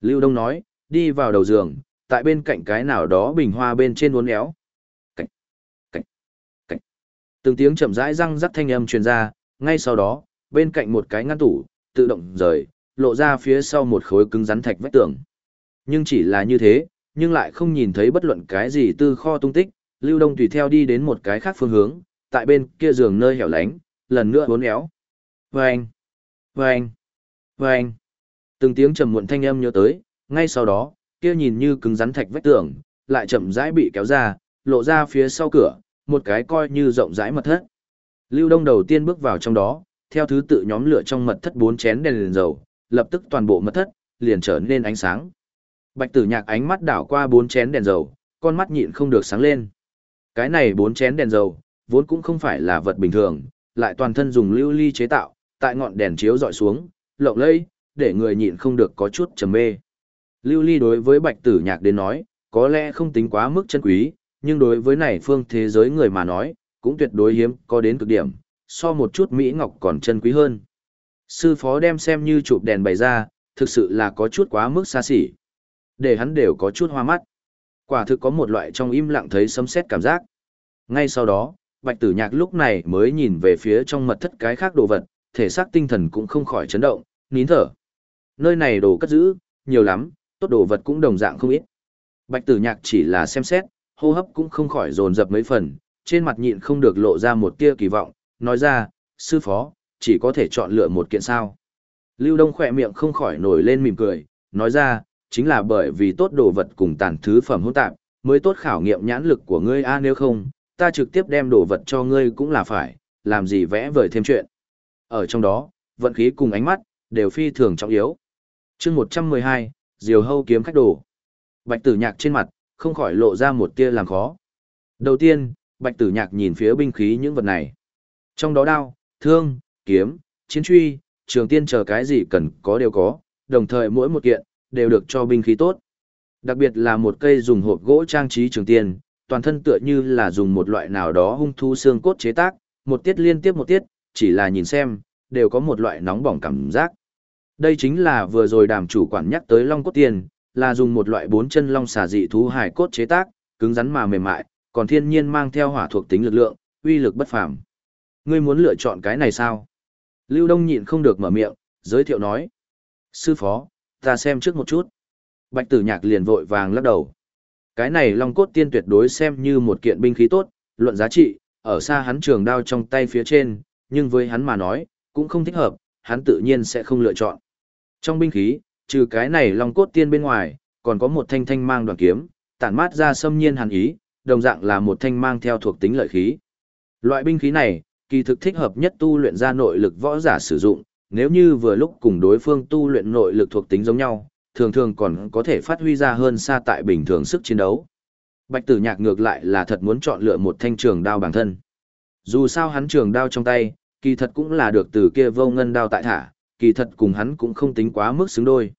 Lưu Đông nói, đi vào đầu giường, tại bên cạnh cái nào đó bình hoa bên trên uốn éo. Cạch, cạch, cạch. Từng tiếng chậm rãi răng rắc thanh âm truyền ra, ngay sau đó, bên cạnh một cái ngăn tủ, tự động rời, lộ ra phía sau một khối cứng rắn thạch vách tường. Nhưng chỉ là như thế, nhưng lại không nhìn thấy bất luận cái gì tư kho tung tích, Lưu Đông tùy theo đi đến một cái khác phương hướng, tại bên kia giường nơi hẻo lánh, lần nữa uốn éo. Vâng! Vâng! Vâng! Từng tiếng trầm muộn thanh âm nhớ tới, ngay sau đó, kia nhìn như cứng rắn thạch vách tường, lại chậm rãi bị kéo ra, lộ ra phía sau cửa, một cái coi như rộng rãi mật thất. Lưu Đông đầu tiên bước vào trong đó, theo thứ tự nhóm lửa trong mật thất bốn chén đèn liền dầu, lập tức toàn bộ mật thất liền trở nên ánh sáng. Bạch Tử Nhạc ánh mắt đảo qua bốn chén đèn dầu, con mắt nhịn không được sáng lên. Cái này bốn chén đèn dầu, vốn cũng không phải là vật bình thường, lại toàn thân dùng lưu ly chế tạo, tại ngọn đèn chiếu dọi xuống, lộng lẫy, để người nhịn không được có chút trầm mê. Lưu ly đối với Bạch Tử Nhạc đến nói, có lẽ không tính quá mức chân quý, nhưng đối với này phương thế giới người mà nói, cũng tuyệt đối hiếm có đến cực điểm, so một chút Mỹ Ngọc còn chân quý hơn. Sư phó đem xem như chụp đèn bày ra, thực sự là có chút quá mức xa xỉ. Để hắn đều có chút hoa mắt. Quả thực có một loại trong im lặng thấy sấm sét cảm giác. Ngay sau đó, Bạch Tử Nhạc lúc này mới nhìn về phía trong mật thất cái khác đồ vật, thể xác tinh thần cũng không khỏi chấn động, nín thở. Nơi này đồ cất giữ, nhiều lắm, tốt đồ vật cũng đồng dạng không ít. Bạch Tử Nhạc chỉ là xem xét, hô hấp cũng không khỏi dồn dập mấy phần, trên mặt nhịn không được lộ ra một tia kỳ vọng, nói ra, sư phó, chỉ có thể chọn lựa một kiện sao. Lưu Đông khỏe miệng không khỏi nổi lên mỉm cười, nói ra, chính là bởi vì tốt đồ vật cùng tàn thứ phẩm hỗn tạp, mới tốt khảo nghiệm nhãn lực của ngươi a nếu không, ta trực tiếp đem đồ vật cho ngươi cũng là phải, làm gì vẽ vời thêm chuyện. Ở trong đó, vận khí cùng ánh mắt, đều phi thường trọng yếu chương 112, Diều Hâu kiếm khách đồ. Bạch tử nhạc trên mặt, không khỏi lộ ra một tia làm khó. Đầu tiên, bạch tử nhạc nhìn phía binh khí những vật này. Trong đó đao, thương, kiếm, chiến truy, trường tiên chờ cái gì cần có đều có, đồng thời mỗi một kiện, đều được cho binh khí tốt. Đặc biệt là một cây dùng hộp gỗ trang trí trường tiên, toàn thân tựa như là dùng một loại nào đó hung thu xương cốt chế tác, một tiết liên tiếp một tiết, chỉ là nhìn xem, đều có một loại nóng bỏng cảm giác. Đây chính là vừa rồi đàm chủ quản nhắc tới long cốt tiền, là dùng một loại bốn chân long xà dị thú hải cốt chế tác, cứng rắn mà mềm mại, còn thiên nhiên mang theo hỏa thuộc tính lực lượng, uy lực bất phàm. Ngươi muốn lựa chọn cái này sao? Lưu Đông nhịn không được mở miệng, giới thiệu nói. Sư phó, ta xem trước một chút. Bạch tử nhạc liền vội vàng lắc đầu. Cái này long cốt tiên tuyệt đối xem như một kiện binh khí tốt, luận giá trị, ở xa hắn trường đao trong tay phía trên, nhưng với hắn mà nói, cũng không thích hợp, hắn tự nhiên sẽ không lựa chọn. Trong binh khí, trừ cái này long cốt tiên bên ngoài, còn có một thanh thanh mang đoàn kiếm, tản mát ra xâm nhiên hàn ý, đồng dạng là một thanh mang theo thuộc tính lợi khí. Loại binh khí này, kỳ thực thích hợp nhất tu luyện ra nội lực võ giả sử dụng, nếu như vừa lúc cùng đối phương tu luyện nội lực thuộc tính giống nhau, thường thường còn có thể phát huy ra hơn xa tại bình thường sức chiến đấu. Bạch tử nhạc ngược lại là thật muốn chọn lựa một thanh trường đao bản thân. Dù sao hắn trường đao trong tay, kỳ thật cũng là được từ kia vô ngân đao tại thả, kỳ thật cùng hắn cũng không tính quá mức xứng đôi.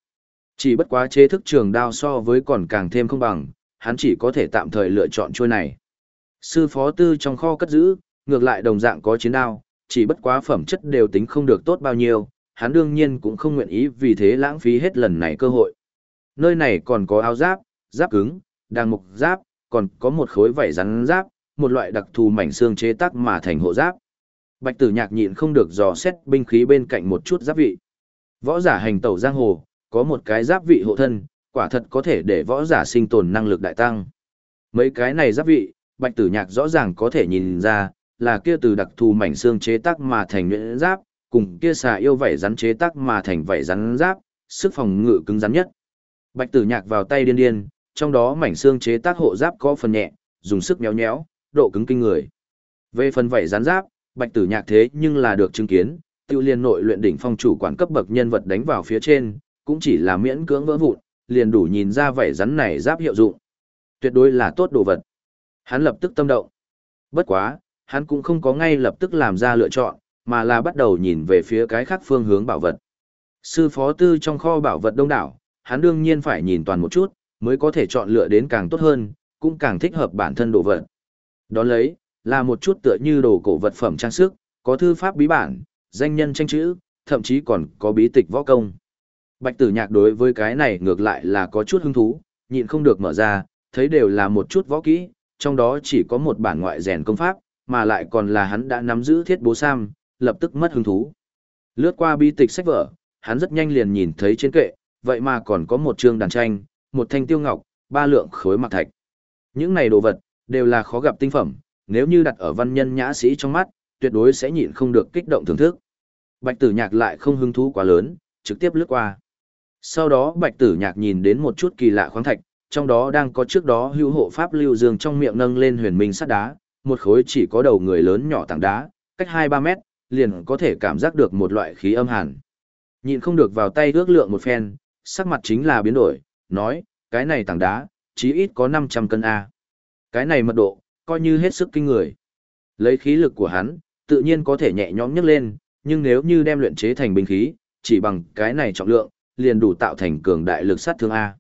Chỉ bất quá chế thức trường đao so với còn càng thêm không bằng, hắn chỉ có thể tạm thời lựa chọn chuôi này. Sư phó tư trong kho cất giữ, ngược lại đồng dạng có chiến đao, chỉ bất quá phẩm chất đều tính không được tốt bao nhiêu, hắn đương nhiên cũng không nguyện ý vì thế lãng phí hết lần này cơ hội. Nơi này còn có áo giáp, giáp cứng, đàng mục giáp, còn có một khối vảy rắn giáp, một loại đặc thù mảnh xương chế tác mà thành hộ giáp. Bạch tử nhạc nhịn không được dò xét binh khí bên cạnh một chút giáp vị. Võ giả hành tẩu giang hồ, có một cái giáp vị hộ thân, quả thật có thể để võ giả sinh tồn năng lực đại tăng. Mấy cái này giáp vị, bạch tử nhạc rõ ràng có thể nhìn ra, là kia từ đặc thù mảnh xương chế tác mà thành nhuyễn giáp, cùng kia xà yêu vảy rắn chế tác mà thành vảy rắn giáp, sức phòng ngự cứng rắn nhất. Bạch Tử Nhạc vào tay điên điên, trong đó mảnh xương chế tác hộ giáp có phần nhẹ, dùng sức nhéo nhéo, độ cứng kinh người. Về phần vảy rắn giáp, Bạch Tử Nhạc thế nhưng là được chứng kiến, tiêu liên nội luyện đỉnh phong chủ quản cấp bậc nhân vật đánh vào phía trên, cũng chỉ là miễn cưỡng vỡ vụn, liền đủ nhìn ra vẻ rắn này giáp hiệu dụng. Tuyệt đối là tốt đồ vật. Hắn lập tức tâm động. Bất quá, hắn cũng không có ngay lập tức làm ra lựa chọn, mà là bắt đầu nhìn về phía cái khác phương hướng bảo vật. Sư phó tư trong kho bảo vật đông đảo, hắn đương nhiên phải nhìn toàn một chút, mới có thể chọn lựa đến càng tốt hơn, cũng càng thích hợp bản thân đồ vật. Đó lấy, là một chút tựa như đồ cổ vật phẩm trang sức, có thư pháp bí bản, danh nhân tranh chữ, thậm chí còn có bí tịch võ công. Bạch tử nhạc đối với cái này ngược lại là có chút hứng thú, nhịn không được mở ra, thấy đều là một chút võ kỹ, trong đó chỉ có một bản ngoại rèn công pháp, mà lại còn là hắn đã nắm giữ thiết bố sam, lập tức mất hứng thú. Lướt qua bi tịch sách vở, hắn rất nhanh liền nhìn thấy trên kệ, vậy mà còn có một chương đàn tranh, một thanh tiêu ngọc, ba lượng khối mặc thạch. Những này đồ vật, đều là khó gặp tinh phẩm, nếu như đặt ở văn nhân nhã sĩ trong mắt, tuyệt đối sẽ nhịn không được kích động thưởng thức. Bạch tử nhạc lại không hứng thú quá lớn, trực tiếp lướt qua. Sau đó bạch tử nhạc nhìn đến một chút kỳ lạ khoáng thạch, trong đó đang có trước đó hữu hộ pháp lưu dương trong miệng nâng lên huyền minh sắt đá, một khối chỉ có đầu người lớn nhỏ tảng đá, cách 2-3 mét, liền có thể cảm giác được một loại khí âm hàn. nhịn không được vào tay ước lượng một phen, sắc mặt chính là biến đổi, nói, cái này tảng đá, chí ít có 500 cân A. Cái này mật độ, coi như hết sức kinh người. Lấy khí lực của hắn, tự nhiên có thể nhẹ nhõm nhấc lên, nhưng nếu như đem luyện chế thành binh khí, chỉ bằng cái này trọng lượng, liền đủ tạo thành cường đại lực sát thương A.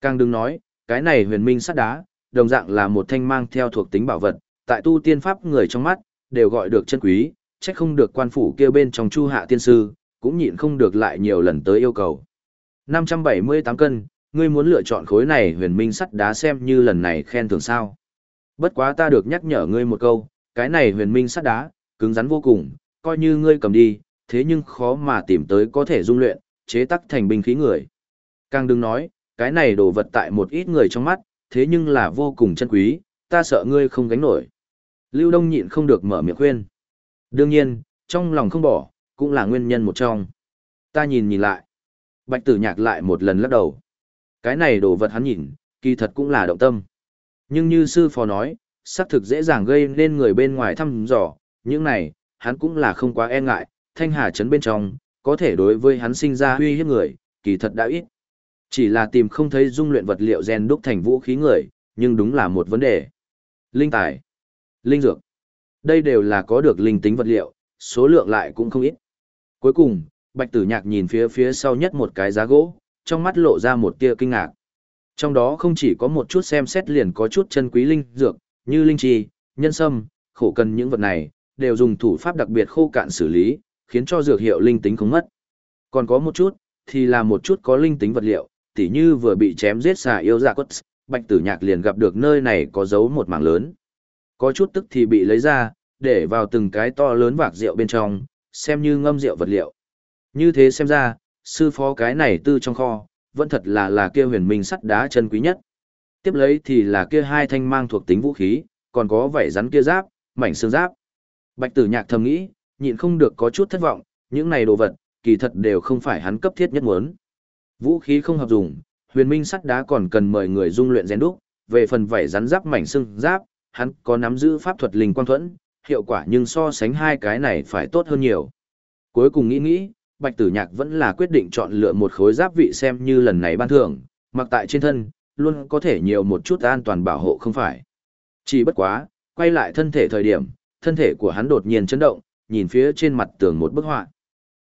Càng đừng nói, cái này huyền minh sắt đá, đồng dạng là một thanh mang theo thuộc tính bảo vật, tại tu tiên pháp người trong mắt, đều gọi được chân quý, chắc không được quan phủ kêu bên trong chu hạ tiên sư, cũng nhịn không được lại nhiều lần tới yêu cầu. 578 cân, ngươi muốn lựa chọn khối này huyền minh sắt đá xem như lần này khen thưởng sao. Bất quá ta được nhắc nhở ngươi một câu, cái này huyền minh sắt đá, cứng rắn vô cùng, coi như ngươi cầm đi, thế nhưng khó mà tìm tới có thể dung luyện, chế tác thành binh khí người. Càng đừng nói, cái này đồ vật tại một ít người trong mắt, thế nhưng là vô cùng chân quý, ta sợ ngươi không gánh nổi. Lưu Đông nhịn không được mở miệng khuyên. Đương nhiên, trong lòng không bỏ, cũng là nguyên nhân một trong. Ta nhìn nhìn lại. Bạch tử nhạc lại một lần lắc đầu. Cái này đồ vật hắn nhìn, kỳ thật cũng là động tâm. Nhưng như sư phó nói, xác thực dễ dàng gây nên người bên ngoài thăm dò, những này, hắn cũng là không quá e ngại, thanh hà chấn bên trong, có thể đối với hắn sinh ra uy hiếp người, kỳ thật đã ít. Chỉ là tìm không thấy dung luyện vật liệu gen đúc thành vũ khí người, nhưng đúng là một vấn đề. Linh tài, linh dược, đây đều là có được linh tính vật liệu, số lượng lại cũng không ít. Cuối cùng, Bạch Tử Nhạc nhìn phía phía sau nhất một cái giá gỗ, trong mắt lộ ra một tia kinh ngạc. Trong đó không chỉ có một chút xem xét liền có chút chân quý linh dược, như linh trì, nhân sâm, khổ cần những vật này, đều dùng thủ pháp đặc biệt khô cạn xử lý, khiến cho dược hiệu linh tính không mất. Còn có một chút, thì là một chút có linh tính vật liệu, tỉ như vừa bị chém giết xà yêu dạ quất, bạch tử nhạc liền gặp được nơi này có dấu một mảng lớn. Có chút tức thì bị lấy ra, để vào từng cái to lớn vạc rượu bên trong, xem như ngâm rượu vật liệu. Như thế xem ra, sư phó cái này tư trong kho, vẫn thật là là kia huyền minh sắt đá chân quý nhất. Tiếp lấy thì là kia hai thanh mang thuộc tính vũ khí, còn có vảy rắn kia giáp, mảnh xương giáp. Bạch tử nhạc thầm nghĩ, nhịn không được có chút thất vọng, những này đồ vật, kỳ thật đều không phải hắn cấp thiết nhất muốn. Vũ khí không hợp dùng, huyền minh sắt đá còn cần mời người dung luyện rèn đúc, về phần vảy rắn giáp mảnh xương giáp, hắn có nắm giữ pháp thuật linh quang thuẫn, hiệu quả nhưng so sánh hai cái này phải tốt hơn nhiều. Cuối cùng nghĩ nghĩ, Bạch Tử Nhạc vẫn là quyết định chọn lựa một khối giáp vị xem như lần này ban thưởng, mặc tại trên thân, luôn có thể nhiều một chút an toàn bảo hộ không phải. Chỉ bất quá, quay lại thân thể thời điểm, thân thể của hắn đột nhiên chấn động, nhìn phía trên mặt tường một bức họa.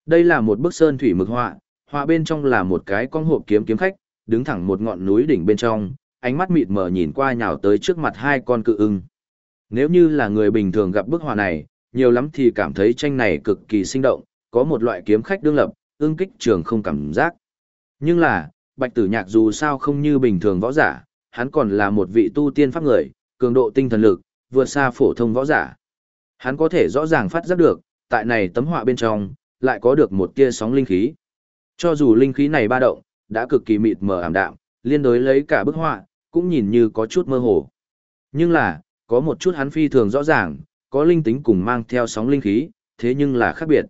Đây là một bức sơn thủy mực họa, họa bên trong là một cái con hộp kiếm kiếm khách, đứng thẳng một ngọn núi đỉnh bên trong, ánh mắt mịt mờ nhìn qua nhào tới trước mặt hai con cự ưng. Nếu như là người bình thường gặp bức họa này, nhiều lắm thì cảm thấy tranh này cực kỳ sinh động, có một loại kiếm khách đương lập, ương kích trường không cảm giác. Nhưng là, bạch tử nhạc dù sao không như bình thường võ giả, hắn còn là một vị tu tiên pháp người, cường độ tinh thần lực, vượt xa phổ thông võ giả. Hắn có thể rõ ràng phát giác được, tại này tấm họa bên trong, lại có được một tia sóng linh khí. Cho dù linh khí này ba động, đã cực kỳ mịt mờ ảm đạm, liên đối lấy cả bức họa, cũng nhìn như có chút mơ hồ. Nhưng là, có một chút hắn phi thường rõ ràng, có linh tính cùng mang theo sóng linh khí, thế nhưng là khác biệt.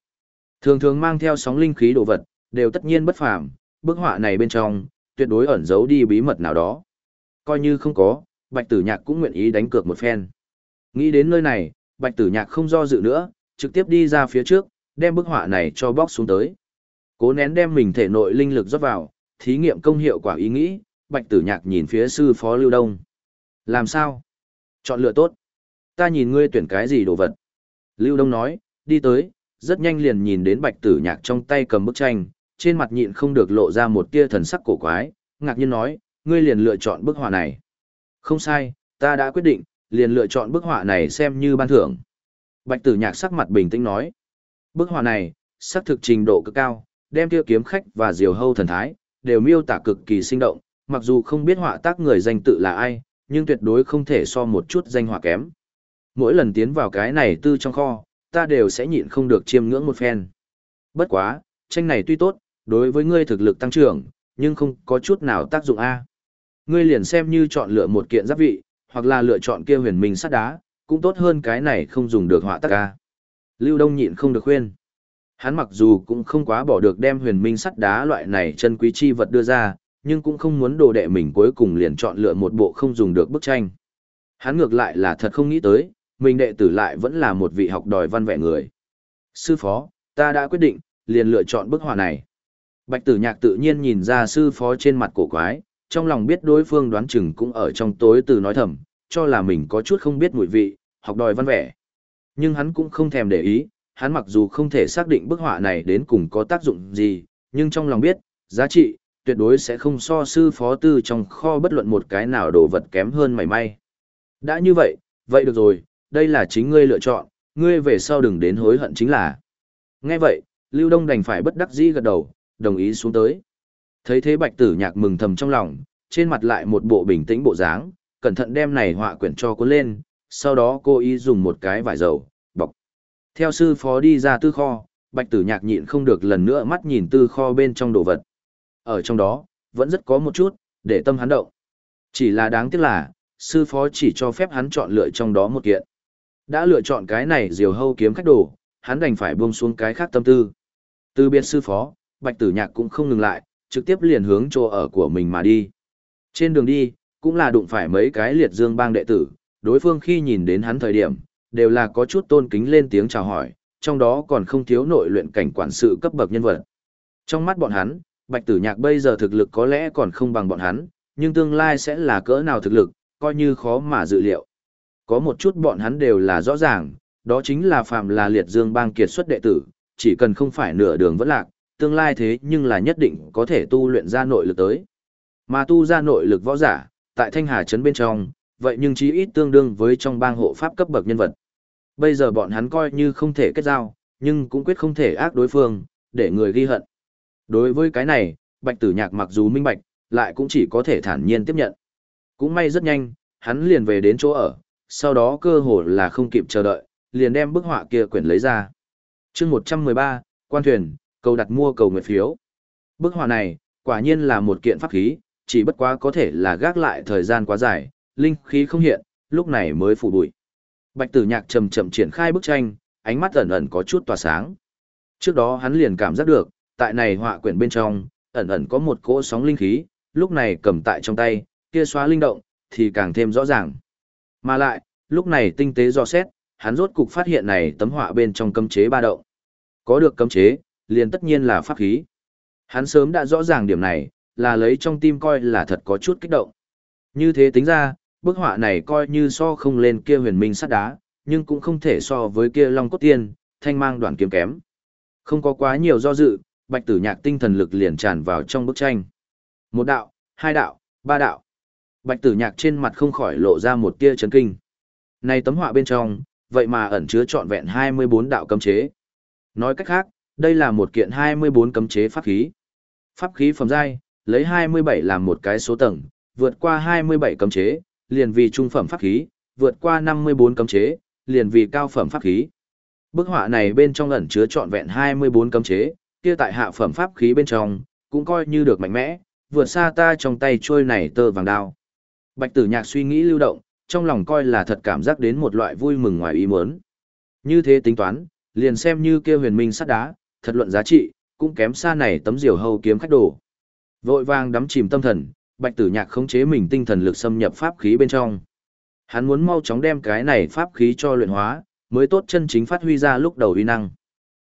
Thường thường mang theo sóng linh khí đồ vật, đều tất nhiên bất phàm, bức họa này bên trong, tuyệt đối ẩn giấu đi bí mật nào đó. Coi như không có, Bạch Tử Nhạc cũng nguyện ý đánh cược một phen. Nghĩ đến nơi này, Bạch Tử Nhạc không do dự nữa, trực tiếp đi ra phía trước, đem bức họa này cho bóc xuống tới. Cố nén đem mình thể nội linh lực rót vào, thí nghiệm công hiệu quả ý nghĩ, Bạch Tử Nhạc nhìn phía sư phó Lưu Đông. Làm sao? Chọn lựa tốt. Ta nhìn ngươi tuyển cái gì đồ vật. Lưu Đông nói, đi tới, rất nhanh liền nhìn đến Bạch Tử Nhạc trong tay cầm bức tranh, trên mặt nhịn không được lộ ra một tia thần sắc cổ quái, ngạc nhiên nói, ngươi liền lựa chọn bức họa này. Không sai, ta đã quyết định, liền lựa chọn bức họa này xem như ban thưởng. Bạch Tử Nhạc sắc mặt bình tĩnh nói, bức họa này, sắc thực trình độ cực cao, đem kia kiếm khách và diều hâu thần thái, đều miêu tả cực kỳ sinh động, mặc dù không biết họa tác người danh tự là ai, nhưng tuyệt đối không thể so một chút danh họa kém. Mỗi lần tiến vào cái này tư trong kho, ta đều sẽ nhịn không được chiêm ngưỡng một phen. Bất quá, tranh này tuy tốt, đối với ngươi thực lực tăng trưởng, nhưng không có chút nào tác dụng A. Ngươi liền xem như chọn lựa một kiện giáp vị, hoặc là lựa chọn kia huyền minh sắt đá, cũng tốt hơn cái này không dùng được họa tác A. Lưu Đông nhịn không được khuyên. Hắn mặc dù cũng không quá bỏ được đem huyền minh sắt đá loại này chân quý chi vật đưa ra, nhưng cũng không muốn đồ đệ mình cuối cùng liền chọn lựa một bộ không dùng được bức tranh. Hắn ngược lại là thật không nghĩ tới, mình đệ tử lại vẫn là một vị học đòi văn vẻ người. Sư phó, ta đã quyết định, liền lựa chọn bức họa này. Bạch tử nhạc tự nhiên nhìn ra sư phó trên mặt cổ quái, trong lòng biết đối phương đoán chừng cũng ở trong tối từ nói thầm, cho là mình có chút không biết mùi vị, học đòi văn vẻ. Nhưng hắn cũng không thèm để ý, hắn mặc dù không thể xác định bức họa này đến cùng có tác dụng gì, nhưng trong lòng biết, giá trị, tuyệt đối sẽ không so sư phó tư trong kho bất luận một cái nào đồ vật kém hơn mảy may. Đã như vậy, vậy được rồi, đây là chính ngươi lựa chọn, ngươi về sau đừng đến hối hận chính là. Nghe vậy, Lưu Đông đành phải bất đắc dĩ gật đầu, đồng ý xuống tới. Thấy thế bạch tử nhạc mừng thầm trong lòng, trên mặt lại một bộ bình tĩnh bộ dáng, cẩn thận đem này họa quyển cho cuốn lên, sau đó cô ý dùng một cái vải dầu, bọc. Theo sư phó đi ra tư kho, bạch tử nhạc nhịn không được lần nữa mắt nhìn tư kho bên trong đồ vật. Ở trong đó, vẫn rất có một chút, để tâm hắn động. Chỉ là đáng tiếc là, sư phó chỉ cho phép hắn chọn lựa trong đó một kiện. Đã lựa chọn cái này diều hâu kiếm khách đồ, hắn đành phải buông xuống cái khác tâm tư. Từ biệt sư phó, bạch tử nhạc cũng không ngừng lại, trực tiếp liền hướng chỗ ở của mình mà đi. Trên đường đi, cũng là đụng phải mấy cái liệt dương bang đệ tử, đối phương khi nhìn đến hắn thời điểm, đều là có chút tôn kính lên tiếng chào hỏi, trong đó còn không thiếu nội luyện cảnh quản sự cấp bậc nhân vật. Trong mắt bọn hắn, bạch tử nhạc bây giờ thực lực có lẽ còn không bằng bọn hắn, nhưng tương lai sẽ là cỡ nào thực lực, coi như khó mà dự liệu. Có một chút bọn hắn đều là rõ ràng, đó chính là phạm là liệt dương bang kiệt xuất đệ tử, chỉ cần không phải nửa đường vẫn lạc, tương lai thế nhưng là nhất định có thể tu luyện ra nội lực tới. Mà tu ra nội lực võ giả, tại Thanh Hà Trấn bên trong, vậy nhưng chí ít tương đương với trong bang hộ pháp cấp bậc nhân vật. Bây giờ bọn hắn coi như không thể kết giao, nhưng cũng quyết không thể ác đối phương, để người ghi hận. Đối với cái này, Bạch Tử Nhạc mặc dù minh bạch, lại cũng chỉ có thể thản nhiên tiếp nhận. Cũng may rất nhanh, hắn liền về đến chỗ ở, sau đó cơ hồ là không kịp chờ đợi, liền đem bức họa kia quyển lấy ra. chương 113, quan thuyền, cầu đặt mua cầu nguyện phiếu. Bức họa này, quả nhiên là một kiện pháp khí, chỉ bất quá có thể là gác lại thời gian quá dài, linh khí không hiện, lúc này mới phủ bụi. Bạch tử nhạc chậm chậm triển khai bức tranh, ánh mắt ẩn ẩn có chút tỏa sáng. Trước đó hắn liền cảm giác được, tại này họa quyển bên trong, ẩn ẩn có một cỗ sóng linh khí, lúc này cầm tại trong tay, kia xóa linh động, thì càng thêm rõ ràng. Mà lại, lúc này tinh tế do xét, hắn rốt cục phát hiện này tấm họa bên trong cấm chế ba động. Có được cấm chế, liền tất nhiên là pháp khí. Hắn sớm đã rõ ràng điểm này, là lấy trong tim coi là thật có chút kích động. Như thế tính ra, bức họa này coi như so không lên kia huyền minh sắt đá, nhưng cũng không thể so với kia long cốt tiên, thanh mang đoạn kiếm kém. Không có quá nhiều do dự, bạch tử nhạc tinh thần lực liền tràn vào trong bức tranh. Một đạo, hai đạo, ba đạo. Bạch tử nhạc trên mặt không khỏi lộ ra một tia chấn kinh. Này tấm họa bên trong, vậy mà ẩn chứa trọn vẹn 24 đạo cấm chế. Nói cách khác, đây là một kiện 24 cấm chế pháp khí. Pháp khí phẩm giai, lấy 27 làm một cái số tầng, vượt qua 27 cấm chế, liền vì trung phẩm pháp khí, vượt qua 54 cấm chế, liền vì cao phẩm pháp khí. Bức họa này bên trong ẩn chứa trọn vẹn 24 cấm chế, kia tại hạ phẩm pháp khí bên trong, cũng coi như được mạnh mẽ, vượt xa ta trong tay trôi này tơ vàng đao. Bạch tử nhạc suy nghĩ lưu động, trong lòng coi là thật cảm giác đến một loại vui mừng ngoài ý muốn. Như thế tính toán, liền xem như kia huyền minh sắt đá, thật luận giá trị, cũng kém xa này tấm diều hầu kiếm khách đồ. Vội vàng đắm chìm tâm thần, bạch tử nhạc khống chế mình tinh thần lực xâm nhập pháp khí bên trong. Hắn muốn mau chóng đem cái này pháp khí cho luyện hóa, mới tốt chân chính phát huy ra lúc đầu uy năng.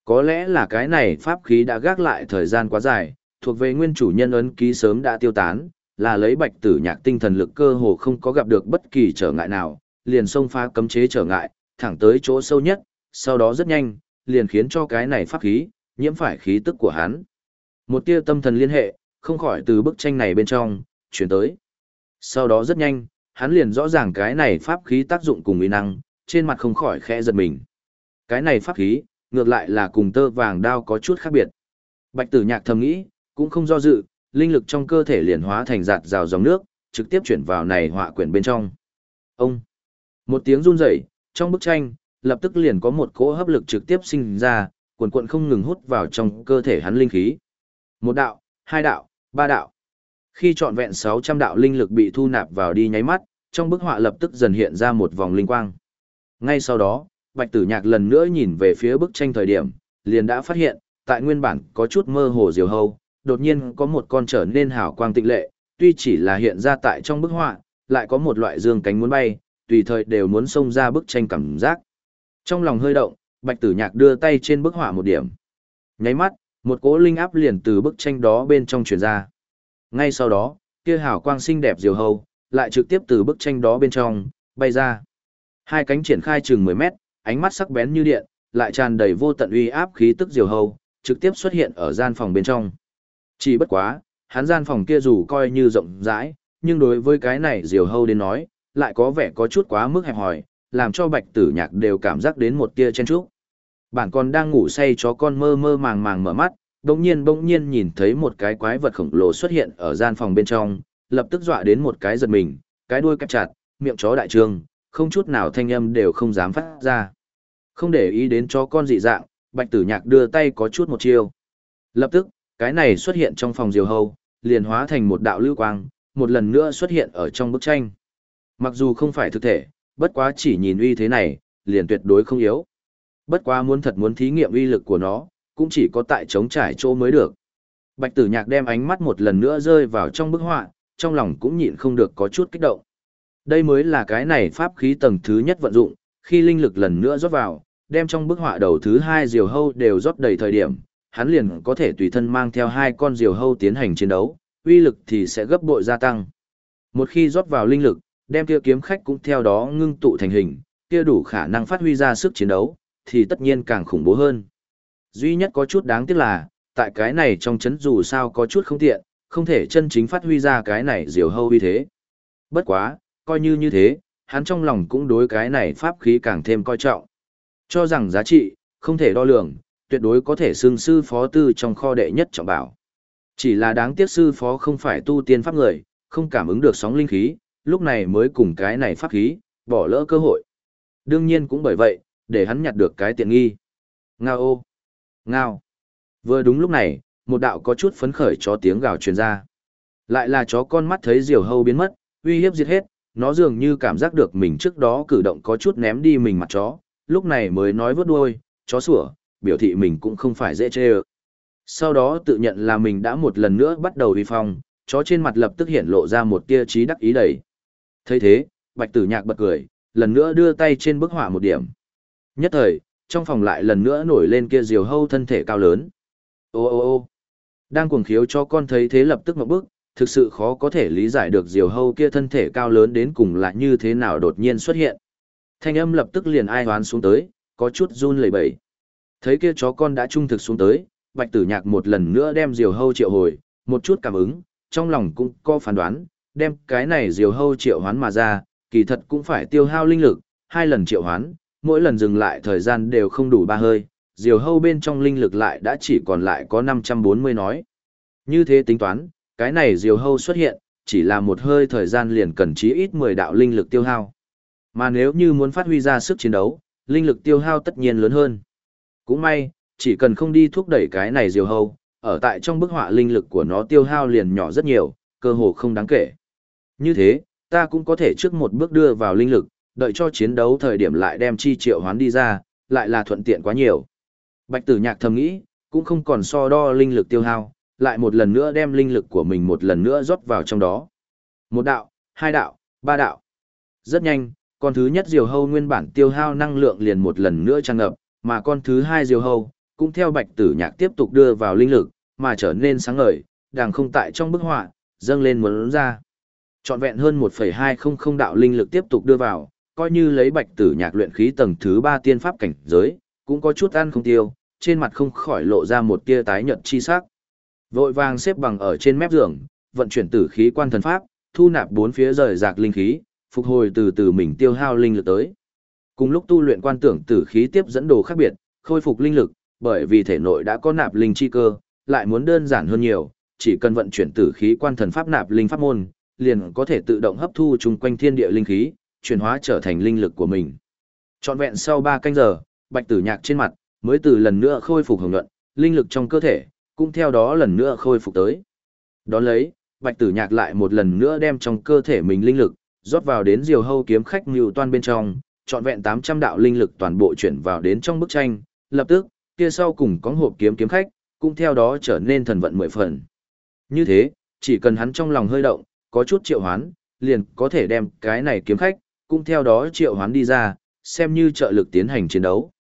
Có lẽ là cái này pháp khí đã gác lại thời gian quá dài, thuộc về nguyên chủ nhân ấn ký sớm đã tiêu tán, là lấy bạch tử nhạc tinh thần lực cơ hồ không có gặp được bất kỳ trở ngại nào, liền xông phá cấm chế trở ngại, thẳng tới chỗ sâu nhất, sau đó rất nhanh, liền khiến cho cái này pháp khí, nhiễm phải khí tức của hắn. Một tia tâm thần liên hệ, không khỏi từ bức tranh này bên trong, chuyển tới. Sau đó rất nhanh, hắn liền rõ ràng cái này pháp khí tác dụng cùng uy năng, trên mặt không khỏi khẽ giật mình. Cái này pháp khí, ngược lại là cùng tơ vàng đao có chút khác biệt. Bạch tử nhạc thầm nghĩ, cũng không do dự, linh lực trong cơ thể liền hóa thành giạt rào dòng nước, trực tiếp chuyển vào này họa quyển bên trong. Ông! Một tiếng run rẩy, trong bức tranh, lập tức liền có một cỗ hấp lực trực tiếp sinh ra, cuộn cuộn không ngừng hút vào trong cơ thể hắn linh khí. Một đạo, hai đạo, ba đạo. Khi trọn vẹn 600 đạo linh lực bị thu nạp vào đi nháy mắt, trong bức họa lập tức dần hiện ra một vòng linh quang. Ngay sau đó, Bạch Tử Nhạc lần nữa nhìn về phía bức tranh thời điểm, liền đã phát hiện, tại nguyên bản có chút mơ hồ diều hâu, đột nhiên có một con trở nên hào quang tịnh lệ, tuy chỉ là hiện ra tại trong bức họa, lại có một loại dương cánh muốn bay, tùy thời đều muốn xông ra bức tranh cảm giác. Trong lòng hơi động, Bạch Tử Nhạc đưa tay trên bức họa một điểm. Nháy mắt, một cỗ linh áp liền từ bức tranh đó bên trong truyền ra. Ngay sau đó, kia hào quang xinh đẹp diều hâu, lại trực tiếp từ bức tranh đó bên trong, bay ra. Hai cánh triển khai chừng 10 mét, ánh mắt sắc bén như điện, lại tràn đầy vô tận uy áp khí tức diều hâu, trực tiếp xuất hiện ở gian phòng bên trong. Chỉ bất quá, hắn gian phòng kia dù coi như rộng rãi, nhưng đối với cái này diều hâu đến nói, lại có vẻ có chút quá mức hẹp hòi, làm cho bạch tử nhạc đều cảm giác đến một tia chen trúc. Bản con đang ngủ say chó con mơ mơ màng màng mở mắt, đồng nhiên bỗng nhiên nhìn thấy một cái quái vật khổng lồ xuất hiện ở gian phòng bên trong, lập tức dọa đến một cái giật mình, cái đuôi cắp chặt, miệng chó đại trương, không chút nào thanh âm đều không dám phát ra. Không để ý đến chó con dị dạng, bạch tử nhạc đưa tay có chút một chiêu. Lập tức, cái này xuất hiện trong phòng diều hâu, liền hóa thành một đạo lưu quang, một lần nữa xuất hiện ở trong bức tranh. Mặc dù không phải thực thể, bất quá chỉ nhìn uy thế này, liền tuyệt đối không yếu. Bất quá muốn thật muốn thí nghiệm uy lực của nó, cũng chỉ có tại chống trải chỗ mới được. Bạch tử nhạc đem ánh mắt một lần nữa rơi vào trong bức họa, trong lòng cũng nhịn không được có chút kích động. Đây mới là cái này pháp khí tầng thứ nhất vận dụng, khi linh lực lần nữa rót vào, đem trong bức họa đầu thứ hai diều hâu đều rót đầy thời điểm, hắn liền có thể tùy thân mang theo hai con diều hâu tiến hành chiến đấu, uy lực thì sẽ gấp bội gia tăng. Một khi rót vào linh lực, đem kia kiếm khách cũng theo đó ngưng tụ thành hình, kia đủ khả năng phát huy ra sức chiến đấu, thì tất nhiên càng khủng bố hơn. Duy nhất có chút đáng tiếc là, tại cái này trong chấn dù sao có chút không tiện, không thể chân chính phát huy ra cái này diều hâu uy thế. Bất quá, coi như như thế, hắn trong lòng cũng đối cái này pháp khí càng thêm coi trọng. Cho rằng giá trị, không thể đo lường, tuyệt đối có thể xưng sư phó tư trong kho đệ nhất trọng bảo. Chỉ là đáng tiếc sư phó không phải tu tiên pháp người, không cảm ứng được sóng linh khí, lúc này mới cùng cái này pháp khí, bỏ lỡ cơ hội. Đương nhiên cũng bởi vậy, để hắn nhặt được cái tiện nghi. Ngao ô! Ngao! Vừa đúng lúc này, một đạo có chút phấn khởi chó tiếng gào truyền ra. Lại là chó con mắt thấy diều hâu biến mất, uy hiếp diệt hết, nó dường như cảm giác được mình trước đó cử động có chút ném đi mình mặt chó, lúc này mới nói vớt đuôi, chó sủa, biểu thị mình cũng không phải dễ chê ơ. Sau đó tự nhận là mình đã một lần nữa bắt đầu vi phong, chó trên mặt lập tức hiện lộ ra một tia trí đắc ý đầy. thấy thế, bạch tử nhạc bật cười, lần nữa đưa tay trên bức họa một điểm. Nhất thời, trong phòng lại lần nữa nổi lên kia diều hâu thân thể cao lớn. Ô ô ô đang cuồng khiếu cho con thấy thế lập tức một bước, thực sự khó có thể lý giải được diều hâu kia thân thể cao lớn đến cùng là như thế nào đột nhiên xuất hiện. Thanh âm lập tức liền ai hoán xuống tới, có chút run lẩy bẩy. Thấy kia chó con đã trung thực xuống tới, bạch tử nhạc một lần nữa đem diều hâu triệu hồi, một chút cảm ứng, trong lòng cũng có phán đoán, đem cái này diều hâu triệu hoán mà ra, kỳ thật cũng phải tiêu hao linh lực, hai lần triệu hoán, mỗi lần dừng lại thời gian đều không đủ ba hơi, diều hâu bên trong linh lực lại đã chỉ còn lại có 540 nói. Như thế tính toán, cái này diều hâu xuất hiện, chỉ là một hơi thời gian liền cần chí ít 10 đạo linh lực tiêu hao. Mà nếu như muốn phát huy ra sức chiến đấu, linh lực tiêu hao tất nhiên lớn hơn. Cũng may, chỉ cần không đi thúc đẩy cái này diều hâu, ở tại trong bức họa linh lực của nó tiêu hao liền nhỏ rất nhiều, cơ hồ không đáng kể. Như thế, ta cũng có thể trước một bước đưa vào linh lực, đợi cho chiến đấu thời điểm lại đem chi triệu hoán đi ra, lại là thuận tiện quá nhiều. Bạch tử nhạc thầm nghĩ, cũng không còn so đo linh lực tiêu hao, lại một lần nữa đem linh lực của mình một lần nữa rót vào trong đó. Một đạo, hai đạo, ba đạo. Rất nhanh, con thứ nhất diều hâu nguyên bản tiêu hao năng lượng liền một lần nữa tràn ngập, mà con thứ hai diều hâu, cũng theo bạch tử nhạc tiếp tục đưa vào linh lực, mà trở nên sáng ngời, đang không tại trong bức họa, dâng lên muốn ra. Trọn vẹn hơn 1,200 đạo linh lực tiếp tục đưa vào, coi như lấy bạch tử nhạc luyện khí tầng thứ 3 tiên pháp cảnh giới, cũng có chút ăn không tiêu, trên mặt không khỏi lộ ra một tia tái nhợt chi sắc. Vội vàng xếp bằng ở trên mép giường, vận chuyển tử khí quan thần pháp, thu nạp bốn phía rời rạc linh khí, phục hồi từ từ mình tiêu hao linh lực tới. Cùng lúc tu luyện quan tưởng tử khí tiếp dẫn đồ khác biệt, khôi phục linh lực, bởi vì thể nội đã có nạp linh chi cơ, lại muốn đơn giản hơn nhiều, chỉ cần vận chuyển tử khí quan thần pháp nạp linh pháp môn, liền có thể tự động hấp thu chung quanh thiên địa linh khí, chuyển hóa trở thành linh lực của mình. Trọn vẹn sau 3 canh giờ, bạch tử nhạc trên mặt, mới từ lần nữa khôi phục hồng nhuận, linh lực trong cơ thể, cũng theo đó lần nữa khôi phục tới. Đón lấy, bạch tử nhạc lại một lần nữa đem trong cơ thể mình linh lực, rót vào đến diều hâu kiếm khách mưu toan bên trong, trọn vẹn 800 đạo linh lực toàn bộ chuyển vào đến trong bức tranh, lập tức, kia sau cùng có hộp kiếm kiếm khách, cũng theo đó trở nên thần vận mười phần. Như thế, chỉ cần hắn trong lòng hơi động, có chút triệu hoán, liền có thể đem cái này kiếm khách, cũng theo đó triệu hoán đi ra, xem như trợ lực tiến hành chiến đấu.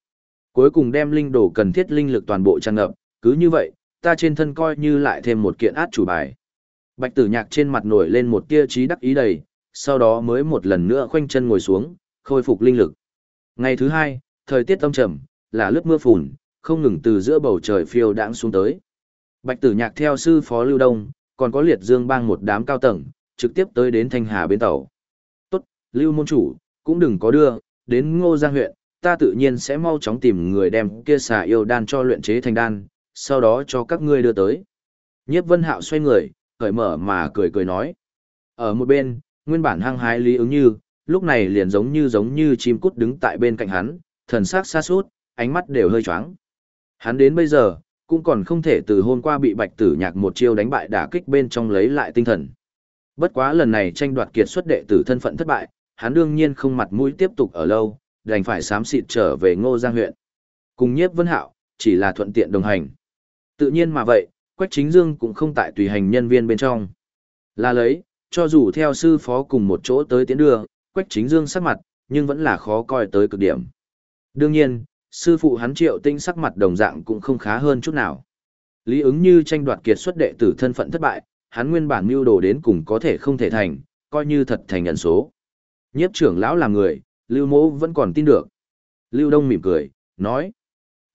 Cuối cùng đem linh đồ cần thiết linh lực toàn bộ trang ngập, cứ như vậy, ta trên thân coi như lại thêm một kiện át chủ bài. Bạch tử nhạc trên mặt nổi lên một tia trí đắc ý đầy, sau đó mới một lần nữa khoanh chân ngồi xuống, khôi phục linh lực. Ngày thứ hai, thời tiết âm trầm, là lớp mưa phùn, không ngừng từ giữa bầu trời phiêu đãng xuống tới. Bạch tử nhạc theo sư phó Lưu Đông, còn có liệt dương bang một đám cao tầng, trực tiếp tới đến Thanh Hà bến tàu. Tốt, Lưu môn chủ, cũng đừng có đưa, đến Ngô Giang huyện, ta tự nhiên sẽ mau chóng tìm người đem kia xà yêu đan cho luyện chế thành đan, sau đó cho các ngươi đưa tới. Nhiếp Vân Hạo xoay người, cởi mở mà cười cười nói. Ở một bên, nguyên bản hăng hái lý ứng như, lúc này liền giống như giống như chim cút đứng tại bên cạnh hắn, thần sắc xa suốt, ánh mắt đều hơi choáng. Hắn đến bây giờ, cũng còn không thể từ hôm qua bị bạch tử nhạc một chiêu đánh bại đả kích bên trong lấy lại tinh thần. Bất quá lần này tranh đoạt kiệt xuất đệ tử thân phận thất bại, hắn đương nhiên không mặt mũi tiếp tục ở lâu, đành phải sám xịt trở về Ngô Giang huyện. Cùng nhiếp vân hạo, chỉ là thuận tiện đồng hành. Tự nhiên mà vậy, Quách Chính Dương cũng không tại tùy hành nhân viên bên trong. Là lấy, cho dù theo sư phó cùng một chỗ tới tiến đưa, Quách Chính Dương sắc mặt, nhưng vẫn là khó coi tới cực điểm. Đương nhiên, sư phụ hắn triệu tinh sắc mặt đồng dạng cũng không khá hơn chút nào. Lý ứng như tranh đoạt kiệt xuất đệ tử thân phận thất bại, hắn nguyên bản mưu đồ đến cùng có thể không thể thành, coi như thật thành nhận số. Nhiếp trưởng lão là người, Lưu Mỗ vẫn còn tin được. Lưu Đông mỉm cười, nói.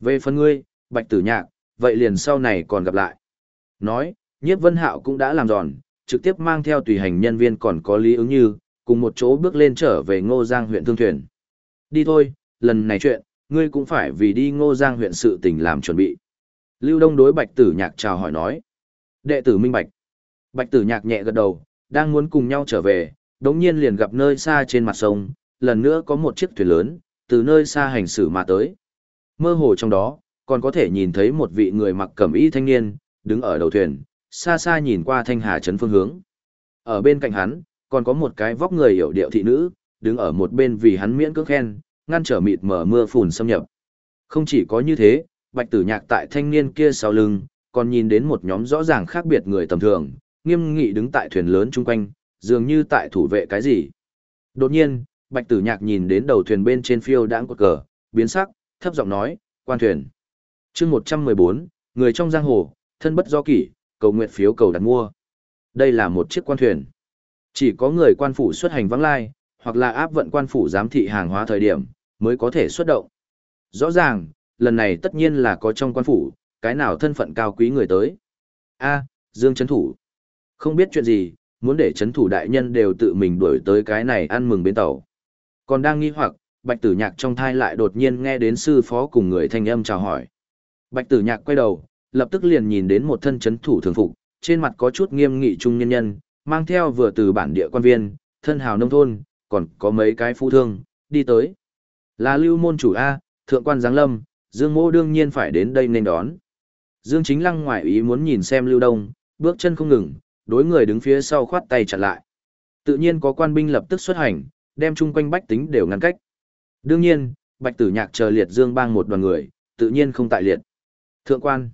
Về phần ngươi, Bạch Tử Nhạc, vậy liền sau này còn gặp lại. Nói, Nhiếp Vân Hạo cũng đã làm giòn, trực tiếp mang theo tùy hành nhân viên còn có Lý ứng như, cùng một chỗ bước lên trở về Ngô Giang huyện Thương Thuyền. Đi thôi, lần này chuyện, ngươi cũng phải vì đi Ngô Giang huyện sự tình làm chuẩn bị. Lưu Đông đối Bạch Tử Nhạc chào hỏi nói. Đệ tử minh bạch. Bạch Tử Nhạc nhẹ gật đầu, đang muốn cùng nhau trở về, đống nhiên liền gặp nơi xa trên mặt sông, lần nữa có một chiếc thuyền lớn, từ nơi xa hành xử mà tới. Mơ hồ trong đó, còn có thể nhìn thấy một vị người mặc cẩm y thanh niên, đứng ở đầu thuyền, xa xa nhìn qua thanh hà trấn phương hướng. Ở bên cạnh hắn, còn có một cái vóc người hiểu điệu thị nữ, đứng ở một bên vì hắn miễn cưỡng khen, ngăn trở mịt mở mưa phùn xâm nhập. Không chỉ có như thế, bạch tử nhạc tại thanh niên kia sau lưng, còn nhìn đến một nhóm rõ ràng khác biệt người tầm thường, nghiêm nghị đứng tại thuyền lớn chung quanh, dường như tại thủ vệ cái gì. Đột nhiên, bạch tử nhạc nhìn đến đầu thuyền bên trên phiêu đãng cột cờ, biến sắc, thấp giọng nói, quan thuyền. chương 114, người trong giang hồ, thân bất do kỷ, cầu nguyện phiếu cầu đặt mua. Đây là một chiếc quan thuyền. Chỉ có người quan phủ xuất hành vắng lai, hoặc là áp vận quan phủ giám thị hàng hóa thời điểm, mới có thể xuất động. Rõ ràng, lần này tất nhiên là có trong quan phủ, cái nào thân phận cao quý người tới. A, Dương Trấn Thủ. Không biết chuyện gì, muốn để Trấn Thủ đại nhân đều tự mình đuổi tới cái này ăn mừng bên tàu. Còn đang nghi hoặc, Bạch Tử Nhạc trong thai lại đột nhiên nghe đến sư phó cùng người thanh âm chào hỏi. Bạch Tử Nhạc quay đầu, lập tức liền nhìn đến một thân Trấn Thủ thường phục, trên mặt có chút nghiêm nghị trung nhân nhân, mang theo vừa từ bản địa quan viên, thân hào nông thôn, còn có mấy cái phu thương, đi tới. Là lưu môn chủ A, thượng quan giáng lâm, Dương Mô đương nhiên phải đến đây nên đón. Dương Chính Lăng ngoại ý muốn nhìn xem Lưu Đông, bước chân không ngừng, đối người đứng phía sau khoát tay chặn lại. Tự nhiên có quan binh lập tức xuất hành, đem chung quanh bách tính đều ngăn cách. Đương nhiên, Bạch Tử Nhạc chờ liệt Dương bang một đoàn người, tự nhiên không tại liệt. Thượng quan.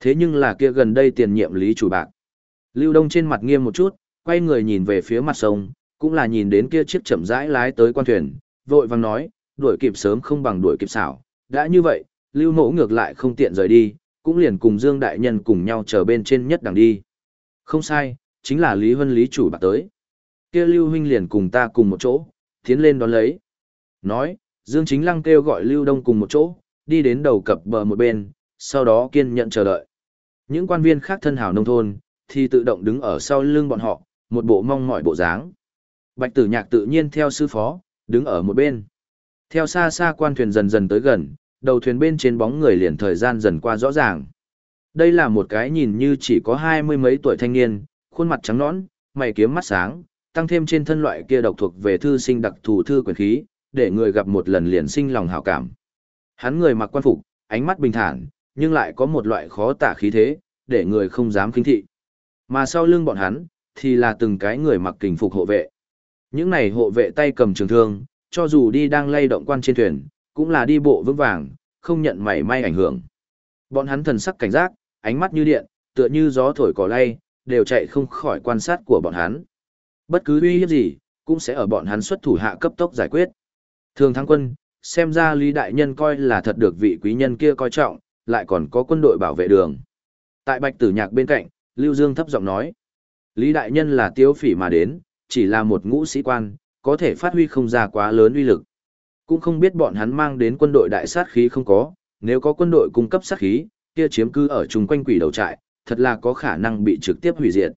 Thế nhưng là kia gần đây tiền nhiệm lý chủ bạc. Lưu Đông trên mặt nghiêm một chút, quay người nhìn về phía mặt sông, cũng là nhìn đến kia chiếc chậm rãi lái tới quan thuyền, vội vàng nói, đuổi kịp sớm không bằng đuổi kịp xảo. Đã như vậy, Lưu Mộ ngược lại không tiện rời đi, cũng liền cùng Dương Đại Nhân cùng nhau chờ bên trên nhất đằng đi. Không sai, chính là Lý Vân Lý chủ bạc tới. Kia Lưu Huynh liền cùng ta cùng một chỗ, tiến lên đón lấy. Nói, Dương Chính Lăng kêu gọi Lưu Đông cùng một chỗ, đi đến đầu cập bờ một bên, sau đó kiên nhận chờ đợi. Những quan viên khác thân hảo nông thôn, thì tự động đứng ở sau lưng bọn họ, một bộ mong mỏi bộ dáng. Bạch tử nhạc tự nhiên theo sư phó, đứng ở một bên. Theo xa xa quan thuyền dần dần tới gần, đầu thuyền bên trên bóng người liền thời gian dần qua rõ ràng. Đây là một cái nhìn như chỉ có hai mươi mấy tuổi thanh niên, khuôn mặt trắng nõn, mày kiếm mắt sáng, tăng thêm trên thân loại kia độc thuộc về thư sinh đặc thù thư quyền khí, để người gặp một lần liền sinh lòng hảo cảm. Hắn người mặc quan phục, ánh mắt bình thản, nhưng lại có một loại khó tả khí thế, để người không dám kinh thị. Mà sau lưng bọn hắn, thì là từng cái người mặc kình phục hộ vệ. Những này hộ vệ tay cầm trường thương, cho dù đi đang lay động quan trên thuyền, cũng là đi bộ vững vàng, không nhận mảy may ảnh hưởng. Bọn hắn thần sắc cảnh giác, ánh mắt như điện, tựa như gió thổi cỏ lay, đều chạy không khỏi quan sát của bọn hắn. Bất cứ uy hiếp gì, cũng sẽ ở bọn hắn xuất thủ hạ cấp tốc giải quyết. Thường thắng quân, xem ra Lý Đại Nhân coi là thật được vị quý nhân kia coi trọng, lại còn có quân đội bảo vệ đường. Tại Bạch Tử Nhạc bên cạnh, Lưu Dương thấp giọng nói. Lý Đại Nhân là tiêu phỉ mà đến, chỉ là một ngũ sĩ quan, có thể phát huy không ra quá lớn uy lực. Cũng không biết bọn hắn mang đến quân đội đại sát khí không có, nếu có quân đội cung cấp sát khí, kia chiếm cư ở chung quanh quỷ đầu trại, thật là có khả năng bị trực tiếp hủy diệt.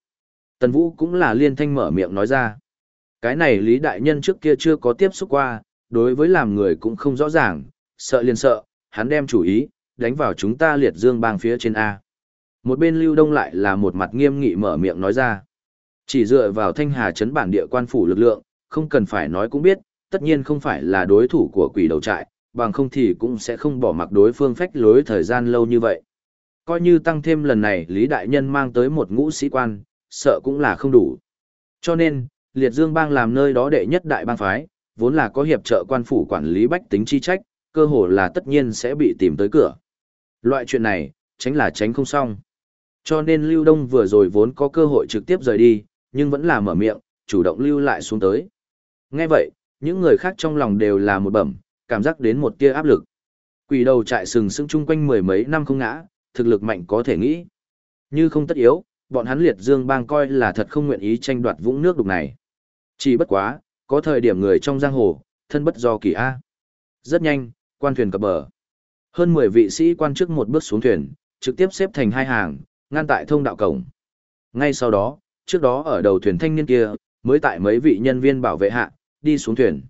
Tần Vũ cũng là liên thanh mở miệng nói ra. Cái này Lý Đại Nhân trước kia chưa có tiếp xúc qua, đối với làm người cũng không rõ ràng, sợ liền sợ, hắn đem chủ ý, đánh vào chúng ta liệt dương bang phía trên A. Một bên Lưu Đông lại là một mặt nghiêm nghị mở miệng nói ra. Chỉ dựa vào thanh hà chấn bản địa quan phủ lực lượng, không cần phải nói cũng biết, tất nhiên không phải là đối thủ của quỷ đầu trại, bằng không thì cũng sẽ không bỏ mặc đối phương phách lối thời gian lâu như vậy. Coi như tăng thêm lần này Lý Đại Nhân mang tới một ngũ sĩ quan, sợ cũng là không đủ. Cho nên, Liệt Dương bang làm nơi đó đệ nhất đại bang phái, vốn là có hiệp trợ quan phủ quản lý bách tính chi trách, cơ hồ là tất nhiên sẽ bị tìm tới cửa. Loại chuyện này, tránh là tránh không xong. Cho nên Lưu Đông vừa rồi vốn có cơ hội trực tiếp rời đi, nhưng vẫn là mở miệng, chủ động lưu lại xuống tới. Nghe vậy, những người khác trong lòng đều là một bẩm, cảm giác đến một tia áp lực. Quỷ đầu trại sừng sững chung quanh mười mấy năm không ngã, thực lực mạnh có thể nghĩ. Như không tất yếu, bọn hắn liệt dương bang coi là thật không nguyện ý tranh đoạt vũng nước đục này. Chỉ bất quá, có thời điểm người trong giang hồ, thân bất do kỳ A. Rất nhanh, quan thuyền cập bờ. Hơn 10 vị sĩ quan trước một bước xuống thuyền, trực tiếp xếp thành hai hàng, ngăn tại thông đạo cổng. Ngay sau đó, trước đó ở đầu thuyền thanh niên kia, mới tại mấy vị nhân viên bảo vệ hạ, đi xuống thuyền.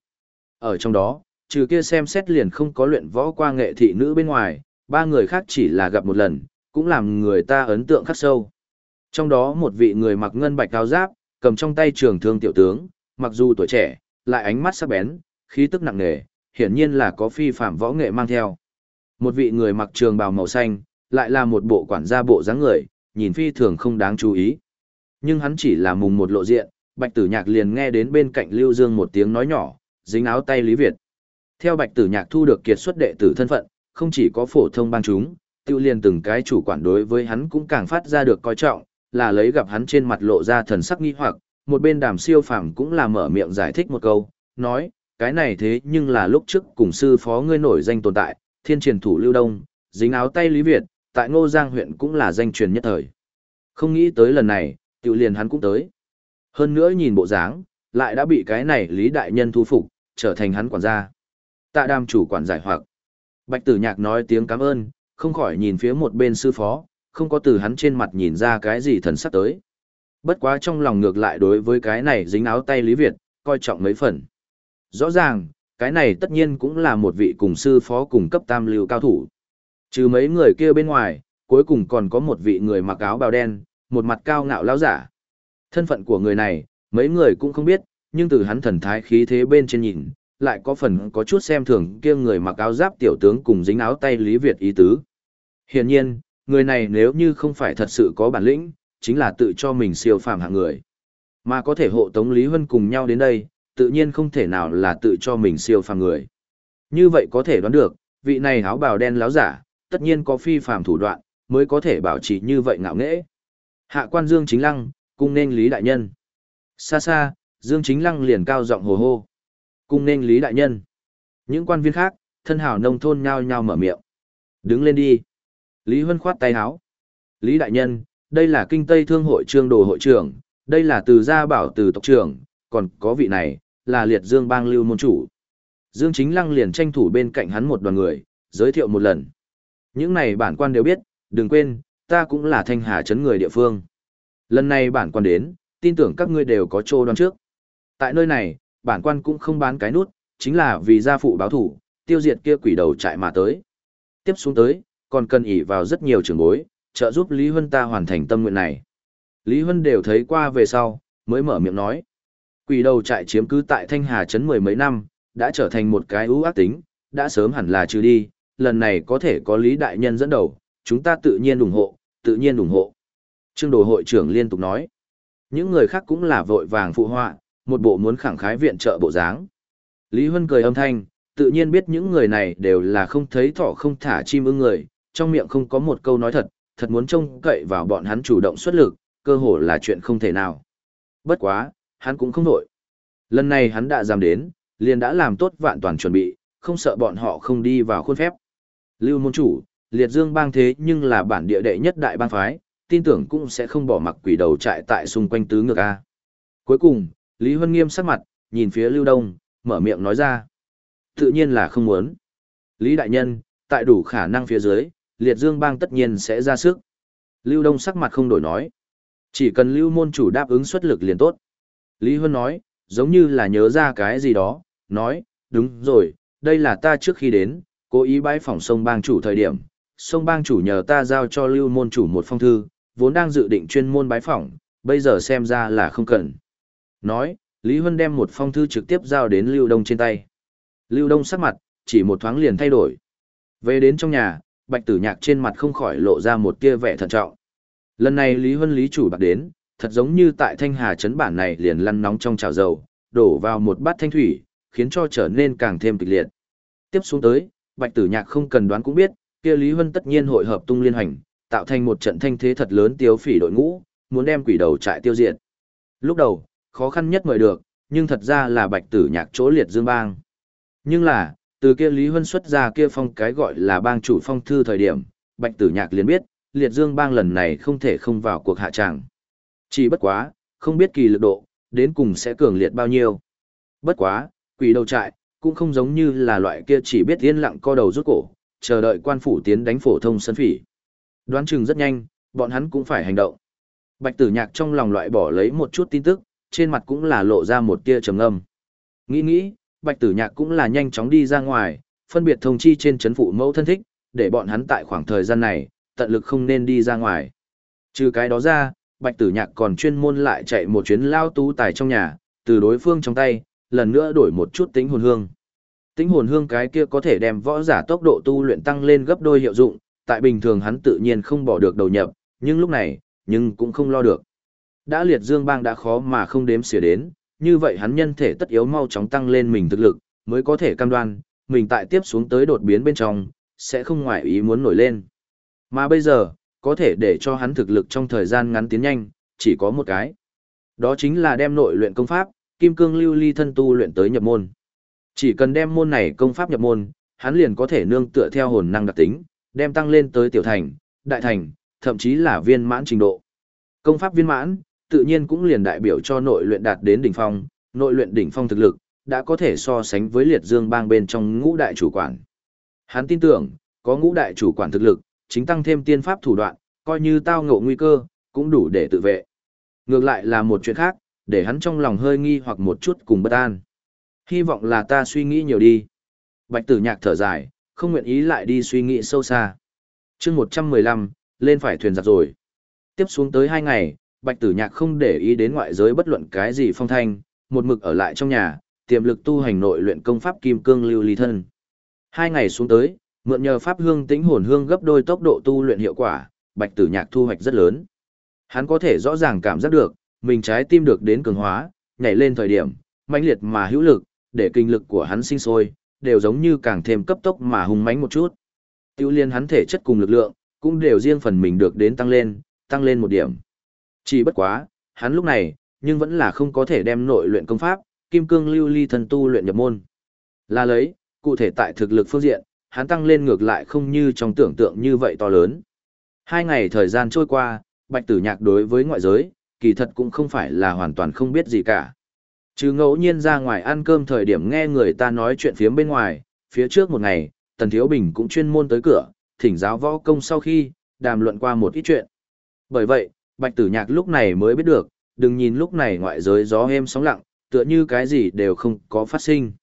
Ở trong đó, trừ kia xem xét liền không có luyện võ qua nghệ thị nữ bên ngoài, ba người khác chỉ là gặp một lần, cũng làm người ta ấn tượng khắc sâu. Trong đó một vị người mặc ngân bạch áo giáp, cầm trong tay trường thương tiểu tướng, mặc dù tuổi trẻ, lại ánh mắt sắc bén, khí tức nặng nề, hiển nhiên là có phi phạm võ nghệ mang theo. Một vị người mặc trường bào màu xanh, lại là một bộ quản gia bộ dáng người, nhìn phi thường không đáng chú ý. Nhưng hắn chỉ là mùng một lộ diện, Bạch Tử Nhạc liền nghe đến bên cạnh Lưu Dương một tiếng nói nhỏ, dính áo tay Lý Việt. Theo Bạch Tử Nhạc thu được kiệt xuất đệ tử thân phận, không chỉ có phổ thông bang chúng, tiêu liền từng cái chủ quản đối với hắn cũng càng phát ra được coi trọng, là lấy gặp hắn trên mặt lộ ra thần sắc nghi hoặc, một bên đàm siêu phàm cũng là mở miệng giải thích một câu, nói, cái này thế nhưng là lúc trước cùng sư phó ngươi nổi danh tồn tại, thiên truyền thủ lưu đông, dính áo tay Lý Việt, tại Ngô Giang huyện cũng là danh truyền nhất thời. Không nghĩ tới lần này, tiểu liền hắn cũng tới. Hơn nữa nhìn bộ dáng, lại đã bị cái này Lý Đại Nhân thu phục, trở thành hắn quản gia. Tạ đàm chủ quản giải hoặc. Bạch tử nhạc nói tiếng cảm ơn, không khỏi nhìn phía một bên sư phó, không có từ hắn trên mặt nhìn ra cái gì thần sắc tới. Bất quá trong lòng ngược lại đối với cái này dính áo tay Lý Việt, coi trọng mấy phần. Rõ ràng, cái này tất nhiên cũng là một vị cùng sư phó cùng cấp tam lưu cao thủ. Trừ mấy người kia bên ngoài, cuối cùng còn có một vị người mặc áo bào đen, một mặt cao ngạo lão giả. Thân phận của người này, mấy người cũng không biết, nhưng từ hắn thần thái khí thế bên trên nhìn, lại có phần có chút xem thường kia người mặc áo giáp tiểu tướng cùng dính áo tay Lý Việt ý tứ. Hiển nhiên, người này nếu như không phải thật sự có bản lĩnh, chính là tự cho mình siêu phàm hạng người. Mà có thể hộ tống Lý Huân cùng nhau đến đây, tự nhiên không thể nào là tự cho mình siêu phàm người. Như vậy có thể đoán được, vị này áo bào đen láo giả, tất nhiên có phi phàm thủ đoạn, mới có thể bảo trì như vậy ngạo nghễ. Hạ quan Dương Chính Lăng, cung nên Lý Đại Nhân. Xa xa, Dương Chính Lăng liền cao giọng hồ hô. Cung nên Lý Đại Nhân. Những quan viên khác, thân hảo nông thôn nhao nhao mở miệng. Đứng lên đi. Lý Huân khoát tay háo. Lý Đại Nhân, đây là kinh tây thương hội trương đồ hội trưởng, đây là từ gia bảo từ tộc trưởng, còn có vị này, là liệt dương bang lưu môn chủ. Dương Chính Lăng liền tranh thủ bên cạnh hắn một đoàn người, giới thiệu một lần. Những này bản quan đều biết, đừng quên, ta cũng là thanh hà chấn người địa phương. Lần này bản quan đến, tin tưởng các ngươi đều có trô đoán trước. Tại nơi này, bản quan cũng không bán cái nút, chính là vì gia phụ báo thủ, tiêu diệt kia quỷ đầu trại mà tới. Tiếp xuống tới, còn cần ỷ vào rất nhiều trường bối, trợ giúp Lý Huân ta hoàn thành tâm nguyện này. Lý Huân đều thấy qua về sau, mới mở miệng nói. Quỷ đầu trại chiếm cứ tại Thanh Hà Trấn mười mấy năm, đã trở thành một cái ưu ác tính, đã sớm hẳn là trừ đi, lần này có thể có Lý Đại Nhân dẫn đầu, chúng ta tự nhiên ủng hộ, tự nhiên ủng hộ. Trương đồ hội trưởng liên tục nói. Những người khác cũng là vội vàng phụ họa, một bộ muốn khẳng khái viện trợ bộ dáng. Lý Huân cười âm thanh, tự nhiên biết những người này đều là không thấy thỏ không thả chim ưng người, trong miệng không có một câu nói thật, thật muốn trông cậy vào bọn hắn chủ động xuất lực, cơ hồ là chuyện không thể nào. Bất quá, hắn cũng không nổi. Lần này hắn đã dám đến, liền đã làm tốt vạn toàn chuẩn bị, không sợ bọn họ không đi vào khuôn phép. Lưu môn chủ, liệt dương bang thế nhưng là bản địa đệ nhất đại bang phái, tin tưởng cũng sẽ không bỏ mặc quỷ đầu trại tại xung quanh tứ ngược A. Cuối cùng, Lý Huân nghiêm sắc mặt, nhìn phía Lưu Đông, mở miệng nói ra. Tự nhiên là không muốn. Lý Đại Nhân, tại đủ khả năng phía dưới, liệt dương bang tất nhiên sẽ ra sức. Lưu Đông sắc mặt không đổi nói. Chỉ cần Lưu môn chủ đáp ứng xuất lực liền tốt. Lý Huân nói, giống như là nhớ ra cái gì đó, nói, đúng rồi, đây là ta trước khi đến, cố ý bãi phòng sông bang chủ thời điểm. Sông bang chủ nhờ ta giao cho Lưu môn chủ một phong thư, vốn đang dự định chuyên môn bái phỏng, bây giờ xem ra là không cần. Nói, Lý Huân đem một phong thư trực tiếp giao đến Lưu Đông trên tay. Lưu Đông sắc mặt, chỉ một thoáng liền thay đổi. Về đến trong nhà, Bạch Tử Nhạc trên mặt không khỏi lộ ra một tia vẻ thận trọng. Lần này Lý Huân Lý chủ bạc đến, thật giống như tại Thanh Hà trấn bản này liền lăn nóng trong chảo dầu, đổ vào một bát thanh thủy, khiến cho trở nên càng thêm kịch liệt. Tiếp xuống tới, Bạch Tử Nhạc không cần đoán cũng biết, kia Lý Huân tất nhiên hội hợp tung liên hành, tạo thành một trận thanh thế thật lớn tiêu phỉ đội ngũ, muốn đem quỷ đầu trại tiêu diệt. Lúc đầu, khó khăn nhất mời được, nhưng thật ra là Bạch Tử Nhạc chỗ liệt dương bang. Nhưng là, từ kia Lý Huân xuất ra kia phong cái gọi là bang chủ phong thư thời điểm, Bạch Tử Nhạc liền biết, liệt dương bang lần này không thể không vào cuộc hạ tràng. Chỉ bất quá, không biết kỳ lực độ, đến cùng sẽ cường liệt bao nhiêu. Bất quá, quỷ đầu trại, cũng không giống như là loại kia chỉ biết yên lặng co đầu rút cổ, chờ đợi quan phủ tiến đánh phổ thông sân phỉ. Đoán chừng rất nhanh, bọn hắn cũng phải hành động. Bạch tử nhạc trong lòng loại bỏ lấy một chút tin tức, trên mặt cũng là lộ ra một tia trầm âm. Nghĩ nghĩ, bạch tử nhạc cũng là nhanh chóng đi ra ngoài, phân biệt thông chi trên chấn phụ mẫu thân thích, để bọn hắn tại khoảng thời gian này, tận lực không nên đi ra ngoài. Trừ cái đó ra, bạch tử nhạc còn chuyên môn lại chạy một chuyến lao tú tài trong nhà, từ đối phương trong tay, lần nữa đổi một chút tính hồn hương. Tinh hồn hương cái kia có thể đem võ giả tốc độ tu luyện tăng lên gấp đôi hiệu dụng, tại bình thường hắn tự nhiên không bỏ được đầu nhập, nhưng lúc này, nhưng cũng không lo được. Đã liệt dương bang đã khó mà không đếm xỉa đến, như vậy hắn nhân thể tất yếu mau chóng tăng lên mình thực lực, mới có thể cam đoan, mình tại tiếp xuống tới đột biến bên trong, sẽ không ngoại ý muốn nổi lên. Mà bây giờ, có thể để cho hắn thực lực trong thời gian ngắn tiến nhanh, chỉ có một cái. Đó chính là đem nội luyện công pháp, kim cương lưu ly thân tu luyện tới nhập môn. Chỉ cần đem môn này công pháp nhập môn, hắn liền có thể nương tựa theo hồn năng đặc tính, đem tăng lên tới tiểu thành, đại thành, thậm chí là viên mãn trình độ. Công pháp viên mãn, tự nhiên cũng liền đại biểu cho nội luyện đạt đến đỉnh phong, nội luyện đỉnh phong thực lực, đã có thể so sánh với liệt dương bang bên trong ngũ đại chủ quản. Hắn tin tưởng, có ngũ đại chủ quản thực lực, chính tăng thêm tiên pháp thủ đoạn, coi như tao ngộ nguy cơ, cũng đủ để tự vệ. Ngược lại là một chuyện khác, để hắn trong lòng hơi nghi hoặc một chút cùng bất an. Hy vọng là ta suy nghĩ nhiều đi. Bạch tử nhạc thở dài, không nguyện ý lại đi suy nghĩ sâu xa. chương 115, lên phải thuyền giặc rồi. Tiếp xuống tới hai ngày, Bạch Tử Nhạc không để ý đến ngoại giới bất luận cái gì phong thanh, một mực ở lại trong nhà, tiềm lực tu hành nội luyện công pháp kim cương lưu ly thân. Hai ngày xuống tới, mượn nhờ pháp hương tĩnh hồn hương gấp đôi tốc độ tu luyện hiệu quả, Bạch Tử Nhạc thu hoạch rất lớn. Hắn có thể rõ ràng cảm giác được, mình trái tim được đến cường hóa, nhảy lên thời điểm, mãnh liệt mà hữu lực, để kinh lực của hắn sinh sôi, đều giống như càng thêm cấp tốc mà hùng mãnh một chút. Tiêu liên hắn thể chất cùng lực lượng, cũng đều riêng phần mình được đến tăng lên, tăng lên một điểm. Chỉ bất quá, hắn lúc này, nhưng vẫn là không có thể đem nội luyện công pháp, kim cương lưu ly thần tu luyện nhập môn. Là lấy, cụ thể tại thực lực phương diện, hắn tăng lên ngược lại không như trong tưởng tượng như vậy to lớn. Hai ngày thời gian trôi qua, bạch tử nhạc đối với ngoại giới, kỳ thật cũng không phải là hoàn toàn không biết gì cả. Chứ ngẫu nhiên ra ngoài ăn cơm thời điểm nghe người ta nói chuyện phía bên ngoài, phía trước một ngày, Tần Thiếu Bình cũng chuyên môn tới cửa, thỉnh giáo võ công sau khi, đàm luận qua một ít chuyện. Bởi vậy, Bạch Tử Nhạc lúc này mới biết được, đừng nhìn lúc này ngoại giới gió êm sóng lặng, tựa như cái gì đều không có phát sinh.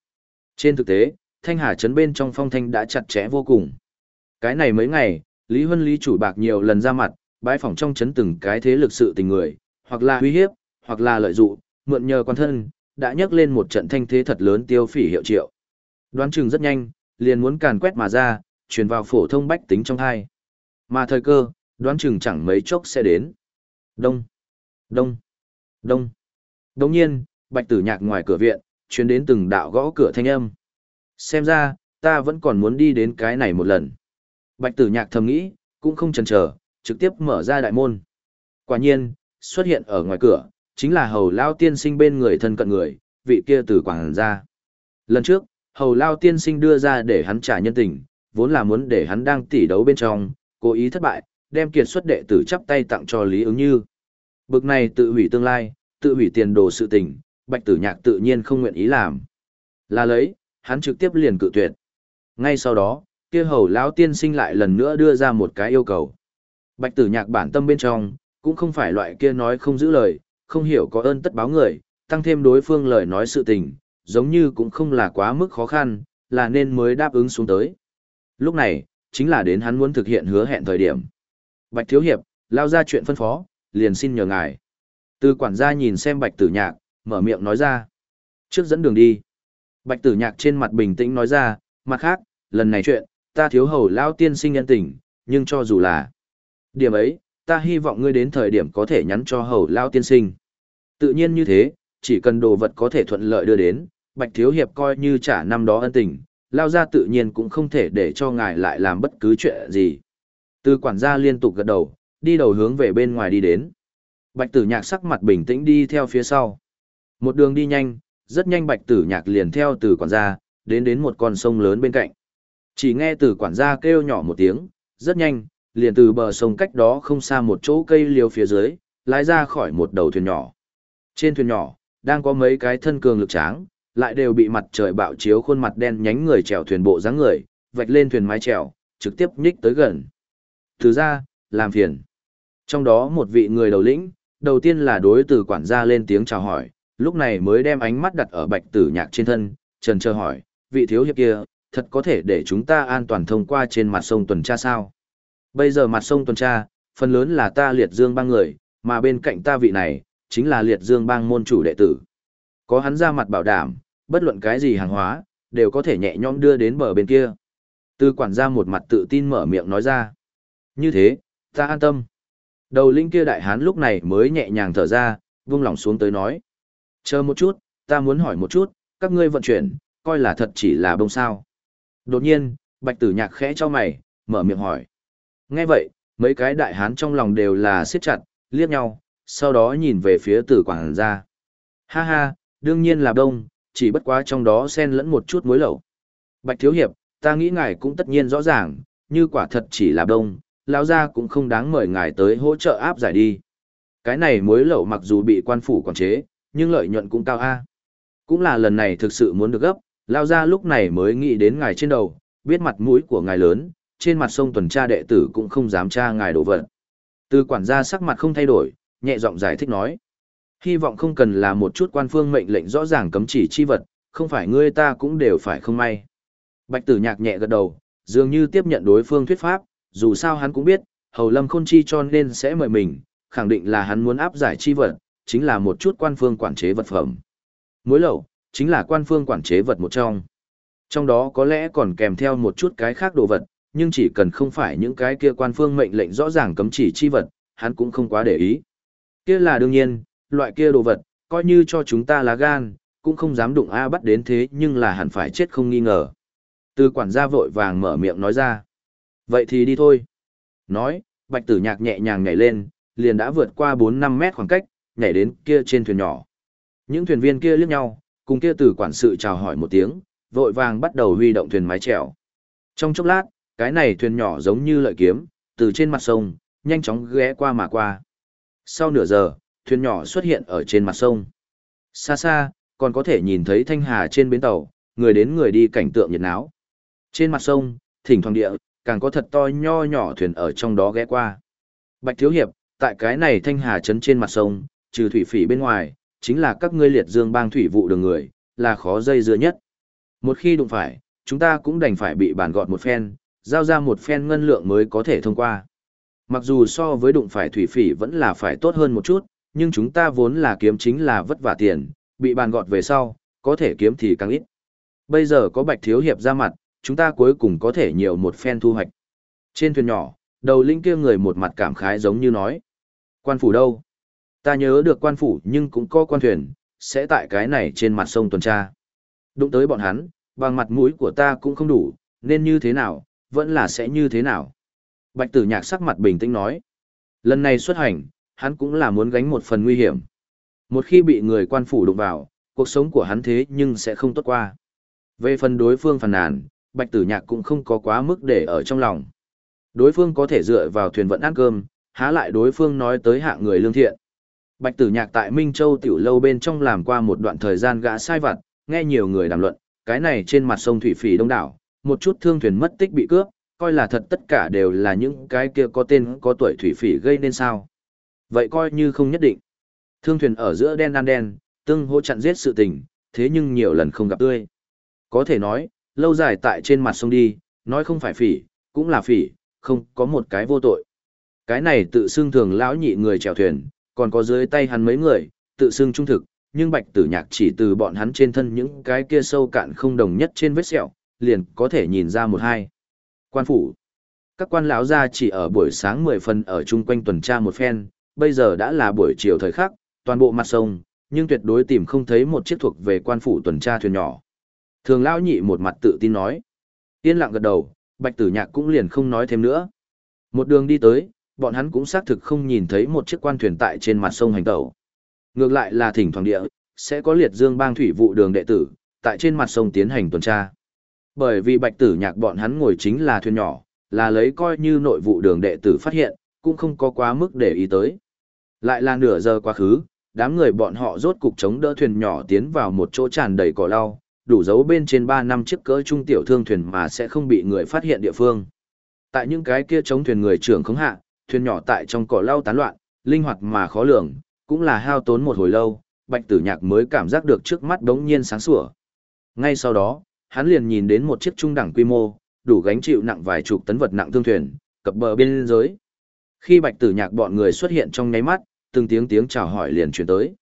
Trên thực tế, Thanh Hà Trấn bên trong phong thanh đã chặt chẽ vô cùng. Cái này mấy ngày, Lý Huân Lý chủ bạc nhiều lần ra mặt, bãi phòng trong chấn từng cái thế lực sự tình người, hoặc là uy hiếp, hoặc là lợi dụng, mượn nhờ quan thân, đã nhấc lên một trận thanh thế thật lớn tiêu phỉ hiệu triệu. Đoán chừng rất nhanh, liền muốn càn quét mà ra, truyền vào phổ thông bách tính trong hai. Mà thời cơ, đoán chừng chẳng mấy chốc sẽ đến. Đông, đông, đông. Đồng nhiên, bạch tử nhạc ngoài cửa viện, truyền đến từng đạo gõ cửa thanh âm. Xem ra, ta vẫn còn muốn đi đến cái này một lần. Bạch tử nhạc thầm nghĩ, cũng không chần chờ, trực tiếp mở ra đại môn. Quả nhiên, xuất hiện ở ngoài cửa, chính là hầu lao tiên sinh bên người thân cận người, vị kia từ quảng ra. Lần trước, hầu lao tiên sinh đưa ra để hắn trả nhân tình, vốn là muốn để hắn đang tỉ đấu bên trong, cố ý thất bại, đem kiệt xuất đệ tử chắp tay tặng cho Lý ứng như. Bực này tự hủy tương lai, tự hủy tiền đồ sự tình, bạch tử nhạc tự nhiên không nguyện ý làm. Là lấy, hắn trực tiếp liền cự tuyệt. Ngay sau đó, kia hầu lão tiên sinh lại lần nữa đưa ra một cái yêu cầu. Bạch tử nhạc bản tâm bên trong, cũng không phải loại kia nói không giữ lời, không hiểu có ơn tất báo người, tăng thêm đối phương lời nói sự tình, giống như cũng không là quá mức khó khăn, là nên mới đáp ứng xuống tới. Lúc này, chính là đến hắn muốn thực hiện hứa hẹn thời điểm. Bạch Thiếu Hiệp, lao ra chuyện phân phó, liền xin nhờ ngài. Từ quản gia nhìn xem bạch tử nhạc, mở miệng nói ra. Trước dẫn đường đi. Bạch tử nhạc trên mặt bình tĩnh nói ra, mặt khác, lần này chuyện, ta thiếu hầu lao tiên sinh nhân tình, nhưng cho dù là điểm ấy, ta hy vọng ngươi đến thời điểm có thể nhắn cho hầu lao tiên sinh. Tự nhiên như thế, chỉ cần đồ vật có thể thuận lợi đưa đến, bạch thiếu hiệp coi như trả năm đó ân tình, lao ra tự nhiên cũng không thể để cho ngài lại làm bất cứ chuyện gì. Từ quản gia liên tục gật đầu, đi đầu hướng về bên ngoài đi đến. Bạch tử nhạc sắc mặt bình tĩnh đi theo phía sau. Một đường đi nhanh, rất nhanh bạch tử nhạc liền theo từ quản gia, đến đến một con sông lớn bên cạnh. Chỉ nghe từ quản gia kêu nhỏ một tiếng, rất nhanh, liền từ bờ sông cách đó không xa một chỗ cây liều phía dưới, lái ra khỏi một đầu thuyền nhỏ. Trên thuyền nhỏ, đang có mấy cái thân cường lực tráng, lại đều bị mặt trời bạo chiếu khuôn mặt đen nhánh người chèo thuyền bộ dáng người, vạch lên thuyền mái chèo, trực tiếp nhích tới gần. thứ ra, làm phiền. Trong đó một vị người đầu lĩnh, đầu tiên là đối từ quản gia lên tiếng chào hỏi, lúc này mới đem ánh mắt đặt ở bạch tử nhạc trên thân, trần chờ hỏi, vị thiếu hiệp kia, thật có thể để chúng ta an toàn thông qua trên mặt sông tuần tra sao? Bây giờ mặt sông tuần tra, phần lớn là ta liệt dương ba người, mà bên cạnh ta vị này, chính là liệt dương bang môn chủ đệ tử. Có hắn ra mặt bảo đảm, bất luận cái gì hàng hóa, đều có thể nhẹ nhõm đưa đến bờ bên kia. tư quản gia một mặt tự tin mở miệng nói ra. Như thế, ta an tâm. Đầu linh kia đại hán lúc này mới nhẹ nhàng thở ra, vung lòng xuống tới nói. Chờ một chút, ta muốn hỏi một chút, các ngươi vận chuyển, coi là thật chỉ là bông sao. Đột nhiên, bạch tử nhạc khẽ cho mày, mở miệng hỏi. Nghe vậy, mấy cái đại hán trong lòng đều là siết chặt, liếc nhau, sau đó nhìn về phía tử quảng ra. Ha ha, đương nhiên là đông, chỉ bất quá trong đó xen lẫn một chút muối lẩu. Bạch thiếu hiệp, ta nghĩ ngài cũng tất nhiên rõ ràng, như quả thật chỉ là đông, lão gia cũng không đáng mời ngài tới hỗ trợ áp giải đi. Cái này muối lẩu mặc dù bị quan phủ quản chế, nhưng lợi nhuận cũng cao a. Cũng là lần này thực sự muốn được gấp, lão gia lúc này mới nghĩ đến ngài trên đầu, biết mặt mũi của ngài lớn, trên mặt sông tuần tra đệ tử cũng không dám tra ngài đổ vật. Từ quản gia sắc mặt không thay đổi, nhẹ giọng giải thích nói. Hy vọng không cần là một chút quan phương mệnh lệnh rõ ràng cấm chỉ chi vật, không phải ngươi ta cũng đều phải không may. Bạch tử nhạc nhẹ gật đầu, dường như tiếp nhận đối phương thuyết pháp, dù sao hắn cũng biết, Hầu Lâm Khôn Chi cho nên sẽ mời mình, khẳng định là hắn muốn áp giải chi vật, chính là một chút quan phương quản chế vật phẩm. Mối lậu, chính là quan phương quản chế vật một trong. Trong đó có lẽ còn kèm theo một chút cái khác đồ vật, nhưng chỉ cần không phải những cái kia quan phương mệnh lệnh rõ ràng cấm chỉ chi vật, hắn cũng không quá để ý. Kia là đương nhiên, loại kia đồ vật, coi như cho chúng ta lá gan, cũng không dám đụng A bắt đến thế nhưng là hẳn phải chết không nghi ngờ. Từ quản gia vội vàng mở miệng nói ra. Vậy thì đi thôi. Nói, bạch tử nhạc nhẹ nhàng nhảy lên, liền đã vượt qua 4-5 mét khoảng cách, nhảy đến kia trên thuyền nhỏ. Những thuyền viên kia liếc nhau, cùng kia từ quản sự chào hỏi một tiếng, vội vàng bắt đầu huy động thuyền mái chèo. Trong chốc lát, cái này thuyền nhỏ giống như lợi kiếm, từ trên mặt sông, nhanh chóng ghé qua mà qua. Sau nửa giờ, thuyền nhỏ xuất hiện ở trên mặt sông. Xa xa, còn có thể nhìn thấy thanh hà trên bến tàu, người đến người đi cảnh tượng nhiệt náo. Trên mặt sông, thỉnh thoảng địa, càng có thật to nho nhỏ thuyền ở trong đó ghé qua. Bạch Thiếu Hiệp, tại cái này thanh hà trấn trên mặt sông, trừ thủy phỉ bên ngoài, chính là các ngươi liệt dương bang thủy vụ đường người, là khó dây dưa nhất. Một khi đụng phải, chúng ta cũng đành phải bị bàn gọt một phen, giao ra một phen ngân lượng mới có thể thông qua. Mặc dù so với đụng phải thủy phỉ vẫn là phải tốt hơn một chút, nhưng chúng ta vốn là kiếm chính là vất vả tiền, bị bàn gọt về sau, có thể kiếm thì càng ít. Bây giờ có bạch thiếu hiệp ra mặt, chúng ta cuối cùng có thể nhiều một phen thu hoạch. Trên thuyền nhỏ, đầu linh kia người một mặt cảm khái giống như nói. Quan phủ đâu? Ta nhớ được quan phủ nhưng cũng có quan thuyền, sẽ tại cái này trên mặt sông tuần tra. Đụng tới bọn hắn, bằng mặt mũi của ta cũng không đủ, nên như thế nào, vẫn là sẽ như thế nào. Bạch tử nhạc sắc mặt bình tĩnh nói. Lần này xuất hành, hắn cũng là muốn gánh một phần nguy hiểm. Một khi bị người quan phủ đụng vào, cuộc sống của hắn thế nhưng sẽ không tốt qua. Về phần đối phương phàn nàn, bạch tử nhạc cũng không có quá mức để ở trong lòng. Đối phương có thể dựa vào thuyền vận ăn cơm, há lại đối phương nói tới hạ người lương thiện. Bạch tử nhạc tại Minh Châu tiểu lâu bên trong làm qua một đoạn thời gian gã sai vặt, nghe nhiều người đàm luận, cái này trên mặt sông Thủy Phỉ đông đảo, một chút thương thuyền mất tích bị cướp, coi là thật tất cả đều là những cái kia có tên có tuổi Thủy Phỉ gây nên sao. Vậy coi như không nhất định. Thương thuyền ở giữa đen nan đen, tương hỗ chặn giết sự tình, thế nhưng nhiều lần không gặp tươi. Có thể nói, lâu dài tại trên mặt sông đi, nói không phải phỉ, cũng là phỉ, không có một cái vô tội. Cái này tự xưng thường lão nhị người chèo thuyền, còn có dưới tay hắn mấy người, tự xưng trung thực, nhưng bạch tử nhạc chỉ từ bọn hắn trên thân những cái kia sâu cạn không đồng nhất trên vết sẹo, liền có thể nhìn ra một hai. Quan phủ. Các quan lão gia chỉ ở buổi sáng 10 phần ở chung quanh tuần tra một phen, bây giờ đã là buổi chiều thời khắc, toàn bộ mặt sông, nhưng tuyệt đối tìm không thấy một chiếc thuộc về quan phủ tuần tra thuyền nhỏ. Thường lão nhị một mặt tự tin nói. Yên lặng gật đầu, bạch tử nhạc cũng liền không nói thêm nữa. Một đường đi tới, bọn hắn cũng xác thực không nhìn thấy một chiếc quan thuyền tại trên mặt sông hành tẩu. Ngược lại là thỉnh thoảng địa, sẽ có liệt dương bang thủy vụ đường đệ tử, tại trên mặt sông tiến hành tuần tra. Bởi vì bạch tử nhạc bọn hắn ngồi chính là thuyền nhỏ, là lấy coi như nội vụ đường đệ tử phát hiện, cũng không có quá mức để ý tới. Lại là nửa giờ quá khứ, đám người bọn họ rốt cục chống đỡ thuyền nhỏ tiến vào một chỗ tràn đầy cỏ lau, đủ dấu bên trên 3 năm chiếc cỡ trung tiểu thương thuyền mà sẽ không bị người phát hiện địa phương. Tại những cái kia chống thuyền người trưởng không hạ, thuyền nhỏ tại trong cỏ lau tán loạn, linh hoạt mà khó lường, cũng là hao tốn một hồi lâu, Bạch Tử Nhạc mới cảm giác được trước mắt đống nhiên sáng sủa. Ngay sau đó, hắn liền nhìn đến một chiếc trung đẳng quy mô, đủ gánh chịu nặng vài chục tấn vật nặng thương thuyền, cập bờ biên giới. Khi Bạch Tử Nhạc bọn người xuất hiện trong nháy mắt, từng tiếng tiếng chào hỏi liền truyền tới.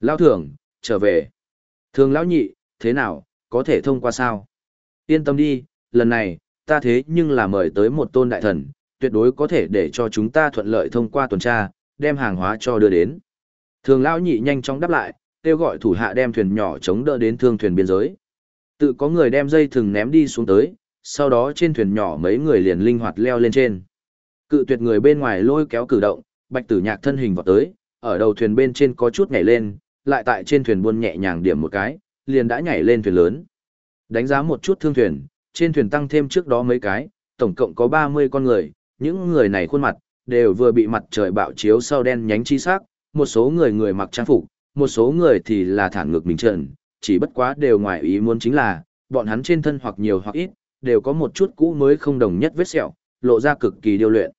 Lão thượng trở về. Thường lão nhị, thế nào, có thể thông qua sao? Yên tâm đi, lần này, ta thế nhưng là mời tới một tôn đại thần, tuyệt đối có thể để cho chúng ta thuận lợi thông qua tuần tra, đem hàng hóa cho đưa đến. Thường lão nhị nhanh chóng đáp lại, kêu gọi thủ hạ đem thuyền nhỏ chống đỡ đến thương thuyền biên giới. Tự có người đem dây thừng ném đi xuống tới, sau đó trên thuyền nhỏ mấy người liền linh hoạt leo lên trên. Cự tuyệt người bên ngoài lôi kéo cử động, bạch tử nhạc thân hình vào tới, ở đầu thuyền bên trên có chút nhảy lên, lại tại trên thuyền buôn nhẹ nhàng điểm một cái, liền đã nhảy lên thuyền lớn. Đánh giá một chút thương thuyền, trên thuyền tăng thêm trước đó mấy cái, tổng cộng có 30 con người, những người này khuôn mặt, đều vừa bị mặt trời bạo chiếu sau đen nhánh chi sắc, một số người người mặc trang phục, một số người thì là thản ngược mình trần, chỉ bất quá đều ngoài ý muốn chính là, bọn hắn trên thân hoặc nhiều hoặc ít, đều có một chút cũ mới không đồng nhất vết sẹo, lộ ra cực kỳ điêu luyện.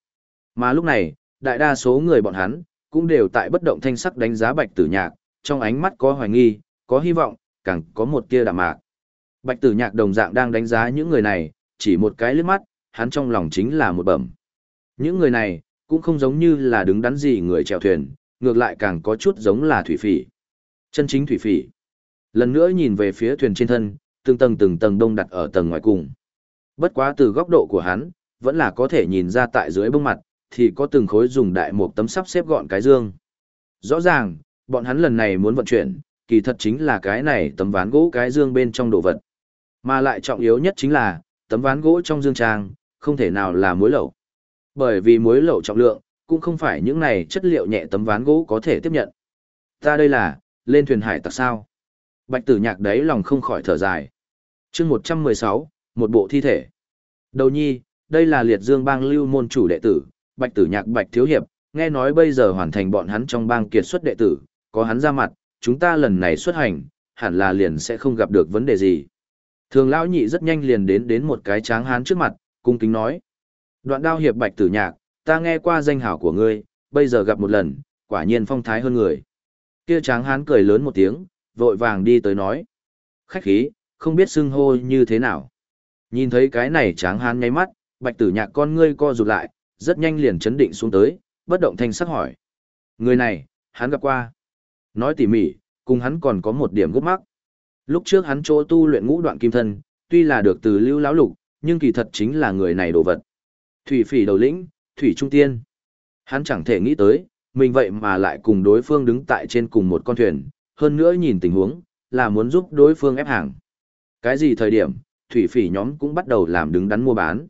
Mà lúc này, đại đa số người bọn hắn, cũng đều tại bất động thanh sắc đánh giá bạch tử nhạc, trong ánh mắt có hoài nghi, có hy vọng, càng có một tia đạm mạc. Bạch tử nhạc đồng dạng đang đánh giá những người này, chỉ một cái lướt mắt, hắn trong lòng chính là một bẩm. Những người này, cũng không giống như là đứng đắn gì người chèo thuyền, ngược lại càng có chút giống là thủy phỉ. Chân chính thủy phỉ. Lần nữa nhìn về phía thuyền trên thân, từng tầng từng tầng đông đặt ở tầng ngoài cùng. Bất quá từ góc độ của hắn, vẫn là có thể nhìn ra tại dưới bông mặt, thì có từng khối dùng đại một tấm sắp xếp gọn cái dương. Rõ ràng, bọn hắn lần này muốn vận chuyển, kỳ thật chính là cái này tấm ván gỗ cái dương bên trong đồ vật. Mà lại trọng yếu nhất chính là, tấm ván gỗ trong dương trang, không thể nào là muối lậu, Bởi vì muối lậu trọng lượng, cũng không phải những này chất liệu nhẹ tấm ván gỗ có thể tiếp nhận. Ta đây là, lên thuyền hải tặc sao? Bạch tử nhạc đấy lòng không khỏi thở dài. chương 116, một bộ thi thể. Đầu nhi, đây là liệt dương bang lưu môn chủ đệ tử, bạch tử nhạc bạch thiếu hiệp, nghe nói bây giờ hoàn thành bọn hắn trong bang kiệt xuất đệ tử, có hắn ra mặt, chúng ta lần này xuất hành, hẳn là liền sẽ không gặp được vấn đề gì. Thường lão nhị rất nhanh liền đến đến một cái tráng hán trước mặt, cung kính nói. Đoạn đao hiệp bạch tử nhạc, ta nghe qua danh hảo của ngươi, bây giờ gặp một lần, quả nhiên phong thái hơn người. Kia tráng hán cười lớn một tiếng, vội vàng đi tới nói. Khách khí, không biết xưng hô như thế nào. Nhìn thấy cái này tráng hán nháy mắt, bạch tử nhạc con ngươi co rụt lại, rất nhanh liền chấn định xuống tới, bất động thanh sắc hỏi. Người này, hắn gặp qua. Nói tỉ mỉ, cùng hắn còn có một điểm gốc mắc. Lúc trước hắn chỗ tu luyện ngũ đoạn kim thân, tuy là được từ lưu lão lục, nhưng kỳ thật chính là người này đồ vật. Thủy phỉ đầu lĩnh, thủy trung tiên. Hắn chẳng thể nghĩ tới, mình vậy mà lại cùng đối phương đứng tại trên cùng một con thuyền, hơn nữa nhìn tình huống, là muốn giúp đối phương ép hàng. Cái gì thời điểm, thủy phỉ nhóm cũng bắt đầu làm đứng đắn mua bán.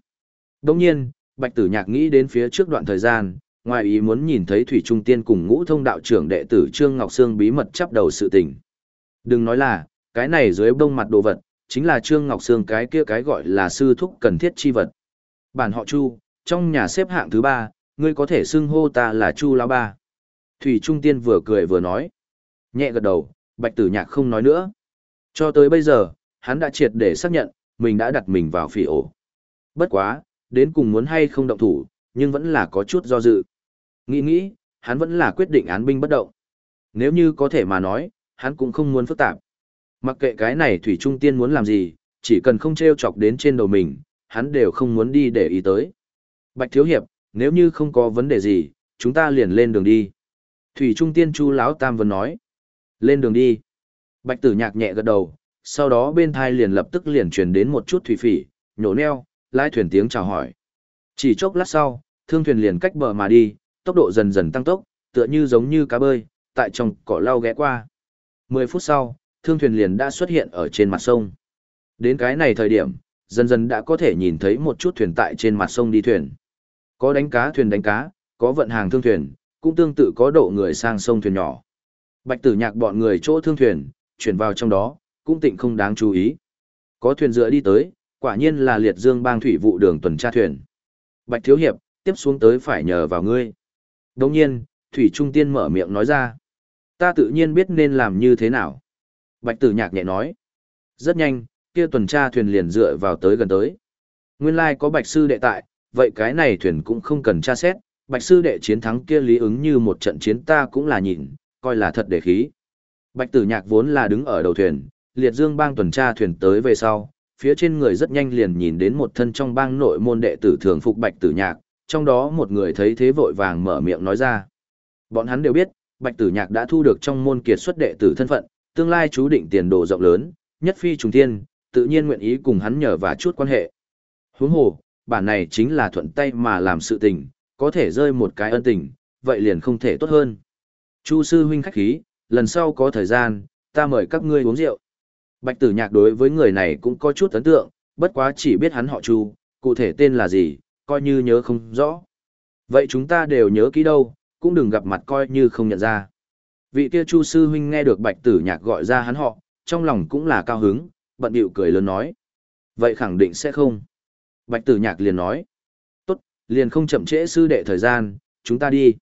Đồng nhiên, Bạch Tử Nhạc nghĩ đến phía trước đoạn thời gian, ngoài ý muốn nhìn thấy Thủy Trung Tiên cùng ngũ thông đạo trưởng đệ tử Trương Ngọc Sương bí mật chấp đầu sự tình. Đừng nói là, cái này dưới bông mặt đồ vật, chính là Trương Ngọc Sương cái kia cái gọi là sư thúc cần thiết chi vật. Bản họ Chu, trong nhà xếp hạng thứ ba, ngươi có thể xưng hô ta là Chu Lão Ba. Thủy Trung Tiên vừa cười vừa nói. Nhẹ gật đầu, Bạch Tử Nhạc không nói nữa. Cho tới bây giờ, hắn đã triệt để xác nhận, mình đã đặt mình vào phỉ ổ. Bất quá, đến cùng muốn hay không động thủ, nhưng vẫn là có chút do dự. Nghĩ nghĩ, hắn vẫn là quyết định án binh bất động. Nếu như có thể mà nói, hắn cũng không muốn phức tạp. Mặc kệ cái này Thủy Trung Tiên muốn làm gì, chỉ cần không treo chọc đến trên đầu mình, hắn đều không muốn đi để ý tới. Bạch Thiếu Hiệp, nếu như không có vấn đề gì, chúng ta liền lên đường đi. Thủy Trung Tiên Chu Lão Tam vẫn nói. Lên đường đi. Bạch Tử Nhạc nhẹ gật đầu, sau đó bên thai liền lập tức liền truyền đến một chút thủy phỉ, nhổ neo, lái thuyền tiếng chào hỏi. Chỉ chốc lát sau, thương thuyền liền cách bờ mà đi, tốc độ dần dần tăng tốc, tựa như giống như cá bơi, tại trong cỏ lau ghé qua. 10 phút sau, thương thuyền liền đã xuất hiện ở trên mặt sông. Đến cái này thời điểm, dần dần đã có thể nhìn thấy một chút thuyền tại trên mặt sông đi thuyền. Có đánh cá thuyền đánh cá, có vận hàng thương thuyền, cũng tương tự có độ người sang sông thuyền nhỏ. Bạch tử nhạc bọn người chỗ thương thuyền, chuyển vào trong đó, cũng tịnh không đáng chú ý. Có thuyền dựa đi tới, quả nhiên là liệt dương bang thủy vụ đường tuần tra thuyền. Bạch Thiếu Hiệp, tiếp xuống tới phải nhờ vào ngươi. Đồng nhiên, Thủy Trung Tiên mở miệng nói ra. Ta tự nhiên biết nên làm như thế nào. Bạch Tử Nhạc nhẹ nói. Rất nhanh, kia tuần tra thuyền liền dựa vào tới gần tới. Nguyên lai có Bạch Sư đệ tại, vậy cái này thuyền cũng không cần tra xét. Bạch Sư đệ chiến thắng kia lý ứng như một trận chiến ta cũng là nhìn, coi là thật để khí. Bạch Tử Nhạc vốn là đứng ở đầu thuyền, liệt dương bang tuần tra thuyền tới về sau, phía trên người rất nhanh liền nhìn đến một thân trong bang nội môn đệ tử thường phục bạch tử nhạc, trong đó một người thấy thế vội vàng mở miệng nói ra. Bọn hắn đều biết, bạch tử nhạc đã thu được trong môn kiệt xuất đệ tử thân phận, tương lai chú định tiền đồ rộng lớn, nhất phi trùng thiên, tự nhiên nguyện ý cùng hắn nhờ và chút quan hệ. Huống hồ, bản này chính là thuận tay mà làm sự tình, có thể rơi một cái ân tình, vậy liền không thể tốt hơn. Chu sư huynh khách khí, lần sau có thời gian, ta mời các ngươi uống rượu. Bạch tử nhạc đối với người này cũng có chút ấn tượng, bất quá chỉ biết hắn họ Chu, cụ thể tên là gì, coi như nhớ không rõ. Vậy chúng ta đều nhớ kỹ đâu, cũng đừng gặp mặt coi như không nhận ra. Vị kia Chu sư huynh nghe được Bạch tử nhạc gọi ra hắn họ, trong lòng cũng là cao hứng, bận điệu cười lớn nói. Vậy khẳng định sẽ không. Bạch tử nhạc liền nói. Tốt, liền không chậm trễ sư đệ thời gian, chúng ta đi.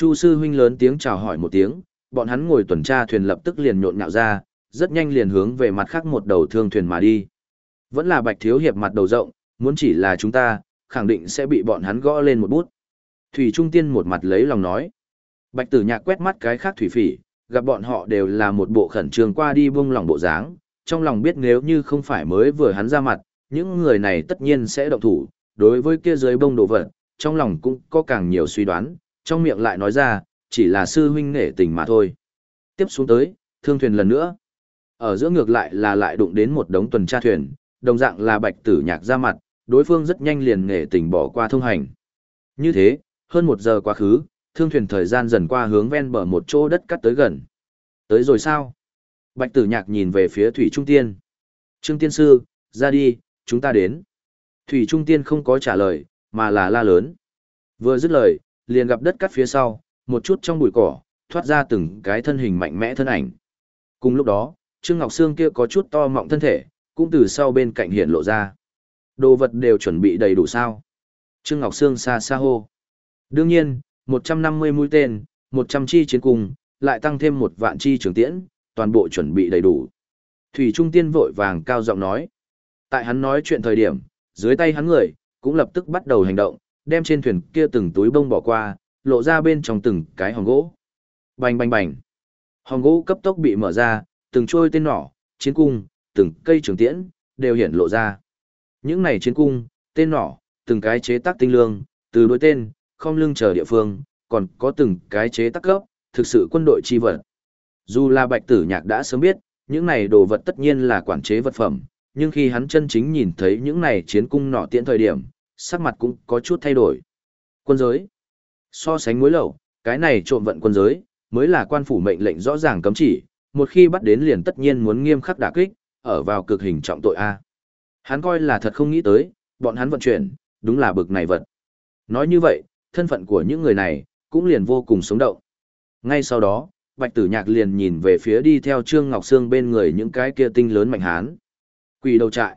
Chu sư huynh lớn tiếng chào hỏi một tiếng, bọn hắn ngồi tuần tra thuyền lập tức liền nhộn nhạo ra, rất nhanh liền hướng về mặt khác một đầu thương thuyền mà đi. Vẫn là bạch thiếu hiệp mặt đầu rộng, muốn chỉ là chúng ta, khẳng định sẽ bị bọn hắn gõ lên một bút. Thủy Trung Tiên một mặt lấy lòng nói. Bạch tử nhạc quét mắt cái khác thủy phỉ, gặp bọn họ đều là một bộ khẩn trương qua đi buông lòng bộ dáng, trong lòng biết nếu như không phải mới vừa hắn ra mặt, những người này tất nhiên sẽ động thủ, đối với kia dưới bông đồ vật, trong lòng cũng có càng nhiều suy đoán, trong miệng lại nói ra, chỉ là sư huynh nể tình mà thôi. Tiếp xuống tới, thương thuyền lần nữa. Ở giữa ngược lại là lại đụng đến một đống tuần tra thuyền, đồng dạng là bạch tử nhạc ra mặt, đối phương rất nhanh liền nể tình bỏ qua thông hành. Như thế, hơn một giờ quá khứ, thương thuyền thời gian dần qua hướng ven bờ một chỗ đất cắt tới gần. Tới rồi sao? Bạch tử nhạc nhìn về phía Thủy Trung Tiên. Trương Tiên Sư, ra đi, chúng ta đến. Thủy Trung Tiên không có trả lời, mà là la lớn. Vừa dứt lời, liền gặp đất cắt phía sau, một chút trong bụi cỏ, thoát ra từng cái thân hình mạnh mẽ thân ảnh. Cùng lúc đó, Trương Ngọc Sương kia có chút to mọng thân thể, cũng từ sau bên cạnh hiện lộ ra. Đồ vật đều chuẩn bị đầy đủ sao. Trương Ngọc Sương xa xa hô. Đương nhiên, 150 mũi tên, 100 chi chiến cung, lại tăng thêm một vạn chi trường tiễn, toàn bộ chuẩn bị đầy đủ. Thủy Trung Tiên vội vàng cao giọng nói. Tại hắn nói chuyện thời điểm, dưới tay hắn người, cũng lập tức bắt đầu hành động, đem trên thuyền kia từng túi bông bỏ qua, lộ ra bên trong từng cái hòn gỗ. Bành bành bành. Hòn gỗ cấp tốc bị mở ra, từng trôi tên nỏ, chiến cung, từng cây trường tiễn, đều hiện lộ ra. Những này chiến cung, tên nỏ, từng cái chế tác tinh lương, từ đối tên, không lương chờ địa phương, còn có từng cái chế tác cấp, thực sự quân đội chi vật. Dù là bạch tử nhạc đã sớm biết, những này đồ vật tất nhiên là quản chế vật phẩm, nhưng khi hắn chân chính nhìn thấy những này chiến cung nọ tiễn thời điểm, sắc mặt cũng có chút thay đổi. Quân giới. So sánh mối lậu, cái này trộm vận quân giới, mới là quan phủ mệnh lệnh rõ ràng cấm chỉ, một khi bắt đến liền tất nhiên muốn nghiêm khắc đả kích, ở vào cực hình trọng tội A. Hắn coi là thật không nghĩ tới, bọn hắn vận chuyển, đúng là bực này vật. Nói như vậy, thân phận của những người này, cũng liền vô cùng sống động. Ngay sau đó, Bạch Tử Nhạc liền nhìn về phía đi theo Trương Ngọc Sương bên người những cái kia tinh lớn mạnh hán. Quỷ đầu trại.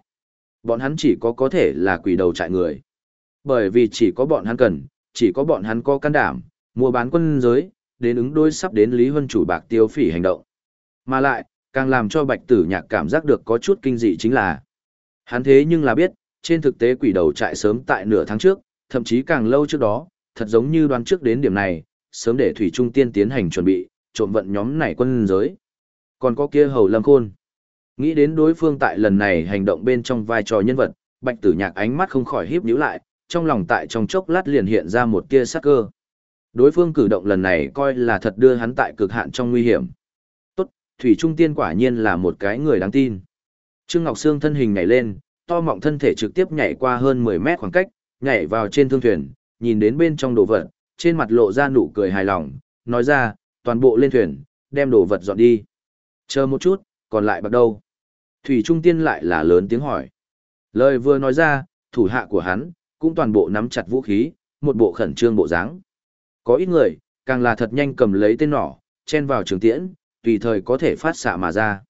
Bọn hắn chỉ có có thể là quỷ đầu trại người. Bởi vì chỉ có bọn hắn cần, chỉ có bọn hắn có can đảm, mua bán quân giới, đến ứng đối sắp đến Lý Huân chủ bạc tiêu phỉ hành động. Mà lại, càng làm cho Bạch Tử Nhạc cảm giác được có chút kinh dị chính là hắn thế nhưng là biết, trên thực tế quỷ đầu trại sớm tại nửa tháng trước, thậm chí càng lâu trước đó, thật giống như đoán trước đến điểm này, sớm để Thủy Trung Tiên tiến hành chuẩn bị, trộm vận nhóm này quân giới. Còn có kia Hầu Lâm Khôn. Nghĩ đến đối phương tại lần này hành động bên trong vai trò nhân vật, Bạch Tử Nhạc ánh mắt không khỏi híp nhíu lại, trong lòng tại trong chốc lát liền hiện ra một tia sắc cơ. Đối phương cử động lần này coi là thật đưa hắn tại cực hạn trong nguy hiểm. Tốt, Thủy Trung Tiên quả nhiên là một cái người đáng tin. Trương Ngọc Sương thân hình nhảy lên, to mọng thân thể trực tiếp nhảy qua hơn 10 mét khoảng cách, nhảy vào trên thương thuyền, nhìn đến bên trong đồ vật, trên mặt lộ ra nụ cười hài lòng, nói ra, toàn bộ lên thuyền, đem đồ vật dọn đi. Chờ một chút, còn lại bắt đầu. Thủy Trung Tiên lại là lớn tiếng hỏi. Lời vừa nói ra, thủ hạ của hắn, cũng toàn bộ nắm chặt vũ khí, một bộ khẩn trương bộ dáng. Có ít người, càng là thật nhanh cầm lấy tên nỏ, chen vào trường tiễn, tùy thời có thể phát xạ mà ra.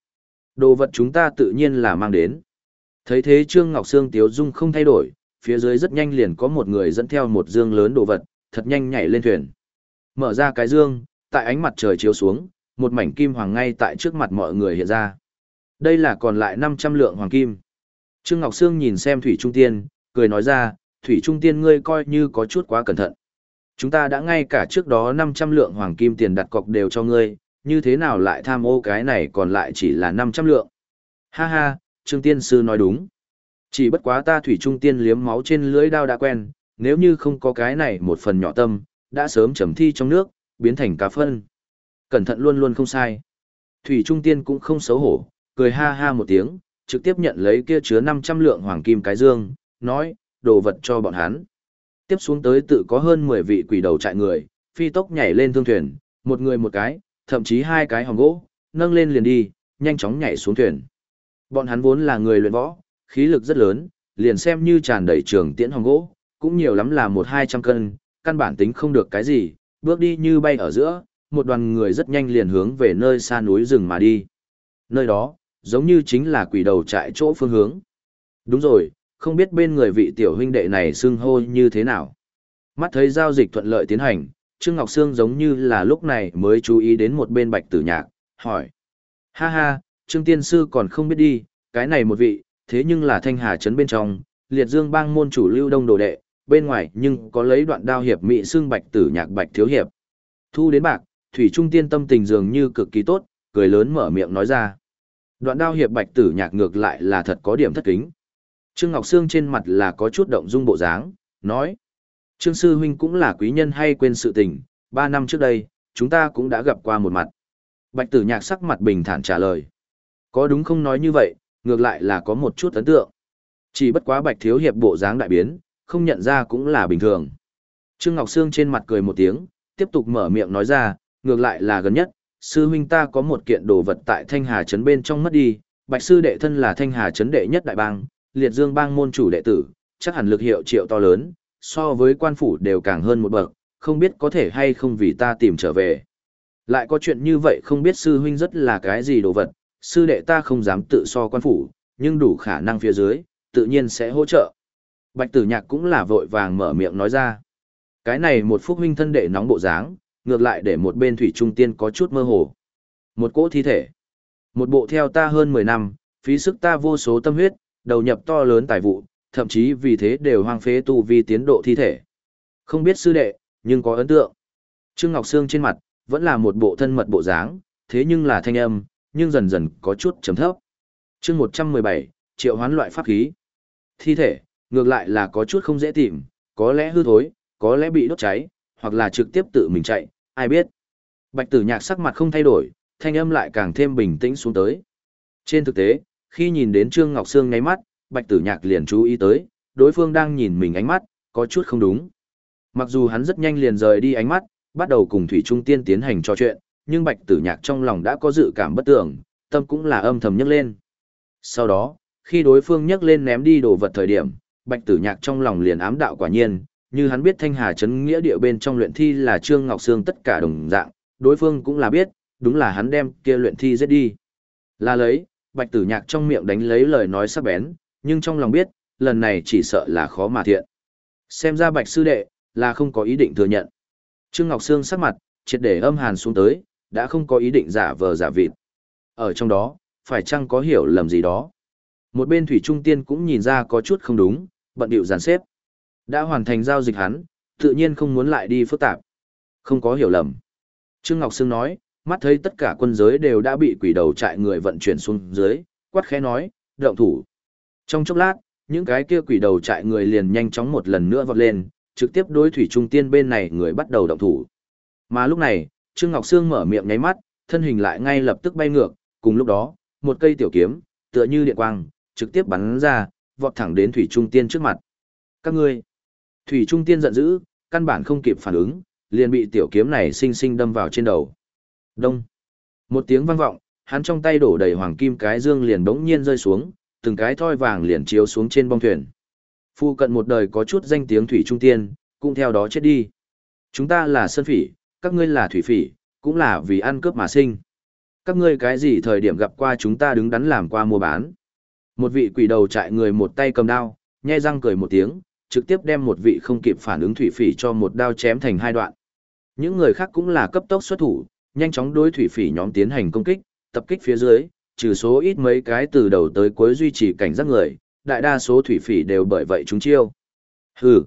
Đồ vật chúng ta tự nhiên là mang đến. Thấy thế Trương Ngọc Sương Tiếu Dung không thay đổi, phía dưới rất nhanh liền có một người dẫn theo một dương lớn đồ vật, thật nhanh nhảy lên thuyền. Mở ra cái dương, tại ánh mặt trời chiếu xuống, một mảnh kim hoàng ngay tại trước mặt mọi người hiện ra. Đây là còn lại 500 lượng hoàng kim. Trương Ngọc Sương nhìn xem Thủy Trung Tiên, cười nói ra, Thủy Trung Tiên ngươi coi như có chút quá cẩn thận. Chúng ta đã ngay cả trước đó 500 lượng hoàng kim tiền đặt cọc đều cho ngươi, như thế nào lại tham ô cái này còn lại chỉ là 500 lượng. Ha ha, Trương Tiên Sư nói đúng. Chỉ bất quá ta Thủy Trung Tiên liếm máu trên lưỡi đao đã quen, nếu như không có cái này một phần nhỏ tâm, đã sớm chấm thi trong nước, biến thành cá phân. Cẩn thận luôn luôn không sai. Thủy Trung Tiên cũng không xấu hổ, cười ha ha một tiếng, trực tiếp nhận lấy kia chứa 500 lượng hoàng kim cái dương, nói, đồ vật cho bọn hắn. Tiếp xuống tới tự có hơn 10 vị quỷ đầu trại người, phi tốc nhảy lên thương thuyền, một người một cái, thậm chí hai cái hòm gỗ, nâng lên liền đi, nhanh chóng nhảy xuống thuyền. Bọn hắn vốn là người luyện võ, khí lực rất lớn, liền xem như tràn đầy trường tiễn hòm gỗ, cũng nhiều lắm là một hai trăm cân, căn bản tính không được cái gì, bước đi như bay ở giữa, một đoàn người rất nhanh liền hướng về nơi xa núi rừng mà đi. Nơi đó, giống như chính là quỷ đầu trại chỗ phương hướng. Đúng rồi, không biết bên người vị tiểu huynh đệ này xưng hô như thế nào. Mắt thấy giao dịch thuận lợi tiến hành, Trương Ngọc Sương giống như là lúc này mới chú ý đến một bên bạch tử nhạc, hỏi. Ha ha, Trương Tiên Sư còn không biết đi, cái này một vị, thế nhưng là thanh hà trấn bên trong, liệt dương bang môn chủ lưu đông đồ đệ, bên ngoài nhưng có lấy đoạn đao hiệp mị xương bạch tử nhạc bạch thiếu hiệp. Thu đến bạc, Thủy Trung Tiên tâm tình dường như cực kỳ tốt, cười lớn mở miệng nói ra. Đoạn đao hiệp bạch tử nhạc ngược lại là thật có điểm thất kính. Trương Ngọc Sương trên mặt là có chút động dung bộ dáng, nói. Trương Sư Huynh cũng là quý nhân hay quên sự tình, ba năm trước đây, chúng ta cũng đã gặp qua một mặt. Bạch tử nhạc sắc mặt bình thản trả lời. Có đúng không nói như vậy, ngược lại là có một chút ấn tượng. Chỉ bất quá bạch thiếu hiệp bộ dáng đại biến, không nhận ra cũng là bình thường. Trương Ngọc Sương trên mặt cười một tiếng, tiếp tục mở miệng nói ra, ngược lại là gần nhất, sư huynh ta có một kiện đồ vật tại Thanh Hà Trấn bên trong mất đi, bạch sư đệ thân là Thanh Hà Trấn đệ nhất đại bang, liệt dương bang môn chủ đệ tử, chắc hẳn lực hiệu triệu to lớn, so với quan phủ đều càng hơn một bậc, không biết có thể hay không vì ta tìm trở về. Lại có chuyện như vậy không biết sư huynh rất là cái gì đồ vật, sư đệ ta không dám tự so quan phủ, nhưng đủ khả năng phía dưới, tự nhiên sẽ hỗ trợ. Bạch tử nhạc cũng là vội vàng mở miệng nói ra. Cái này một phúc huynh thân đệ nóng bộ dáng, ngược lại để một bên thủy trung tiên có chút mơ hồ. Một cỗ thi thể. Một bộ theo ta hơn 10 năm, phí sức ta vô số tâm huyết, đầu nhập to lớn tài vụ, thậm chí vì thế đều hoang phế tu vi tiến độ thi thể. Không biết sư đệ, nhưng có ấn tượng. Trương Ngọc Sương trên mặt, vẫn là một bộ thân mật bộ dáng, thế nhưng là thanh âm, nhưng dần dần có chút chấm thấp. chương 117, triệu hoán loại pháp khí. Thi thể, ngược lại là có chút không dễ tìm, có lẽ hư thối, có lẽ bị đốt cháy, hoặc là trực tiếp tự mình chạy, ai biết. Bạch tử nhạc sắc mặt không thay đổi, thanh âm lại càng thêm bình tĩnh xuống tới. Trên thực tế, khi nhìn đến Trương Ngọc Sương ngáy mắt, Bạch tử nhạc liền chú ý tới, đối phương đang nhìn mình ánh mắt, có chút không đúng. Mặc dù hắn rất nhanh liền rời đi ánh mắt, bắt đầu cùng Thủy Trung Tiên tiến hành trò chuyện, nhưng Bạch Tử Nhạc trong lòng đã có dự cảm bất tưởng, tâm cũng là âm thầm nhấc lên. Sau đó, khi đối phương nhấc lên ném đi đồ vật thời điểm, Bạch Tử Nhạc trong lòng liền ám đạo quả nhiên, như hắn biết Thanh Hà trấn nghĩa địa bên trong luyện thi là Trương Ngọc Sương tất cả đồng dạng, đối phương cũng là biết, đúng là hắn đem kia luyện thi giết đi. Là lấy, Bạch Tử Nhạc trong miệng đánh lấy lời nói sắc bén, nhưng trong lòng biết, lần này chỉ sợ là khó mà thiện. Xem ra Bạch sư đệ là không có ý định thừa nhận. Trương Ngọc Sương sắc mặt triệt để âm hàn xuống tới, đã không có ý định giả vờ giả vịt. Ở trong đó, phải chăng có hiểu lầm gì đó? Một bên Thủy Trung Tiên cũng nhìn ra có chút không đúng, bận điệu giàn xếp. Đã hoàn thành giao dịch hắn, tự nhiên không muốn lại đi phức tạp. Không có hiểu lầm. Trương Ngọc Sương nói, mắt thấy tất cả quân giới đều đã bị quỷ đầu trại người vận chuyển xuống dưới, quát khẽ nói, động thủ. Trong chốc lát, những cái kia quỷ đầu trại người liền nhanh chóng một lần nữa vọt lên, trực tiếp đối thủy trung tiên bên này người bắt đầu động thủ. Mà lúc này, Trương Ngọc Sương mở miệng nháy mắt, thân hình lại ngay lập tức bay ngược, cùng lúc đó, một cây tiểu kiếm, tựa như điện quang, trực tiếp bắn ra, vọt thẳng đến thủy trung tiên trước mặt. Các ngươi, thủy trung tiên giận dữ, căn bản không kịp phản ứng, liền bị tiểu kiếm này sinh sinh đâm vào trên đầu. Đông. Một tiếng vang vọng, hắn trong tay đổ đầy hoàng kim cái dương liền bỗng nhiên rơi xuống, từng cái thoi vàng liền chiếu xuống trên bong thuyền. Phu cận một đời có chút danh tiếng thủy trung tiên, cũng theo đó chết đi. Chúng ta là sơn phỉ, các ngươi là thủy phỉ, cũng là vì ăn cướp mà sinh. Các ngươi cái gì thời điểm gặp qua chúng ta đứng đắn làm qua mua bán. Một vị quỷ đầu chạy người một tay cầm đao, nhe răng cười một tiếng, trực tiếp đem một vị không kịp phản ứng thủy phỉ cho một đao chém thành hai đoạn. Những người khác cũng là cấp tốc xuất thủ, nhanh chóng đối thủy phỉ nhóm tiến hành công kích, tập kích phía dưới, trừ số ít mấy cái từ đầu tới cuối duy trì cảnh giác người, đại đa số thủy phỉ đều bởi vậy chúng chiêu. Hừ.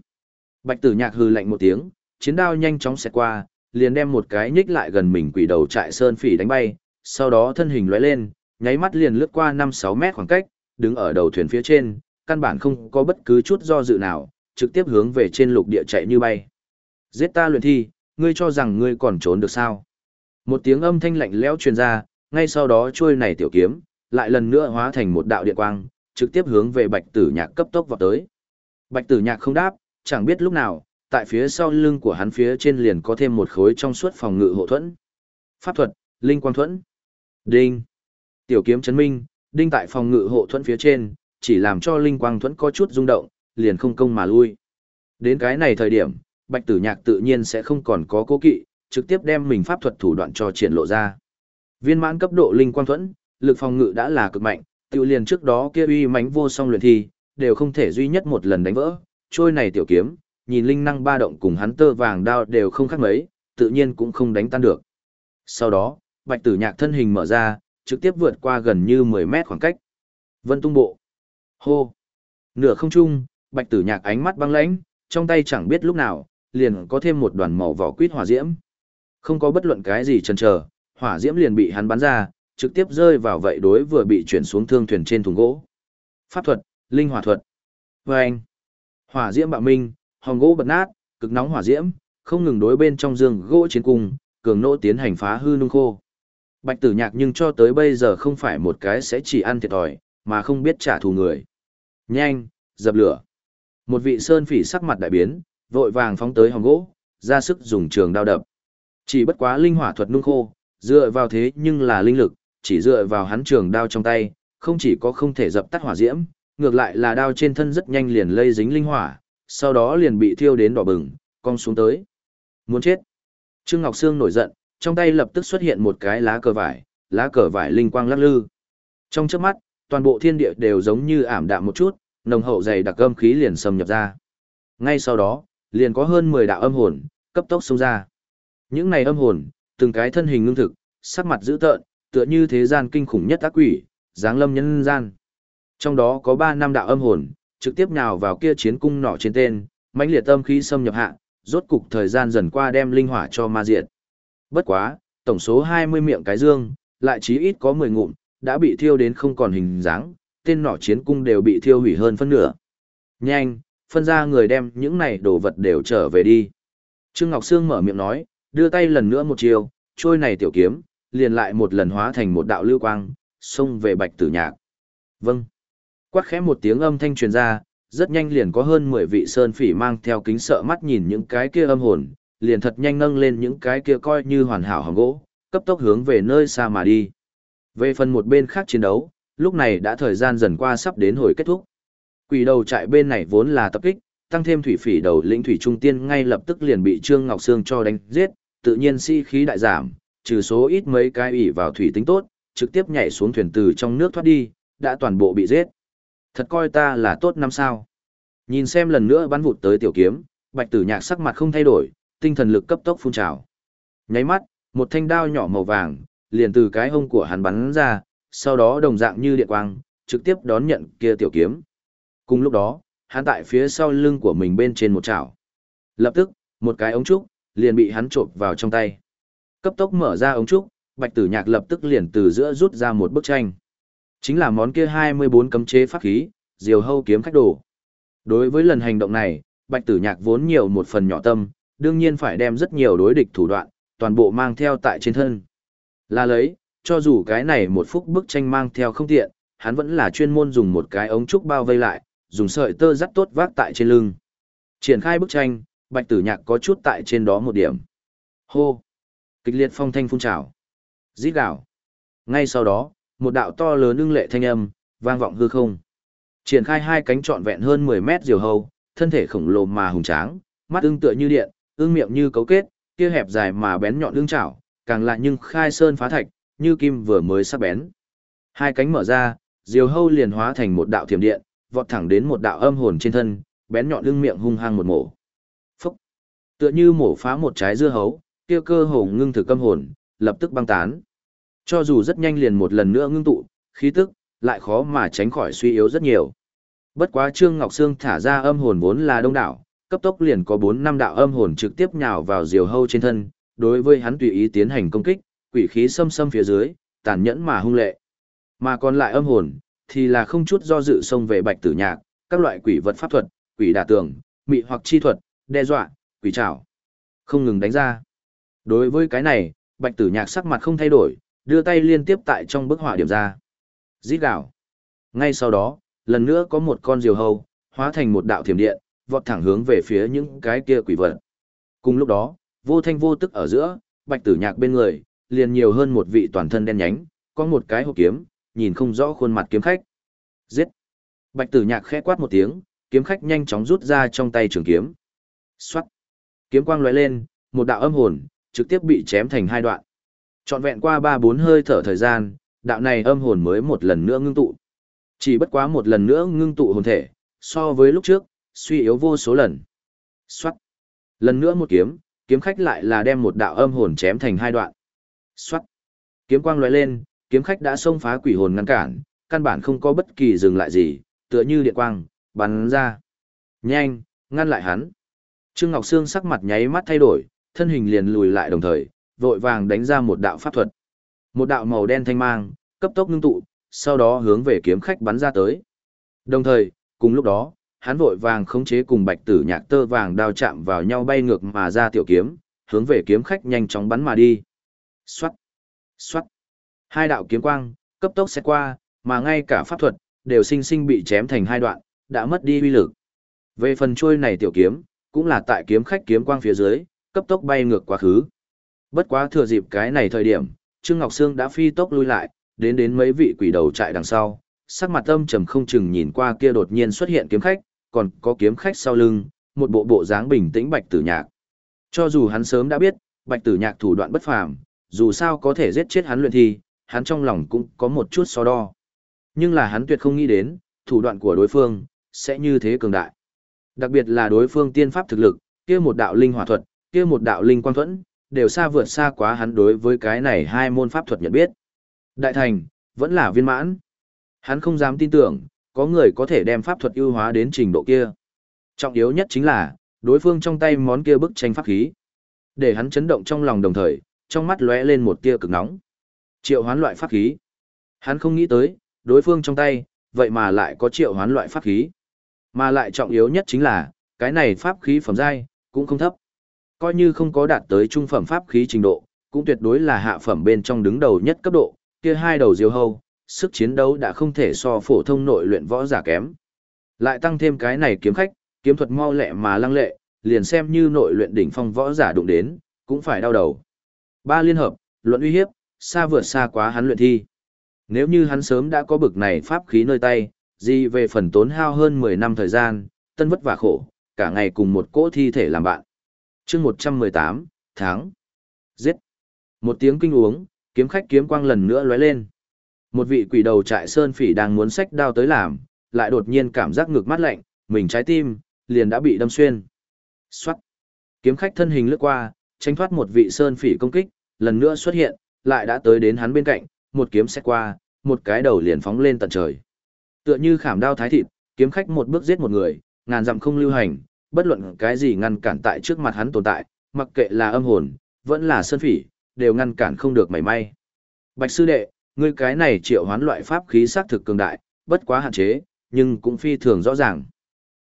Bạch tử nhạc hừ lạnh một tiếng, chiến đao nhanh chóng xẹt qua, liền đem một cái nhích lại gần mình quỷ đầu trại sơn phỉ đánh bay, sau đó thân hình lóe lên, nháy mắt liền lướt qua 5-6 mét khoảng cách, đứng ở đầu thuyền phía trên, căn bản không có bất cứ chút do dự nào, trực tiếp hướng về trên lục địa chạy như bay. Giết ta luyện thi, ngươi cho rằng ngươi còn trốn được sao? Một tiếng âm thanh lạnh lẽo truyền ra, ngay sau đó trôi này tiểu kiếm, lại lần nữa hóa thành một đạo điện quang, trực tiếp hướng về bạch tử nhạc cấp tốc vào tới. Bạch tử nhạc không đáp, chẳng biết lúc nào, tại phía sau lưng của hắn phía trên liền có thêm một khối trong suốt phòng ngự hộ thuẫn. Pháp thuật, linh quang thuẫn. Đinh. Tiểu kiếm chấn minh, đinh tại phòng ngự hộ thuẫn phía trên, chỉ làm cho linh quang thuẫn có chút rung động, liền không công mà lui. Đến cái này thời điểm, Bạch Tử Nhạc tự nhiên sẽ không còn có cố kỵ, trực tiếp đem mình pháp thuật thủ đoạn cho triển lộ ra. Viên mãn cấp độ linh quang thuẫn, lực phòng ngự đã là cực mạnh, tiêu liền trước đó kia uy mãnh vô song luyện thi, đều không thể duy nhất một lần đánh vỡ. Trôi này tiểu kiếm, nhìn linh năng ba động cùng hắn tơ vàng đao đều không khác mấy, tự nhiên cũng không đánh tan được. Sau đó, Bạch Tử Nhạc thân hình mở ra, trực tiếp vượt qua gần như 10 mét khoảng cách. Vân tung bộ. Hô. Nửa không trung, Bạch Tử Nhạc ánh mắt băng lãnh, trong tay chẳng biết lúc nào, liền có thêm một đoàn màu vỏ quýt hỏa diễm. Không có bất luận cái gì chần chờ, hỏa diễm liền bị hắn bắn ra, trực tiếp rơi vào vậy đối vừa bị chuyển xuống thương thuyền trên thùng gỗ. Pháp thuật, linh hỏa thuật. Và anh, hỏa diễm bạo minh, hòn gỗ bật nát, cực nóng hỏa diễm, không ngừng đối bên trong giường gỗ chiến cung, cường nỗ tiến hành phá hư nung khô. Bạch tử nhạc nhưng cho tới bây giờ không phải một cái sẽ chỉ ăn thiệt thòi, mà không biết trả thù người. Nhanh, dập lửa. Một vị sơn phỉ sắc mặt đại biến, vội vàng phóng tới hòn gỗ, ra sức dùng trường đao đập. Chỉ bất quá linh hỏa thuật nung khô, dựa vào thế nhưng là linh lực, chỉ dựa vào hắn trường đao trong tay, không chỉ có không thể dập tắt hỏa diễm, ngược lại là đao trên thân rất nhanh liền lây dính linh hỏa, sau đó liền bị thiêu đến đỏ bừng, cong xuống tới. Muốn chết. Trương Ngọc Sương nổi giận, trong tay lập tức xuất hiện một cái lá cờ vải, lá cờ vải linh quang lắc lư. Trong chớp mắt, toàn bộ thiên địa đều giống như ảm đạm một chút, nồng hậu dày đặc âm khí liền xâm nhập ra. Ngay sau đó, liền có hơn 10 đạo âm hồn cấp tốc xông ra. Những này âm hồn, từng cái thân hình ngưng thực, sắc mặt dữ tợn, tựa như thế gian kinh khủng nhất ác quỷ, dáng lâm nhân gian. Trong đó có 3 năm đạo âm hồn, trực tiếp nhào vào kia chiến cung nọ trên tên, mãnh liệt âm khí xâm nhập hạ, rốt cục thời gian dần qua đem linh hỏa cho ma diệt. Bất quá, tổng số 20 miệng cái dương, lại chí ít có 10 ngụm, đã bị thiêu đến không còn hình dáng, tên nọ chiến cung đều bị thiêu hủy hơn phân nửa. Nhanh, phân ra người đem những này đồ vật đều trở về đi. Trương Ngọc Sương mở miệng nói, đưa tay lần nữa một chiều, trôi này tiểu kiếm, liền lại một lần hóa thành một đạo lưu quang, xông về bạch tử nhạc. Vâng. Quát khẽ một tiếng âm thanh truyền ra, rất nhanh liền có hơn 10 vị sơn phỉ mang theo kính sợ mắt nhìn những cái kia âm hồn, liền thật nhanh nâng lên những cái kia coi như hoàn hảo hòn gỗ, cấp tốc hướng về nơi xa mà đi. Về phần một bên khác chiến đấu, lúc này đã thời gian dần qua sắp đến hồi kết thúc. Quỷ đầu trại bên này vốn là tập kích, tăng thêm thủy phỉ đầu lĩnh thủy trung tiên ngay lập tức liền bị Trương Ngọc Sương cho đánh giết, tự nhiên si khí đại giảm, trừ số ít mấy cái ỉ vào thủy tính tốt, trực tiếp nhảy xuống thuyền từ trong nước thoát đi, đã toàn bộ bị giết. Thật coi ta là tốt năm sao. Nhìn xem lần nữa bắn vụt tới tiểu kiếm, bạch tử nhạc sắc mặt không thay đổi, tinh thần lực cấp tốc phun trào. Nháy mắt, một thanh đao nhỏ màu vàng, liền từ cái hông của hắn bắn ra, sau đó đồng dạng như điện quang, trực tiếp đón nhận kia tiểu kiếm. Cùng lúc đó, hắn tại phía sau lưng của mình bên trên một chảo. Lập tức, một cái ống trúc, liền bị hắn trộm vào trong tay. Cấp tốc mở ra ống trúc, bạch tử nhạc lập tức liền từ giữa rút ra một bức tranh. Chính là món kia 24 cấm chế pháp khí, diều hâu kiếm khách đồ. Đối với lần hành động này, bạch tử nhạc vốn nhiều một phần nhỏ tâm, đương nhiên phải đem rất nhiều đối địch thủ đoạn, toàn bộ mang theo tại trên thân. Là lấy, cho dù cái này một phút bức tranh mang theo không tiện, hắn vẫn là chuyên môn dùng một cái ống trúc bao vây lại, dùng sợi tơ dắt tốt vác tại trên lưng. Triển khai bức tranh, bạch tử nhạc có chút tại trên đó một điểm. Hô! Kịch liệt phong thanh phun trào. Giết gạo. Ngay sau đó, một đạo to lớn ưng lệ thanh âm, vang vọng hư không. Triển khai hai cánh trọn vẹn hơn 10 mét diều hâu, thân thể khổng lồ mà hùng tráng, mắt ưng tựa như điện, ưng miệng như cấu kết, kia hẹp dài mà bén nhọn ưng chảo, càng lại nhưng khai sơn phá thạch, như kim vừa mới sắp bén. Hai cánh mở ra, diều hâu liền hóa thành một đạo thiểm điện, vọt thẳng đến một đạo âm hồn trên thân, bén nhọn ưng miệng hung hăng một mổ. Tựa như mổ phá một trái dưa hấu, kia cơ hồ ngưng thực âm hồn, lập tức băng tán. Cho dù rất nhanh liền một lần nữa ngưng tụ, khí tức, lại khó mà tránh khỏi suy yếu rất nhiều. Bất quá Trương Ngọc Sương thả ra âm hồn vốn là đông đảo, cấp tốc liền có 4 năm đạo âm hồn trực tiếp nhào vào diều hâu trên thân, đối với hắn tùy ý tiến hành công kích, quỷ khí xâm xâm phía dưới, tàn nhẫn mà hung lệ. Mà còn lại âm hồn, thì là không chút do dự xông về bạch tử nhạc, các loại quỷ vật pháp thuật, quỷ đả tường, mị hoặc chi thuật, đe dọa, quỷ trảo. Không ngừng đánh ra. Đối với cái này, bạch tử nhạc sắc mặt không thay đổi, đưa tay liên tiếp tại trong bức họa điểm ra. Rít gạo. Ngay sau đó, lần nữa có một con diều hâu, hóa thành một đạo thiểm điện, vọt thẳng hướng về phía những cái kia quỷ vật. Cùng lúc đó, vô thanh vô tức ở giữa, bạch tử nhạc bên người, liền nhiều hơn một vị toàn thân đen nhánh, có một cái hộp kiếm, nhìn không rõ khuôn mặt kiếm khách. Giết! Bạch tử nhạc khẽ quát một tiếng, kiếm khách nhanh chóng rút ra trong tay trường kiếm. Xoát! Kiếm quang lóe lên, một đạo âm hồn, trực tiếp bị chém thành hai đoạn. Trọn vẹn qua ba bốn hơi thở thời gian, đạo này âm hồn mới một lần nữa ngưng tụ. Chỉ bất quá một lần nữa ngưng tụ hồn thể, so với lúc trước, suy yếu vô số lần. Xoát! Lần nữa một kiếm, kiếm khách lại là đem một đạo âm hồn chém thành hai đoạn. Xoát! Kiếm quang lóe lên, kiếm khách đã xông phá quỷ hồn ngăn cản, căn bản không có bất kỳ dừng lại gì, tựa như điện quang, bắn ra. Nhanh, ngăn lại hắn. Trương Ngọc Sương sắc mặt nháy mắt thay đổi, thân hình liền lùi lại đồng thời, vội vàng đánh ra một đạo pháp thuật. Một đạo màu đen thanh mang, cấp tốc ngưng tụ, sau đó hướng về kiếm khách bắn ra tới. Đồng thời, cùng lúc đó, hắn vội vàng khống chế cùng bạch tử nhạc tơ vàng đao chạm vào nhau bay ngược mà ra tiểu kiếm, hướng về kiếm khách nhanh chóng bắn mà đi. Xoát, xoát. Hai đạo kiếm quang, cấp tốc xét qua, mà ngay cả pháp thuật, đều sinh sinh bị chém thành hai đoạn, đã mất đi uy lực. Về phần chuôi này tiểu kiếm, cũng là tại kiếm khách kiếm quang phía dưới, cấp tốc bay ngược quá khứ. Bất quá thừa dịp cái này thời điểm, Trương Ngọc Sương đã phi tốc lui lại, đến đến mấy vị quỷ đầu trại đằng sau, sắc mặt âm trầm không chừng nhìn qua kia đột nhiên xuất hiện kiếm khách, còn có kiếm khách sau lưng, một bộ bộ dáng bình tĩnh Bạch Tử Nhạc. Cho dù hắn sớm đã biết, Bạch Tử Nhạc thủ đoạn bất phàm, dù sao có thể giết chết hắn luyện thi, hắn trong lòng cũng có một chút so đo. Nhưng là hắn tuyệt không nghĩ đến, thủ đoạn của đối phương sẽ như thế cường đại. Đặc biệt là đối phương tiên pháp thực lực, kia một đạo linh hỏa thuật, kia một đạo linh quang thuẫn, đều xa vượt xa quá hắn đối với cái này hai môn pháp thuật nhận biết. Đại thành, vẫn là viên mãn. Hắn không dám tin tưởng, có người có thể đem pháp thuật ưu hóa đến trình độ kia. Trọng yếu nhất chính là, đối phương trong tay món kia bức tranh pháp khí. Để hắn chấn động trong lòng đồng thời, trong mắt lóe lên một tia cực nóng. Triệu hoán loại pháp khí. Hắn không nghĩ tới, đối phương trong tay, vậy mà lại có triệu hoán loại pháp khí. Mà lại trọng yếu nhất chính là, cái này pháp khí phẩm giai cũng không thấp. Coi như không có đạt tới trung phẩm pháp khí trình độ, cũng tuyệt đối là hạ phẩm bên trong đứng đầu nhất cấp độ, kia hai đầu diều hâu, sức chiến đấu đã không thể so phổ thông nội luyện võ giả kém. Lại tăng thêm cái này kiếm khách, kiếm thuật mau lẹ mà lăng lệ, liền xem như nội luyện đỉnh phong võ giả đụng đến, cũng phải đau đầu. Ba liên hợp, luận uy hiếp, xa vượt xa quá hắn luyện thi. Nếu như hắn sớm đã có bực này pháp khí nơi tay, gì về phần tốn hao hơn 10 năm thời gian, tân vất vả khổ, cả ngày cùng một cỗ thi thể làm bạn. chương 118, tháng. Giết. Một tiếng kinh uống, kiếm khách kiếm quang lần nữa lóe lên. Một vị quỷ đầu trại sơn phỉ đang muốn sách đao tới làm, lại đột nhiên cảm giác ngực mát lạnh, mình trái tim, liền đã bị đâm xuyên. Xoát. Kiếm khách thân hình lướt qua, tránh thoát một vị sơn phỉ công kích, lần nữa xuất hiện, lại đã tới đến hắn bên cạnh, một kiếm xét qua, một cái đầu liền phóng lên tận trời. Tựa như khảm đao thái thịt, kiếm khách một bước giết một người, ngàn dặm không lưu hành, bất luận cái gì ngăn cản tại trước mặt hắn tồn tại, mặc kệ là âm hồn, vẫn là sơn phỉ, đều ngăn cản không được mảy may. Bạch sư đệ, ngươi cái này triệu hoán loại pháp khí xác thực cường đại, bất quá hạn chế, nhưng cũng phi thường rõ ràng.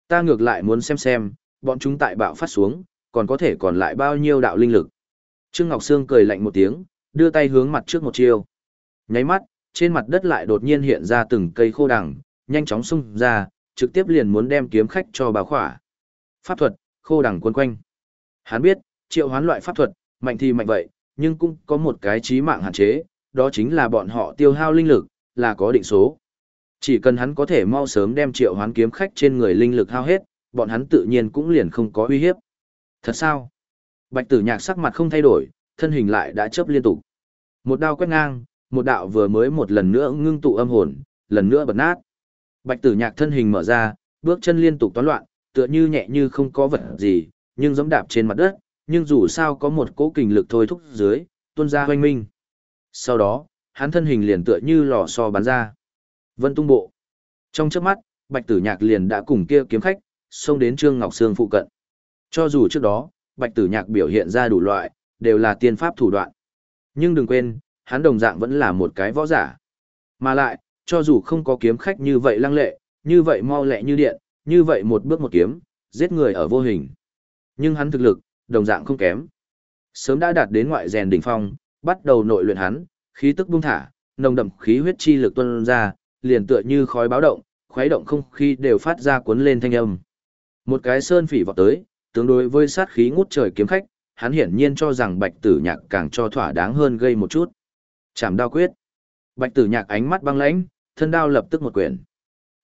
Ta ngược lại muốn xem xem, bọn chúng tại bạo phát xuống, còn có thể còn lại bao nhiêu đạo linh lực. Trương Ngọc Sương cười lạnh một tiếng, đưa tay hướng mặt trước một chiêu. Nháy mắt, trên mặt đất lại đột nhiên hiện ra từng cây khô đằng, nhanh chóng xung ra, trực tiếp liền muốn đem kiếm khách cho báo khỏa. Pháp thuật, khô đằng quân quanh. Hắn biết, triệu hoán loại pháp thuật, mạnh thì mạnh vậy, nhưng cũng có một cái chí mạng hạn chế, đó chính là bọn họ tiêu hao linh lực, là có định số. Chỉ cần hắn có thể mau sớm đem triệu hoán kiếm khách trên người linh lực hao hết, bọn hắn tự nhiên cũng liền không có uy hiếp. Thật sao? Bạch tử nhạc sắc mặt không thay đổi, thân hình lại đã chớp liên tục. Một đao quét ngang, một đạo vừa mới một lần nữa ngưng tụ âm hồn, lần nữa bật nát. Bạch tử nhạc thân hình mở ra, bước chân liên tục toán loạn, tựa như nhẹ như không có vật gì, nhưng giống đạp trên mặt đất, nhưng dù sao có một cỗ kình lực thôi thúc dưới, tuôn ra hoanh minh. Sau đó, hắn thân hình liền tựa như lò xo bắn ra. Vân tung bộ. Trong chớp mắt, Bạch Tử Nhạc liền đã cùng kia kiếm khách, xông đến Trương Ngọc Sương phụ cận. Cho dù trước đó, Bạch Tử Nhạc biểu hiện ra đủ loại, đều là tiên pháp thủ đoạn. Nhưng đừng quên, hắn đồng dạng vẫn là một cái võ giả. Mà lại, cho dù không có kiếm khách như vậy lăng lệ, như vậy mau lẹ như điện, như vậy một bước một kiếm, giết người ở vô hình. Nhưng hắn thực lực, đồng dạng không kém. Sớm đã đạt đến ngoại rèn đỉnh phong, bắt đầu nội luyện hắn, khí tức buông thả, nồng đậm khí huyết chi lực tuôn ra, liền tựa như khói báo động, khuấy động không khí đều phát ra cuốn lên thanh âm. Một cái sơn phỉ vọt tới, tương đối với sát khí ngút trời kiếm khách, hắn hiển nhiên cho rằng Bạch Tử Nhạc càng cho thỏa đáng hơn gây một chút. Chảm đao quyết. Bạch Tử Nhạc ánh mắt băng lãnh, thân đao lập tức một quyển.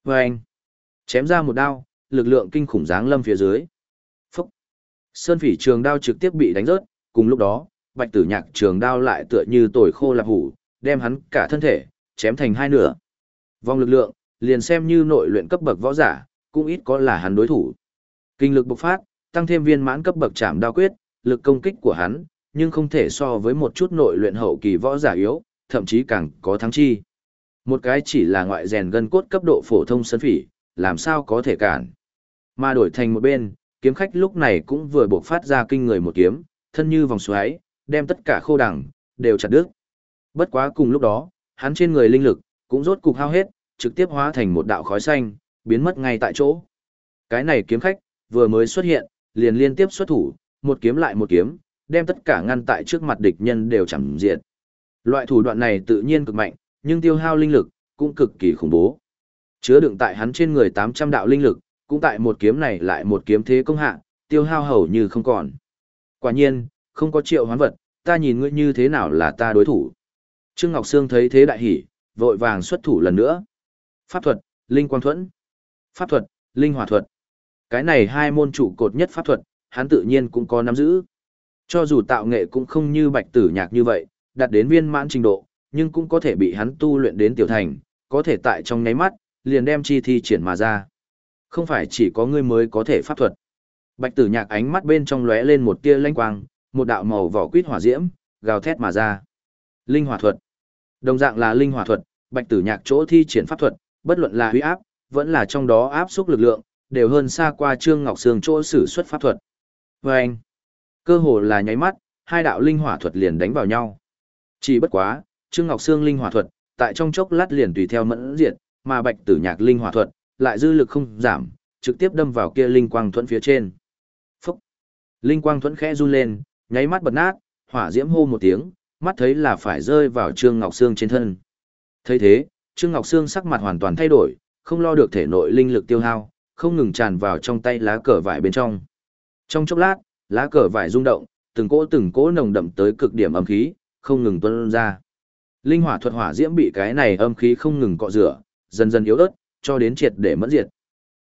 Vâng! Chém ra một đao, lực lượng kinh khủng giáng lâm phía dưới. Phúc! Sơn phỉ trường đao trực tiếp bị đánh rớt, cùng lúc đó, Bạch Tử Nhạc trường đao lại tựa như tồi khô lạp hủ, đem hắn cả thân thể chém thành hai nửa. Vòng lực lượng, liền xem như nội luyện cấp bậc võ giả, cũng ít có là hắn đối thủ. Kinh lực bộc phát, tăng thêm viên mãn cấp bậc chạm đao quyết, lực công kích của hắn, nhưng không thể so với một chút nội luyện hậu kỳ võ giả yếu, thậm chí càng có thắng chi. Một cái chỉ là ngoại rèn gân cốt cấp độ phổ thông sân phỉ, làm sao có thể cản. Mà đổi thành một bên, kiếm khách lúc này cũng vừa bộc phát ra kinh người một kiếm, thân như vòng xoáy, đem tất cả khô đẳng, đều chặt đứt. Bất quá cùng lúc đó, hắn trên người linh lực, cũng rốt cục hao hết, trực tiếp hóa thành một đạo khói xanh, biến mất ngay tại chỗ. Cái này kiếm khách, vừa mới xuất hiện, liền liên tiếp xuất thủ, một kiếm lại một kiếm, đem tất cả ngăn tại trước mặt địch nhân đều chẳng diệt. Loại thủ đoạn này tự nhiên cực mạnh, nhưng tiêu hao linh lực, cũng cực kỳ khủng bố. Chứa đựng tại hắn trên người 800 đạo linh lực, cũng tại một kiếm này lại một kiếm thế công hạ, tiêu hao hầu như không còn. Quả nhiên, không có triệu hoán vật, ta nhìn ngươi như thế nào là ta đối thủ. Trương Ngọc Sương thấy thế đại hỉ, vội vàng xuất thủ lần nữa. Pháp thuật, linh quang thuẫn. Pháp thuật, linh hỏa thuật. Cái này hai môn trụ cột nhất pháp thuật, hắn tự nhiên cũng có nắm giữ. Cho dù tạo nghệ cũng không như bạch tử nhạc như vậy, đạt đến viên mãn trình độ, nhưng cũng có thể bị hắn tu luyện đến tiểu thành, có thể tại trong nháy mắt, liền đem chi thi triển mà ra. Không phải chỉ có ngươi mới có thể pháp thuật. Bạch tử nhạc ánh mắt bên trong lóe lên một tia lanh quang, một đạo màu vỏ quýt hỏa diễm, gào thét mà ra. Linh hỏa thuật. Đồng dạng là linh hỏa thuật, bạch tử nhạc chỗ thi triển pháp thuật, bất luận là huy áp, vẫn là trong đó áp xúc lực lượng, đều hơn xa qua Trương Ngọc Sương chỗ sử xuất pháp thuật. Và anh, cơ hồ là nháy mắt, hai đạo linh hỏa thuật liền đánh vào nhau. Chỉ bất quá, Trương Ngọc Sương linh hỏa thuật, tại trong chốc lát liền tùy theo mẫn diệt, mà Bạch Tử Nhạc linh hỏa thuật, lại dư lực không giảm, trực tiếp đâm vào kia linh quang thuẫn phía trên. Phúc! Linh quang thuẫn khẽ run lên, nháy mắt bật nát, hỏa diễm hô một tiếng, mắt thấy là phải rơi vào Trương Ngọc Sương trên thân. thấy thế, Trương Ngọc Sương sắc mặt hoàn toàn thay đổi, không lo được thể nội linh lực tiêu hao, không ngừng tràn vào trong tay lá cờ vải bên trong. Trong chốc lát, lá cờ vải rung động, từng cỗ từng cỗ nồng đậm tới cực điểm âm khí, không ngừng tuôn ra. Linh hỏa thuật hỏa diễm bị cái này âm khí không ngừng cọ rửa, dần dần yếu ớt, cho đến triệt để mất diệt.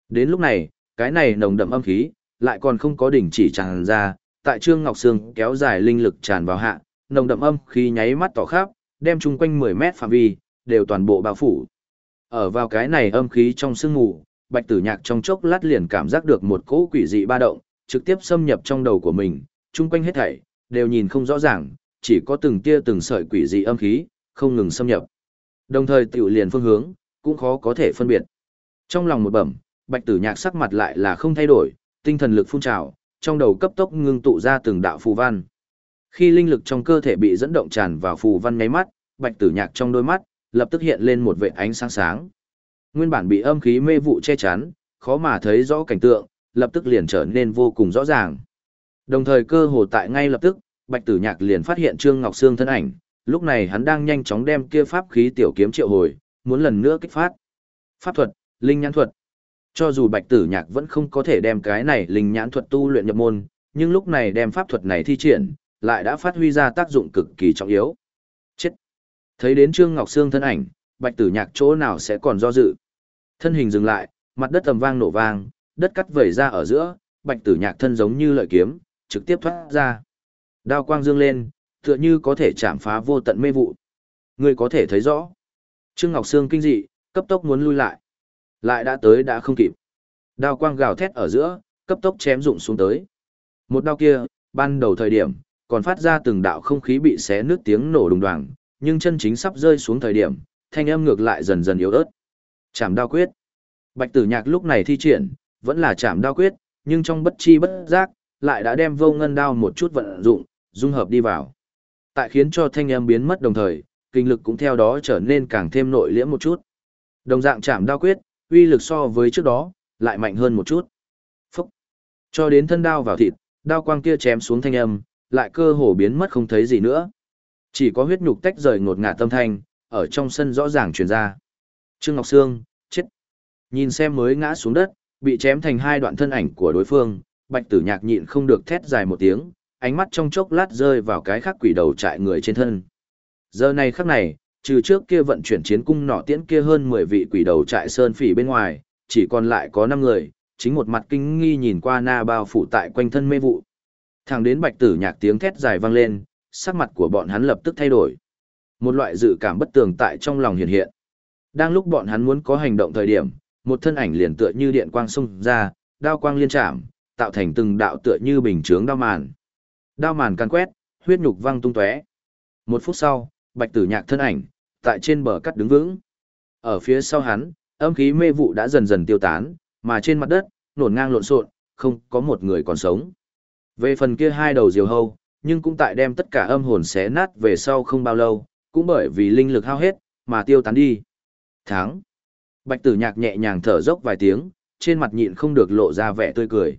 Đến lúc này, cái này nồng đậm âm khí, lại còn không có đỉnh chỉ tràn ra, tại Trương Ngọc Sương kéo dài linh lực tràn vào hạ, nồng đậm âm khí nháy mắt tỏ khắp, đem chung quanh 10 mét phạm vi, đều toàn bộ bao phủ. Ở vào cái này âm khí trong sương ngủ, Bạch Tử Nhạc trong chốc lát liền cảm giác được một cỗ quỷ dị ba động, trực tiếp xâm nhập trong đầu của mình, chung quanh hết thảy đều nhìn không rõ ràng, chỉ có từng tia từng sợi quỷ dị âm khí không ngừng xâm nhập. Đồng thời tiểu liền phương hướng cũng khó có thể phân biệt. Trong lòng một bẩm, Bạch Tử Nhạc sắc mặt lại là không thay đổi, tinh thần lực phun trào, trong đầu cấp tốc ngưng tụ ra từng đạo phù văn. Khi linh lực trong cơ thể bị dẫn động tràn vào phù văn nháy mắt, Bạch Tử Nhạc trong đôi mắt lập tức hiện lên một vệt ánh sáng sáng. Nguyên bản bị âm khí mê vụ che chắn, khó mà thấy rõ cảnh tượng, lập tức liền trở nên vô cùng rõ ràng. Đồng thời cơ hồ tại ngay lập tức, Bạch Tử Nhạc liền phát hiện Trương Ngọc Sương thân ảnh, lúc này hắn đang nhanh chóng đem kia pháp khí tiểu kiếm triệu hồi, muốn lần nữa kích phát. Pháp thuật, linh nhãn thuật. Cho dù Bạch Tử Nhạc vẫn không có thể đem cái này linh nhãn thuật tu luyện nhập môn, nhưng lúc này đem pháp thuật này thi triển, lại đã phát huy ra tác dụng cực kỳ trọng yếu. Chết. Thấy đến Trương Ngọc Sương thân ảnh, Bạch Tử Nhạc chỗ nào sẽ còn do dự. Thân hình dừng lại, mặt đất ầm vang nổ vang, đất cắt vẩy ra ở giữa, Bạch Tử Nhạc thân giống như lợi kiếm, trực tiếp thoát ra. Đao quang dương lên, tựa như có thể chạm phá vô tận mê vụ. Người có thể thấy rõ. Trương Ngọc Sương kinh dị, cấp tốc muốn lui lại. Lại đã tới đã không kịp. Đao quang gào thét ở giữa, cấp tốc chém rụng xuống tới. Một đao kia, ban đầu thời điểm, còn phát ra từng đạo không khí bị xé nước tiếng nổ đùng đoàng, nhưng chân chính sắp rơi xuống thời điểm, thanh âm ngược lại dần dần yếu ớt. Chạm đao quyết. Bạch Tử Nhạc lúc này thi triển, vẫn là chạm đao quyết, nhưng trong bất chi bất giác, lại đã đem vô ngân đao một chút vận dụng, dung hợp đi vào. Tại khiến cho thanh âm biến mất đồng thời, kinh lực cũng theo đó trở nên càng thêm nội liễm một chút. Đồng dạng chạm đao quyết, uy lực so với trước đó, lại mạnh hơn một chút. Phúc! Cho đến thân đao vào thịt, đao quang kia chém xuống thanh âm, lại cơ hồ biến mất không thấy gì nữa. Chỉ có huyết nhục tách rời ngột ngạt tâm thanh, ở trong sân rõ ràng truyền ra. Trương Ngọc Sương, chết. Nhìn xem mới ngã xuống đất, bị chém thành hai đoạn thân ảnh của đối phương, Bạch Tử Nhạc nhịn không được thét dài một tiếng, ánh mắt trong chốc lát rơi vào cái khắc quỷ đầu trại người trên thân. Giờ này khắc này, trừ trước kia vận chuyển chiến cung nỏ tiễn kia hơn 10 vị quỷ đầu trại sơn phỉ bên ngoài, chỉ còn lại có 5 người, chính một mặt kinh nghi nhìn qua na bao phủ tại quanh thân mê vụ. Thẳng đến Bạch Tử Nhạc tiếng thét dài vang lên, sắc mặt của bọn hắn lập tức thay đổi. Một loại dự cảm bất tường tại trong lòng hiện hiện. Đang lúc bọn hắn muốn có hành động thời điểm, một thân ảnh liền tựa như điện quang xung ra, đao quang liên chạm, tạo thành từng đạo tựa như bình chướng đao màn. Đao màn can quét, huyết nhục văng tung tóe. Một phút sau, Bạch Tử Nhạc thân ảnh tại trên bờ cắt đứng vững. Ở phía sau hắn, âm khí mê vụ đã dần dần tiêu tán, mà trên mặt đất, nổn ngang lộn xộn, không có một người còn sống. Về phần kia hai đầu diều hâu, nhưng cũng tại đem tất cả âm hồn xé nát về sau không bao lâu, cũng bởi vì linh lực hao hết, mà tiêu tán đi. Tháng. Bạch tử nhạc nhẹ nhàng thở dốc vài tiếng, trên mặt nhịn không được lộ ra vẻ tươi cười.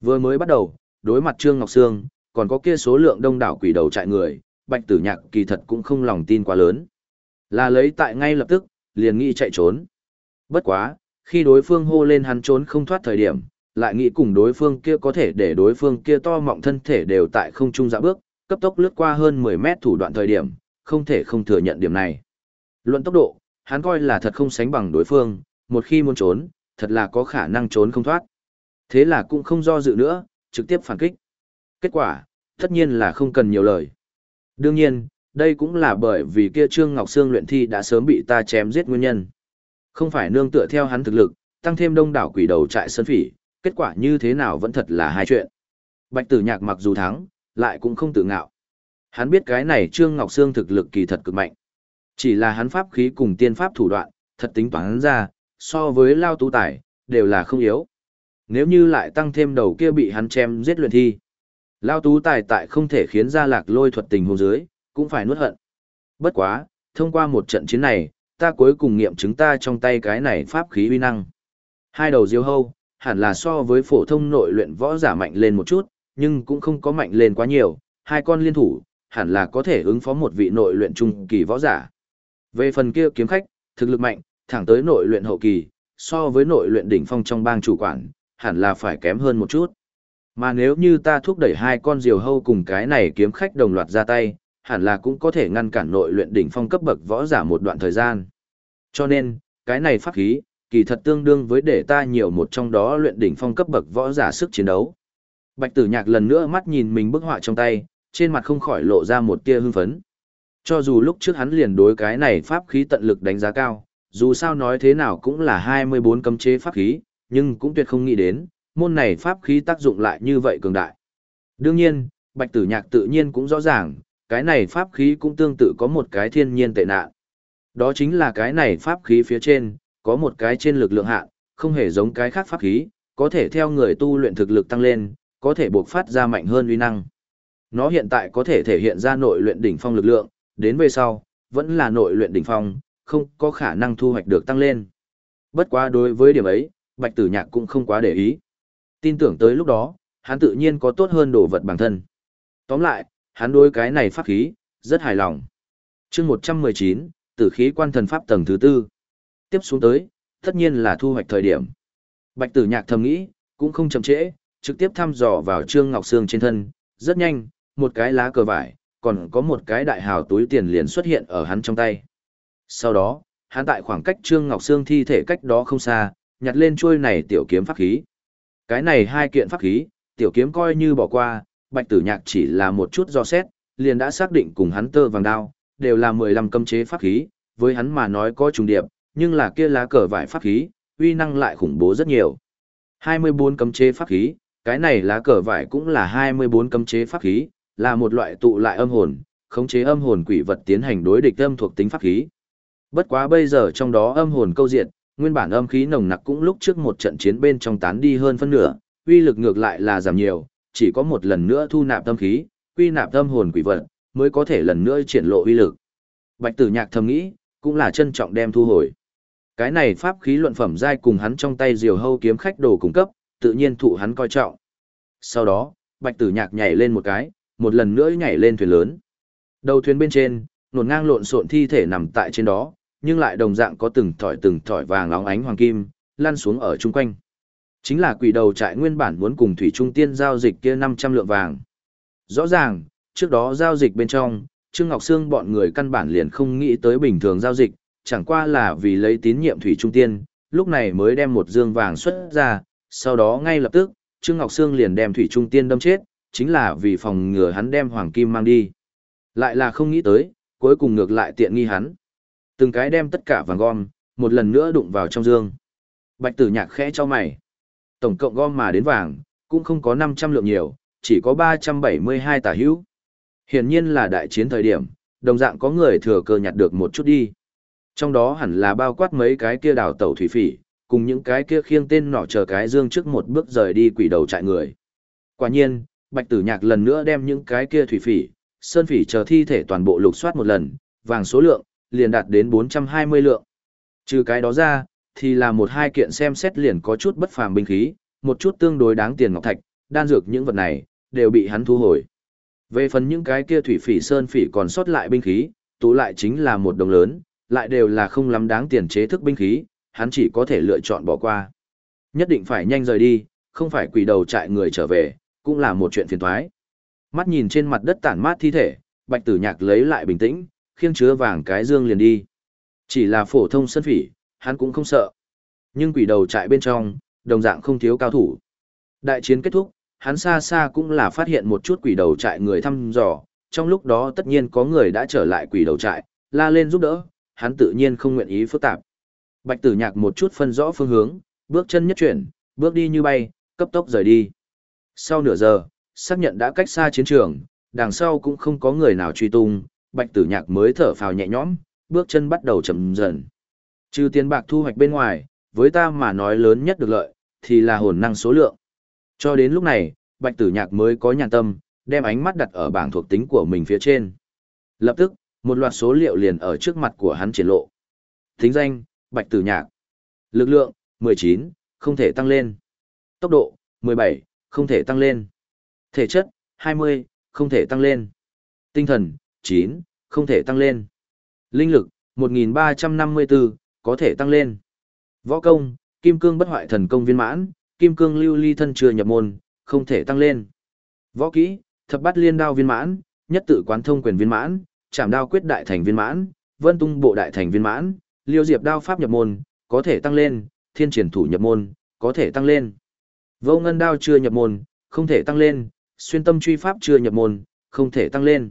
Vừa mới bắt đầu, đối mặt Trương Ngọc Sương, còn có kia số lượng đông đảo quỷ đầu trại người, bạch tử nhạc kỳ thật cũng không lòng tin quá lớn. Là lấy tại ngay lập tức, liền nghĩ chạy trốn. Bất quá, khi đối phương hô lên hắn trốn không thoát thời điểm, lại nghĩ cùng đối phương kia có thể để đối phương kia to mọng thân thể đều tại không trung dạ bước, cấp tốc lướt qua hơn 10 mét thủ đoạn thời điểm, không thể không thừa nhận điểm này. Luận tốc độ, hắn coi là thật không sánh bằng đối phương, một khi muốn trốn, thật là có khả năng trốn không thoát. Thế là cũng không do dự nữa, trực tiếp phản kích. Kết quả, tất nhiên là không cần nhiều lời. Đương nhiên, đây cũng là bởi vì kia Trương Ngọc Sương luyện thi đã sớm bị ta chém giết nguyên nhân. Không phải nương tựa theo hắn thực lực, tăng thêm đông đảo quỷ đầu trại sơn phỉ, kết quả như thế nào vẫn thật là hai chuyện. Bạch tử nhạc mặc dù thắng, lại cũng không tự ngạo. Hắn biết cái này Trương Ngọc Sương thực lực kỳ thật cực mạnh. Chỉ là hắn pháp khí cùng tiên pháp thủ đoạn, thật tính toán ra, so với lao tú tài, đều là không yếu. Nếu như lại tăng thêm đầu kia bị hắn chém giết luyện thi. Lao tú tài tại không thể khiến ra lạc lôi thuật tình hồn dưới, cũng phải nuốt hận. Bất quá, thông qua một trận chiến này, ta cuối cùng nghiệm chứng ta trong tay cái này pháp khí uy năng. Hai đầu diêu hâu, hẳn là so với phổ thông nội luyện võ giả mạnh lên một chút, nhưng cũng không có mạnh lên quá nhiều, hai con liên thủ, hẳn là có thể ứng phó một vị nội luyện trung kỳ võ giả. Về phần kia kiếm khách, thực lực mạnh, thẳng tới nội luyện hậu kỳ, so với nội luyện đỉnh phong trong bang chủ quản, hẳn là phải kém hơn một chút. Mà nếu như ta thúc đẩy hai con diều hâu cùng cái này kiếm khách đồng loạt ra tay, hẳn là cũng có thể ngăn cản nội luyện đỉnh phong cấp bậc võ giả một đoạn thời gian. Cho nên, cái này pháp khí, kỳ thật tương đương với để ta nhiều một trong đó luyện đỉnh phong cấp bậc võ giả sức chiến đấu. Bạch tử nhạc lần nữa mắt nhìn mình bức họa trong tay, trên mặt không khỏi lộ ra một tia hưng phấn. Cho dù lúc trước hắn liền đối cái này pháp khí tận lực đánh giá cao, dù sao nói thế nào cũng là 24 cấm chế pháp khí, nhưng cũng tuyệt không nghĩ đến, môn này pháp khí tác dụng lại như vậy cường đại. Đương nhiên, Bạch Tử Nhạc tự nhiên cũng rõ ràng, cái này pháp khí cũng tương tự có một cái thiên nhiên tệ nạn. Đó chính là cái này pháp khí phía trên, có một cái trên lực lượng hạn, không hề giống cái khác pháp khí, có thể theo người tu luyện thực lực tăng lên, có thể buộc phát ra mạnh hơn uy năng. Nó hiện tại có thể thể hiện ra nội luyện đỉnh phong lực lượng, đến về sau, vẫn là nội luyện đỉnh phong, không có khả năng thu hoạch được tăng lên. Bất quá đối với điểm ấy, Bạch Tử Nhạc cũng không quá để ý. Tin tưởng tới lúc đó, hắn tự nhiên có tốt hơn đồ vật bản thân. Tóm lại, hắn đối cái này pháp khí, rất hài lòng. chương 119, tử khí quan thần pháp tầng thứ tư. Tiếp xuống tới, tất nhiên là thu hoạch thời điểm. Bạch tử nhạc thầm nghĩ, cũng không chậm trễ, trực tiếp thăm dò vào Trương Ngọc Sương trên thân, rất nhanh, một cái lá cờ vải, còn có một cái đại hào túi tiền liền xuất hiện ở hắn trong tay. Sau đó, hắn tại khoảng cách Trương Ngọc Sương thi thể cách đó không xa, nhặt lên chuôi này tiểu kiếm pháp khí. Cái này hai kiện pháp khí, tiểu kiếm coi như bỏ qua, bạch tử nhạc chỉ là một chút do xét, liền đã xác định cùng hắn tơ vàng đao, đều là 15 cấm chế pháp khí, với hắn mà nói có trùng điệp, nhưng là kia lá cờ vải pháp khí, uy năng lại khủng bố rất nhiều. 24 cấm chế pháp khí, cái này lá cờ vải cũng là 24 cấm chế pháp khí, là một loại tụ lại âm hồn, khống chế âm hồn quỷ vật tiến hành đối địch âm thuộc tính pháp khí. Bất quá bây giờ trong đó âm hồn câu diệt, nguyên bản âm khí nồng nặc cũng lúc trước một trận chiến bên trong tán đi hơn phân nửa, uy lực ngược lại là giảm nhiều, chỉ có một lần nữa thu nạp tâm khí, quy nạp tâm hồn quỷ vật, mới có thể lần nữa triển lộ uy lực. Bạch Tử Nhạc thầm nghĩ, cũng là trân trọng đem thu hồi. Cái này pháp khí luận phẩm giai cùng hắn trong tay diều hâu kiếm khách đồ cung cấp, tự nhiên thụ hắn coi trọng. Sau đó, Bạch Tử Nhạc nhảy lên một cái, một lần nữa nhảy lên thuyền lớn. Đầu thuyền bên trên, nổn ngang lộn xộn thi thể nằm tại trên đó, nhưng lại đồng dạng có từng thỏi từng thỏi vàng óng ánh hoàng kim, lăn xuống ở chung quanh. Chính là quỷ đầu trại nguyên bản muốn cùng Thủy Trung Tiên giao dịch kia 500 lượng vàng. Rõ ràng, trước đó giao dịch bên trong, Trương Ngọc Sương bọn người căn bản liền không nghĩ tới bình thường giao dịch, chẳng qua là vì lấy tín nhiệm Thủy Trung Tiên, lúc này mới đem một dương vàng xuất ra, sau đó ngay lập tức, Trương Ngọc Sương liền đem Thủy Trung Tiên đâm chết, chính là vì phòng ngừa hắn đem hoàng kim mang đi. Lại là không nghĩ tới, cuối cùng ngược lại tiện nghi hắn. Từng cái đem tất cả vàng gom, một lần nữa đụng vào trong dương. Bạch tử nhạc khẽ cho mày. Tổng cộng gom mà đến vàng, cũng không có 500 lượng nhiều, chỉ có 372 tà hữu. Hiển nhiên là đại chiến thời điểm, đồng dạng có người thừa cơ nhặt được một chút đi. Trong đó hẳn là bao quát mấy cái kia đào tẩu thủy phỉ, cùng những cái kia khiêng tên nọ chờ cái dương trước một bước rời đi quỷ đầu trại người. Quả nhiên, Bạch Tử Nhạc lần nữa đem những cái kia thủy phỉ, sơn phỉ chờ thi thể toàn bộ lục soát một lần, vàng số lượng, liền đạt đến 420 lượng. Trừ cái đó ra, thì là một hai kiện xem xét liền có chút bất phàm binh khí, một chút tương đối đáng tiền ngọc thạch, đan dược những vật này, đều bị hắn thu hồi. Về phần những cái kia thủy phỉ sơn phỉ còn sót lại binh khí, tụ lại chính là một đồng lớn, lại đều là không lắm đáng tiền chế thức binh khí, hắn chỉ có thể lựa chọn bỏ qua. Nhất định phải nhanh rời đi, không phải quỷ đầu chạy người trở về, cũng là một chuyện phiền toái. Mắt nhìn trên mặt đất tản mát thi thể, bạch tử nhạc lấy lại bình tĩnh, khiêng chứa vàng cái dương liền đi. Chỉ là phổ thông sân phỉ, hắn cũng không sợ. Nhưng quỷ đầu trại bên trong, đồng dạng không thiếu cao thủ. Đại chiến kết thúc, hắn xa xa cũng là phát hiện một chút quỷ đầu trại người thăm dò, trong lúc đó tất nhiên có người đã trở lại quỷ đầu trại, la lên giúp đỡ, hắn tự nhiên không nguyện ý phức tạp. Bạch tử nhạc một chút phân rõ phương hướng, bước chân nhất chuyển, bước đi như bay, cấp tốc rời đi. Sau nửa giờ, xác nhận đã cách xa chiến trường, đằng sau cũng không có người nào truy tung, bạch tử nhạc mới thở phào nhẹ nhõm, bước chân bắt đầu chậm dần. Trừ tiền bạc thu hoạch bên ngoài, với ta mà nói lớn nhất được lợi, thì là hồn năng số lượng. Cho đến lúc này, bạch tử nhạc mới có nhàn tâm, đem ánh mắt đặt ở bảng thuộc tính của mình phía trên. Lập tức, một loạt số liệu liền ở trước mặt của hắn triển lộ. Thính danh, bạch tử nhạc. Lực lượng, 19, không thể tăng lên. Tốc độ, 17, không thể tăng lên. Thể chất, 20, không thể tăng lên. Tinh thần, 9, không thể tăng lên. Linh lực, 1354, có thể tăng lên. Võ công, kim cương bất hoại thần công viên mãn, kim cương lưu ly thân chưa nhập môn, không thể tăng lên. Võ kỹ, thập bát liên đao viên mãn, nhất tự quán thông quyền viên mãn, chạm đao quyết đại thành viên mãn, vân tung bộ đại thành viên mãn, liêu diệp đao pháp nhập môn, có thể tăng lên, thiên triển thủ nhập môn, có thể tăng lên. Vô ngân đao chưa nhập môn, không thể tăng lên, xuyên tâm truy pháp chưa nhập môn, không thể tăng lên.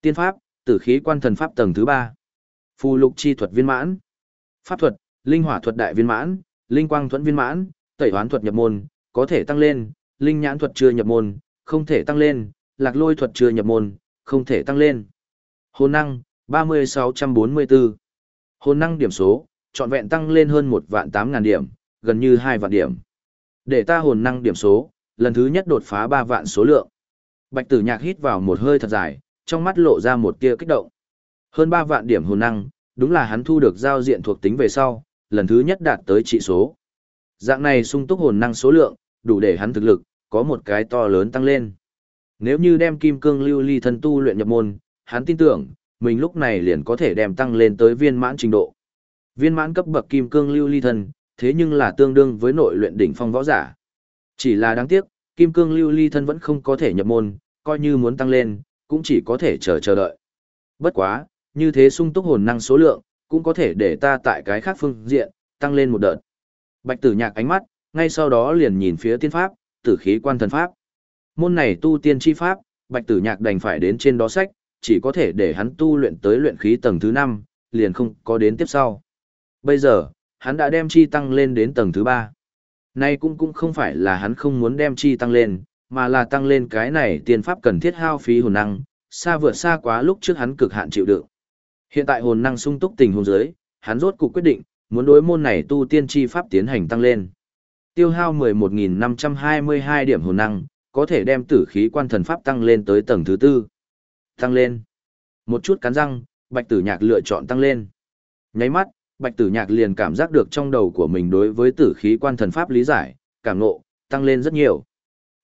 Tiên pháp, tử khí quan thần pháp tầng thứ ba Phù lục chi thuật viên mãn. Pháp thuật, linh hỏa thuật đại viên mãn, linh quang thuẫn viên mãn, tẩy hoán thuật nhập môn, có thể tăng lên, linh nhãn thuật chưa nhập môn, không thể tăng lên, lạc lôi thuật chưa nhập môn, không thể tăng lên. Hồn năng, 3644. Hồn năng điểm số, trọn vẹn tăng lên hơn một vạn tám ngàn điểm, gần như hai vạn điểm. Để ta hồn năng điểm số, lần thứ nhất đột phá ba vạn số lượng. Bạch tử nhạc hít vào một hơi thật dài, trong mắt lộ ra một tia kích động. Hơn ba vạn điểm hồn năng, đúng là hắn thu được giao diện thuộc tính về sau, lần thứ nhất đạt tới trị số. Dạng này sung túc hồn năng số lượng, đủ để hắn thực lực, có một cái to lớn tăng lên. Nếu như đem kim cương lưu ly thân tu luyện nhập môn, hắn tin tưởng, mình lúc này liền có thể đem tăng lên tới viên mãn trình độ. Viên mãn cấp bậc kim cương lưu ly thân, thế nhưng là tương đương với nội luyện đỉnh phong võ giả. Chỉ là đáng tiếc, kim cương lưu ly thân vẫn không có thể nhập môn, coi như muốn tăng lên, cũng chỉ có thể chờ chờ đợi. Bất quá, như thế sung túc hồn năng số lượng, cũng có thể để ta tại cái khác phương diện, tăng lên một đợt. Bạch tử nhạc ánh mắt, ngay sau đó liền nhìn phía tiên pháp, tử khí quan thần pháp. Môn này tu tiên chi pháp, bạch tử nhạc đành phải đến trên đó sách, chỉ có thể để hắn tu luyện tới luyện khí tầng thứ 5, liền không có đến tiếp sau. Bây giờ, hắn đã đem chi tăng lên đến tầng thứ 3. Nay cũng cũng không phải là hắn không muốn đem chi tăng lên, mà là tăng lên cái này tiên pháp cần thiết hao phí hồn năng, xa vượt xa quá lúc trước hắn cực hạn chịu đựng. Hiện tại hồn năng sung túc tình huống dưới, hắn rốt cuộc quyết định, muốn đối môn này tu tiên chi pháp tiến hành tăng lên. Tiêu hao 11.522 điểm hồn năng, có thể đem tử khí quan thần pháp tăng lên tới tầng thứ tư. Tăng lên. Một chút cắn răng, bạch tử nhạc lựa chọn tăng lên. Nháy mắt, bạch tử nhạc liền cảm giác được trong đầu của mình đối với tử khí quan thần pháp lý giải, cảm ngộ, tăng lên rất nhiều.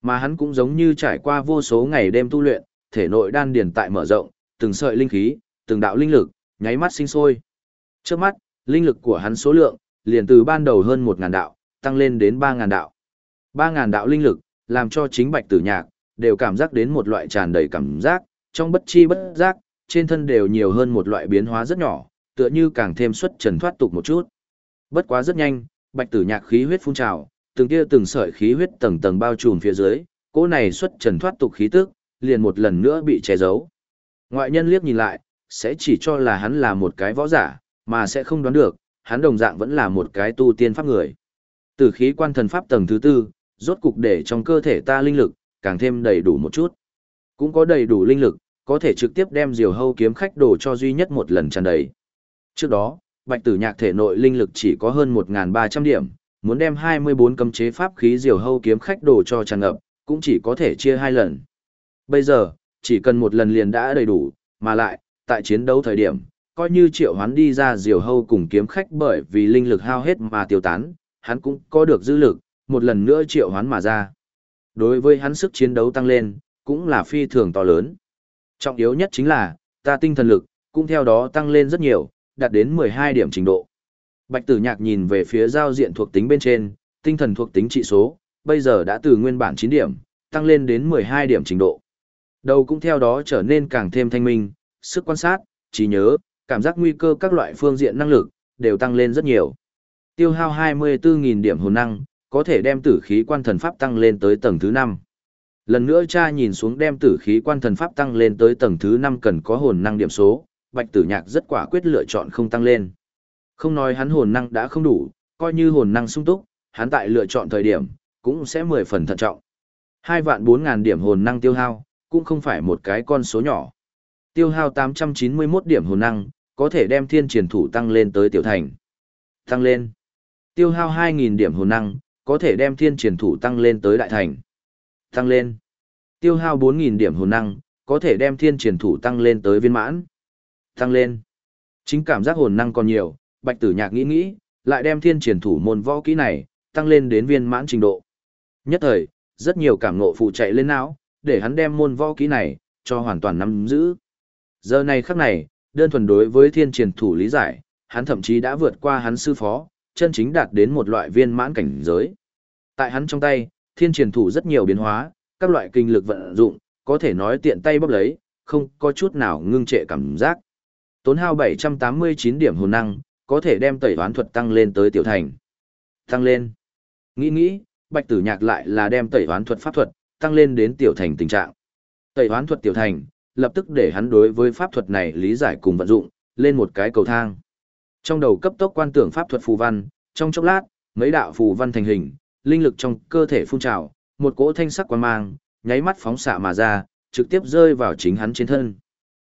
Mà hắn cũng giống như trải qua vô số ngày đêm tu luyện, thể nội đan điền tại mở rộng, từng sợi linh khí, từng đạo linh lực, nháy mắt sinh sôi. Trước mắt, linh lực của hắn số lượng, liền từ ban đầu hơn 1.000 đạo, tăng lên đến 3.000 đạo. 3.000 đạo linh lực, làm cho chính bạch tử nhạc, đều cảm giác đến một loại tràn đầy cảm giác, trong bất chi bất giác, trên thân đều nhiều hơn một loại biến hóa rất nhỏ, tựa như càng thêm xuất trần thoát tục một chút. Bất quá rất nhanh, bạch tử nhạc khí huyết phun trào, từng kia từng sợi khí huyết tầng tầng bao trùm phía dưới, cỗ này xuất trần thoát tục khí tức, liền một lần nữa bị che giấu. Ngoại nhân liếc nhìn lại, sẽ chỉ cho là hắn là một cái võ giả, mà sẽ không đoán được, hắn đồng dạng vẫn là một cái tu tiên pháp người. Từ khí quan thần pháp tầng thứ tư, rốt cục để trong cơ thể ta linh lực, càng thêm đầy đủ một chút. Cũng có đầy đủ linh lực, có thể trực tiếp đem diều hâu kiếm khách đồ cho duy nhất một lần tràn đầy. Trước đó, bạch tử nhạc thể nội linh lực chỉ có hơn 1.300 điểm, muốn đem 24 cấm chế pháp khí diều hâu kiếm khách đồ cho tràn ngập, cũng chỉ có thể chia hai lần. Bây giờ, chỉ cần một lần liền đã đầy đủ, mà lại, tại chiến đấu thời điểm, coi như triệu hoán đi ra diều hâu cùng kiếm khách bởi vì linh lực hao hết mà tiêu tán, hắn cũng có được dư lực, một lần nữa triệu hoán mà ra. Đối với hắn sức chiến đấu tăng lên, cũng là phi thường to lớn. Trọng yếu nhất chính là, ta tinh thần lực, cũng theo đó tăng lên rất nhiều, đạt đến 12 điểm trình độ. Bạch tử nhạc nhìn về phía giao diện thuộc tính bên trên, tinh thần thuộc tính trị số, bây giờ đã từ nguyên bản 9 điểm, tăng lên đến 12 điểm trình độ. Đầu cũng theo đó trở nên càng thêm thanh minh, sức quan sát, trí nhớ, cảm giác nguy cơ các loại phương diện năng lực, đều tăng lên rất nhiều. Tiêu hao 24.000 điểm hồn năng, có thể đem tử khí quan thần pháp tăng lên tới tầng thứ 5. Lần nữa cha nhìn xuống đem tử khí quan thần pháp tăng lên tới tầng thứ 5 cần có hồn năng điểm số, bạch tử nhạc rất quả quyết lựa chọn không tăng lên. Không nói hắn hồn năng đã không đủ, coi như hồn năng sung túc, hắn tại lựa chọn thời điểm, cũng sẽ 10 phần thận trọng. 2 vạn 4 ngàn điểm hồn năng tiêu hao, cũng không phải một cái con số nhỏ. Tiêu hao 891 điểm hồn năng, có thể đem thiên triển thủ tăng lên tới tiểu thành. Tăng lên. Tiêu hao 2.000 điểm hồn năng, có thể đem thiên triển thủ tăng lên tới đại thành. Tăng lên. Tiêu hao 4.000 điểm hồn năng, có thể đem thiên triển thủ tăng lên tới viên mãn. Tăng lên. Chính cảm giác hồn năng còn nhiều, bạch tử nhạc nghĩ nghĩ, lại đem thiên triển thủ môn võ kỹ này, tăng lên đến viên mãn trình độ. Nhất thời, rất nhiều cảm ngộ phụ chạy lên não, để hắn đem môn võ kỹ này, cho hoàn toàn nắm giữ. Giờ này khắc này, đơn thuần đối với thiên triển thủ lý giải, hắn thậm chí đã vượt qua hắn sư phó, chân chính đạt đến một loại viên mãn cảnh giới. Tại hắn trong tay, thiên triển thủ rất nhiều biến hóa, các loại kinh lực vận dụng, có thể nói tiện tay bóp lấy, không có chút nào ngưng trệ cảm giác. Tốn hao 789 điểm hồn năng, có thể đem tẩy hoán thuật tăng lên tới tiểu thành. Tăng lên. Nghĩ nghĩ, bạch tử nhạc lại là đem tẩy hoán thuật pháp thuật, tăng lên đến tiểu thành tình trạng. Tẩy hoán thuật tiểu thành, lập tức để hắn đối với pháp thuật này lý giải cùng vận dụng, lên một cái cầu thang. Trong đầu cấp tốc quan tưởng pháp thuật phù văn, trong chốc lát, mấy đạo phù văn thành hình, linh lực trong cơ thể phun trào, một cỗ thanh sắc quang mang, nháy mắt phóng xạ mà ra, trực tiếp rơi vào chính hắn trên thân.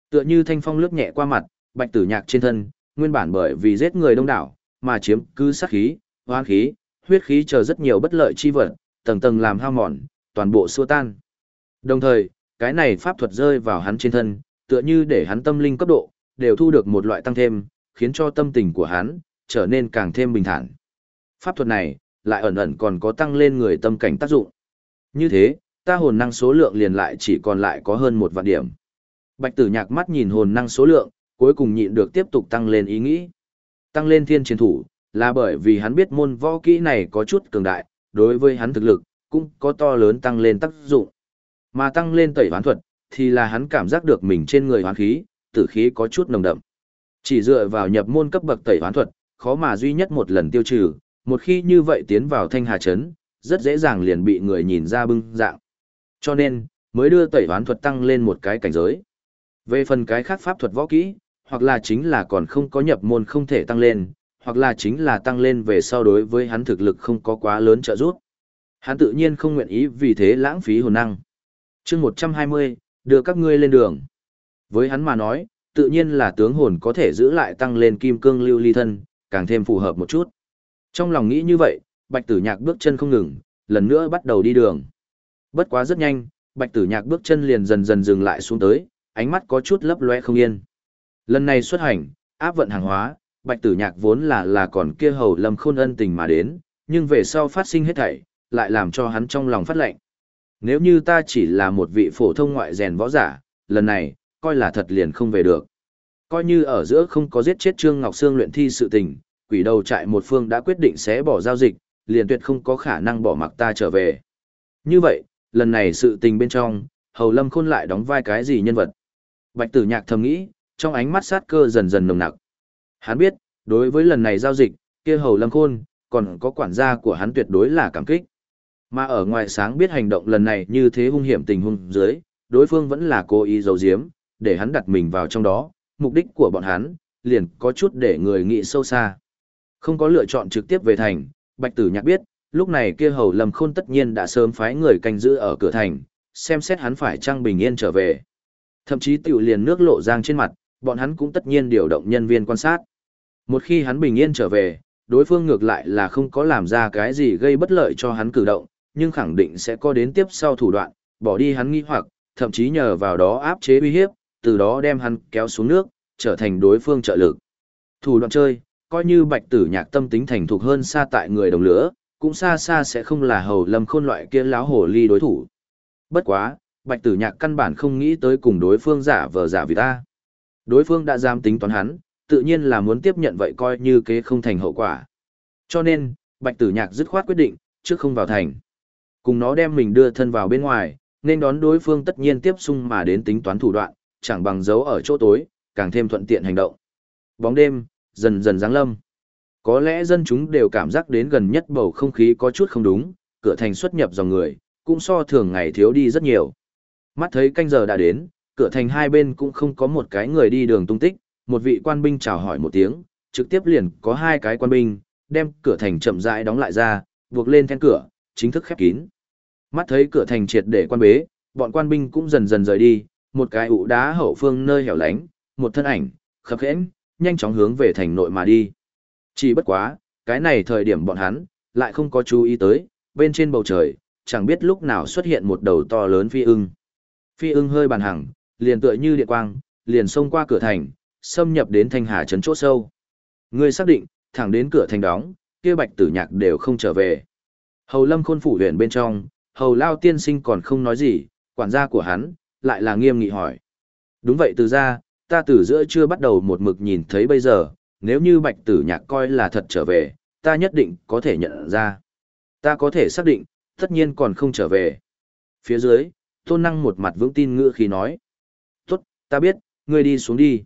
Tựa như thanh phong lướt nhẹ qua mặt, bạch tử nhạc trên thân, nguyên bản bởi vì giết người đông đảo, mà chiếm cứ sát khí, hoang khí, huyết khí chờ rất nhiều bất lợi chi vật, tầng tầng làm hao mòn, toàn bộ xua tan. Đồng thời, cái này pháp thuật rơi vào hắn trên thân, tựa như để hắn tâm linh cấp độ, đều thu được một loại tăng thêm, khiến cho tâm tình của hắn, trở nên càng thêm bình thản. Pháp thuật này, lại ẩn ẩn còn có tăng lên người tâm cảnh tác dụng. Như thế, ta hồn năng số lượng liền lại chỉ còn lại có hơn một vạn điểm. Bạch tử nhạc mắt nhìn hồn năng số lượng, cuối cùng nhịn được tiếp tục tăng lên ý nghĩ. Tăng lên thiên chiến thủ, là bởi vì hắn biết môn võ kỹ này có chút cường đại, đối với hắn thực lực, cũng có to lớn tăng lên tác dụng. Mà tăng lên tẩy hoán thuật, thì là hắn cảm giác được mình trên người hoán khí, tử khí có chút nồng đậm. Chỉ dựa vào nhập môn cấp bậc tẩy hoán thuật, khó mà duy nhất một lần tiêu trừ, một khi như vậy tiến vào thanh hà chấn, rất dễ dàng liền bị người nhìn ra bưng dạng. Cho nên, mới đưa tẩy hoán thuật tăng lên một cái cảnh giới. Về phần cái khác pháp thuật võ kỹ, hoặc là chính là còn không có nhập môn không thể tăng lên, hoặc là chính là tăng lên về sau đối với hắn thực lực không có quá lớn trợ giúp. Hắn tự nhiên không nguyện ý vì thế lãng phí hồn năng. chương 120, đưa các ngươi lên đường. Với hắn mà nói, tự nhiên là tướng hồn có thể giữ lại tăng lên kim cương lưu ly thân, càng thêm phù hợp một chút. Trong lòng nghĩ như vậy, bạch tử nhạc bước chân không ngừng, lần nữa bắt đầu đi đường. Bất quá rất nhanh, bạch tử nhạc bước chân liền dần dần dừng lại xuống tới, ánh mắt có chút lấp loe không yên. Lần này xuất hành, áp vận hàng hóa, bạch tử nhạc vốn là là còn kia hầu lâm khôn ân tình mà đến, nhưng về sau phát sinh hết thảy, lại làm cho hắn trong lòng phát lệnh. Nếu như ta chỉ là một vị phổ thông ngoại rèn võ giả, lần này, coi là thật liền không về được. Coi như ở giữa không có giết chết Trương Ngọc Sương luyện thi sự tình, quỷ đầu trại một phương đã quyết định sẽ bỏ giao dịch, liền tuyệt không có khả năng bỏ mặc ta trở về. Như vậy, lần này sự tình bên trong, Hầu Lâm Khôn lại đóng vai cái gì nhân vật? Bạch Tử Nhạc thầm nghĩ, trong ánh mắt sát cơ dần dần nồng nặc. Hắn biết, đối với lần này giao dịch, kia Hầu Lâm Khôn, còn có quản gia của hắn tuyệt đối là cảm kích. Mà ở ngoài sáng biết hành động lần này như thế hung hiểm tình huống dưới, đối phương vẫn là cố ý giấu giếm, để hắn đặt mình vào trong đó, mục đích của bọn hắn, liền có chút để người nghĩ sâu xa. Không có lựa chọn trực tiếp về thành, Bạch Tử Nhạc biết, lúc này kia Hầu Lâm Khôn tất nhiên đã sớm phái người canh giữ ở cửa thành, xem xét hắn phải trang bình yên trở về. Thậm chí tiểu liền nước lộ giang trên mặt, bọn hắn cũng tất nhiên điều động nhân viên quan sát. Một khi hắn bình yên trở về, đối phương ngược lại là không có làm ra cái gì gây bất lợi cho hắn cử động, nhưng khẳng định sẽ có đến tiếp sau thủ đoạn, bỏ đi hắn nghi hoặc, thậm chí nhờ vào đó áp chế uy hiếp, từ đó đem hắn kéo xuống nước, trở thành đối phương trợ lực. Thủ đoạn chơi, coi như bạch tử nhạc tâm tính thành thục hơn xa tại người đồng lửa, cũng xa xa sẽ không là hầu lâm khôn loại kia láo hổ ly đối thủ. Bất quá, bạch tử nhạc căn bản không nghĩ tới cùng đối phương giả vờ giả vì ta. Đối phương đã dám tính toán hắn, tự nhiên là muốn tiếp nhận vậy coi như kế không thành hậu quả. Cho nên, bạch tử nhạc dứt khoát quyết định, trước không vào thành. Cùng nó đem mình đưa thân vào bên ngoài, nên đón đối phương tất nhiên tiếp xung mà đến tính toán thủ đoạn, chẳng bằng giấu ở chỗ tối, càng thêm thuận tiện hành động. Bóng đêm, dần dần giáng lâm. Có lẽ dân chúng đều cảm giác đến gần nhất bầu không khí có chút không đúng, cửa thành xuất nhập dòng người, cũng so thường ngày thiếu đi rất nhiều. Mắt thấy canh giờ đã đến, cửa thành hai bên cũng không có một cái người đi đường tung tích, một vị quan binh chào hỏi một tiếng, trực tiếp liền có hai cái quan binh, đem cửa thành chậm rãi đóng lại ra, buộc lên then cửa, chính thức khép kín. Mắt thấy cửa thành triệt để quan bế, bọn quan binh cũng dần dần rời đi, một cái ụ đá hậu phương nơi hẻo lánh, một thân ảnh, khập khẽn, nhanh chóng hướng về thành nội mà đi. Chỉ bất quá, cái này thời điểm bọn hắn, lại không có chú ý tới, bên trên bầu trời, chẳng biết lúc nào xuất hiện một đầu to lớn phi ưng. Phi ưng hơi bàn hằng, liền tựa như điện quang, liền xông qua cửa thành, xâm nhập đến thanh hà trấn chỗ sâu. Người xác định, thẳng đến cửa thành đóng, kia bạch tử nhạc đều không trở về. Hầu lâm khôn phủ huyện bên trong, hầu lao tiên sinh còn không nói gì, quản gia của hắn, lại là nghiêm nghị hỏi. Đúng vậy từ ra, ta từ giữa chưa bắt đầu một mực nhìn thấy bây giờ, nếu như bạch tử nhạc coi là thật trở về, ta nhất định có thể nhận ra. Ta có thể xác định, tất nhiên còn không trở về. Phía dưới, tôn năng một mặt vững tin ngựa khi nói. Ta biết, ngươi đi xuống đi.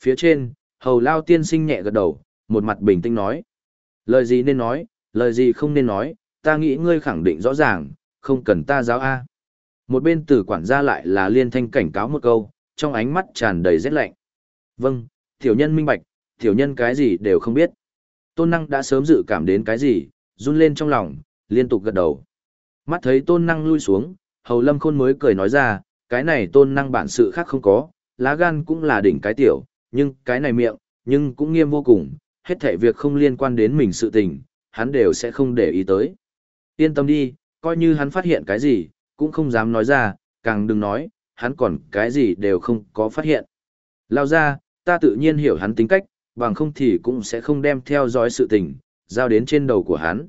Phía trên, hầu lao tiên sinh nhẹ gật đầu, một mặt bình tĩnh nói. Lời gì nên nói, lời gì không nên nói, ta nghĩ ngươi khẳng định rõ ràng, không cần ta giáo A. Một bên tử quản gia lại là liên thanh cảnh cáo một câu, trong ánh mắt tràn đầy rét lạnh. Vâng, tiểu nhân minh bạch, tiểu nhân cái gì đều không biết. Tôn năng đã sớm dự cảm đến cái gì, run lên trong lòng, liên tục gật đầu. Mắt thấy tôn năng lui xuống, hầu lâm khôn mới cười nói ra, cái này tôn năng bản sự khác không có, lá gan cũng là đỉnh cái tiểu, nhưng cái này miệng, nhưng cũng nghiêm vô cùng, hết thảy việc không liên quan đến mình sự tình, hắn đều sẽ không để ý tới. Yên tâm đi, coi như hắn phát hiện cái gì, cũng không dám nói ra, càng đừng nói, hắn còn cái gì đều không có phát hiện. Lao ra, ta tự nhiên hiểu hắn tính cách, bằng không thì cũng sẽ không đem theo dõi sự tình, giao đến trên đầu của hắn.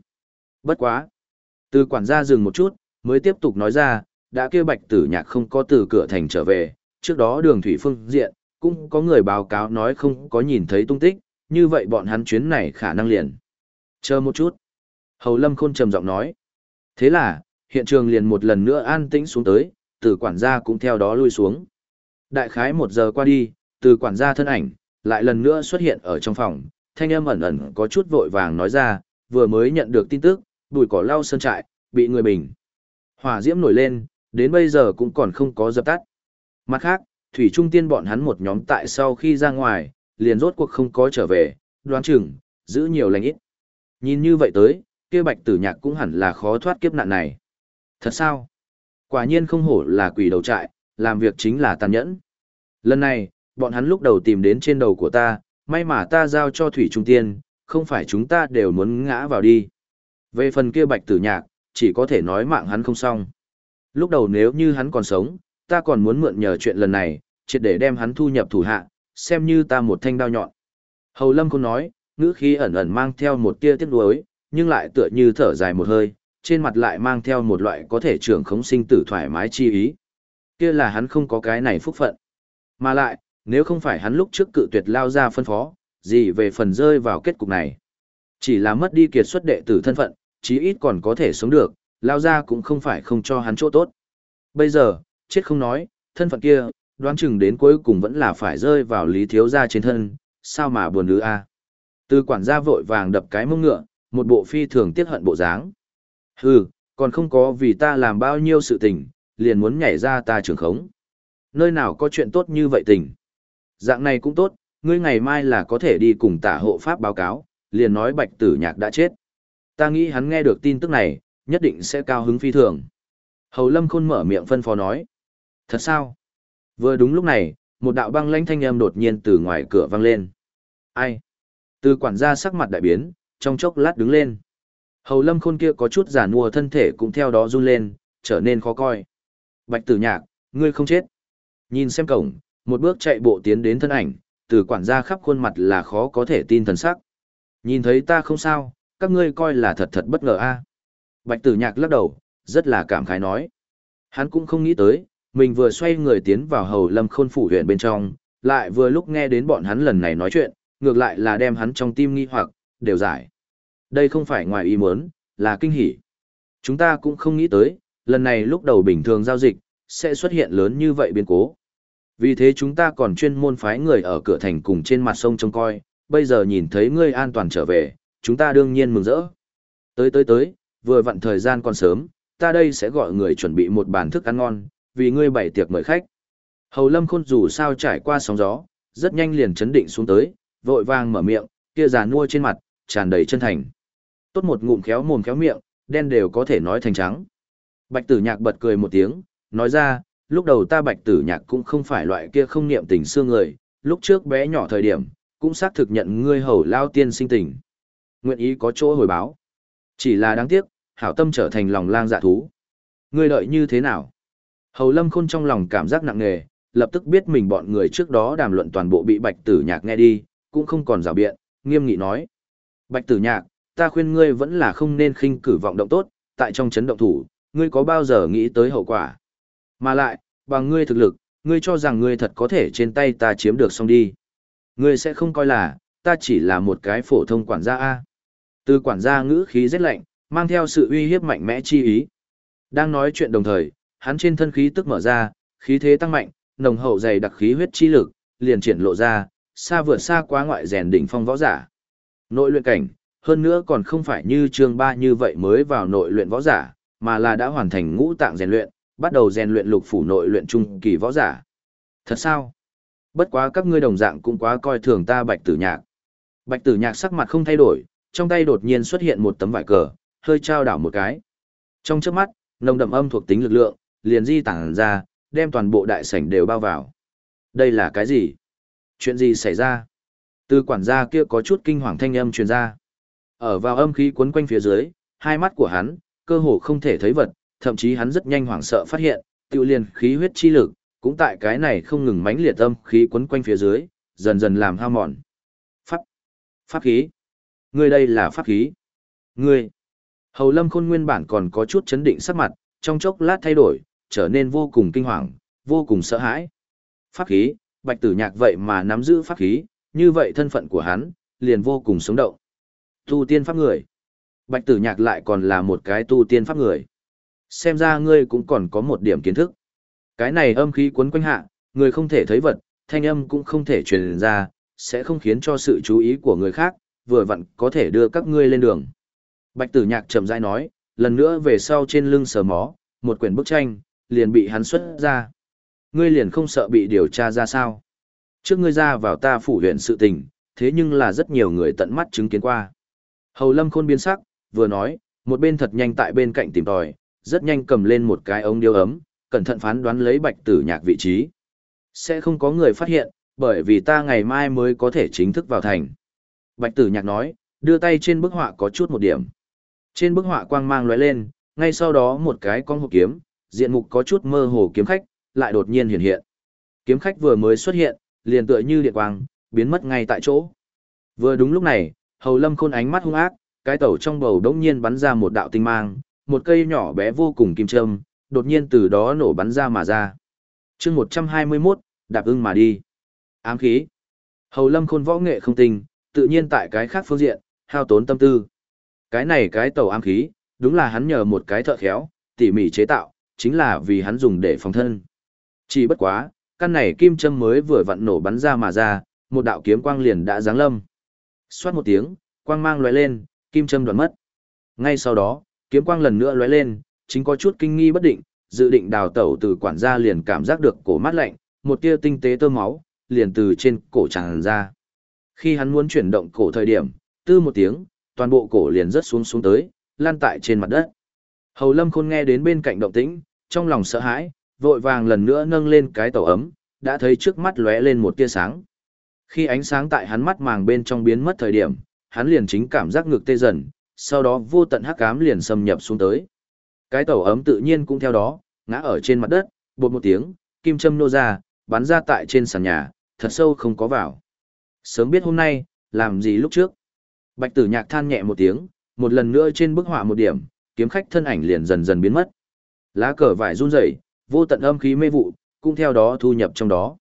Bất quá. Từ quản gia dừng một chút, mới tiếp tục nói ra, đã kêu bạch tử nhạc không có từ cửa thành trở về, trước đó đường thủy phương diện, cũng có người báo cáo nói không có nhìn thấy tung tích, như vậy bọn hắn chuyến này khả năng liền. Chờ một chút. Hầu Lâm Khôn trầm giọng nói. Thế là, hiện trường liền một lần nữa an tĩnh xuống tới, từ quản gia cũng theo đó lui xuống. Đại khái một giờ qua đi, từ quản gia thân ảnh, lại lần nữa xuất hiện ở trong phòng, thanh âm ẩn ẩn có chút vội vàng nói ra, vừa mới nhận được tin tức, bụi cỏ lau sơn trại, bị người bình. Hỏa diễm nổi lên, đến bây giờ cũng còn không có dập tắt. Mặt khác, Thủy Trung Tiên bọn hắn một nhóm tại sau khi ra ngoài, liền rốt cuộc không có trở về, đoán chừng, giữ nhiều lành ít. Nhìn như vậy tới, kia bạch tử nhạc cũng hẳn là khó thoát kiếp nạn này. Thật sao? Quả nhiên không hổ là quỷ đầu trại, làm việc chính là tàn nhẫn. Lần này, bọn hắn lúc đầu tìm đến trên đầu của ta, may mà ta giao cho Thủy Trung Tiên, không phải chúng ta đều muốn ngã vào đi. Về phần kia bạch tử nhạc, chỉ có thể nói mạng hắn không xong. Lúc đầu nếu như hắn còn sống, ta còn muốn mượn nhờ chuyện lần này, triệt để đem hắn thu nhập thủ hạ, xem như ta một thanh đao nhọn. Hầu Lâm không nói, ngữ khí ẩn ẩn mang theo một tia tiếc nuối, nhưng lại tựa như thở dài một hơi, trên mặt lại mang theo một loại có thể trưởng khống sinh tử thoải mái chi ý. Kia là hắn không có cái này phúc phận. Mà lại, nếu không phải hắn lúc trước cự tuyệt lao ra phân phó, gì về phần rơi vào kết cục này. Chỉ là mất đi kiệt xuất đệ tử thân phận, chí ít còn có thể sống được, lao ra cũng không phải không cho hắn chỗ tốt. Bây giờ, chết không nói, thân phận kia, đoán chừng đến cuối cùng vẫn là phải rơi vào lý thiếu gia trên thân, sao mà buồn nữ a. Từ quản gia vội vàng đập cái mông ngựa, một bộ phi thường tiếc hận bộ dáng. Hừ, còn không có vì ta làm bao nhiêu sự tình, liền muốn nhảy ra ta trường khống. Nơi nào có chuyện tốt như vậy tình. Dạng này cũng tốt, ngươi ngày mai là có thể đi cùng tả hộ pháp báo cáo, liền nói bạch tử nhạc đã chết. Ta nghĩ hắn nghe được tin tức này, nhất định sẽ cao hứng phi thường. Hầu Lâm Khôn mở miệng phân phó nói. Thật sao? Vừa đúng lúc này, một đạo băng lãnh thanh âm đột nhiên từ ngoài cửa vang lên. Ai? Từ quản gia sắc mặt đại biến, trong chốc lát đứng lên. Hầu Lâm Khôn kia có chút giả nua thân thể cũng theo đó run lên, trở nên khó coi. Bạch Tử Nhạc, ngươi không chết. Nhìn xem cổng, một bước chạy bộ tiến đến thân ảnh, từ quản gia khắp khuôn mặt là khó có thể tin thần sắc. Nhìn thấy ta không sao, các ngươi coi là thật thật bất ngờ a. Bạch tử nhạc lắc đầu, rất là cảm khái nói. Hắn cũng không nghĩ tới, mình vừa xoay người tiến vào hầu lâm khôn phủ huyện bên trong, lại vừa lúc nghe đến bọn hắn lần này nói chuyện, ngược lại là đem hắn trong tim nghi hoặc, đều giải. Đây không phải ngoài ý muốn, là kinh hỉ. Chúng ta cũng không nghĩ tới, lần này lúc đầu bình thường giao dịch, sẽ xuất hiện lớn như vậy biến cố. Vì thế chúng ta còn chuyên môn phái người ở cửa thành cùng trên mặt sông trông coi, bây giờ nhìn thấy ngươi an toàn trở về, chúng ta đương nhiên mừng rỡ. Tới tới tới, vừa vặn thời gian còn sớm, ta đây sẽ gọi người chuẩn bị một bàn thức ăn ngon, vì ngươi bày tiệc mời khách. Hầu Lâm Khôn dù sao trải qua sóng gió, rất nhanh liền chấn định xuống tới, vội vàng mở miệng, kia già nua trên mặt, tràn đầy chân thành. Tốt một ngụm khéo mồm khéo miệng, đen đều có thể nói thành trắng. Bạch Tử Nhạc bật cười một tiếng, nói ra, lúc đầu ta Bạch Tử Nhạc cũng không phải loại kia không niệm tình xương người, lúc trước bé nhỏ thời điểm, cũng xác thực nhận ngươi hầu lao tiên sinh tình. Nguyện ý có chỗ hồi báo. Chỉ là đáng tiếc, hảo tâm trở thành lòng lang dạ thú. Ngươi đợi như thế nào? Hầu Lâm Khôn trong lòng cảm giác nặng nề, lập tức biết mình bọn người trước đó đàm luận toàn bộ bị Bạch Tử Nhạc nghe đi, cũng không còn rào biện, nghiêm nghị nói. Bạch Tử Nhạc, ta khuyên ngươi vẫn là không nên khinh cử vọng động tốt, tại trong chấn động thủ, ngươi có bao giờ nghĩ tới hậu quả? Mà lại, bằng ngươi thực lực, ngươi cho rằng ngươi thật có thể trên tay ta chiếm được xong đi. Ngươi sẽ không coi là, ta chỉ là một cái phổ thông quản gia A. Từ quản gia ngữ khí rất lạnh, mang theo sự uy hiếp mạnh mẽ chi ý. Đang nói chuyện đồng thời, hắn trên thân khí tức mở ra, khí thế tăng mạnh, nồng hậu dày đặc khí huyết chi lực, liền triển lộ ra, xa vượt xa quá ngoại rèn đỉnh phong võ giả. Nội luyện cảnh, hơn nữa còn không phải như chương ba như vậy mới vào nội luyện võ giả, mà là đã hoàn thành ngũ tạng rèn luyện, bắt đầu rèn luyện lục phủ nội luyện trung kỳ võ giả. Thật sao? Bất quá các ngươi đồng dạng cũng quá coi thường ta Bạch Tử Nhạc. Bạch Tử Nhạc sắc mặt không thay đổi, trong tay đột nhiên xuất hiện một tấm vải cờ, hơi trao đảo một cái. Trong chớp mắt, nồng đậm âm thuộc tính lực lượng liền di tản ra, đem toàn bộ đại sảnh đều bao vào. Đây là cái gì? Chuyện gì xảy ra? Từ quản gia kia có chút kinh hoàng thanh âm truyền ra. Ở vào âm khí cuốn quanh phía dưới, hai mắt của hắn, cơ hồ không thể thấy vật, thậm chí hắn rất nhanh hoảng sợ phát hiện, tiêu liền khí huyết chi lực, cũng tại cái này không ngừng mãnh liệt âm khí cuốn quanh phía dưới, dần dần làm hao mòn. Pháp, pháp khí. Ngươi đây là pháp khí. Ngươi. Hầu Lâm Khôn nguyên bản còn có chút chấn định sắc mặt, trong chốc lát thay đổi, trở nên vô cùng kinh hoàng, vô cùng sợ hãi. Pháp khí, Bạch Tử Nhạc vậy mà nắm giữ pháp khí, như vậy thân phận của hắn liền vô cùng sống động. Tu tiên pháp người. Bạch Tử Nhạc lại còn là một cái tu tiên pháp người. Xem ra ngươi cũng còn có một điểm kiến thức. Cái này âm khí cuốn quanh hạ, người không thể thấy vật, thanh âm cũng không thể truyền ra, sẽ không khiến cho sự chú ý của người khác, vừa vặn có thể đưa các ngươi lên đường. Bạch tử nhạc chậm rãi nói, lần nữa về sau trên lưng sờ mó, một quyển bức tranh, liền bị hắn xuất ra. Ngươi liền không sợ bị điều tra ra sao? Trước ngươi ra vào ta phủ huyện sự tình, thế nhưng là rất nhiều người tận mắt chứng kiến qua. Hầu lâm khôn biến sắc, vừa nói, một bên thật nhanh tại bên cạnh tìm tòi, rất nhanh cầm lên một cái ống điêu ấm, cẩn thận phán đoán lấy bạch tử nhạc vị trí. Sẽ không có người phát hiện, bởi vì ta ngày mai mới có thể chính thức vào thành. Bạch tử nhạc nói, đưa tay trên bức họa có chút một điểm. Trên bức họa quang mang lóe lên, ngay sau đó một cái con hộp kiếm, diện mục có chút mơ hồ kiếm khách, lại đột nhiên hiện hiện. Kiếm khách vừa mới xuất hiện, liền tựa như điện quang, biến mất ngay tại chỗ. Vừa đúng lúc này, Hầu Lâm Khôn ánh mắt hung ác, cái tẩu trong bầu đống nhiên bắn ra một đạo tinh mang, một cây nhỏ bé vô cùng kim châm, đột nhiên từ đó nổ bắn ra mà ra. chương 121, đạp ưng mà đi. Ám khí. Hầu Lâm Khôn võ nghệ không tinh, tự nhiên tại cái khác phương diện, hao tốn tâm tư. Cái này cái tẩu ám khí, đúng là hắn nhờ một cái thợ khéo, tỉ mỉ chế tạo, chính là vì hắn dùng để phòng thân. Chỉ bất quá, căn này kim châm mới vừa vặn nổ bắn ra mà ra, một đạo kiếm quang liền đã giáng lâm. Xoát một tiếng, quang mang lóe lên, kim châm đoạn mất. Ngay sau đó, kiếm quang lần nữa lóe lên, chính có chút kinh nghi bất định, dự định đào tẩu từ quản gia liền cảm giác được cổ mát lạnh, một tia tinh tế tơ máu, liền từ trên cổ tràn ra. Khi hắn muốn chuyển động cổ thời điểm, tư một tiếng, toàn bộ cổ liền rớt xuống xuống tới, lan tại trên mặt đất. Hầu Lâm Khôn nghe đến bên cạnh động tĩnh, trong lòng sợ hãi, vội vàng lần nữa nâng lên cái tàu ấm, đã thấy trước mắt lóe lên một tia sáng. Khi ánh sáng tại hắn mắt màng bên trong biến mất thời điểm, hắn liền chính cảm giác ngực tê dần, sau đó vô tận hắc ám liền xâm nhập xuống tới. Cái tàu ấm tự nhiên cũng theo đó, ngã ở trên mặt đất, bột một tiếng, kim châm nô ra, bắn ra tại trên sàn nhà, thật sâu không có vào. Sớm biết hôm nay, làm gì lúc trước. Bạch tử nhạc than nhẹ một tiếng, một lần nữa trên bức họa một điểm, kiếm khách thân ảnh liền dần dần biến mất. Lá cờ vải run rẩy, vô tận âm khí mê vụ, cũng theo đó thu nhập trong đó.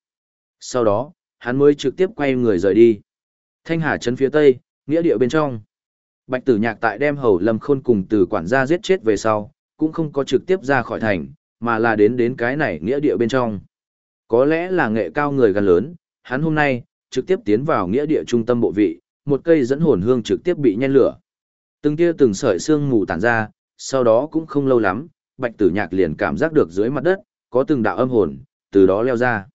Sau đó, hắn mới trực tiếp quay người rời đi. Thanh Hà trấn phía tây, nghĩa địa bên trong. Bạch Tử Nhạc tại đem Hầu Lâm Khôn cùng từ quản gia giết chết về sau, cũng không có trực tiếp ra khỏi thành, mà là đến đến cái này nghĩa địa bên trong. Có lẽ là nghệ cao người gần lớn, hắn hôm nay trực tiếp tiến vào nghĩa địa trung tâm bộ vị, một cây dẫn hồn hương trực tiếp bị nhen lửa. Từng tia từng sợi xương mù tản ra, sau đó cũng không lâu lắm, Bạch Tử Nhạc liền cảm giác được dưới mặt đất có từng đạo âm hồn từ đó leo ra.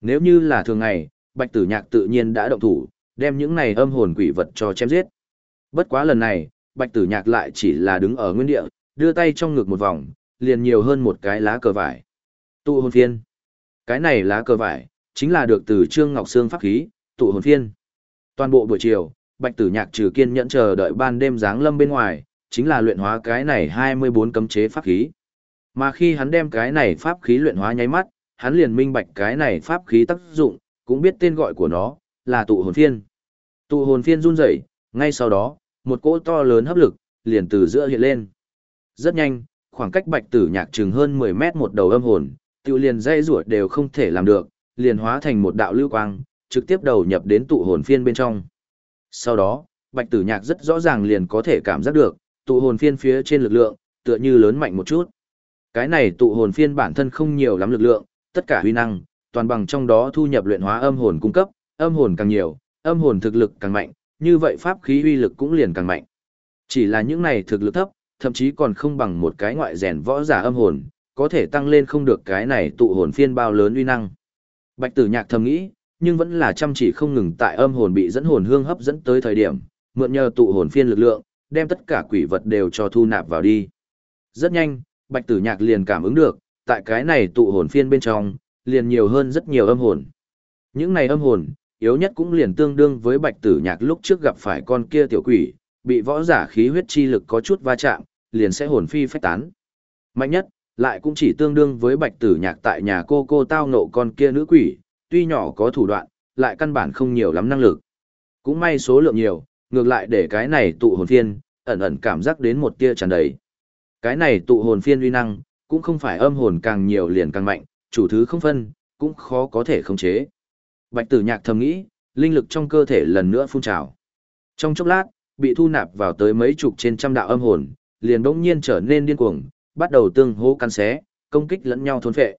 Nếu như là thường ngày, Bạch Tử Nhạc tự nhiên đã động thủ, đem những này âm hồn quỷ vật cho chém giết. Bất quá lần này, Bạch Tử Nhạc lại chỉ là đứng ở nguyên địa, đưa tay trong ngực một vòng, liền nhiều hơn một cái lá cờ vải. Tụ hồn phiên. Cái này lá cờ vải, chính là được từ Trương Ngọc Sương pháp khí, tụ hồn phiên. Toàn bộ buổi chiều, Bạch Tử Nhạc trừ kiên nhẫn chờ đợi ban đêm giáng lâm bên ngoài, chính là luyện hóa cái này 24 cấm chế pháp khí. Mà khi hắn đem cái này pháp khí luyện hóa nháy mắt, hắn liền minh bạch cái này pháp khí tác dụng, cũng biết tên gọi của nó, là tụ hồn phiên. Tụ hồn phiên run rẩy, ngay sau đó, một cỗ to lớn hấp lực, liền từ giữa hiện lên. Rất nhanh, khoảng cách bạch tử nhạc chừng hơn 10 mét một đầu âm hồn, tiêu liền dây rủa đều không thể làm được, liền hóa thành một đạo lưu quang, trực tiếp đầu nhập đến tụ hồn phiên bên trong. Sau đó, bạch tử nhạc rất rõ ràng liền có thể cảm giác được, tụ hồn phiên phía trên lực lượng, tựa như lớn mạnh một chút. Cái này tụ hồn phiên bản thân không nhiều lắm lực lượng, tất cả huy năng, toàn bằng trong đó thu nhập luyện hóa âm hồn cung cấp, âm hồn càng nhiều, âm hồn thực lực càng mạnh, như vậy pháp khí uy lực cũng liền càng mạnh. Chỉ là những này thực lực thấp, thậm chí còn không bằng một cái ngoại rèn võ giả âm hồn, có thể tăng lên không được cái này tụ hồn phiên bao lớn uy năng. Bạch Tử Nhạc thầm nghĩ, nhưng vẫn là chăm chỉ không ngừng tại âm hồn bị dẫn hồn hương hấp dẫn tới thời điểm, mượn nhờ tụ hồn phiên lực lượng, đem tất cả quỷ vật đều cho thu nạp vào đi. Rất nhanh, Bạch Tử Nhạc liền cảm ứng được, tại cái này tụ hồn phiên bên trong, liền nhiều hơn rất nhiều âm hồn. Những này âm hồn, yếu nhất cũng liền tương đương với Bạch Tử Nhạc lúc trước gặp phải con kia tiểu quỷ, bị võ giả khí huyết chi lực có chút va chạm, liền sẽ hồn phi phách tán. Mạnh nhất, lại cũng chỉ tương đương với Bạch Tử Nhạc tại nhà cô cô tao nộ con kia nữ quỷ, tuy nhỏ có thủ đoạn, lại căn bản không nhiều lắm năng lực. Cũng may số lượng nhiều, ngược lại để cái này tụ hồn phiên, ẩn ẩn cảm giác đến một tia tràn đầy. Cái này tụ hồn phiên uy năng, cũng không phải âm hồn càng nhiều liền càng mạnh, chủ thứ không phân, cũng khó có thể khống chế. Bạch tử nhạc thầm nghĩ, linh lực trong cơ thể lần nữa phun trào. Trong chốc lát, bị thu nạp vào tới mấy chục trên trăm đạo âm hồn, liền bỗng nhiên trở nên điên cuồng, bắt đầu tương hô căn xé, công kích lẫn nhau thôn phệ.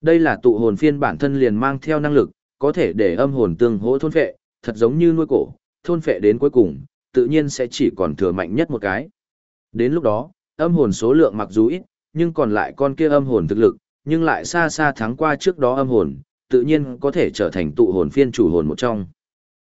Đây là tụ hồn phiên bản thân liền mang theo năng lực, có thể để âm hồn tương hỗ thôn phệ, thật giống như nuôi cổ, thôn phệ đến cuối cùng, tự nhiên sẽ chỉ còn thừa mạnh nhất một cái. Đến lúc đó, âm hồn số lượng mặc dù ít, nhưng còn lại con kia âm hồn thực lực, nhưng lại xa xa thắng qua trước đó âm hồn, tự nhiên có thể trở thành tụ hồn phiên chủ hồn một trong.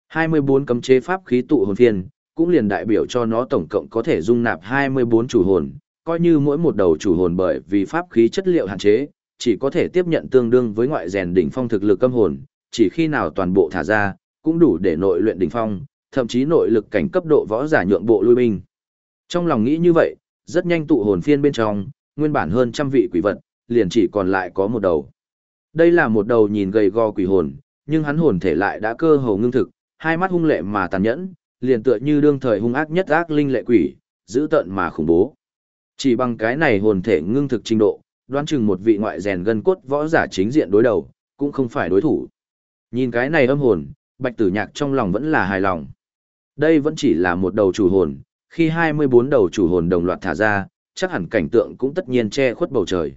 24 cấm chế pháp khí tụ hồn phiên, cũng liền đại biểu cho nó tổng cộng có thể dung nạp 24 chủ hồn, coi như mỗi một đầu chủ hồn bởi vì pháp khí chất liệu hạn chế, chỉ có thể tiếp nhận tương đương với ngoại rèn đỉnh phong thực lực âm hồn, chỉ khi nào toàn bộ thả ra, cũng đủ để nội luyện đỉnh phong, thậm chí nội lực cảnh cấp độ võ giả nhượng bộ lui binh. Trong lòng nghĩ như vậy, rất nhanh tụ hồn phiên bên trong, nguyên bản hơn trăm vị quỷ vật, liền chỉ còn lại có một đầu. Đây là một đầu nhìn gầy gò quỷ hồn, nhưng hắn hồn thể lại đã cơ hồ ngưng thực, hai mắt hung lệ mà tàn nhẫn, liền tựa như đương thời hung ác nhất ác linh lệ quỷ, dữ tợn mà khủng bố. Chỉ bằng cái này hồn thể ngưng thực trình độ, đoán chừng một vị ngoại rèn gân cốt võ giả chính diện đối đầu, cũng không phải đối thủ. Nhìn cái này âm hồn, Bạch Tử Nhạc trong lòng vẫn là hài lòng. Đây vẫn chỉ là một đầu chủ hồn, khi 24 đầu chủ hồn đồng loạt thả ra, chắc hẳn cảnh tượng cũng tất nhiên che khuất bầu trời.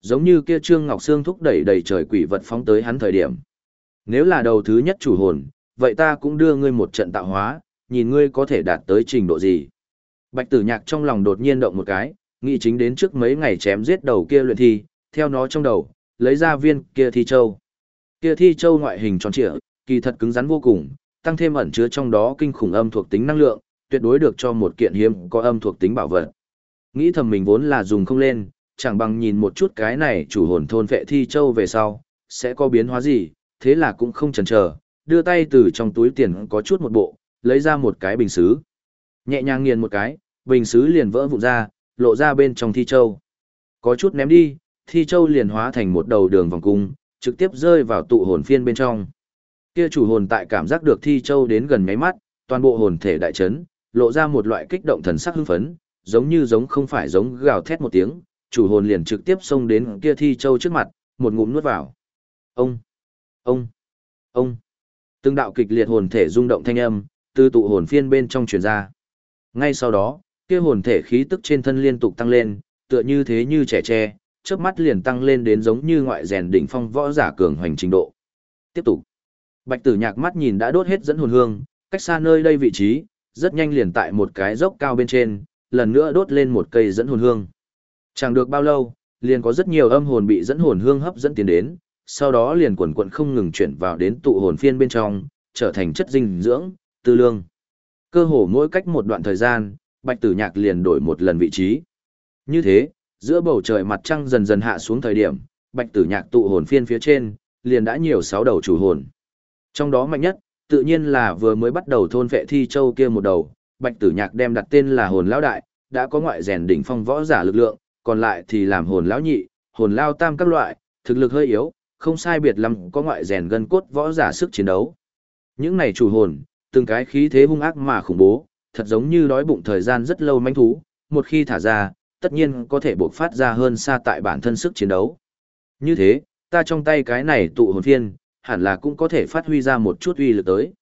Giống như kia Trương Ngọc Sương thúc đẩy đầy trời quỷ vật phóng tới hắn thời điểm. Nếu là đầu thứ nhất chủ hồn, vậy ta cũng đưa ngươi một trận tạo hóa, nhìn ngươi có thể đạt tới trình độ gì. Bạch tử nhạc trong lòng đột nhiên động một cái, nghĩ chính đến trước mấy ngày chém giết đầu kia luyện thi, theo nó trong đầu, lấy ra viên kia thi châu. Kia thi châu ngoại hình tròn trịa, kỳ thật cứng rắn vô cùng, tăng thêm ẩn chứa trong đó kinh khủng âm thuộc tính năng lượng, tuyệt đối được cho một kiện hiếm có âm thuộc tính bảo vật. Nghĩ thầm mình vốn là dùng không lên, chẳng bằng nhìn một chút cái này chủ hồn thôn vệ thi châu về sau, sẽ có biến hóa gì, thế là cũng không chần chờ, đưa tay từ trong túi tiền có chút một bộ, lấy ra một cái bình xứ. Nhẹ nhàng nghiền một cái, bình xứ liền vỡ vụn ra, lộ ra bên trong thi châu. Có chút ném đi, thi châu liền hóa thành một đầu đường vòng cung, trực tiếp rơi vào tụ hồn phiên bên trong. Kia chủ hồn tại cảm giác được thi châu đến gần máy mắt, toàn bộ hồn thể đại chấn, lộ ra một loại kích động thần sắc hưng phấn, giống như giống không phải giống gào thét một tiếng, chủ hồn liền trực tiếp xông đến kia thi châu trước mặt, một ngụm nuốt vào. Ông, ông, ông. Từng đạo kịch liệt hồn thể rung động thanh âm, từ tụ hồn phiên bên trong truyền ra. Ngay sau đó, kia hồn thể khí tức trên thân liên tục tăng lên, tựa như thế như trẻ tre, chớp mắt liền tăng lên đến giống như ngoại rèn đỉnh phong võ giả cường hoành trình độ. Tiếp tục. Bạch Tử Nhạc mắt nhìn đã đốt hết dẫn hồn hương, cách xa nơi đây vị trí, rất nhanh liền tại một cái dốc cao bên trên, lần nữa đốt lên một cây dẫn hồn hương. Chẳng được bao lâu, liền có rất nhiều âm hồn bị dẫn hồn hương hấp dẫn tiến đến, sau đó liền quần quần không ngừng chuyển vào đến tụ hồn phiên bên trong, trở thành chất dinh dưỡng, tư lương. Cơ hồ mỗi cách một đoạn thời gian, Bạch Tử Nhạc liền đổi một lần vị trí. Như thế, giữa bầu trời mặt trăng dần dần hạ xuống thời điểm, Bạch Tử Nhạc tụ hồn phiên phía trên, liền đã nhiều sáu đầu chủ hồn. Trong đó mạnh nhất, tự nhiên là vừa mới bắt đầu thôn vệ thi châu kia một đầu, Bạch Tử Nhạc đem đặt tên là hồn lão đại, đã có ngoại rèn đỉnh phong võ giả lực lượng, còn lại thì làm hồn lão nhị, hồn lao tam các loại, thực lực hơi yếu, không sai biệt lắm có ngoại rèn gân cốt võ giả sức chiến đấu. Những này chủ hồn, từng cái khí thế hung ác mà khủng bố, thật giống như đói bụng thời gian rất lâu manh thú, một khi thả ra, tất nhiên có thể bộc phát ra hơn xa tại bản thân sức chiến đấu. Như thế, ta trong tay cái này tụ hồn phiên, hẳn là cũng có thể phát huy ra một chút uy lực tới.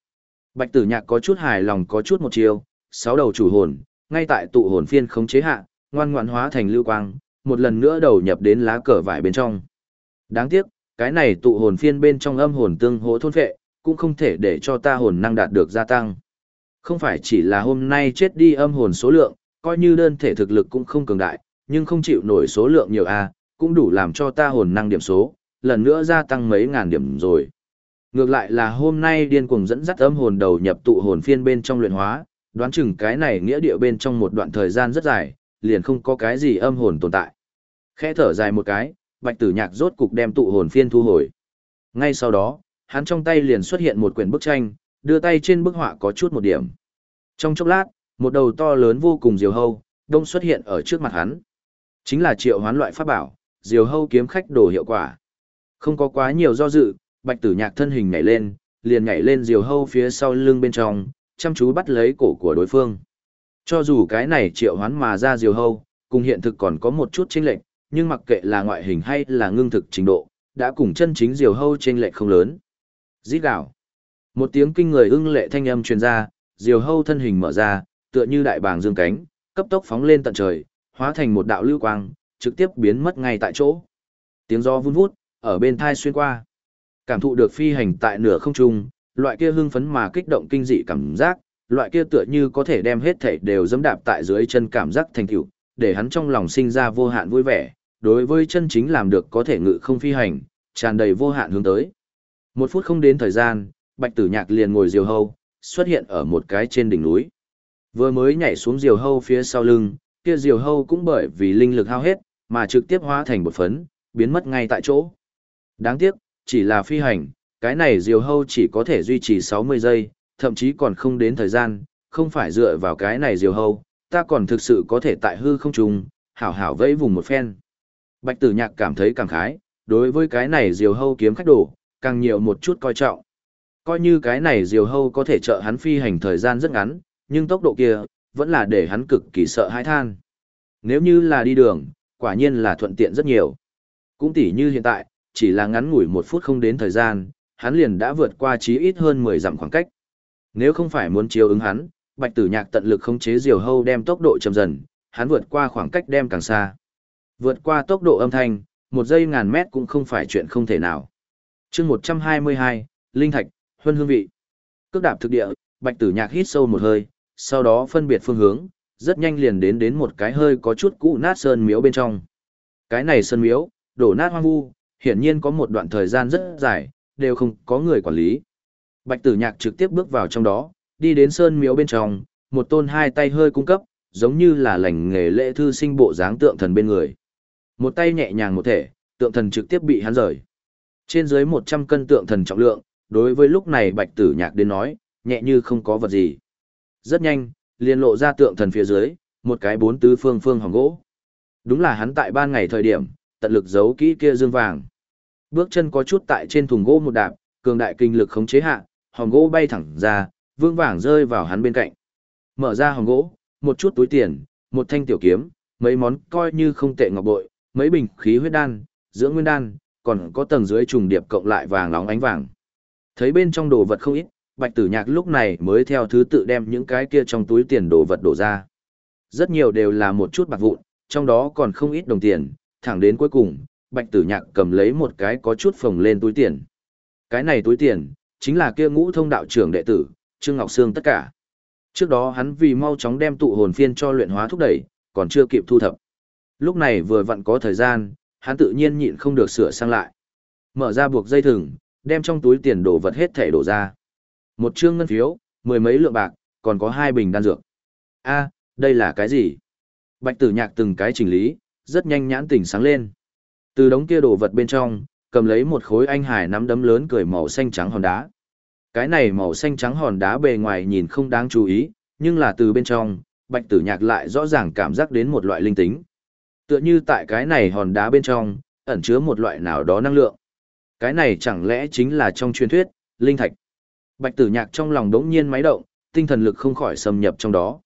Bạch tử nhạc có chút hài lòng có chút một chiều, sáu đầu chủ hồn, ngay tại tụ hồn phiên khống chế hạ, ngoan ngoãn hóa thành lưu quang, một lần nữa đầu nhập đến lá cờ vải bên trong. Đáng tiếc, cái này tụ hồn phiên bên trong âm hồn tương hỗ thôn phệ, cũng không thể để cho ta hồn năng đạt được gia tăng. Không phải chỉ là hôm nay chết đi âm hồn số lượng, coi như đơn thể thực lực cũng không cường đại, nhưng không chịu nổi số lượng nhiều a, cũng đủ làm cho ta hồn năng điểm số, lần nữa gia tăng mấy ngàn điểm rồi. Ngược lại là hôm nay điên cuồng dẫn dắt âm hồn đầu nhập tụ hồn phiên bên trong luyện hóa, đoán chừng cái này nghĩa địa bên trong một đoạn thời gian rất dài, liền không có cái gì âm hồn tồn tại. Khẽ thở dài một cái, Bạch Tử Nhạc rốt cục đem tụ hồn phiên thu hồi. Ngay sau đó, hắn trong tay liền xuất hiện một quyển bức tranh, đưa tay trên bức họa có chút một điểm. Trong chốc lát, một đầu to lớn vô cùng diều hâu, đông xuất hiện ở trước mặt hắn. Chính là triệu hoán loại pháp bảo, diều hâu kiếm khách đồ hiệu quả. Không có quá nhiều do dự, bạch tử nhạc thân hình nhảy lên, liền nhảy lên diều hâu phía sau lưng bên trong, chăm chú bắt lấy cổ của đối phương. Cho dù cái này triệu hoán mà ra diều hâu, cùng hiện thực còn có một chút chênh lệch, nhưng mặc kệ là ngoại hình hay là ngưng thực trình độ, đã cùng chân chính diều hâu chênh lệch không lớn. Rít gạo, Một tiếng kinh người ưng lệ thanh âm truyền ra, diều hâu thân hình mở ra, tựa như đại bàng dương cánh, cấp tốc phóng lên tận trời, hóa thành một đạo lưu quang, trực tiếp biến mất ngay tại chỗ. Tiếng gió vun vút, ở bên thai xuyên qua. Cảm thụ được phi hành tại nửa không trung, loại kia hưng phấn mà kích động kinh dị cảm giác, loại kia tựa như có thể đem hết thảy đều dẫm đạp tại dưới chân cảm giác thành tựu, để hắn trong lòng sinh ra vô hạn vui vẻ, đối với chân chính làm được có thể ngự không phi hành, tràn đầy vô hạn hướng tới. Một phút không đến thời gian, Bạch Tử Nhạc liền ngồi diều hâu, xuất hiện ở một cái trên đỉnh núi. Vừa mới nhảy xuống diều hâu phía sau lưng, kia diều hâu cũng bởi vì linh lực hao hết, mà trực tiếp hóa thành bột phấn, biến mất ngay tại chỗ. Đáng tiếc, chỉ là phi hành, cái này diều hâu chỉ có thể duy trì 60 giây, thậm chí còn không đến thời gian, không phải dựa vào cái này diều hâu, ta còn thực sự có thể tại hư không trùng, hảo hảo vẫy vùng một phen. Bạch tử nhạc cảm thấy càng khái, đối với cái này diều hâu kiếm khách đổ, càng nhiều một chút coi trọng. Coi như cái này diều hâu có thể trợ hắn phi hành thời gian rất ngắn, nhưng tốc độ kia, vẫn là để hắn cực kỳ sợ hãi than. Nếu như là đi đường, quả nhiên là thuận tiện rất nhiều. Cũng tỉ như hiện tại, chỉ là ngắn ngủi một phút không đến thời gian, hắn liền đã vượt qua chí ít hơn 10 dặm khoảng cách. Nếu không phải muốn chiếu ứng hắn, Bạch Tử Nhạc tận lực khống chế diều hâu đem tốc độ chậm dần, hắn vượt qua khoảng cách đem càng xa. Vượt qua tốc độ âm thanh, một giây ngàn mét cũng không phải chuyện không thể nào. chương 122, Linh Thạch, Huân Hương Vị. Cước đạp thực địa, Bạch Tử Nhạc hít sâu một hơi, sau đó phân biệt phương hướng, rất nhanh liền đến đến một cái hơi có chút cũ nát sơn miếu bên trong. Cái này sơn miếu, đổ nát hoang vu, hiển nhiên có một đoạn thời gian rất dài, đều không có người quản lý. Bạch Tử Nhạc trực tiếp bước vào trong đó, đi đến sơn miếu bên trong, một tôn hai tay hơi cung cấp, giống như là lành nghề lễ thư sinh bộ dáng tượng thần bên người. Một tay nhẹ nhàng một thể, tượng thần trực tiếp bị hắn rời. Trên dưới 100 cân tượng thần trọng lượng, đối với lúc này Bạch Tử Nhạc đến nói, nhẹ như không có vật gì. Rất nhanh, liền lộ ra tượng thần phía dưới, một cái bốn tứ phương phương hỏng gỗ. Đúng là hắn tại ban ngày thời điểm, tận lực giấu kỹ kia dương vàng. Bước chân có chút tại trên thùng gỗ một đạp, cường đại kinh lực khống chế hạ, hòm gỗ bay thẳng ra, vương vàng rơi vào hắn bên cạnh. Mở ra hòm gỗ, một chút túi tiền, một thanh tiểu kiếm, mấy món coi như không tệ ngọc bội, mấy bình khí huyết đan, dưỡng nguyên đan, còn có tầng dưới trùng điệp cộng lại vàng nóng ánh vàng. Thấy bên trong đồ vật không ít, Bạch Tử Nhạc lúc này mới theo thứ tự đem những cái kia trong túi tiền đồ vật đổ ra. Rất nhiều đều là một chút bạc vụn, trong đó còn không ít đồng tiền, thẳng đến cuối cùng, Bạch Tử Nhạc cầm lấy một cái có chút phồng lên túi tiền. Cái này túi tiền, chính là kia ngũ thông đạo trưởng đệ tử, Trương Ngọc Sương tất cả. Trước đó hắn vì mau chóng đem tụ hồn phiên cho luyện hóa thúc đẩy, còn chưa kịp thu thập. Lúc này vừa vặn có thời gian, hắn tự nhiên nhịn không được sửa sang lại. Mở ra buộc dây thừng, đem trong túi tiền đồ vật hết thể đổ ra. Một trương ngân phiếu, mười mấy lượng bạc, còn có hai bình đan dược. A, đây là cái gì? Bạch tử nhạc từng cái chỉnh lý, rất nhanh nhãn tỉnh sáng lên. Từ đống kia đồ vật bên trong, cầm lấy một khối anh hải nắm đấm lớn cười màu xanh trắng hòn đá. Cái này màu xanh trắng hòn đá bề ngoài nhìn không đáng chú ý, nhưng là từ bên trong, bạch tử nhạc lại rõ ràng cảm giác đến một loại linh tính. Tựa như tại cái này hòn đá bên trong, ẩn chứa một loại nào đó năng lượng. Cái này chẳng lẽ chính là trong truyền thuyết, linh thạch. Bạch tử nhạc trong lòng đống nhiên máy động, tinh thần lực không khỏi xâm nhập trong đó.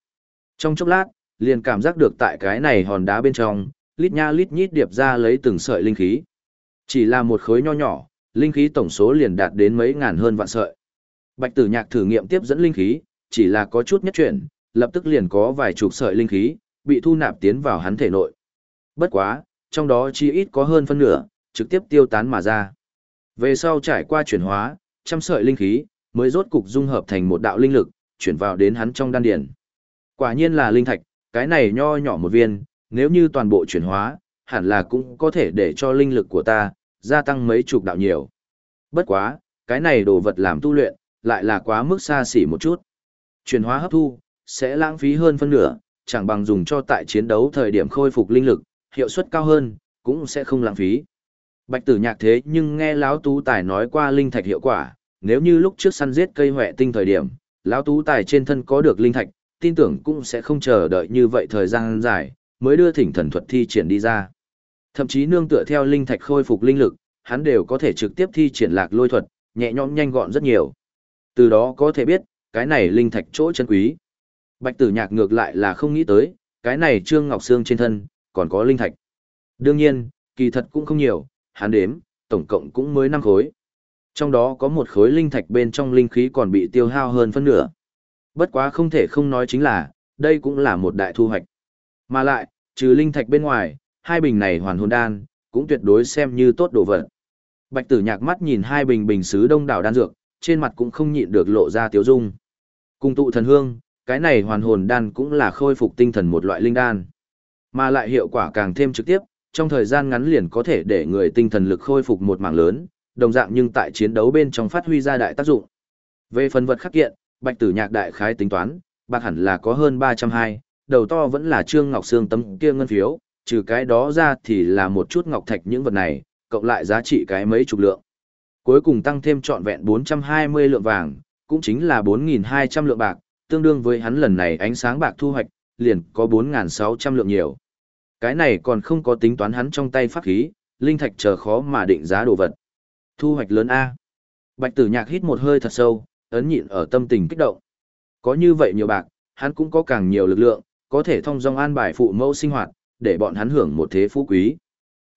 Trong chốc lát, liền cảm giác được tại cái này hòn đá bên trong, lít nha lít nhít điệp ra lấy từng sợi linh khí. Chỉ là một khối nho nhỏ, linh khí tổng số liền đạt đến mấy ngàn hơn vạn sợi. Bạch Tử Nhạc thử nghiệm tiếp dẫn linh khí, chỉ là có chút nhất chuyển, lập tức liền có vài chục sợi linh khí bị thu nạp tiến vào hắn thể nội. Bất quá, trong đó chi ít có hơn phân nửa, trực tiếp tiêu tán mà ra. Về sau trải qua chuyển hóa, trăm sợi linh khí mới rốt cục dung hợp thành một đạo linh lực, chuyển vào đến hắn trong đan điền. Quả nhiên là linh thạch, cái này nho nhỏ một viên, nếu như toàn bộ chuyển hóa, hẳn là cũng có thể để cho linh lực của ta gia tăng mấy chục đạo nhiều. Bất quá, cái này đồ vật làm tu luyện, lại là quá mức xa xỉ một chút. Chuyển hóa hấp thu, sẽ lãng phí hơn phân nửa, chẳng bằng dùng cho tại chiến đấu thời điểm khôi phục linh lực, hiệu suất cao hơn, cũng sẽ không lãng phí. Bạch tử nhạc thế nhưng nghe lão tú tài nói qua linh thạch hiệu quả, nếu như lúc trước săn giết cây hỏe tinh thời điểm, lão tú tài trên thân có được linh thạch, tin tưởng cũng sẽ không chờ đợi như vậy thời gian dài, mới đưa thỉnh thần thuật thi triển đi ra. Thậm chí nương tựa theo linh thạch khôi phục linh lực, hắn đều có thể trực tiếp thi triển lạc lôi thuật, nhẹ nhõm nhanh gọn rất nhiều. Từ đó có thể biết, cái này linh thạch chỗ chân quý. Bạch tử nhạc ngược lại là không nghĩ tới, cái này Trương Ngọc Sương trên thân, còn có linh thạch. Đương nhiên, kỳ thật cũng không nhiều, hắn đếm, tổng cộng cũng mới năm khối. Trong đó có một khối linh thạch bên trong linh khí còn bị tiêu hao hơn phân nửa. Bất quá không thể không nói chính là, đây cũng là một đại thu hoạch. Mà lại, trừ linh thạch bên ngoài, hai bình này hoàn hồn đan, cũng tuyệt đối xem như tốt đồ vật. Bạch tử nhạc mắt nhìn hai bình bình sứ đông đảo đan dược, trên mặt cũng không nhịn được lộ ra tiếu dung. Cùng tụ thần hương, cái này hoàn hồn đan cũng là khôi phục tinh thần một loại linh đan. Mà lại hiệu quả càng thêm trực tiếp, trong thời gian ngắn liền có thể để người tinh thần lực khôi phục một mảng lớn, đồng dạng nhưng tại chiến đấu bên trong phát huy ra đại tác dụng. Về phần vật khắc kiện, Bạch Tử Nhạc đại khái tính toán, bạc hẳn là có hơn 320, đầu to vẫn là Trương Ngọc Sương tấm kia ngân phiếu, trừ cái đó ra thì là một chút ngọc thạch những vật này, cộng lại giá trị cái mấy chục lượng. Cuối cùng tăng thêm trọn vẹn 420 lượng vàng, cũng chính là 4.200 lượng bạc, tương đương với hắn lần này ánh sáng bạc thu hoạch, liền có 4.600 lượng nhiều. Cái này còn không có tính toán hắn trong tay pháp khí, linh thạch chờ khó mà định giá đồ vật. Thu hoạch lớn A. Bạch tử nhạc hít một hơi thật sâu, ấn nhịn ở tâm tình kích động. Có như vậy nhiều bạc, hắn cũng có càng nhiều lực lượng, có thể thông dong an bài phụ mẫu sinh hoạt, để bọn hắn hưởng một thế phú quý.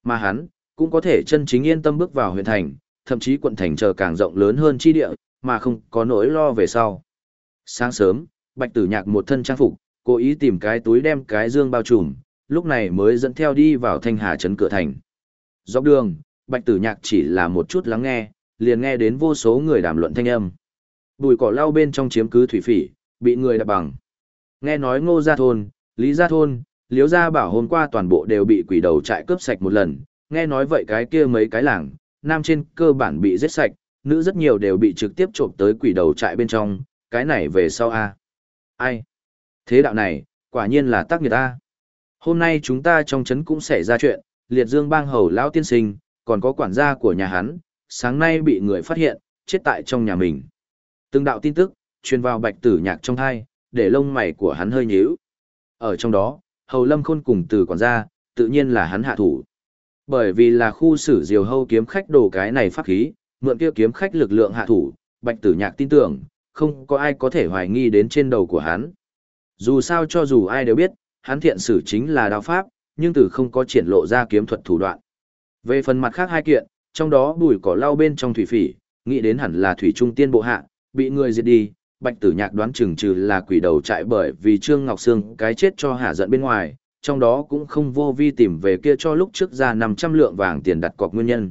Mà hắn, cũng có thể chân chính yên tâm bước vào huyện thành, thậm chí quận thành chờ càng rộng lớn hơn chi địa, mà không có nỗi lo về sau. Sáng sớm, Bạch Tử Nhạc một thân trang phục, cố ý tìm cái túi đem cái dương bao trùm, lúc này mới dẫn theo đi vào Thanh Hà trấn cửa thành. Dọc đường, Bạch Tử Nhạc chỉ là một chút lắng nghe, liền nghe đến vô số người đàm luận thanh âm. Bùi cỏ lau bên trong chiếm cứ thủy phỉ, bị người đạp bằng. Nghe nói Ngô Gia thôn, Lý Gia thôn, Liễu Gia bảo hôm qua toàn bộ đều bị quỷ đầu trại cướp sạch một lần, nghe nói vậy cái kia mấy cái làng, nam trên cơ bản bị giết sạch, nữ rất nhiều đều bị trực tiếp trộm tới quỷ đầu trại bên trong, cái này về sau a. Ai? Thế đạo này, quả nhiên là tác nghiệp a. Hôm nay chúng ta trong trấn cũng xảy ra chuyện, liệt dương bang hầu lão tiên sinh, còn có quản gia của nhà hắn, sáng nay bị người phát hiện, chết tại trong nhà mình. Từng đạo tin tức, truyền vào bạch tử nhạc trong thai, để lông mày của hắn hơi nhíu. Ở trong đó, hầu lâm khôn cùng từ quản gia, tự nhiên là hắn hạ thủ. Bởi vì là khu sử diều hâu kiếm khách đồ cái này pháp khí, mượn kia kiếm khách lực lượng hạ thủ, bạch tử nhạc tin tưởng, không có ai có thể hoài nghi đến trên đầu của hắn. Dù sao cho dù ai đều biết, hắn thiện sử chính là đao pháp, nhưng từ không có triển lộ ra kiếm thuật thủ đoạn. Về phần mặt khác hai kiện, trong đó bùi cỏ lau bên trong thủy phỉ, nghĩ đến hẳn là thủy trung tiên bộ hạ, bị người diệt đi, bạch tử nhạc đoán chừng trừ là quỷ đầu trại bởi vì Trương Ngọc Sương cái chết cho hạ giận bên ngoài, trong đó cũng không vô vi tìm về kia cho lúc trước ra 500 lượng vàng tiền đặt cọc nguyên nhân.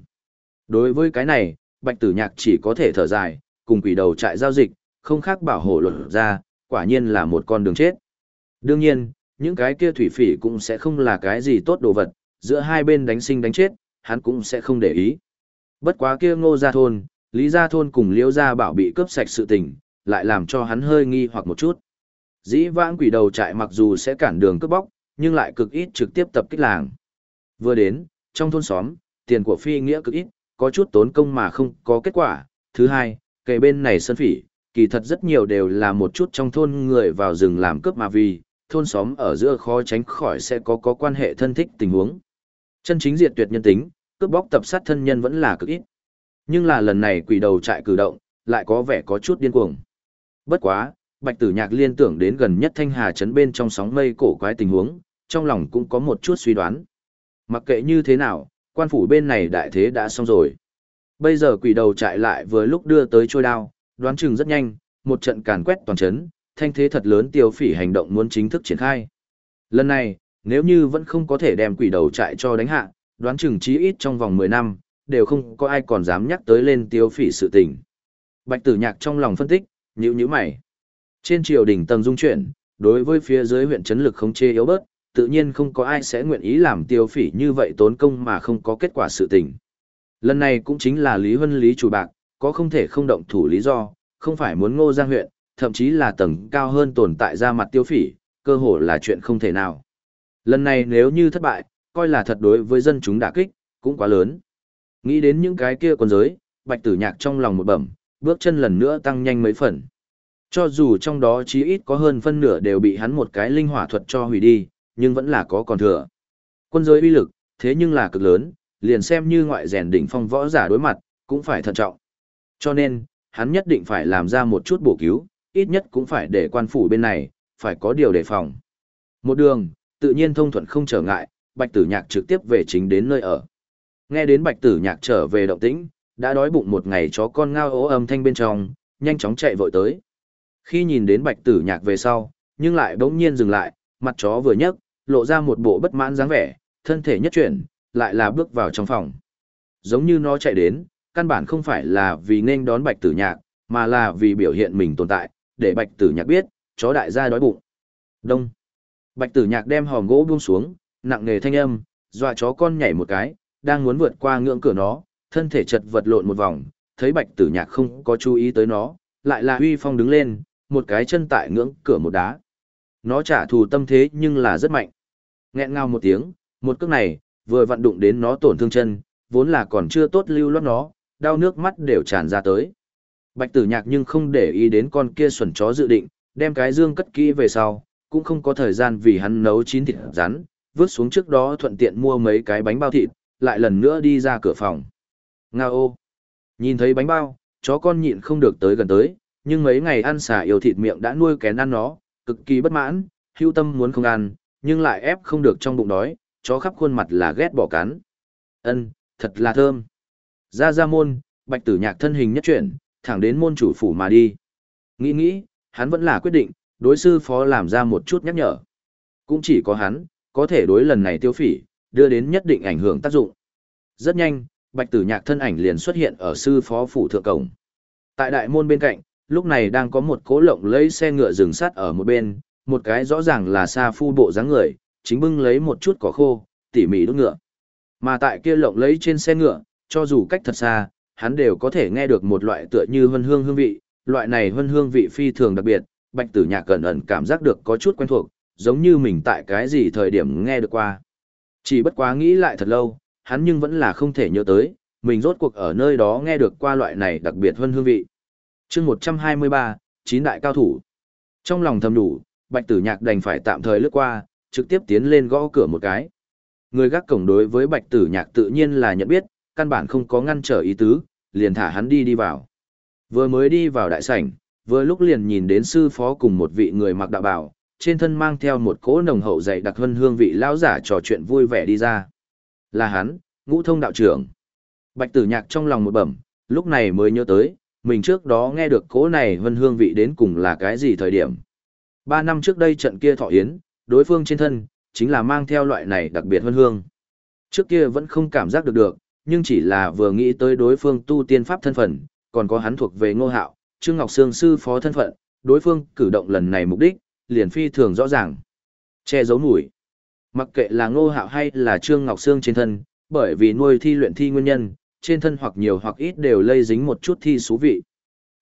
Đối với cái này, bạch tử nhạc chỉ có thể thở dài, cùng quỷ đầu trại giao dịch, không khác bảo hộ luật ra, quả nhiên là một con đường chết. Đương nhiên, những cái kia thủy phỉ cũng sẽ không là cái gì tốt đồ vật, giữa hai bên đánh sinh đánh chết, hắn cũng sẽ không để ý. Bất quá kia ngô gia thôn, lý gia thôn cùng liễu gia bảo bị cướp sạch sự tình, lại làm cho hắn hơi nghi hoặc một chút. Dĩ vãng quỷ đầu trại mặc dù sẽ cản đường cướp bóc, nhưng lại cực ít trực tiếp tập kích làng. Vừa đến, trong thôn xóm, tiền của phi nghĩa cực ít, có chút tốn công mà không có kết quả. Thứ hai, kề bên này sân phỉ, kỳ thật rất nhiều đều là một chút trong thôn người vào rừng làm cướp mà vì, thôn xóm ở giữa khó tránh khỏi sẽ có có quan hệ thân thích tình huống. Chân chính diệt tuyệt nhân tính, cướp bóc tập sát thân nhân vẫn là cực ít. Nhưng là lần này quỷ đầu trại cử động, lại có vẻ có chút điên cuồng. Bất quá, Bạch Tử Nhạc liên tưởng đến gần nhất Thanh Hà trấn bên trong sóng mây cổ quái tình huống, trong lòng cũng có một chút suy đoán. Mặc kệ như thế nào, quan phủ bên này đại thế đã xong rồi. Bây giờ quỷ đầu chạy lại vừa lúc đưa tới trôi đao, đoán chừng rất nhanh, một trận càn quét toàn trấn, thanh thế thật lớn tiêu phỉ hành động muốn chính thức triển khai. Lần này, nếu như vẫn không có thể đem quỷ đầu chạy cho đánh hạ, đoán chừng chí ít trong vòng 10 năm, đều không có ai còn dám nhắc tới lên tiêu phỉ sự tình. Bạch tử nhạc trong lòng phân tích, nhữ nhữ mày. Trên triều đình tầng dung chuyển, đối với phía dưới huyện chấn lực không chê yếu bớt, tự nhiên không có ai sẽ nguyện ý làm tiêu phỉ như vậy tốn công mà không có kết quả sự tình. Lần này cũng chính là Lý Huân Lý chủ bạc, có không thể không động thủ lý do, không phải muốn ngô giang huyện, thậm chí là tầng cao hơn tồn tại ra mặt tiêu phỉ, cơ hồ là chuyện không thể nào. Lần này nếu như thất bại, coi là thật đối với dân chúng đả kích, cũng quá lớn. Nghĩ đến những cái kia còn giới, bạch tử nhạc trong lòng một bẩm, bước chân lần nữa tăng nhanh mấy phần. Cho dù trong đó chí ít có hơn phân nửa đều bị hắn một cái linh hỏa thuật cho hủy đi, nhưng vẫn là có còn thừa. Quân giới uy lực, thế nhưng là cực lớn, liền xem như ngoại rèn đỉnh phong võ giả đối mặt, cũng phải thận trọng. Cho nên, hắn nhất định phải làm ra một chút bổ cứu, ít nhất cũng phải để quan phủ bên này, phải có điều đề phòng. Một đường, tự nhiên thông thuận không trở ngại, bạch tử nhạc trực tiếp về chính đến nơi ở. Nghe đến bạch tử nhạc trở về động tĩnh, đã đói bụng một ngày chó con ngao ố âm thanh bên trong, nhanh chóng chạy vội tới. Khi nhìn đến bạch tử nhạc về sau, nhưng lại bỗng nhiên dừng lại, mặt chó vừa nhấc, lộ ra một bộ bất mãn dáng vẻ, thân thể nhất chuyển, lại là bước vào trong phòng. Giống như nó chạy đến, căn bản không phải là vì nên đón bạch tử nhạc, mà là vì biểu hiện mình tồn tại, để bạch tử nhạc biết, chó đại gia đói bụng. Đông. Bạch tử nhạc đem hòm gỗ buông xuống, nặng nề thanh âm, dọa chó con nhảy một cái, đang muốn vượt qua ngưỡng cửa nó, thân thể chật vật lộn một vòng, thấy bạch tử nhạc không có chú ý tới nó, lại là huy phong đứng lên, một cái chân tại ngưỡng cửa một đá. Nó trả thù tâm thế nhưng là rất mạnh. Nghẹn ngào một tiếng, một cước này, vừa vận đụng đến nó tổn thương chân, vốn là còn chưa tốt lưu loát nó, đau nước mắt đều tràn ra tới. Bạch tử nhạc nhưng không để ý đến con kia xuẩn chó dự định, đem cái dương cất kỹ về sau, cũng không có thời gian vì hắn nấu chín thịt rắn, vứt xuống trước đó thuận tiện mua mấy cái bánh bao thịt, lại lần nữa đi ra cửa phòng. Nga ô! Nhìn thấy bánh bao, chó con nhịn không được tới gần tới, nhưng mấy ngày ăn xả yêu thịt miệng đã nuôi kén ăn nó, cực kỳ bất mãn, hưu tâm muốn không ăn, nhưng lại ép không được trong bụng đói, chó khắp khuôn mặt là ghét bỏ cắn. Ân, thật là thơm. Ra ra môn, bạch tử nhạc thân hình nhất chuyển, thẳng đến môn chủ phủ mà đi. Nghĩ nghĩ, hắn vẫn là quyết định, đối sư phó làm ra một chút nhắc nhở. Cũng chỉ có hắn, có thể đối lần này tiêu phỉ, đưa đến nhất định ảnh hưởng tác dụng. Rất nhanh, bạch tử nhạc thân ảnh liền xuất hiện ở sư phó phủ thượng cổng. Tại đại môn bên cạnh, lúc này đang có một cố lộng lấy xe ngựa dừng sắt ở một bên, một cái rõ ràng là xa phu bộ dáng người, chính bưng lấy một chút cỏ khô, tỉ mỉ đốt ngựa. Mà tại kia lộng lấy trên xe ngựa, cho dù cách thật xa, hắn đều có thể nghe được một loại tựa như hân hương hương vị, loại này hân hương vị phi thường đặc biệt, bạch tử nhạc cẩn ẩn cảm giác được có chút quen thuộc, giống như mình tại cái gì thời điểm nghe được qua. Chỉ bất quá nghĩ lại thật lâu, hắn nhưng vẫn là không thể nhớ tới, mình rốt cuộc ở nơi đó nghe được qua loại này đặc biệt hơn hương vị. chương 123, chín đại cao thủ. Trong lòng thầm đủ, bạch tử nhạc đành phải tạm thời lướt qua, trực tiếp tiến lên gõ cửa một cái. Người gác cổng đối với bạch tử nhạc tự nhiên là nhận biết, căn bản không có ngăn trở ý tứ, liền thả hắn đi đi vào. Vừa mới đi vào đại sảnh, vừa lúc liền nhìn đến sư phó cùng một vị người mặc đạo bào, trên thân mang theo một cỗ nồng hậu dày đặc hơn hương vị lão giả trò chuyện vui vẻ đi ra. Là hắn, ngũ thông đạo trưởng. Bạch tử nhạc trong lòng một bẩm, lúc này mới nhớ tới, mình trước đó nghe được cỗ này vân hương vị đến cùng là cái gì thời điểm. Ba năm trước đây trận kia thọ yến, đối phương trên thân, chính là mang theo loại này đặc biệt vân hương. Trước kia vẫn không cảm giác được được, nhưng chỉ là vừa nghĩ tới đối phương tu tiên pháp thân phận, còn có hắn thuộc về ngô hạo, Trương Ngọc Sương sư phó thân phận, đối phương cử động lần này mục đích, liền phi thường rõ ràng. Che giấu mùi. Mặc kệ là ngô hạo hay là Trương Ngọc Sương trên thân, bởi vì nuôi thi luyện thi nguyên nhân, trên thân hoặc nhiều hoặc ít đều lây dính một chút thi xú vị.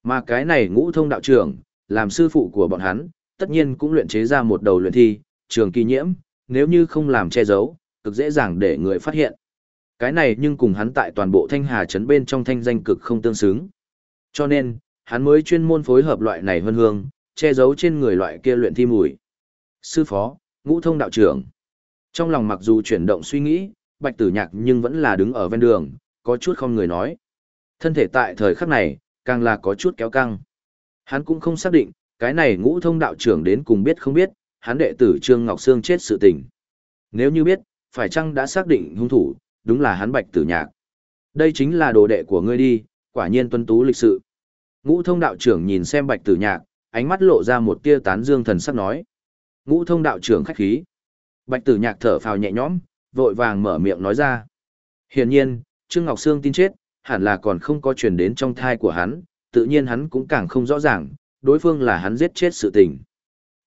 Mà cái này ngũ thông đạo trưởng, làm sư phụ của bọn hắn, tất nhiên cũng luyện chế ra một đầu luyện thi, trường kỳ nhiễm, nếu như không làm che giấu, cực dễ dàng để người phát hiện. Cái này nhưng cùng hắn tại toàn bộ thanh hà trấn bên trong thanh danh cực không tương xứng. Cho nên, hắn mới chuyên môn phối hợp loại này hơn hương, che giấu trên người loại kia luyện thi mùi. Sư phó, ngũ thông đạo trưởng. Trong lòng mặc dù chuyển động suy nghĩ, bạch tử nhạc nhưng vẫn là đứng ở ven đường, có chút không người nói. Thân thể tại thời khắc này, càng là có chút kéo căng. Hắn cũng không xác định, Cái này ngũ thông đạo trưởng đến cùng biết không biết, hắn đệ tử Trương Ngọc Sương chết sự tình. Nếu như biết, phải chăng đã xác định hung thủ, đúng là hắn bạch tử nhạc. Đây chính là đồ đệ của ngươi đi, quả nhiên tuân tú lịch sự. Ngũ thông đạo trưởng nhìn xem bạch tử nhạc, ánh mắt lộ ra một tia tán dương thần sắc nói. Ngũ thông đạo trưởng khách khí. Bạch tử nhạc thở phào nhẹ nhõm, vội vàng mở miệng nói ra. Hiển nhiên, Trương Ngọc Sương tin chết, hẳn là còn không có truyền đến trong thai của hắn, tự nhiên hắn cũng càng không rõ ràng, đối phương là hắn giết chết sự tình.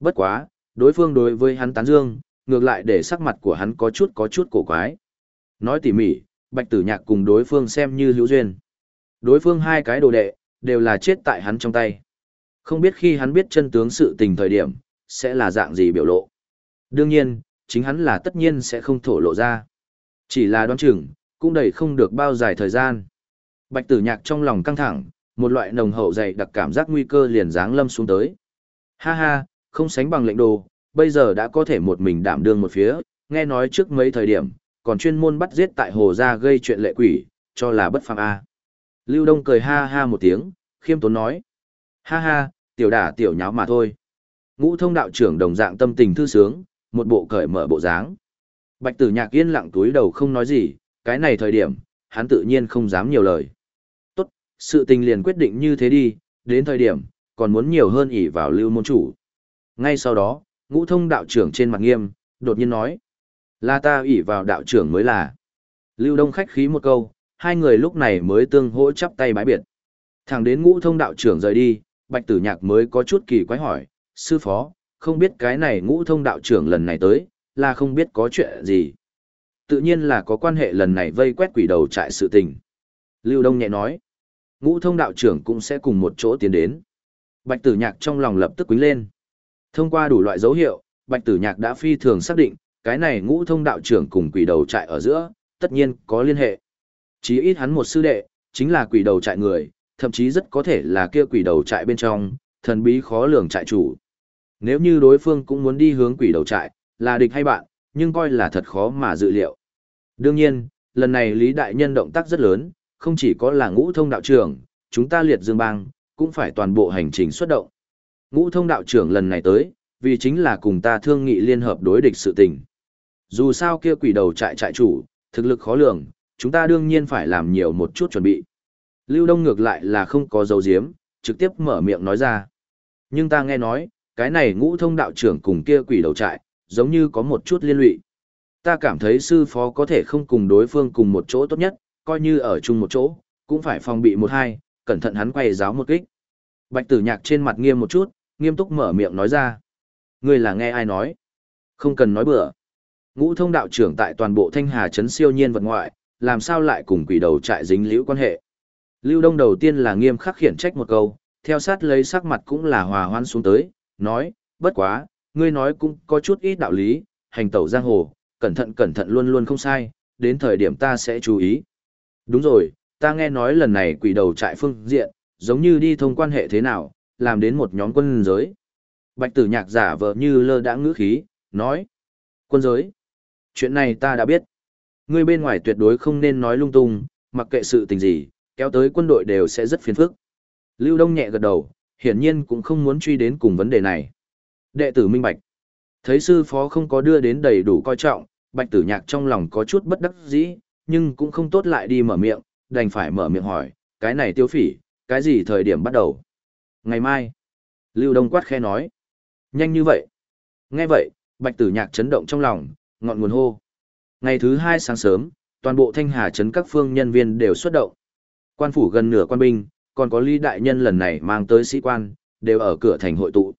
Bất quá, đối phương đối với hắn tán dương, ngược lại để sắc mặt của hắn có chút có chút cổ quái. Nói tỉ mỉ, Bạch Tử Nhạc cùng đối phương xem như hữu duyên. Đối phương hai cái đồ đệ, đều là chết tại hắn trong tay. Không biết khi hắn biết chân tướng sự tình thời điểm, sẽ là dạng gì biểu lộ. Đương nhiên, chính hắn là tất nhiên sẽ không thổ lộ ra. Chỉ là đoán chừng, cũng đầy không được bao dài thời gian. Bạch tử nhạc trong lòng căng thẳng, một loại nồng hậu dày đặc cảm giác nguy cơ liền giáng lâm xuống tới. Ha ha, không sánh bằng lệnh đồ, bây giờ đã có thể một mình đảm đương một phía, nghe nói trước mấy thời điểm, còn chuyên môn bắt giết tại hồ gia gây chuyện lệ quỷ, cho là bất phàm a. Lưu Đông cười ha ha một tiếng, khiêm tốn nói. Ha ha, tiểu đả tiểu nháo mà thôi. Ngũ thông đạo trưởng đồng dạng tâm tình thư sướng, một bộ cởi mở bộ dáng. Bạch tử nhạc yên lặng túi đầu không nói gì, cái này thời điểm, hắn tự nhiên không dám nhiều lời. Tốt, sự tình liền quyết định như thế đi, đến thời điểm, còn muốn nhiều hơn ỷ vào lưu môn chủ. Ngay sau đó, ngũ thông đạo trưởng trên mặt nghiêm, đột nhiên nói. Là ta ỷ vào đạo trưởng mới là. Lưu Đông khách khí một câu, hai người lúc này mới tương hỗ chắp tay bái biệt. Thẳng đến ngũ thông đạo trưởng rời đi, bạch tử nhạc mới có chút kỳ quái hỏi, sư phó, không biết cái này ngũ thông đạo trưởng lần này tới, là không biết có chuyện gì. Tự nhiên là có quan hệ lần này vây quét quỷ đầu trại sự tình. Lưu Đông nhẹ nói, ngũ thông đạo trưởng cũng sẽ cùng một chỗ tiến đến. Bạch tử nhạc trong lòng lập tức quính lên. Thông qua đủ loại dấu hiệu, bạch tử nhạc đã phi thường xác định, cái này ngũ thông đạo trưởng cùng quỷ đầu trại ở giữa, tất nhiên có liên hệ. Chí ít hắn một sư đệ, chính là quỷ đầu trại người, thậm chí rất có thể là kia quỷ đầu trại bên trong, thần bí khó lường trại chủ. Nếu như đối phương cũng muốn đi hướng quỷ đầu trại, là địch hay bạn, nhưng coi là thật khó mà dự liệu. Đương nhiên, lần này Lý Đại Nhân động tác rất lớn, không chỉ có là ngũ thông đạo trưởng, chúng ta liệt dương bang, cũng phải toàn bộ hành trình xuất động. Ngũ thông đạo trưởng lần này tới, vì chính là cùng ta thương nghị liên hợp đối địch sự tình. Dù sao kia quỷ đầu trại trại chủ, thực lực khó lường, chúng ta đương nhiên phải làm nhiều một chút chuẩn bị. Lưu Đông ngược lại là không có dấu diếm, trực tiếp mở miệng nói ra. Nhưng ta nghe nói, cái này ngũ thông đạo trưởng cùng kia quỷ đầu trại, giống như có một chút liên lụy. Ta cảm thấy sư phó có thể không cùng đối phương cùng một chỗ tốt nhất, coi như ở chung một chỗ, cũng phải phòng bị một hai, cẩn thận hắn quay giáo một kích. Bạch tử nhạc trên mặt nghiêm một chút, nghiêm túc mở miệng nói ra. Ngươi là nghe ai nói? Không cần nói bừa. Ngũ thông đạo trưởng tại toàn bộ thanh hà trấn siêu nhiên vật ngoại, làm sao lại cùng quỷ đầu trại dính liễu quan hệ? Lưu Đông đầu tiên là nghiêm khắc khiển trách một câu, theo sát lấy sắc mặt cũng là hòa hoan xuống tới, nói, bất quá, ngươi nói cũng có chút ít đạo lý, hành tẩu giang hồ, cẩn thận cẩn thận luôn luôn không sai, đến thời điểm ta sẽ chú ý. Đúng rồi, ta nghe nói lần này quỷ đầu trại phương diện, giống như đi thông quan hệ thế nào, làm đến một nhóm quân giới. Bạch tử nhạc giả vờ như lơ đã ngữ khí, nói, quân giới, chuyện này ta đã biết. Ngươi bên ngoài tuyệt đối không nên nói lung tung, mặc kệ sự tình gì, kéo tới quân đội đều sẽ rất phiền phức. Lưu Đông nhẹ gật đầu, hiển nhiên cũng không muốn truy đến cùng vấn đề này. Đệ tử minh bạch. Thấy sư phó không có đưa đến đầy đủ coi trọng, bạch tử nhạc trong lòng có chút bất đắc dĩ, nhưng cũng không tốt lại đi mở miệng, đành phải mở miệng hỏi, cái này tiêu phỉ, cái gì thời điểm bắt đầu? Ngày mai. Lưu Đông quát khe nói. Nhanh như vậy. Nghe vậy, bạch tử nhạc chấn động trong lòng, ngọn nguồn hô. Ngày thứ hai sáng sớm, toàn bộ thanh hà trấn các phương nhân viên đều xuất động. Quan phủ gần nửa quan binh, còn có Lý Đại Nhân lần này mang tới sĩ quan, đều ở cửa thành hội tụ.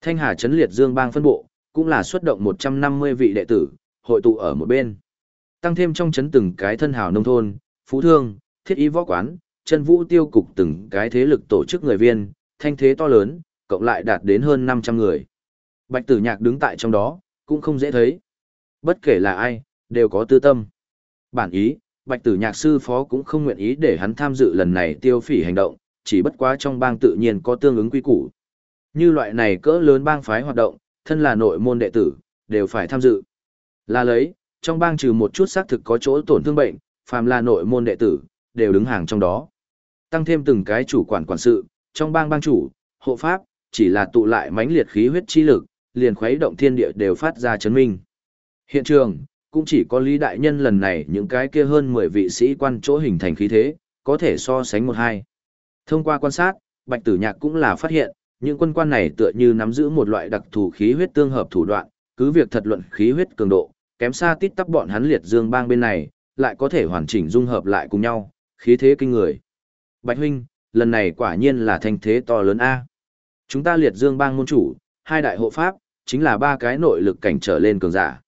Thanh Hà Trấn Liệt Dương bang phân bộ, cũng là xuất động 150 vị đệ tử, hội tụ ở một bên. Tăng thêm trong trấn từng cái thân hào nông thôn, phú thương, thiết y võ quán, chân vũ tiêu cục từng cái thế lực tổ chức người viên, thanh thế to lớn, cộng lại đạt đến hơn 500 người. Bạch tử nhạc đứng tại trong đó, cũng không dễ thấy. Bất kể là ai, đều có tư tâm. Bản ý, Bạch tử nhạc sư phó cũng không nguyện ý để hắn tham dự lần này tiêu phỉ hành động, chỉ bất quá trong bang tự nhiên có tương ứng quy củ. Như loại này cỡ lớn bang phái hoạt động, thân là nội môn đệ tử, đều phải tham dự. Là lấy, trong bang trừ một chút xác thực có chỗ tổn thương bệnh, phàm là nội môn đệ tử, đều đứng hàng trong đó. Tăng thêm từng cái chủ quản quản sự, trong bang bang chủ, hộ pháp, chỉ là tụ lại mãnh liệt khí huyết chi lực, liền khuấy động thiên địa đều phát ra chấn minh. Hiện trường, cũng chỉ có Lý Đại Nhân lần này những cái kia hơn 10 vị sĩ quan chỗ hình thành khí thế, có thể so sánh một hai. Thông qua quan sát, Bạch Tử Nhạc cũng là phát hiện, những quân quan này tựa như nắm giữ một loại đặc thù khí huyết tương hợp thủ đoạn, cứ việc thật luận khí huyết cường độ, kém xa tít tắp bọn hắn liệt dương bang bên này, lại có thể hoàn chỉnh dung hợp lại cùng nhau, khí thế kinh người. Bạch huynh, lần này quả nhiên là thanh thế to lớn A. Chúng ta liệt dương bang môn chủ, hai đại hộ pháp, chính là ba cái nội lực cảnh trở lên cường giả.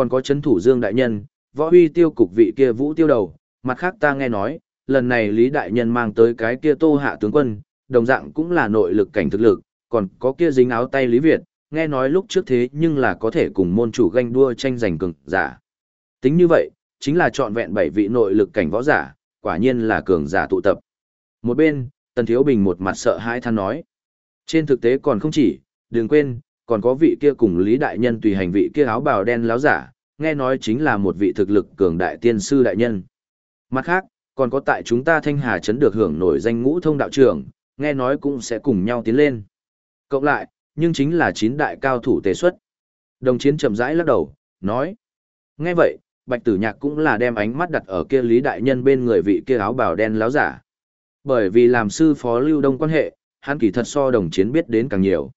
Còn có chấn thủ dương đại nhân, võ huy tiêu cục vị kia vũ tiêu đầu, mặt khác ta nghe nói, lần này Lý Đại Nhân mang tới cái kia tô hạ tướng quân, đồng dạng cũng là nội lực cảnh thực lực, còn có kia dính áo tay Lý Việt, nghe nói lúc trước thế nhưng là có thể cùng môn chủ ganh đua tranh giành cường giả. Tính như vậy, chính là chọn vẹn bảy vị nội lực cảnh võ giả, quả nhiên là cường giả tụ tập. Một bên, Tần Thiếu Bình một mặt sợ hãi than nói. Trên thực tế còn không chỉ, đừng quên, còn có vị kia cùng Lý Đại Nhân tùy hành vị kia áo bào đen láo giả, nghe nói chính là một vị thực lực cường đại tiên sư đại nhân. Mặt khác, còn có tại chúng ta Thanh Hà Trấn được hưởng nổi danh ngũ thông đạo trưởng, nghe nói cũng sẽ cùng nhau tiến lên. Cộng lại, nhưng chính là chín đại cao thủ tề xuất. Đồng chiến chậm rãi lắc đầu, nói. Nghe vậy, Bạch Tử Nhạc cũng là đem ánh mắt đặt ở kia Lý Đại Nhân bên người vị kia áo bào đen láo giả. Bởi vì làm sư phó lưu đông quan hệ, hắn kỳ thật so đồng chiến biết đến càng nhiều.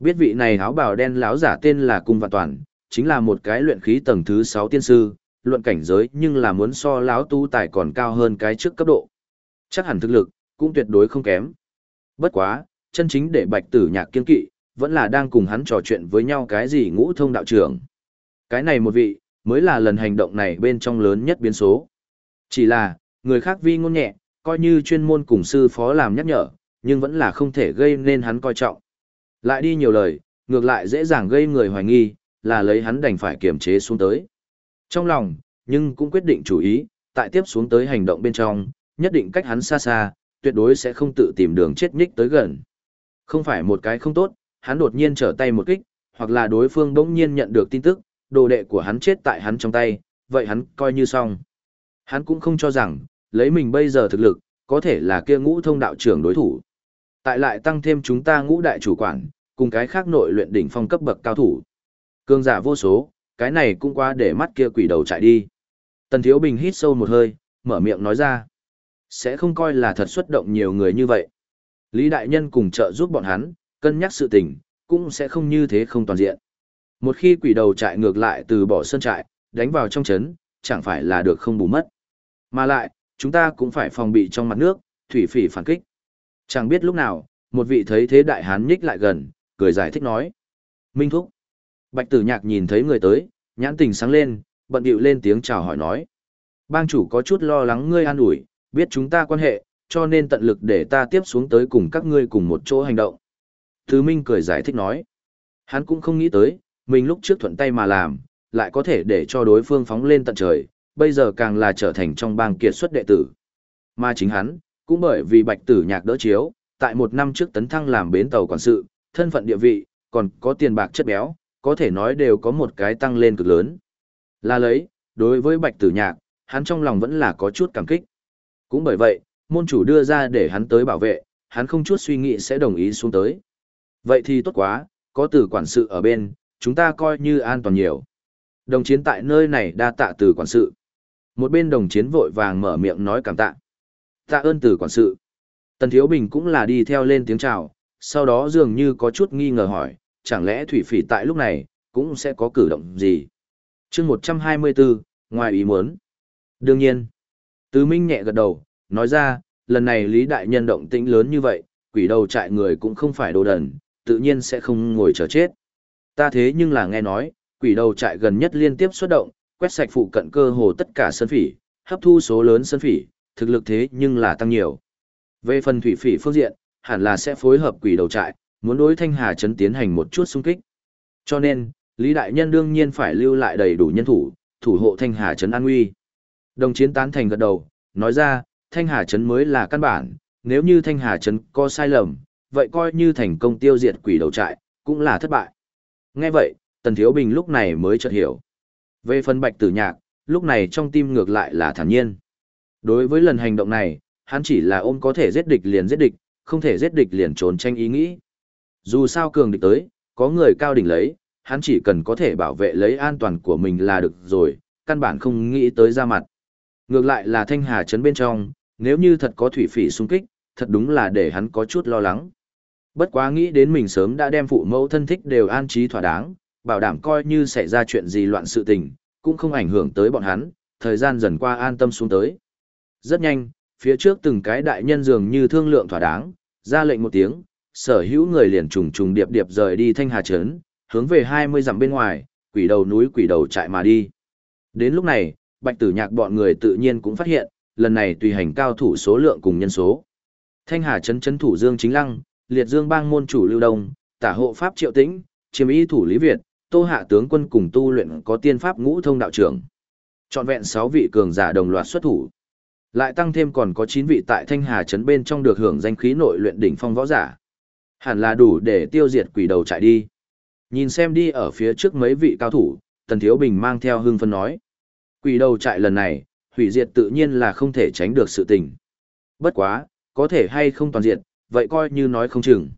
Biết vị này áo bào đen láo giả tên là Cung Vạn Toàn, chính là một cái luyện khí tầng thứ 6 tiên sư, luận cảnh giới nhưng là muốn so láo tu tài còn cao hơn cái trước cấp độ. Chắc hẳn thực lực, cũng tuyệt đối không kém. Bất quá, chân chính để bạch tử nhạc kiên kỵ, vẫn là đang cùng hắn trò chuyện với nhau cái gì ngũ thông đạo trưởng. Cái này một vị, mới là lần hành động này bên trong lớn nhất biến số. Chỉ là, người khác vi ngôn nhẹ, coi như chuyên môn cùng sư phó làm nhắc nhở, nhưng vẫn là không thể gây nên hắn coi trọng. Lại đi nhiều lời, ngược lại dễ dàng gây người hoài nghi, là lấy hắn đành phải kiềm chế xuống tới. Trong lòng, nhưng cũng quyết định chủ ý, tại tiếp xuống tới hành động bên trong, nhất định cách hắn xa xa, tuyệt đối sẽ không tự tìm đường chết nhích tới gần. Không phải một cái không tốt, hắn đột nhiên trở tay một kích, hoặc là đối phương bỗng nhiên nhận được tin tức, đồ đệ của hắn chết tại hắn trong tay, vậy hắn coi như xong. Hắn cũng không cho rằng, lấy mình bây giờ thực lực, có thể là kia ngũ thông đạo trưởng đối thủ. Tại lại tăng thêm chúng ta ngũ đại chủ quản, cùng cái khác nội luyện đỉnh phong cấp bậc cao thủ. Cương giả vô số, cái này cũng qua để mắt kia quỷ đầu chạy đi. Tần Thiếu Bình hít sâu một hơi, mở miệng nói ra. Sẽ không coi là thật xuất động nhiều người như vậy. Lý Đại Nhân cùng trợ giúp bọn hắn, cân nhắc sự tình, cũng sẽ không như thế không toàn diện. Một khi quỷ đầu chạy ngược lại từ bỏ sân trại, đánh vào trong chấn, chẳng phải là được không bù mất. Mà lại, chúng ta cũng phải phòng bị trong mặt nước, thủy phỉ phản kích. Chẳng biết lúc nào, một vị thấy thế đại hán nhích lại gần, cười giải thích nói. Minh Thúc. Bạch tử nhạc nhìn thấy người tới, nhãn tình sáng lên, bận điệu lên tiếng chào hỏi nói. Bang chủ có chút lo lắng ngươi an ủi, biết chúng ta quan hệ, cho nên tận lực để ta tiếp xuống tới cùng các ngươi cùng một chỗ hành động. Thứ Minh cười giải thích nói. Hắn cũng không nghĩ tới, mình lúc trước thuận tay mà làm, lại có thể để cho đối phương phóng lên tận trời, bây giờ càng là trở thành trong bang kiệt xuất đệ tử. Mà chính hắn, cũng bởi vì bạch tử nhạc đỡ chiếu, tại một năm trước tấn thăng làm bến tàu quản sự, thân phận địa vị, còn có tiền bạc chất béo, có thể nói đều có một cái tăng lên cực lớn. Là lấy, đối với bạch tử nhạc, hắn trong lòng vẫn là có chút cảm kích. Cũng bởi vậy, môn chủ đưa ra để hắn tới bảo vệ, hắn không chút suy nghĩ sẽ đồng ý xuống tới. Vậy thì tốt quá, có từ quản sự ở bên, chúng ta coi như an toàn nhiều. Đồng chiến tại nơi này đa tạ từ quản sự. Một bên đồng chiến vội vàng mở miệng nói cảm tạ. Tạ ơn từ quản sự. Tần Thiếu Bình cũng là đi theo lên tiếng chào, sau đó dường như có chút nghi ngờ hỏi, chẳng lẽ thủy phỉ tại lúc này, cũng sẽ có cử động gì? chương 124, ngoài ý muốn. Đương nhiên, Tứ Minh nhẹ gật đầu, nói ra, lần này Lý Đại Nhân động tĩnh lớn như vậy, quỷ đầu trại người cũng không phải đồ đần, tự nhiên sẽ không ngồi chờ chết. Ta thế nhưng là nghe nói, quỷ đầu trại gần nhất liên tiếp xuất động, quét sạch phụ cận cơ hồ tất cả sân phỉ, hấp thu số lớn sân phỉ, thực lực thế nhưng là tăng nhiều. Về phần thủy phỉ phương diện, hẳn là sẽ phối hợp quỷ đầu trại, muốn đối Thanh Hà Trấn tiến hành một chút xung kích. Cho nên, Lý Đại Nhân đương nhiên phải lưu lại đầy đủ nhân thủ, thủ hộ Thanh Hà Trấn an nguy. Đồng chiến tán thành gật đầu, nói ra, Thanh Hà Trấn mới là căn bản, nếu như Thanh Hà Trấn có sai lầm, vậy coi như thành công tiêu diệt quỷ đầu trại, cũng là thất bại. Nghe vậy, Tần Thiếu Bình lúc này mới chợt hiểu. Về phần bạch tử nhạc, lúc này trong tim ngược lại là thản nhiên. Đối với lần hành động này, hắn chỉ là ôm có thể giết địch liền giết địch, không thể giết địch liền trốn tranh ý nghĩ. Dù sao cường địch tới, có người cao đỉnh lấy, hắn chỉ cần có thể bảo vệ lấy an toàn của mình là được rồi, căn bản không nghĩ tới ra mặt. Ngược lại là thanh hà trấn bên trong, nếu như thật có thủy phỉ xung kích, thật đúng là để hắn có chút lo lắng. Bất quá nghĩ đến mình sớm đã đem phụ mẫu thân thích đều an trí thỏa đáng, bảo đảm coi như xảy ra chuyện gì loạn sự tình, cũng không ảnh hưởng tới bọn hắn, thời gian dần qua an tâm xuống tới. Rất nhanh, phía trước từng cái đại nhân dường như thương lượng thỏa đáng, ra lệnh một tiếng, sở hữu người liền trùng trùng điệp điệp rời đi thanh hà trấn, hướng về 20 dặm bên ngoài, quỷ đầu núi quỷ đầu chạy mà đi. Đến lúc này, bạch tử nhạc bọn người tự nhiên cũng phát hiện, lần này tùy hành cao thủ số lượng cùng nhân số. Thanh hà trấn trấn thủ Dương Chính Lăng, liệt dương bang môn chủ Lưu Đông, tả hộ pháp Triệu Tĩnh, chiếm y thủ Lý Việt, tô hạ tướng quân cùng tu luyện có tiên pháp ngũ thông đạo trưởng. Chọn vẹn 6 vị cường giả đồng loạt xuất thủ. Lại tăng thêm còn có 9 vị tại Thanh Hà trấn bên trong được hưởng danh khí nội luyện đỉnh phong võ giả. Hẳn là đủ để tiêu diệt quỷ đầu chạy đi. Nhìn xem đi ở phía trước mấy vị cao thủ, Tần Thiếu Bình mang theo hưng phân nói. Quỷ đầu chạy lần này, hủy diệt tự nhiên là không thể tránh được sự tình. Bất quá, có thể hay không toàn diệt, vậy coi như nói không chừng.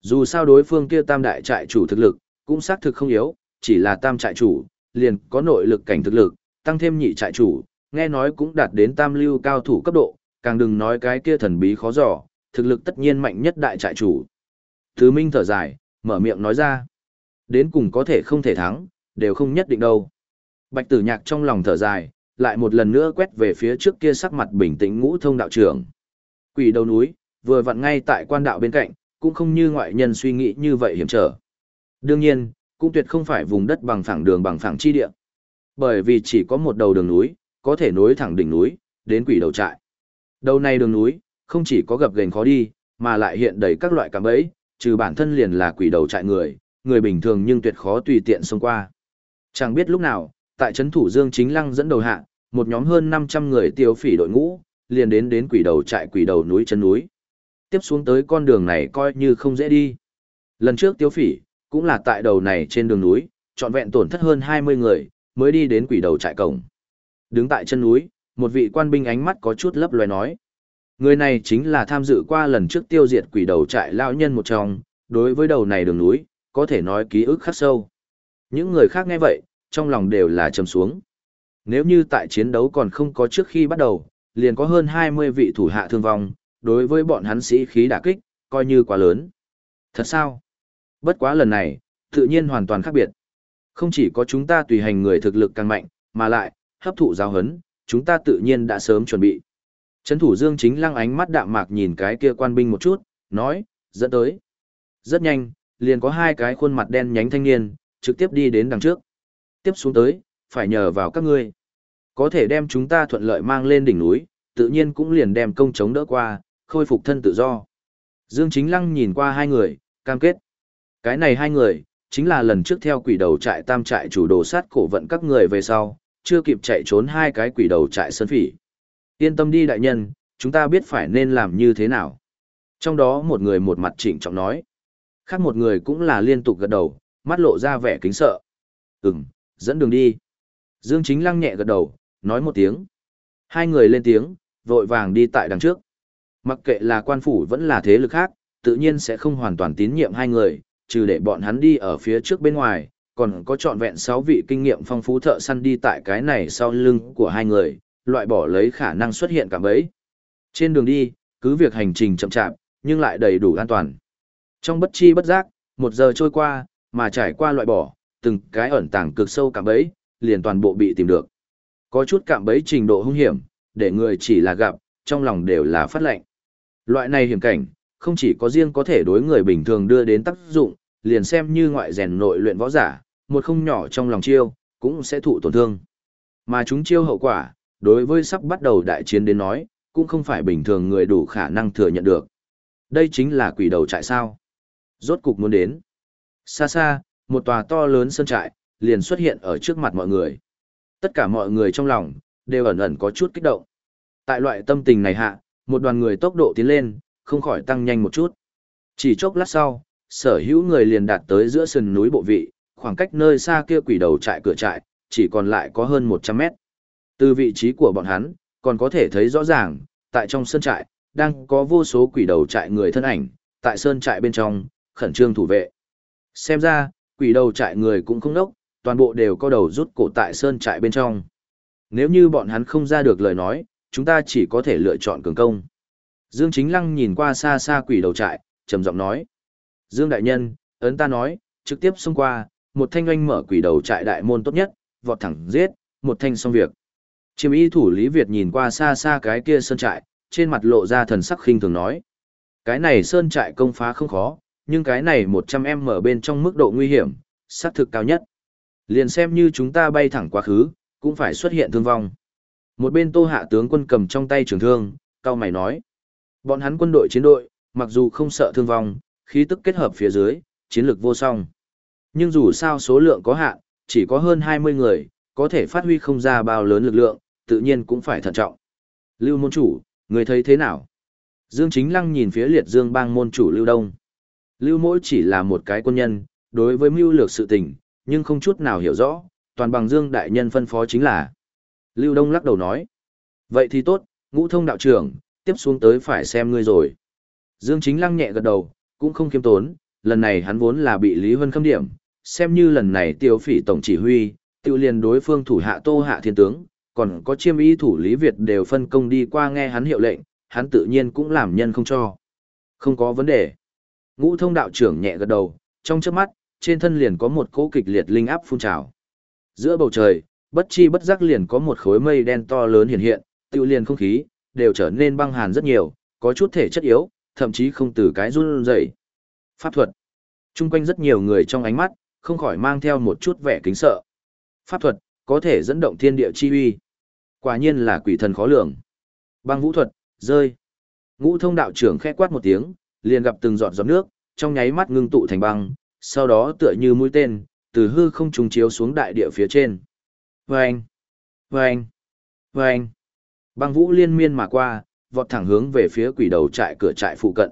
Dù sao đối phương kia tam đại trại chủ thực lực, cũng xác thực không yếu, chỉ là tam trại chủ, liền có nội lực cảnh thực lực, tăng thêm nhị trại chủ, nghe nói cũng đạt đến tam lưu cao thủ cấp độ, càng đừng nói cái kia thần bí khó dò, thực lực tất nhiên mạnh nhất đại trại chủ. Thứ Minh thở dài, mở miệng nói ra. Đến cùng có thể không thể thắng, đều không nhất định đâu. Bạch tử nhạc trong lòng thở dài, lại một lần nữa quét về phía trước kia sắc mặt bình tĩnh ngũ thông đạo trưởng. Quỷ đầu núi, vừa vặn ngay tại quan đạo bên cạnh, cũng không như ngoại nhân suy nghĩ như vậy hiểm trở. Đương nhiên, cũng tuyệt không phải vùng đất bằng phẳng đường bằng phẳng chi địa. Bởi vì chỉ có một đầu đường núi, có thể nối thẳng đỉnh núi, đến quỷ đầu trại. Đầu này đường núi, không chỉ có gập ghềnh khó đi, mà lại hiện đầy các loại cạm bẫy, trừ bản thân liền là quỷ đầu trại người, người bình thường nhưng tuyệt khó tùy tiện xông qua. Chẳng biết lúc nào, tại trấn thủ Dương Chính Lăng dẫn đầu hạ, một nhóm hơn 500 người tiêu phỉ đội ngũ, liền đến đến quỷ đầu trại quỷ đầu núi chân núi. Tiếp xuống tới con đường này coi như không dễ đi. Lần trước tiêu phỉ, cũng là tại đầu này trên đường núi, trọn vẹn tổn thất hơn 20 người, mới đi đến quỷ đầu trại cổng. Đứng tại chân núi, một vị quan binh ánh mắt có chút lấp loé nói. Người này chính là tham dự qua lần trước tiêu diệt quỷ đầu trại lão nhân một trong, đối với đầu này đường núi, có thể nói ký ức khắc sâu. Những người khác nghe vậy, trong lòng đều là trầm xuống. Nếu như tại chiến đấu còn không có trước khi bắt đầu, liền có hơn 20 vị thủ hạ thương vong, đối với bọn hắn sĩ khí đả kích, coi như quá lớn. Thật sao? Bất quá lần này, tự nhiên hoàn toàn khác biệt. Không chỉ có chúng ta tùy hành người thực lực càng mạnh, mà lại, hấp thụ giáo hấn, chúng ta tự nhiên đã sớm chuẩn bị. Trấn thủ Dương chính lăng ánh mắt đạm mạc nhìn cái kia quan binh một chút, nói, dẫn tới. Rất nhanh, liền có hai cái khuôn mặt đen nhánh thanh niên, trực tiếp đi đến đằng trước. Tiếp xuống tới, phải nhờ vào các ngươi. Có thể đem chúng ta thuận lợi mang lên đỉnh núi, tự nhiên cũng liền đem công chống đỡ qua, khôi phục thân tự do. Dương Chính Lăng nhìn qua hai người, cam kết. Cái này hai người, chính là lần trước theo quỷ đầu trại tam trại chủ đồ sát cổ vận các người về sau, chưa kịp chạy trốn hai cái quỷ đầu trại sơn phỉ. Yên tâm đi đại nhân, chúng ta biết phải nên làm như thế nào. Trong đó một người một mặt trịnh trọng nói. Khác một người cũng là liên tục gật đầu, mắt lộ ra vẻ kính sợ. Ừm, dẫn đường đi. Dương Chính Lăng nhẹ gật đầu, nói một tiếng. Hai người lên tiếng, vội vàng đi tại đằng trước. Mặc kệ là quan phủ vẫn là thế lực khác, tự nhiên sẽ không hoàn toàn tín nhiệm hai người, trừ để bọn hắn đi ở phía trước bên ngoài, còn có trọn vẹn 6 vị kinh nghiệm phong phú thợ săn đi tại cái này sau lưng của hai người, loại bỏ lấy khả năng xuất hiện cả bấy. Trên đường đi, cứ việc hành trình chậm chạp, nhưng lại đầy đủ an toàn. Trong bất chi bất giác, một giờ trôi qua, mà trải qua loại bỏ, từng cái ẩn tàng cực sâu cảm bấy liền toàn bộ bị tìm được. Có chút cạm bấy trình độ hung hiểm, để người chỉ là gặp, trong lòng đều là phát lệnh. Loại này hiểm cảnh, không chỉ có riêng có thể đối người bình thường đưa đến tác dụng, liền xem như ngoại rèn nội luyện võ giả, một không nhỏ trong lòng chiêu, cũng sẽ thụ tổn thương. Mà chúng chiêu hậu quả, đối với sắp bắt đầu đại chiến đến nói, cũng không phải bình thường người đủ khả năng thừa nhận được. Đây chính là quỷ đầu trại sao. Rốt cục muốn đến. Xa xa, một tòa to lớn sân trại, liền xuất hiện ở trước mặt mọi người. Tất cả mọi người trong lòng, đều ẩn ẩn có chút kích động. Tại loại tâm tình này hạ, một đoàn người tốc độ tiến lên, không khỏi tăng nhanh một chút. Chỉ chốc lát sau, sở hữu người liền đạt tới giữa sườn núi bộ vị, khoảng cách nơi xa kia quỷ đầu trại cửa trại, chỉ còn lại có hơn 100 mét. Từ vị trí của bọn hắn, còn có thể thấy rõ ràng, tại trong sơn trại, đang có vô số quỷ đầu trại người thân ảnh, tại sơn trại bên trong, khẩn trương thủ vệ. Xem ra, quỷ đầu trại người cũng không đốc, toàn bộ đều có đầu rút cổ tại sơn trại bên trong. Nếu như bọn hắn không ra được lời nói, chúng ta chỉ có thể lựa chọn cường công. Dương Chính Lăng nhìn qua xa xa quỷ đầu trại, trầm giọng nói. Dương Đại Nhân, ấn ta nói, trực tiếp xông qua, một thanh oanh mở quỷ đầu trại đại môn tốt nhất, vọt thẳng giết, một thanh xong việc. Chiêm y thủ Lý Việt nhìn qua xa xa cái kia sơn trại, trên mặt lộ ra thần sắc khinh thường nói. Cái này sơn trại công phá không khó, nhưng cái này 100 em mở bên trong mức độ nguy hiểm, xác thực cao nhất. Liền xem như chúng ta bay thẳng quá khứ, cũng phải xuất hiện thương vong. Một bên tô hạ tướng quân cầm trong tay trường thương, cao mày nói. Bọn hắn quân đội chiến đội, mặc dù không sợ thương vong, khí tức kết hợp phía dưới, chiến lược vô song. Nhưng dù sao số lượng có hạn, chỉ có hơn 20 người, có thể phát huy không ra bao lớn lực lượng, tự nhiên cũng phải thận trọng. Lưu môn chủ, người thấy thế nào? Dương Chính Lăng nhìn phía liệt dương bang môn chủ Lưu Đông. Lưu mỗi chỉ là một cái quân nhân, đối với mưu lược sự tình, nhưng không chút nào hiểu rõ, toàn bằng Dương Đại Nhân phân phó chính là. Lưu Đông lắc đầu nói. Vậy thì tốt, ngũ thông đạo trưởng, tiếp xuống tới phải xem ngươi rồi. Dương Chính Lăng nhẹ gật đầu, cũng không kiêm tốn, lần này hắn vốn là bị Lý Vân khâm điểm, xem như lần này tiêu phỉ tổng chỉ huy, tiêu liền đối phương thủ hạ tô hạ thiên tướng, còn có chiêm ý thủ Lý Việt đều phân công đi qua nghe hắn hiệu lệnh, hắn tự nhiên cũng làm nhân không cho. Không có vấn đề. Ngũ thông đạo trưởng nhẹ gật đầu, trong chớp mắt, trên thân liền có một cỗ kịch liệt linh áp phun trào. Giữa bầu trời, bất chi bất giác liền có một khối mây đen to lớn hiện hiện, tiêu liền không khí, đều trở nên băng hàn rất nhiều, có chút thể chất yếu, thậm chí không từ cái run rẩy. Pháp thuật. Trung quanh rất nhiều người trong ánh mắt, không khỏi mang theo một chút vẻ kính sợ. Pháp thuật, có thể dẫn động thiên địa chi uy. Quả nhiên là quỷ thần khó lường. Băng vũ thuật, rơi. Ngũ thông đạo trưởng khẽ quát một tiếng, liền gặp từng giọt giọt nước, trong nháy mắt ngưng tụ thành băng, sau đó tựa như mũi tên, từ hư không trùng chiếu xuống đại địa phía trên. Vâng! Vâng! Vâng! Băng vũ liên miên mà qua, vọt thẳng hướng về phía quỷ đầu trại cửa trại phụ cận.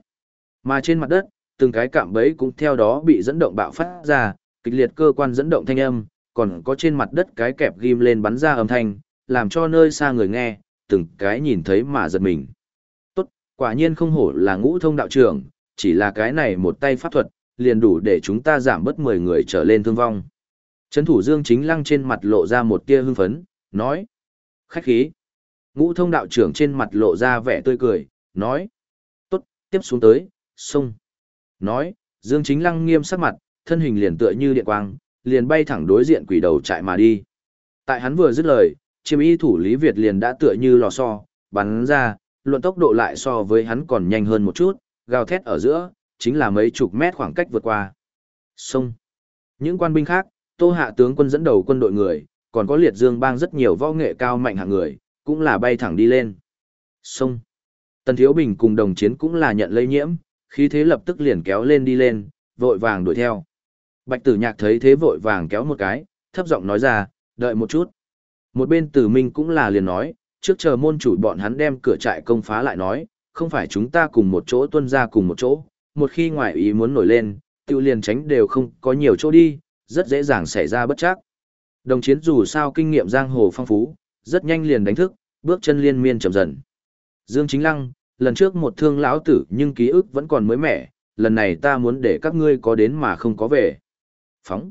Mà trên mặt đất, từng cái cạm bẫy cũng theo đó bị dẫn động bạo phát ra, kịch liệt cơ quan dẫn động thanh âm, còn có trên mặt đất cái kẹp ghim lên bắn ra âm thanh, làm cho nơi xa người nghe, từng cái nhìn thấy mà giật mình. Tốt, quả nhiên không hổ là ngũ thông đạo trưởng, chỉ là cái này một tay pháp thuật, liền đủ để chúng ta giảm bớt 10 người trở lên thương vong. Trấn thủ Dương Chính Lăng trên mặt lộ ra một tia hưng phấn, nói. Khách khí. Ngũ thông đạo trưởng trên mặt lộ ra vẻ tươi cười, nói. Tốt, tiếp xuống tới, sông. Nói, Dương Chính Lăng nghiêm sắc mặt, thân hình liền tựa như điện quang, liền bay thẳng đối diện quỷ đầu chạy mà đi. Tại hắn vừa dứt lời, chiêm y thủ Lý Việt liền đã tựa như lò xo, bắn ra, luận tốc độ lại so với hắn còn nhanh hơn một chút, gào thét ở giữa, chính là mấy chục mét khoảng cách vượt qua. Xong. Những quan binh khác, tô hạ tướng quân dẫn đầu quân đội người, còn có liệt dương bang rất nhiều võ nghệ cao mạnh hạng người, cũng là bay thẳng đi lên. Xong. Tần Thiếu Bình cùng đồng chiến cũng là nhận lây nhiễm, khí thế lập tức liền kéo lên đi lên, vội vàng đuổi theo. Bạch tử nhạc thấy thế vội vàng kéo một cái, thấp giọng nói ra, đợi một chút. Một bên tử minh cũng là liền nói, trước chờ môn chủ bọn hắn đem cửa trại công phá lại nói, không phải chúng ta cùng một chỗ tuân ra cùng một chỗ, một khi ngoại ý muốn nổi lên, tiêu liền tránh đều không có nhiều chỗ đi, rất dễ dàng xảy ra bất chắc. Đồng chiến dù sao kinh nghiệm giang hồ phong phú, rất nhanh liền đánh thức, bước chân liên miên chậm dần. Dương Chính Lăng, lần trước một thương lão tử nhưng ký ức vẫn còn mới mẻ, lần này ta muốn để các ngươi có đến mà không có về. Phóng.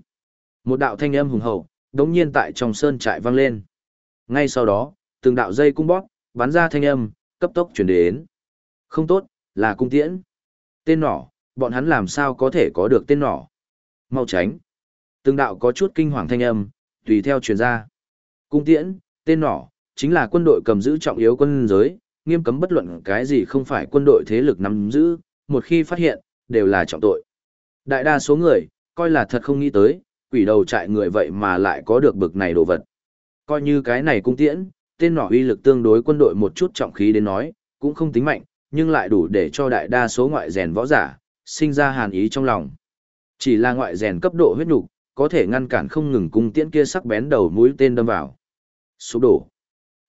Một đạo thanh âm hùng hậu, đống nhiên tại trong sơn trại vang lên. Ngay sau đó, từng đạo dây cung bóp, bắn ra thanh âm, cấp tốc chuyển đến. Không tốt, là cung tiễn. Tên nỏ, bọn hắn làm sao có thể có được tên nỏ? Mau tránh. Từng đạo có chút kinh hoàng thanh âm, tùy theo truyền ra. Cung tiễn, tên nỏ, chính là quân đội cầm giữ trọng yếu quân giới, nghiêm cấm bất luận cái gì không phải quân đội thế lực nắm giữ, một khi phát hiện, đều là trọng tội. Đại đa số người, coi là thật không nghĩ tới, quỷ đầu trại người vậy mà lại có được bực này đồ vật. Coi như cái này cung tiễn, tên nỏ uy lực tương đối quân đội một chút trọng khí đến nói, cũng không tính mạnh, nhưng lại đủ để cho đại đa số ngoại rèn võ giả, sinh ra hàn ý trong lòng. Chỉ là ngoại rèn cấp độ huyết nhục có thể ngăn cản không ngừng cung tiễn kia sắc bén đầu mũi tên đâm vào. Sụp đổ,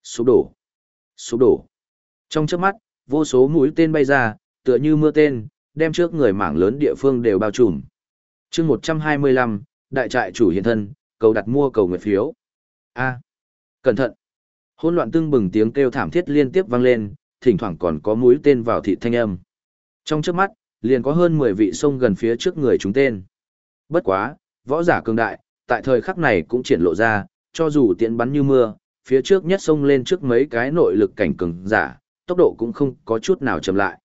sụp đổ, sụp đổ. Trong chớp mắt, vô số mũi tên bay ra, tựa như mưa tên, đem trước người mảng lớn địa phương đều bao trùm. chương 125, đại trại chủ hiện thân, cầu đặt mua cầu nguyện phiếu. A. cẩn thận. Hỗn loạn tương bừng tiếng kêu thảm thiết liên tiếp vang lên, thỉnh thoảng còn có mũi tên vào thị thanh âm. Trong chớp mắt, liền có hơn 10 vị sông gần phía trước người chúng tên. Bất quá, võ giả cường đại, tại thời khắc này cũng triển lộ ra, cho dù tiện bắn như mưa, phía trước nhất sông lên trước mấy cái nội lực cảnh cường giả, tốc độ cũng không có chút nào chậm lại.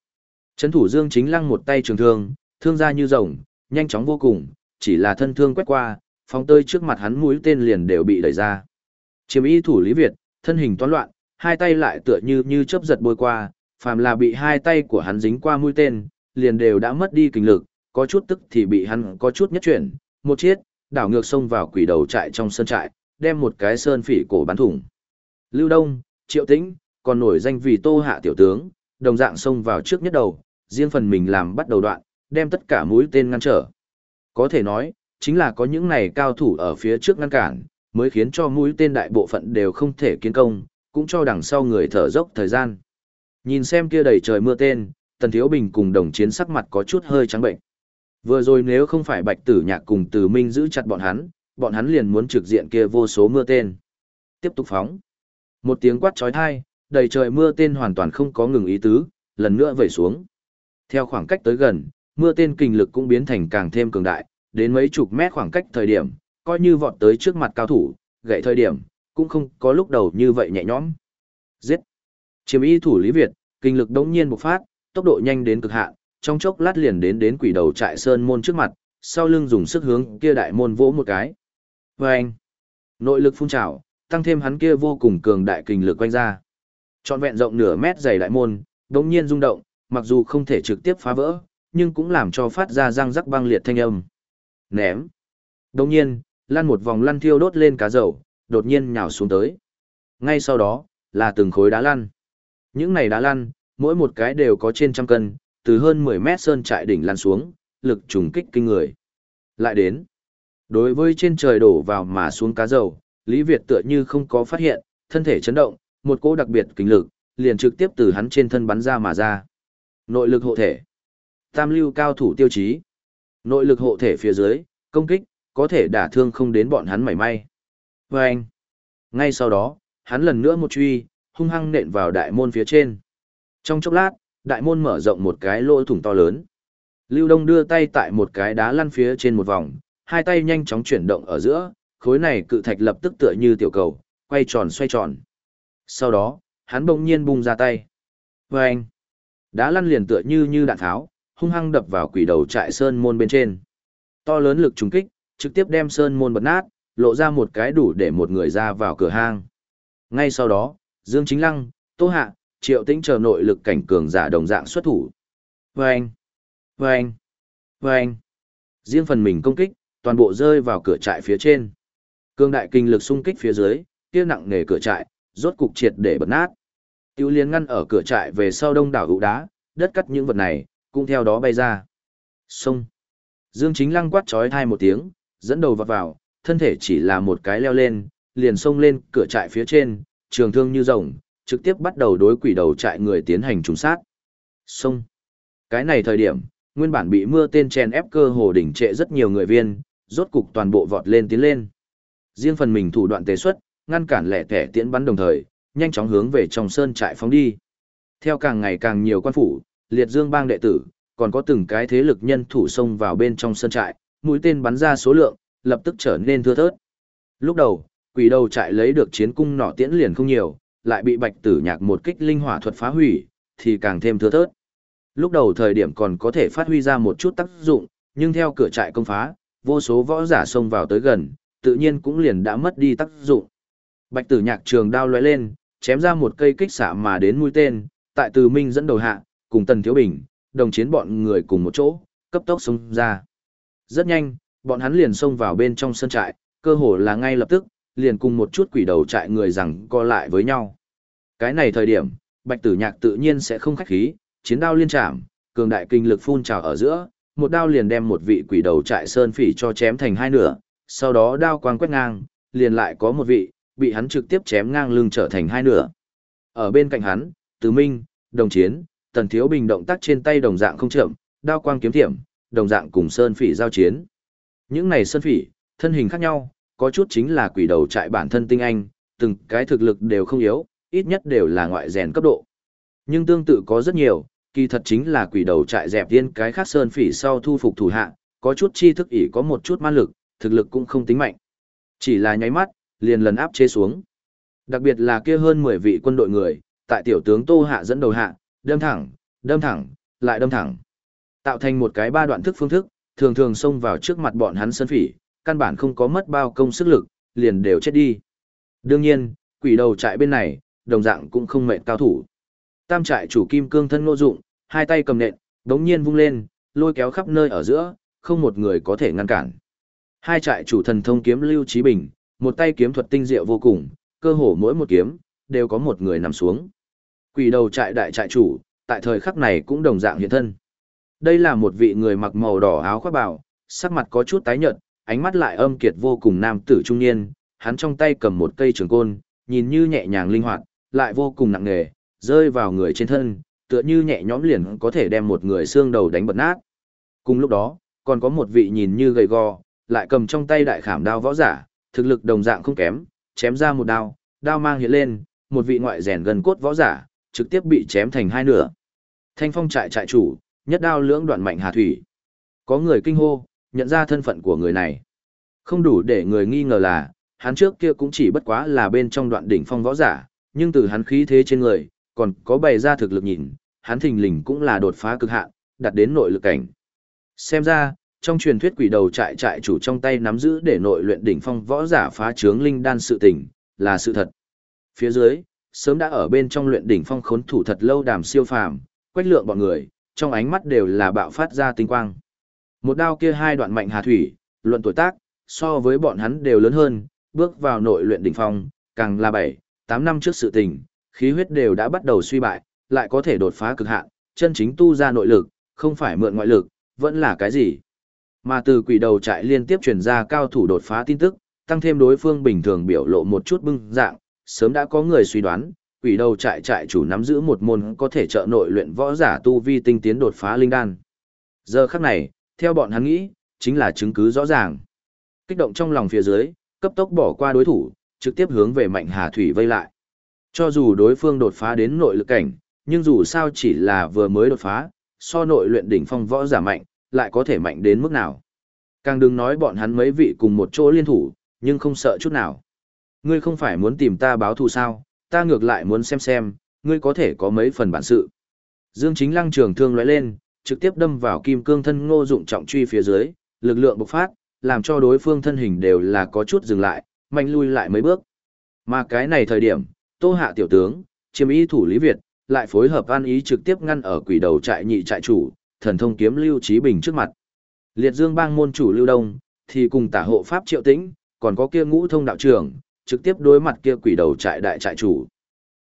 Trấn thủ Dương chính lăng một tay trường thương, thương ra như rồng, nhanh chóng vô cùng, chỉ là thân thương quét qua, phóng tơi trước mặt hắn mũi tên liền đều bị đẩy ra. Chiêm y thủ Lý Việt, thân hình toán loạn, hai tay lại tựa như như chớp giật bôi qua, phàm là bị hai tay của hắn dính qua mũi tên, liền đều đã mất đi kinh lực, có chút tức thì bị hắn có chút nhất chuyển, một chiết, đảo ngược xông vào quỷ đầu trại trong sân trại, đem một cái sơn phỉ cổ bắn thủng. Lưu Đông, Triệu Tĩnh, còn nổi danh vì Tô Hạ tiểu tướng, đồng dạng xông vào trước nhất đầu, riêng phần mình làm bắt đầu đoạn, đem tất cả mũi tên ngăn trở. Có thể nói, chính là có những này cao thủ ở phía trước ngăn cản, mới khiến cho mũi tên đại bộ phận đều không thể kiến công, cũng cho đằng sau người thở dốc thời gian. Nhìn xem kia đầy trời mưa tên, Tần Thiếu Bình cùng đồng chiến sắc mặt có chút hơi trắng bệnh. Vừa rồi nếu không phải Bạch Tử Nhạc cùng tử Minh giữ chặt bọn hắn, bọn hắn liền muốn trực diện kia vô số mưa tên. Tiếp tục phóng. Một tiếng quát chói tai, đầy trời mưa tên hoàn toàn không có ngừng ý tứ, lần nữa vẩy xuống. Theo khoảng cách tới gần, mưa tên kinh lực cũng biến thành càng thêm cường đại, đến mấy chục mét khoảng cách thời điểm, coi như vọt tới trước mặt cao thủ, gậy thời điểm, cũng không có lúc đầu như vậy nhẹ nhõm. Giết! Chiếm y thủ Lý Việt, kinh lực đống nhiên bộc phát, tốc độ nhanh đến cực hạn, trong chốc lát liền đến đến quỷ đầu trại sơn môn trước mặt, sau lưng dùng sức hướng kia đại môn vỗ một cái. Vâng! Nội lực phun trào, tăng thêm hắn kia vô cùng cường đại kinh lực quanh ra. Trọn vẹn rộng nửa mét dày đại môn, đống nhiên rung động, mặc dù không thể trực tiếp phá vỡ, nhưng cũng làm cho phát ra răng rắc băng liệt thanh âm. Ném! đống nhiên, lăn một vòng lăn thiêu đốt lên cá dầu, đột nhiên nhào xuống tới. Ngay sau đó, là từng khối đá lăn. Những này đá lăn, mỗi một cái đều có trên trăm cân, từ hơn 10 mét sơn trại đỉnh lăn xuống, lực trùng kích kinh người. Lại đến. Đối với trên trời đổ vào mà xuống cá dầu, Lý Việt tựa như không có phát hiện, thân thể chấn động, một cỗ đặc biệt kinh lực, liền trực tiếp từ hắn trên thân bắn ra mà ra. Nội lực hộ thể. Tam lưu cao thủ tiêu chí. Nội lực hộ thể phía dưới, công kích, có thể đả thương không đến bọn hắn mảy may. Và anh, ngay sau đó, hắn lần nữa một truy, hung hăng nện vào đại môn phía trên. Trong chốc lát, đại môn mở rộng một cái lỗ thủng to lớn. Lưu Đông đưa tay tại một cái đá lăn phía trên một vòng, hai tay nhanh chóng chuyển động ở giữa, khối này cự thạch lập tức tựa như tiểu cầu, quay tròn xoay tròn. Sau đó, hắn bỗng nhiên bung ra tay. Và anh, đá lăn liền tựa như như đạn tháo, hung hăng đập vào quỷ đầu trại sơn môn bên trên. To lớn lực trùng kích, trực tiếp đem sơn môn bật nát, lộ ra một cái đủ để một người ra vào cửa hang. Ngay sau đó, Dương Chính Lăng, Tô Hạ, Triệu Tĩnh chờ nội lực cảnh cường giả đồng dạng xuất thủ. Vâng! Vâng! Vâng! Riêng phần mình công kích, toàn bộ rơi vào cửa trại phía trên. Cương đại kinh lực xung kích phía dưới, kia nặng nề cửa trại, rốt cục triệt để bật nát. Tiêu liên ngăn ở cửa trại về sau đông đảo hữu đá, đất cắt những vật này, cũng theo đó bay ra. Xông! Dương Chính Lăng quát chói thai một tiếng, dẫn đầu vọt vào, thân thể chỉ là một cái leo lên, liền xông lên cửa trại phía trên, trường thương như rồng, trực tiếp bắt đầu đối quỷ đầu trại người tiến hành trùng sát. Xông. Cái này thời điểm, nguyên bản bị mưa tên chen ép cơ hồ đỉnh trệ rất nhiều người viên, rốt cục toàn bộ vọt lên tiến lên. Riêng phần mình thủ đoạn tế xuất, ngăn cản lẻ tẻ tiễn bắn đồng thời, nhanh chóng hướng về trong sơn trại phóng đi. Theo càng ngày càng nhiều quan phủ, liệt dương bang đệ tử, còn có từng cái thế lực nhân thủ xông vào bên trong sơn trại, mũi tên bắn ra số lượng, lập tức trở nên thưa thớt. Lúc đầu, quỷ đầu trại lấy được chiến cung nỏ tiễn liền không nhiều, lại bị bạch tử nhạc một kích linh hỏa thuật phá hủy, thì càng thêm thưa thớt. Lúc đầu thời điểm còn có thể phát huy ra một chút tác dụng, nhưng theo cửa trại công phá, vô số võ giả xông vào tới gần, tự nhiên cũng liền đã mất đi tác dụng. Bạch tử nhạc trường đao lóe lên, chém ra một cây kích xạ mà đến mũi tên, tại từ minh dẫn đầu hạ, cùng tần thiếu bình, đồng chiến bọn người cùng một chỗ, cấp tốc xông ra. Rất nhanh, bọn hắn liền xông vào bên trong sân trại, cơ hồ là ngay lập tức, liền cùng một chút quỷ đầu trại người rằng co lại với nhau. Cái này thời điểm, Bạch Tử Nhạc tự nhiên sẽ không khách khí, chiến đao liên chạm, cường đại kinh lực phun trào ở giữa, một đao liền đem một vị quỷ đầu trại sơn phỉ cho chém thành hai nửa, sau đó đao quang quét ngang, liền lại có một vị, bị hắn trực tiếp chém ngang lưng trở thành hai nửa. Ở bên cạnh hắn, Từ Minh, Đồng Chiến, Tần Thiếu Bình động tác trên tay đồng dạng không chậm, đao quang kiếm thiểm, đồng dạng cùng sơn phỉ giao chiến. Những này sơn phỉ, thân hình khác nhau, có chút chính là quỷ đầu trại bản thân tinh anh, từng cái thực lực đều không yếu, ít nhất đều là ngoại rèn cấp độ. Nhưng tương tự có rất nhiều, kỳ thật chính là quỷ đầu trại dẹp viên cái khác sơn phỉ sau thu phục thủ hạ, có chút chi thức ỷ có một chút ma lực, thực lực cũng không tính mạnh. Chỉ là nháy mắt, liền lần áp chế xuống. Đặc biệt là kia hơn 10 vị quân đội người, tại tiểu tướng Tô Hạ dẫn đầu hạ, đâm thẳng, đâm thẳng, lại đâm thẳng. Tạo thành một cái ba đoạn thức phương thức, thường thường xông vào trước mặt bọn hắn sân phỉ, căn bản không có mất bao công sức lực, liền đều chết đi. Đương nhiên, quỷ đầu trại bên này, đồng dạng cũng không mệt cao thủ. Tam trại chủ kim cương thân ngô dụng, hai tay cầm nện, đống nhiên vung lên, lôi kéo khắp nơi ở giữa, không một người có thể ngăn cản. Hai trại chủ thần thông kiếm Lưu Trí Bình, một tay kiếm thuật tinh diệu vô cùng, cơ hồ mỗi một kiếm, đều có một người nằm xuống. Quỷ đầu trại đại trại chủ, tại thời khắc này cũng đồng dạng hiện thân. Đây là một vị người mặc màu đỏ áo khoác bào, sắc mặt có chút tái nhợt, ánh mắt lại âm kiệt vô cùng nam tử trung niên, hắn trong tay cầm một cây trường côn, nhìn như nhẹ nhàng linh hoạt, lại vô cùng nặng nề, rơi vào người trên thân, tựa như nhẹ nhõm liền có thể đem một người xương đầu đánh bật nát. Cùng lúc đó, còn có một vị nhìn như gầy gò, lại cầm trong tay đại khảm đao võ giả, thực lực đồng dạng không kém, chém ra một đao, đao mang hiện lên, một vị ngoại rèn gần cốt võ giả, trực tiếp bị chém thành hai nửa. Thanh phong trại trại chủ, nhất đao lưỡng đoạn mạnh hà thủy. Có người kinh hô, nhận ra thân phận của người này. Không đủ để người nghi ngờ là, hắn trước kia cũng chỉ bất quá là bên trong đoạn đỉnh phong võ giả, nhưng từ hắn khí thế trên người, còn có bày ra thực lực nhìn, hắn thình lình cũng là đột phá cực hạn, đạt đến nội lực cảnh. Xem ra, trong truyền thuyết quỷ đầu trại trại chủ trong tay nắm giữ để nội luyện đỉnh phong võ giả phá trướng linh đan sự tình, là sự thật. Phía dưới, sớm đã ở bên trong luyện đỉnh phong khốn thủ thật lâu đàm siêu phàm, quách lượng bọn người, trong ánh mắt đều là bạo phát ra tinh quang. Một đao kia hai đoạn mạnh hà thủy, luận tuổi tác, so với bọn hắn đều lớn hơn, bước vào nội luyện đỉnh phong, càng là 7, 8 năm trước sự tình, khí huyết đều đã bắt đầu suy bại, lại có thể đột phá cực hạn, chân chính tu ra nội lực, không phải mượn ngoại lực, vẫn là cái gì. Mà từ quỷ đầu trại liên tiếp truyền ra cao thủ đột phá tin tức, tăng thêm đối phương bình thường biểu lộ một chút bưng dạng, sớm đã có người suy đoán, quỷ đầu trại trại chủ nắm giữ một môn có thể trợ nội luyện võ giả tu vi tinh tiến đột phá linh đan. Giờ khắc này, theo bọn hắn nghĩ, chính là chứng cứ rõ ràng. Kích động trong lòng phía dưới, cấp tốc bỏ qua đối thủ, trực tiếp hướng về Mạnh Hà Thủy vây lại. Cho dù đối phương đột phá đến nội lực cảnh, nhưng dù sao chỉ là vừa mới đột phá, so nội luyện đỉnh phong võ giả mạnh, lại có thể mạnh đến mức nào. Càng đừng nói bọn hắn mấy vị cùng một chỗ liên thủ, nhưng không sợ chút nào. Ngươi không phải muốn tìm ta báo thù sao, ta ngược lại muốn xem xem, ngươi có thể có mấy phần bản sự. Dương Chính Lăng trường thương lóe lên, trực tiếp đâm vào kim cương thân ngô dụng trọng truy phía dưới, lực lượng bộc phát, làm cho đối phương thân hình đều là có chút dừng lại, mạnh lui lại mấy bước. Mà cái này thời điểm, Tô Hạ tiểu tướng, chiêm ý thủ Lý Việt, lại phối hợp an ý trực tiếp ngăn ở quỷ đầu trại nhị trại chủ, thần thông kiếm Lưu Trí Bình trước mặt. Liệt Dương bang môn chủ Lưu Đông, thì cùng tả hộ pháp Triệu Tĩnh, còn có kia ngũ thông đạo trưởng, trực tiếp đối mặt kia quỷ đầu trại đại trại chủ.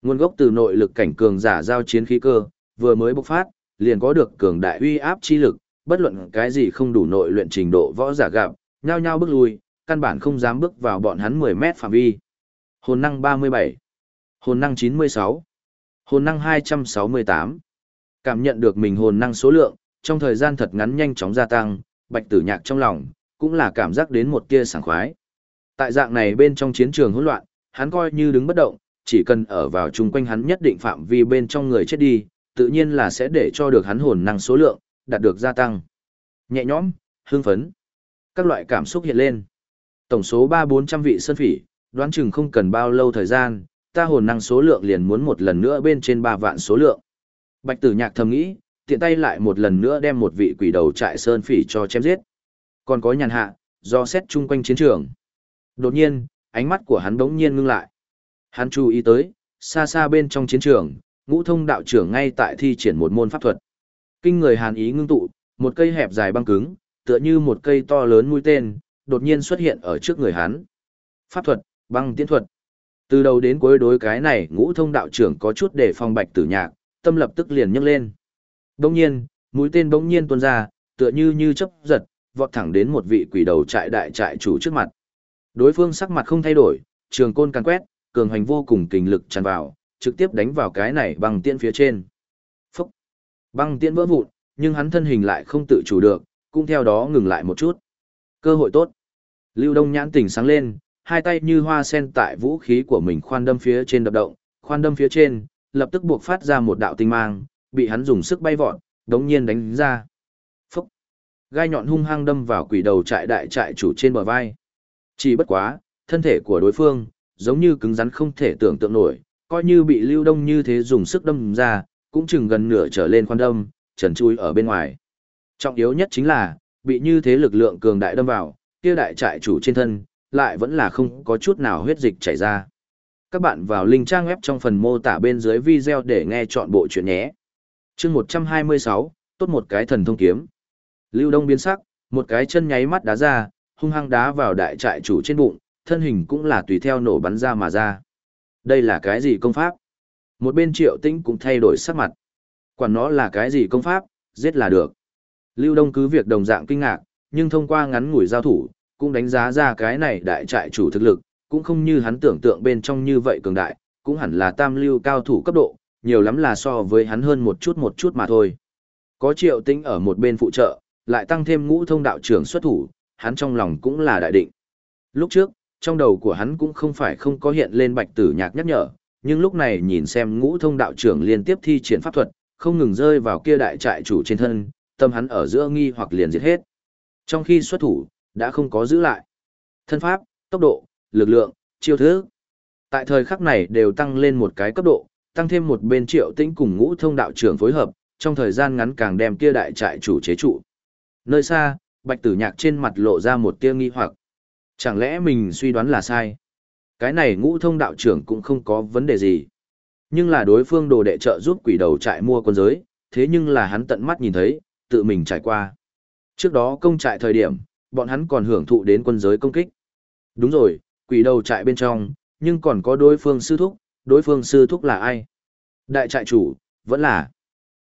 Nguồn gốc từ nội lực cảnh cường giả giao chiến khí cơ, vừa mới bộc phát, liền có được cường đại uy áp chi lực, bất luận cái gì không đủ nội luyện trình độ võ giả gặp, nhao nhao bước lui, căn bản không dám bước vào bọn hắn 10 mét phạm vi. Hồn năng 37, hồn năng 96, hồn năng 268. Cảm nhận được mình hồn năng số lượng, trong thời gian thật ngắn nhanh chóng gia tăng, bạch tử nhạc trong lòng, cũng là cảm giác đến một tia sảng khoái. Tại dạng này bên trong chiến trường hỗn loạn, hắn coi như đứng bất động, chỉ cần ở vào chung quanh hắn nhất định phạm vi bên trong người chết đi, tự nhiên là sẽ để cho được hắn hồn năng số lượng, đạt được gia tăng. Nhẹ nhõm, hưng phấn. Các loại cảm xúc hiện lên. Tổng số 3-400 vị sơn phỉ, đoán chừng không cần bao lâu thời gian, ta hồn năng số lượng liền muốn một lần nữa bên trên 3 vạn số lượng. Bạch tử nhạc thầm nghĩ, tiện tay lại một lần nữa đem một vị quỷ đầu trại sơn phỉ cho chém giết. Còn có nhàn hạ, do xét chung quanh chiến trường. Đột nhiên, ánh mắt của hắn đống nhiên ngưng lại. Hắn chú ý tới, xa xa bên trong chiến trường, ngũ thông đạo trưởng ngay tại thi triển một môn pháp thuật. Kinh người hàn ý ngưng tụ, một cây hẹp dài băng cứng, tựa như một cây to lớn mũi tên, đột nhiên xuất hiện ở trước người hắn. Pháp thuật, băng tiễn thuật. Từ đầu đến cuối đối cái này ngũ thông đạo trưởng có chút để phong bạch tử nhạc, tâm lập tức liền nhấc lên. Đông nhiên, mũi tên bỗng nhiên tuôn ra, tựa như như chấp giật, vọt thẳng đến một vị quỷ đầu trại đại trại chủ trước mặt. Đối phương sắc mặt không thay đổi, trường côn càn quét, cường hành vô cùng kình lực tràn vào, trực tiếp đánh vào cái này băng tiễn phía trên. Phúc! Băng tiễn vỡ vụn, nhưng hắn thân hình lại không tự chủ được, cũng theo đó ngừng lại một chút. Cơ hội tốt. Lưu Đông nhãn tỉnh sáng lên, hai tay như hoa sen tại vũ khí của mình khoan đâm phía trên đập động, khoan đâm phía trên, lập tức buộc phát ra một đạo tinh mang, bị hắn dùng sức bay vọt, đống nhiên đánh ra. Phúc! Gai nhọn hung hăng đâm vào quỷ đầu trại đại trại chủ trên bờ vai. Chỉ bất quá, thân thể của đối phương, giống như cứng rắn không thể tưởng tượng nổi, coi như bị lưu đông như thế dùng sức đâm ra, cũng chừng gần nửa trở lên khoan đâm, trần chui ở bên ngoài. Trọng yếu nhất chính là, bị như thế lực lượng cường đại đâm vào, kia đại trại chủ trên thân, lại vẫn là không có chút nào huyết dịch chảy ra. Các bạn vào link trang web trong phần mô tả bên dưới video để nghe chọn bộ chuyện nhé chương 126, tốt một cái thần thông kiếm. Lưu Đông biến sắc, một cái chân nháy mắt đá ra, hung hăng đá vào đại trại chủ trên bụng, thân hình cũng là tùy theo nổ bắn ra mà ra. Đây là cái gì công pháp? Một bên triệu tĩnh cũng thay đổi sắc mặt. Quản nó là cái gì công pháp, giết là được. Lưu Đông cứ việc đồng dạng kinh ngạc, nhưng thông qua ngắn ngủi giao thủ, cũng đánh giá ra cái này đại trại chủ thực lực, cũng không như hắn tưởng tượng bên trong như vậy cường đại, cũng hẳn là tam lưu cao thủ cấp độ, nhiều lắm là so với hắn hơn một chút một chút mà thôi. Có triệu tinh ở một bên phụ trợ, lại tăng thêm ngũ thông đạo trưởng xuất thủ, hắn trong lòng cũng là đại định. Lúc trước, trong đầu của hắn cũng không phải không có hiện lên bạch tử nhạc nhắc nhở, nhưng lúc này nhìn xem ngũ thông đạo trưởng liên tiếp thi triển pháp thuật, không ngừng rơi vào kia đại trại chủ trên thân, tâm hắn ở giữa nghi hoặc liền diệt hết. Trong khi xuất thủ, đã không có giữ lại. Thân pháp, tốc độ, lực lượng, chiêu thức. Tại thời khắc này đều tăng lên một cái cấp độ, tăng thêm một bên triệu tĩnh cùng ngũ thông đạo trưởng phối hợp, trong thời gian ngắn càng đem kia đại trại chủ chế trụ. Nơi xa, bạch tử nhạc trên mặt lộ ra một tia nghi hoặc. Chẳng lẽ mình suy đoán là sai? Cái này ngũ thông đạo trưởng cũng không có vấn đề gì. Nhưng là đối phương đồ đệ trợ giúp quỷ đầu trại mua quân giới, thế nhưng là hắn tận mắt nhìn thấy, tự mình trải qua. Trước đó công trại thời điểm, bọn hắn còn hưởng thụ đến quân giới công kích. Đúng rồi, quỷ đầu trại bên trong, nhưng còn có đối phương sư thúc, đối phương sư thúc là ai? Đại trại chủ, vẫn là.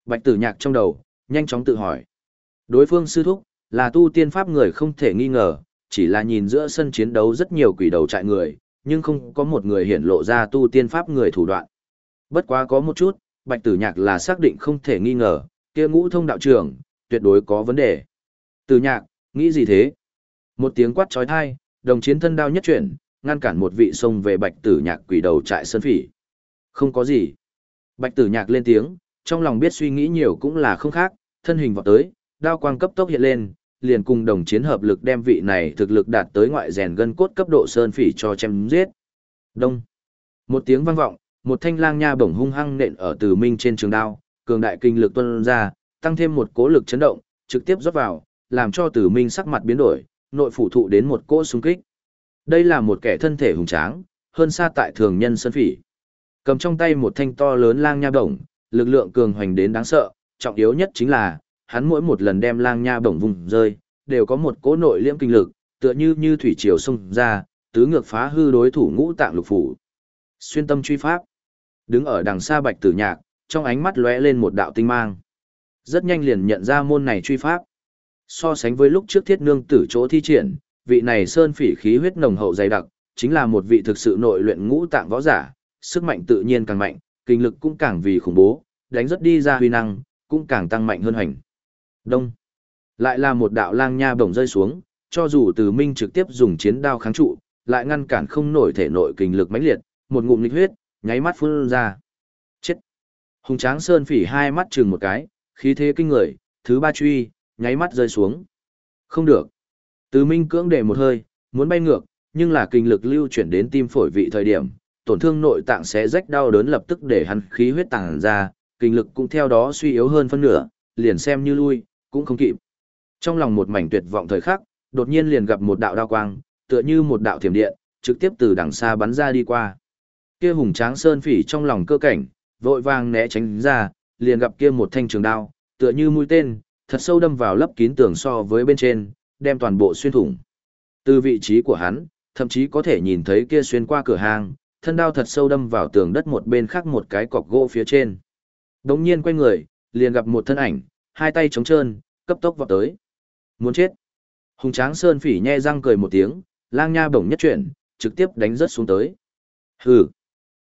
Bạch tử nhạc trong đầu, nhanh chóng tự hỏi. Đối phương sư thúc, là tu tiên pháp người không thể nghi ngờ, chỉ là nhìn giữa sân chiến đấu rất nhiều quỷ đầu trại người, nhưng không có một người hiển lộ ra tu tiên pháp người thủ đoạn. Bất quá có một chút, bạch tử nhạc là xác định không thể nghi ngờ, kia ngũ thông đạo trưởng, tuyệt đối có vấn đề. Tử nhạc, nghĩ gì thế? Một tiếng quát trói thai, đồng chiến thân đao nhất chuyển, ngăn cản một vị xông về bạch tử nhạc quỷ đầu trại sơn phỉ. Không có gì. Bạch tử nhạc lên tiếng, trong lòng biết suy nghĩ nhiều cũng là không khác, thân hình vọt tới, đao quang cấp tốc hiện lên, liền cùng đồng chiến hợp lực đem vị này thực lực đạt tới ngoại rèn gân cốt cấp độ sơn phỉ cho chém giết. Đông. Một tiếng vang vọng, một thanh lang nha bổng hung hăng nện ở từ minh trên trường đao, cường đại kinh lực tuôn ra, tăng thêm một cố lực chấn động, trực tiếp rót vào, làm cho từ minh sắc mặt biến đổi, nội phủ thụ đến một cỗ xung kích. Đây là một kẻ thân thể hùng tráng, hơn xa tại thường nhân sơn phỉ. Cầm trong tay một thanh to lớn lang nha bổng, lực lượng cường hoành đến đáng sợ, trọng yếu nhất chính là, hắn mỗi một lần đem lang nha bổng vùng rơi, đều có một cỗ nội liễm kinh lực, tựa như như thủy triều xông ra, tứ ngược phá hư đối thủ ngũ tạng lục phủ. Xuyên tâm truy pháp. Đứng ở đằng xa Bạch Tử Nhạc, trong ánh mắt lóe lên một đạo tinh mang. Rất nhanh liền nhận ra môn này truy pháp. So sánh với lúc trước Thiết Nương tử chỗ thi triển, vị này sơn phỉ khí huyết nồng hậu dày đặc, chính là một vị thực sự nội luyện ngũ tạng võ giả, sức mạnh tự nhiên càng mạnh, kinh lực cũng càng vì khủng bố, đánh rất đi ra huy năng, cũng càng tăng mạnh hơn hành. Đông. Lại là một đạo lang nha bổng rơi xuống, cho dù từ minh trực tiếp dùng chiến đao kháng trụ, lại ngăn cản không nổi thể nội kinh lực mãnh liệt, một ngụm lịch huyết, nháy mắt phun ra. Chết. Hùng tráng sơn phỉ hai mắt chừng một cái, khí thế kinh người, thứ ba truy, nháy mắt rơi xuống. Không được. Từ minh cưỡng để một hơi, muốn bay ngược, nhưng là kinh lực lưu chuyển đến tim phổi vị thời điểm, tổn thương nội tạng sẽ rách đau đớn lập tức để hắn khí huyết tàng ra, kinh lực cũng theo đó suy yếu hơn phân nửa, liền xem như lui, cũng không kịp. Trong lòng một mảnh tuyệt vọng thời khắc, đột nhiên liền gặp một đạo đao quang, tựa như một đạo thiểm điện, trực tiếp từ đằng xa bắn ra đi qua. Kia hùng tráng sơn phỉ trong lòng cơ cảnh, vội vàng né tránh ra, liền gặp kia một thanh trường đao, tựa như mũi tên, thật sâu đâm vào lấp kín tường so với bên trên, đem toàn bộ xuyên thủng. Từ vị trí của hắn, thậm chí có thể nhìn thấy kia xuyên qua cửa hàng, thân đao thật sâu đâm vào tường đất một bên khác một cái cọc gỗ phía trên. Đống nhiên quay người, liền gặp một thân ảnh, hai tay trống trơn, cấp tốc vào tới. Muốn chết. Hùng tráng sơn phỉ nhe răng cười một tiếng, lang nha bổng nhất chuyển, trực tiếp đánh rớt xuống tới. Hừ.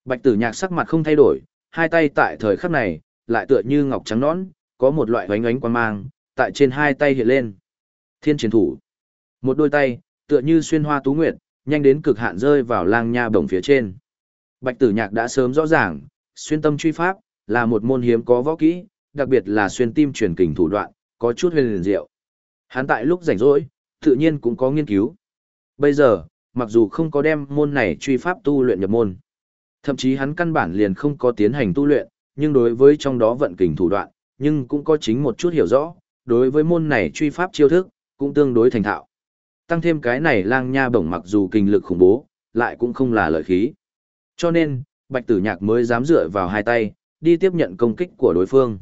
Bạch tử nhạc sắc mặt không thay đổi, hai tay tại thời khắc này, lại tựa như ngọc trắng nõn, có một loại ánh ánh quan mang, tại trên hai tay hiện lên. Thiên chiến thủ. Một đôi tay, tựa như xuyên hoa tú nguyệt, nhanh đến cực hạn rơi vào lang nha bổng phía trên. Bạch tử nhạc đã sớm rõ ràng, xuyên tâm truy pháp, là một môn hiếm có võ kỹ, đặc biệt là xuyên tim truyền kình thủ đoạn, có chút huyền liền diệu. Hắn tại lúc rảnh rỗi, tự nhiên cũng có nghiên cứu. Bây giờ, mặc dù không có đem môn này truy pháp tu luyện nhập môn, thậm chí hắn căn bản liền không có tiến hành tu luyện, nhưng đối với trong đó vận kình thủ đoạn, nhưng cũng có chính một chút hiểu rõ, đối với môn này truy pháp chiêu thức, cũng tương đối thành thạo. Tăng thêm cái này lang nha bổng mặc dù kinh lực khủng bố, lại cũng không là lợi khí. Cho nên, Bạch Tử Nhạc mới dám dựa vào hai tay, đi tiếp nhận công kích của đối phương.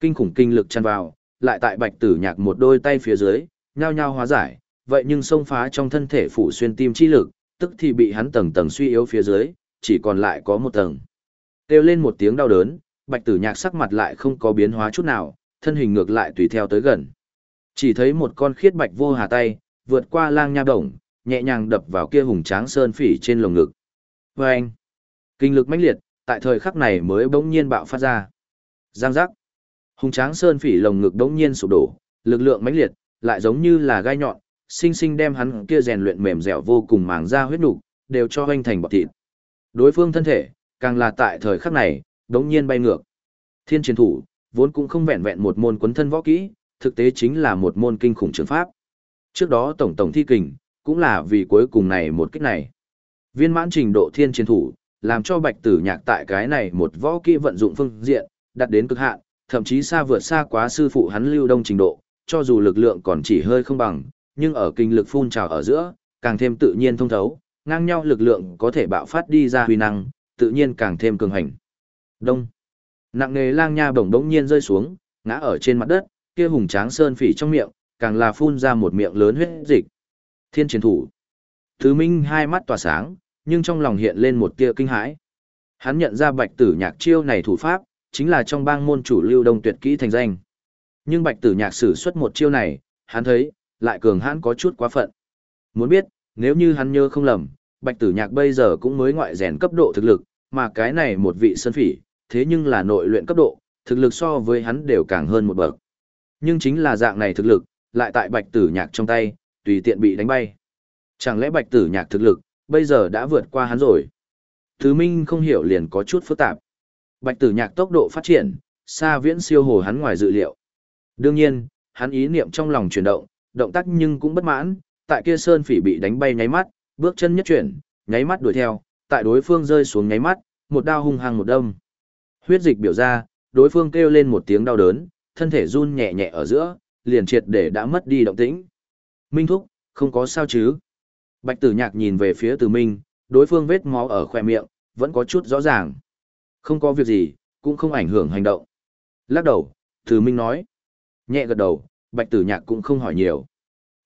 Kinh khủng kinh lực chăn vào, lại tại Bạch Tử Nhạc một đôi tay phía dưới, nhao nhao hóa giải, vậy nhưng xông phá trong thân thể phủ xuyên tim chi lực, tức thì bị hắn tầng tầng suy yếu phía dưới, chỉ còn lại có một tầng. Kêu lên một tiếng đau đớn, Bạch Tử Nhạc sắc mặt lại không có biến hóa chút nào, thân hình ngược lại tùy theo tới gần. Chỉ thấy một con khiết bạch vô hà tay, vượt qua lang nha đồng, nhẹ nhàng đập vào kia hùng tráng sơn phỉ trên lồng ngực. Và anh, kinh lực mãnh liệt, tại thời khắc này mới bỗng nhiên bạo phát ra. Giang giác, hùng tráng sơn phỉ lồng ngực bỗng nhiên sụp đổ, lực lượng mãnh liệt, lại giống như là gai nhọn, sinh sinh đem hắn kia rèn luyện mềm dẻo vô cùng màng da huyết nục, đều cho hoanh thành bọt thịt. Đối phương thân thể, càng là tại thời khắc này, đống nhiên bay ngược. Thiên chiến thủ, vốn cũng không vẹn vẹn một môn quấn thân võ kỹ, thực tế chính là một môn kinh khủng trường pháp. Trước đó tổng tổng thi kình, cũng là vì cuối cùng này một kích này. Viên mãn trình độ thiên chiến thủ, làm cho bạch tử nhạc tại cái này một võ kỹ vận dụng phương diện, đạt đến cực hạn, thậm chí xa vượt xa quá sư phụ hắn lưu đông trình độ, cho dù lực lượng còn chỉ hơi không bằng, nhưng ở kinh lực phun trào ở giữa, càng thêm tự nhiên thông thấu, ngang nhau lực lượng có thể bạo phát đi ra huy năng, tự nhiên càng thêm cường hành. Đông. Nặng nề lang nha bổng đống nhiên rơi xuống, ngã ở trên mặt đất, kia hùng tráng sơn phỉ trong miệng, càng là phun ra một miệng lớn huyết dịch. Thiên chiến thủ. Thứ Minh hai mắt tỏa sáng, nhưng trong lòng hiện lên một tia kinh hãi. Hắn nhận ra bạch tử nhạc chiêu này thủ pháp, chính là trong bang môn chủ lưu đông tuyệt kỹ thành danh. Nhưng bạch tử nhạc sử xuất một chiêu này, hắn thấy, lại cường hãn có chút quá phận. Muốn biết, nếu như hắn nhớ không lầm, bạch tử nhạc bây giờ cũng mới ngoại rèn cấp độ thực lực, mà cái này một vị sơn phỉ, thế nhưng là nội luyện cấp độ, thực lực so với hắn đều càng hơn một bậc. Nhưng chính là dạng này thực lực, lại tại bạch tử nhạc trong tay, tùy tiện bị đánh bay. Chẳng lẽ bạch tử nhạc thực lực, bây giờ đã vượt qua hắn rồi? Thứ Minh không hiểu liền có chút phức tạp. Bạch tử nhạc tốc độ phát triển, xa viễn siêu hồ hắn ngoài dự liệu. Đương nhiên, hắn ý niệm trong lòng chuyển động, động tác nhưng cũng bất mãn, tại kia sơn phỉ bị đánh bay nháy mắt, bước chân nhất chuyển, nháy mắt đuổi theo, tại đối phương rơi xuống nháy mắt, một đao hung hăng một đâm. Huyết dịch biểu ra, đối phương kêu lên một tiếng đau đớn, thân thể run nhẹ nhẹ ở giữa, liền triệt để đã mất đi động tĩnh. Minh thúc, không có sao chứ? Bạch tử nhạc nhìn về phía từ Minh, đối phương vết máu ở khóe miệng, vẫn có chút rõ ràng. Không có việc gì, cũng không ảnh hưởng hành động. Lắc đầu, từ Minh nói. Nhẹ gật đầu, bạch tử nhạc cũng không hỏi nhiều.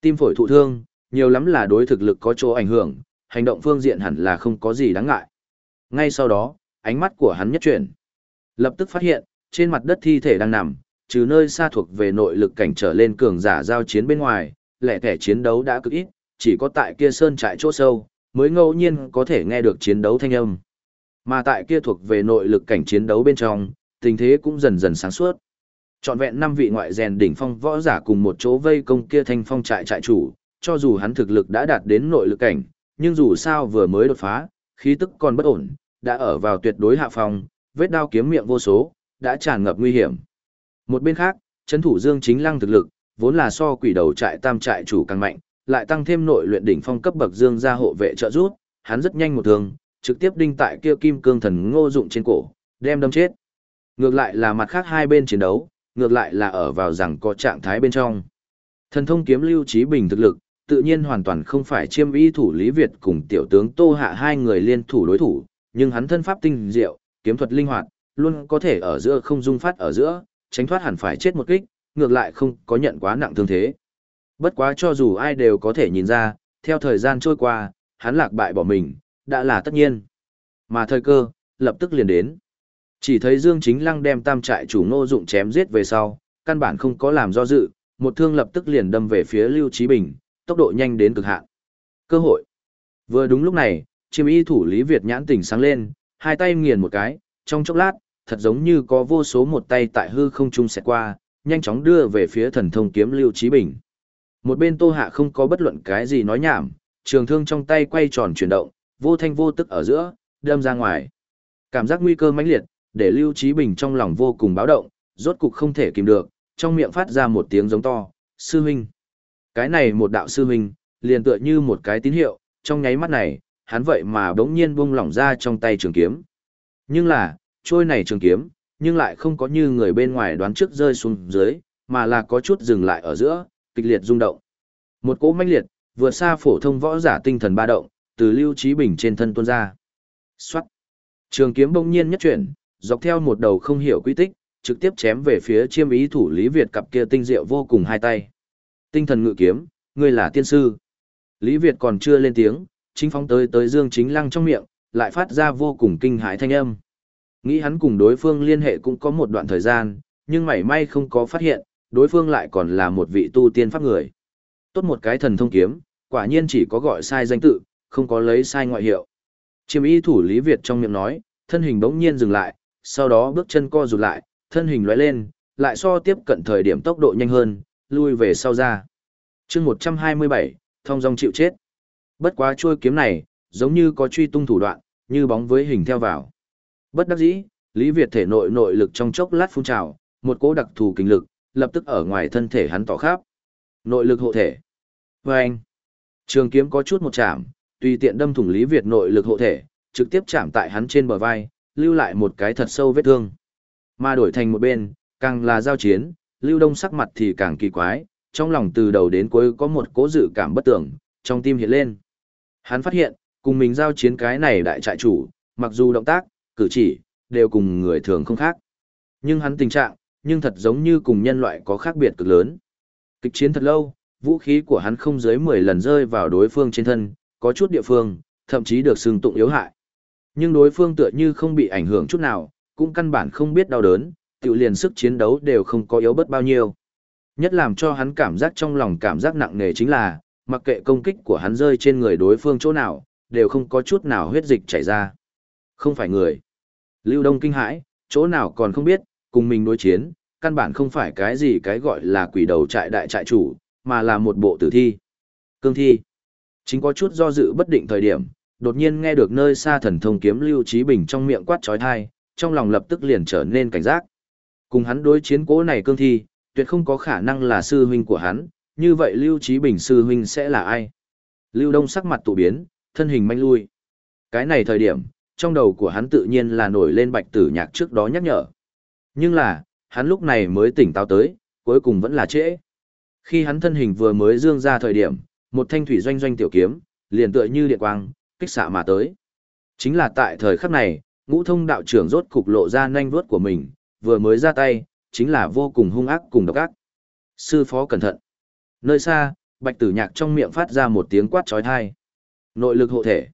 Tim phổi thụ thương, nhiều lắm là đối thực lực có chỗ ảnh hưởng, hành động phương diện hẳn là không có gì đáng ngại. Ngay sau đó, ánh mắt của hắn nhất chuyển. Lập tức phát hiện, trên mặt đất thi thể đang nằm, trừ nơi xa thuộc về nội lực cảnh trở lên cường giả giao chiến bên ngoài, lẻ thẻ chiến đấu đã cực ít, chỉ có tại kia sơn trại chỗ sâu, mới ngẫu nhiên có thể nghe được chiến đấu thanh âm. Mà tại kia thuộc về nội lực cảnh chiến đấu bên trong, tình thế cũng dần dần sáng suốt. Chọn vẹn năm vị ngoại rèn đỉnh phong võ giả cùng một chỗ vây công kia thanh phong trại trại chủ, cho dù hắn thực lực đã đạt đến nội lực cảnh, nhưng dù sao vừa mới đột phá, khí tức còn bất ổn, đã ở vào tuyệt đối hạ phong, vết đao kiếm miệng vô số, đã tràn ngập nguy hiểm. Một bên khác, chấn thủ Dương Chính Lăng thực lực, vốn là so quỷ đầu trại tam trại chủ càng mạnh, lại tăng thêm nội luyện đỉnh phong cấp bậc Dương gia hộ vệ trợ giúp, hắn rất nhanh một thường, trực tiếp đinh tại kia kim cương thần ngô dụng trên cổ, đem đâm chết. Ngược lại là mặt khác hai bên chiến đấu, ngược lại là ở vào rằng có trạng thái bên trong. Thần thông kiếm lưu trí bình thực lực, tự nhiên hoàn toàn không phải chiêm y thủ Lý Việt cùng tiểu tướng Tô Hạ hai người liên thủ đối thủ, nhưng hắn thân pháp tinh diệu, kiếm thuật linh hoạt, luôn có thể ở giữa không dung phát ở giữa, tránh thoát hẳn phải chết một kích, ngược lại không có nhận quá nặng thương thế. Bất quá cho dù ai đều có thể nhìn ra, theo thời gian trôi qua, hắn lạc bại bỏ mình, đã là tất nhiên. Mà thời cơ, lập tức liền đến. Chỉ thấy Dương Chính Lăng đem tam trại chủ ngô dụng chém giết về sau, căn bản không có làm do dự, một thương lập tức liền đâm về phía Lưu Trí Bình, tốc độ nhanh đến cực hạn. Cơ hội. Vừa đúng lúc này, chiêm y thủ Lý Việt nhãn tỉnh sáng lên, hai tay nghiền một cái, trong chốc lát, thật giống như có vô số một tay tại hư không trung xẹt qua, nhanh chóng đưa về phía thần thông kiếm Lưu Trí Bình. Một bên Tô Hạ không có bất luận cái gì nói nhảm, trường thương trong tay quay tròn chuyển động, vô thanh vô tức ở giữa, đâm ra ngoài. Cảm giác nguy cơ mãnh liệt, để Lưu Trí Bình trong lòng vô cùng báo động, rốt cục không thể kìm được, trong miệng phát ra một tiếng giống to, sư huynh. Cái này một đạo sư huynh, liền tựa như một cái tín hiệu, trong nháy mắt này, hắn vậy mà bỗng nhiên buông lỏng ra trong tay trường kiếm. Nhưng là, trôi này trường kiếm, nhưng lại không có như người bên ngoài đoán trước rơi xuống dưới, mà là có chút dừng lại ở giữa, kịch liệt rung động. Một cỗ mãnh liệt, vượt xa phổ thông võ giả tinh thần ba động, từ Lưu Trí Bình trên thân tuôn ra. Xoát. Trường kiếm bỗng nhiên nhất chuyển, dọc theo một đầu không hiểu quy tích, trực tiếp chém về phía chiêm ý thủ Lý Việt cặp kia tinh diệu vô cùng hai tay. Tinh thần ngự kiếm, ngươi là tiên sư. Lý Việt còn chưa lên tiếng, chính phóng tới tới Dương Chính Lăng trong miệng, lại phát ra vô cùng kinh hãi thanh âm. Nghĩ hắn cùng đối phương liên hệ cũng có một đoạn thời gian, nhưng mảy may không có phát hiện, đối phương lại còn là một vị tu tiên pháp người. Tốt một cái thần thông kiếm, quả nhiên chỉ có gọi sai danh tự, không có lấy sai ngoại hiệu. Chiêm y thủ Lý Việt trong miệng nói, thân hình bỗng nhiên dừng lại, sau đó bước chân co rụt lại, thân hình lóe lên, lại so tiếp cận thời điểm tốc độ nhanh hơn, lui về sau ra. chương 127, thông dong chịu chết. Bất quá chuôi kiếm này, giống như có truy tung thủ đoạn, như bóng với hình theo vào. Bất đắc dĩ, Lý Việt thể nội nội lực trong chốc lát phun trào, một cỗ đặc thù kinh lực, lập tức ở ngoài thân thể hắn tỏ khắp. Nội lực hộ thể. Vâng! trường kiếm có chút một chạm, tùy tiện đâm thủng Lý Việt nội lực hộ thể, trực tiếp chạm tại hắn trên bờ vai, lưu lại một cái thật sâu vết thương. Mà đổi thành một bên, càng là giao chiến, Lưu Đông sắc mặt thì càng kỳ quái, trong lòng từ đầu đến cuối có một cố dự cảm bất tưởng, trong tim hiện lên. Hắn phát hiện, cùng mình giao chiến cái này đại trại chủ, mặc dù động tác, cử chỉ, đều cùng người thường không khác. Nhưng hắn tình trạng, nhưng thật giống như cùng nhân loại có khác biệt cực lớn. Kịch chiến thật lâu, vũ khí của hắn không dưới 10 lần rơi vào đối phương trên thân, có chút địa phương, thậm chí được xưng tụng yếu hại. Nhưng đối phương tựa như không bị ảnh hưởng chút nào, cũng căn bản không biết đau đớn, tự liền sức chiến đấu đều không có yếu bất bao nhiêu. Nhất làm cho hắn cảm giác trong lòng cảm giác nặng nề chính là, mặc kệ công kích của hắn rơi trên người đối phương chỗ nào, đều không có chút nào huyết dịch chảy ra. Không phải người. Lưu Đông kinh hãi, chỗ nào còn không biết, cùng mình đối chiến, căn bản không phải cái gì cái gọi là quỷ đầu trại đại trại chủ, mà là một bộ tử thi. Cương thi. Chính có chút do dự bất định thời điểm, đột nhiên nghe được nơi xa thần thông kiếm Lưu Trí Bình trong miệng quát trói thai, trong lòng lập tức liền trở nên cảnh giác. Cùng hắn đối chiến cố này cương thi, tuyệt không có khả năng là sư huynh của hắn, như vậy Lưu Trí Bình sư huynh sẽ là ai? Lưu Đông sắc mặt tụ biến, thân hình manh lui. Cái này thời điểm, trong đầu của hắn tự nhiên là nổi lên bạch tử nhạc trước đó nhắc nhở. Nhưng là, hắn lúc này mới tỉnh táo tới, cuối cùng vẫn là trễ. Khi hắn thân hình vừa mới dương ra thời điểm, một thanh thủy doanh doanh tiểu kiếm, liền tựa như điện quang, kích xạ mà tới. Chính là tại thời khắc này, ngũ thông đạo trưởng rốt cục lộ ra nhanh vuốt của mình, vừa mới ra tay, chính là vô cùng hung ác cùng độc ác. Sư phó cẩn thận. Nơi xa, bạch tử nhạc trong miệng phát ra một tiếng quát trói thai. Nội lực hộ thể.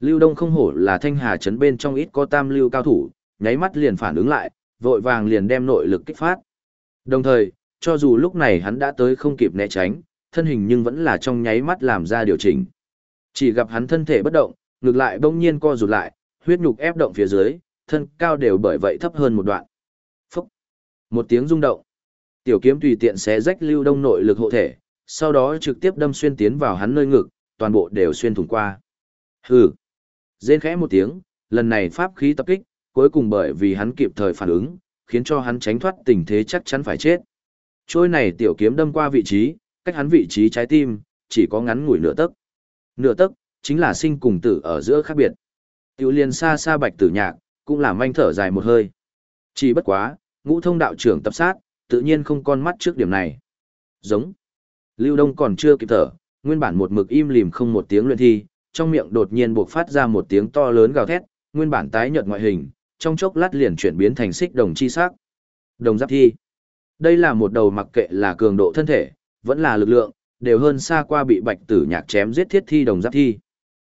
Lưu Đông không hổ là thanh hà trấn bên trong ít có tam lưu cao thủ, nháy mắt liền phản ứng lại, vội vàng liền đem nội lực kích phát. Đồng thời, cho dù lúc này hắn đã tới không kịp né tránh, thân hình nhưng vẫn là trong nháy mắt làm ra điều chỉnh. Chỉ gặp hắn thân thể bất động, ngược lại bỗng nhiên co rụt lại, huyết nhục ép động phía dưới, thân cao đều bởi vậy thấp hơn một đoạn. Phúc! Một tiếng rung động. Tiểu kiếm tùy tiện xé rách lưu đông nội lực hộ thể, sau đó trực tiếp đâm xuyên tiến vào hắn nơi ngực, toàn bộ đều xuyên thủng qua. Hừ! Rên khẽ một tiếng, lần này pháp khí tập kích, cuối cùng bởi vì hắn kịp thời phản ứng, khiến cho hắn tránh thoát tình thế chắc chắn phải chết. Trôi này tiểu kiếm đâm qua vị trí, cách hắn vị trí trái tim, chỉ có ngắn ngủi nửa tấc. Nửa tấc, chính là sinh cùng tử ở giữa khác biệt. Tiểu liền xa xa bạch tử nhạc, cũng làm manh thở dài một hơi. Chỉ bất quá, ngũ thông đạo trưởng tập sát, tự nhiên không con mắt trước điểm này. Giống. Lưu Đông còn chưa kịp thở, nguyên bản một mực im lìm không một tiếng luyện thi, trong miệng đột nhiên buộc phát ra một tiếng to lớn gào thét, nguyên bản tái nhợt ngoại hình, trong chốc lát liền chuyển biến thành xích đồng chi sắc. Đồng giáp thi. Đây là một đầu mặc kệ là cường độ thân thể, vẫn là lực lượng, đều hơn xa qua bị bạch tử nhạc chém giết thiết thi đồng giáp thi.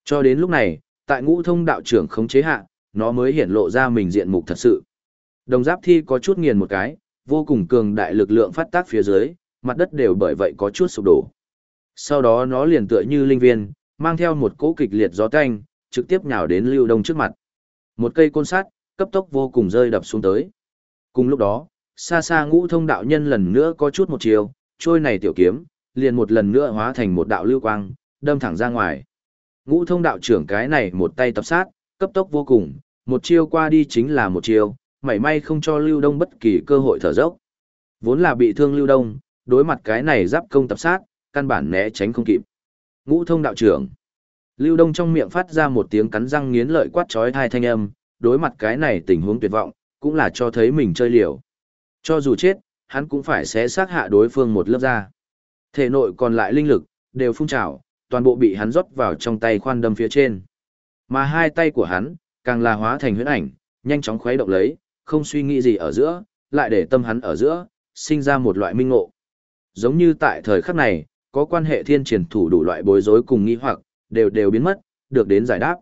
Cho đến lúc này, tại ngũ thông đạo trưởng khống chế hạ, nó mới hiển lộ ra mình diện mục thật sự. Đồng giáp thi có chút nghiền một cái, vô cùng cường đại lực lượng phát tác phía dưới, mặt đất đều bởi vậy có chút sụp đổ. Sau đó nó liền tựa như linh viên, mang theo một cỗ kịch liệt gió tanh, trực tiếp nhào đến Lưu Đông trước mặt. Một cây côn sắt, cấp tốc vô cùng rơi đập xuống tới. Cùng lúc đó, xa xa ngũ thông đạo nhân lần nữa có chút một chiều, trôi này tiểu kiếm, liền một lần nữa hóa thành một đạo lưu quang, đâm thẳng ra ngoài. Ngũ thông đạo trưởng cái này một tay tập sát, cấp tốc vô cùng, một chiêu qua đi chính là một chiêu, mảy may không cho Lưu Đông bất kỳ cơ hội thở dốc. Vốn là bị thương Lưu Đông, đối mặt cái này giáp công tập sát, căn bản né tránh không kịp. Ngũ thông đạo trưởng. Lưu Đông trong miệng phát ra một tiếng cắn răng nghiến lợi quát chói tai thanh âm, đối mặt cái này tình huống tuyệt vọng, cũng là cho thấy mình chơi liều. Cho dù chết, hắn cũng phải xé xác hạ đối phương một lớp da. Thể nội còn lại linh lực, đều phun trào, toàn bộ bị hắn rót vào trong tay khoan đâm phía trên. Mà hai tay của hắn, càng là hóa thành huyễn ảnh, nhanh chóng khuấy động lấy, không suy nghĩ gì ở giữa, lại để tâm hắn ở giữa, sinh ra một loại minh ngộ. Giống như tại thời khắc này, có quan hệ thiên triển thủ đủ loại bối rối cùng nghi hoặc, đều đều biến mất, được đến giải đáp.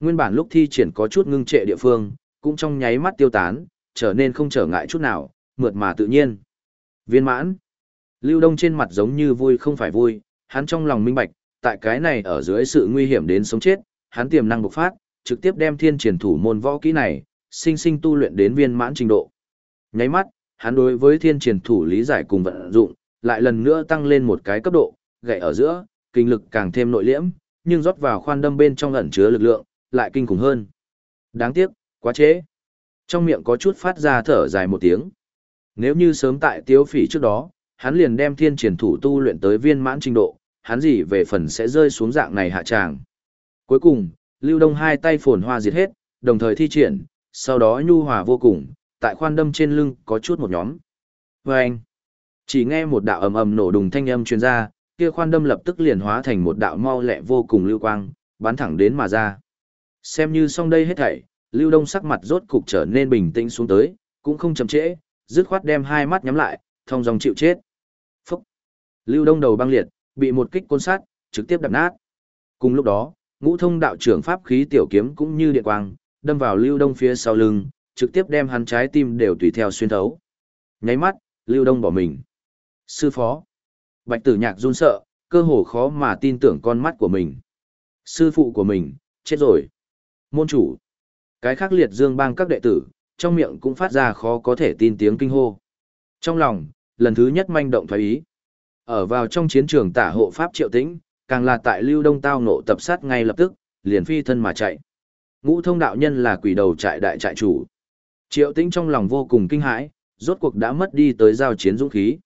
Nguyên bản lúc thi triển có chút ngưng trệ địa phương, cũng trong nháy mắt tiêu tán, trở nên không trở ngại chút nào, mượt mà tự nhiên. Viên mãn. Lưu Đông trên mặt giống như vui không phải vui, hắn trong lòng minh bạch, tại cái này ở dưới sự nguy hiểm đến sống chết, hắn tiềm năng bộc phát, trực tiếp đem thiên triển thủ môn võ kỹ này, sinh sinh tu luyện đến viên mãn trình độ. Nháy mắt, hắn đối với thiên triển thủ lý giải cùng vận dụng, lại lần nữa tăng lên một cái cấp độ, gậy ở giữa, kinh lực càng thêm nội liễm, nhưng rót vào khoan đâm bên trong ẩn chứa lực lượng, lại kinh khủng hơn. Đáng tiếc, quá trễ. Trong miệng có chút phát ra thở dài một tiếng. Nếu như sớm tại tiêu phỉ trước đó, hắn liền đem thiên triển thủ tu luyện tới viên mãn trình độ, hắn gì về phần sẽ rơi xuống dạng này hạ tràng. Cuối cùng, Lưu Đông hai tay phồn hoa diệt hết, đồng thời thi triển, sau đó nhu hòa vô cùng, tại khoan đâm trên lưng có chút một nhóm. Và anh, chỉ nghe một đạo ầm ầm nổ đùng thanh âm truyền ra, kia khoan đâm lập tức liền hóa thành một đạo mau lẹ vô cùng lưu quang, bắn thẳng đến mà ra. Xem như xong đây hết thảy, Lưu Đông sắc mặt rốt cục trở nên bình tĩnh xuống tới, cũng không chậm trễ, dứt khoát đem hai mắt nhắm lại, thông dòng chịu chết. Phúc! Lưu Đông đầu băng liệt, bị một kích côn sát, trực tiếp đập nát. Cùng lúc đó, ngũ thông đạo trưởng pháp khí tiểu kiếm cũng như điện quang, đâm vào Lưu Đông phía sau lưng, trực tiếp đem hắn trái tim đều tùy theo xuyên thấu. Nháy mắt, Lưu Đông bỏ mình. Sư phó. Bạch tử nhạc run sợ, cơ hồ khó mà tin tưởng con mắt của mình. Sư phụ của mình, chết rồi. Môn chủ. Cái khác liệt dương bang các đệ tử, trong miệng cũng phát ra khó có thể tin tiếng kinh hô. Trong lòng, lần thứ nhất manh động thoái ý. Ở vào trong chiến trường tả hộ Pháp triệu tĩnh, càng là tại lưu đông tao nộ tập sát ngay lập tức, liền phi thân mà chạy. Ngũ thông đạo nhân là quỷ đầu trại đại trại chủ. Triệu tĩnh trong lòng vô cùng kinh hãi, rốt cuộc đã mất đi tới giao chiến dũng khí.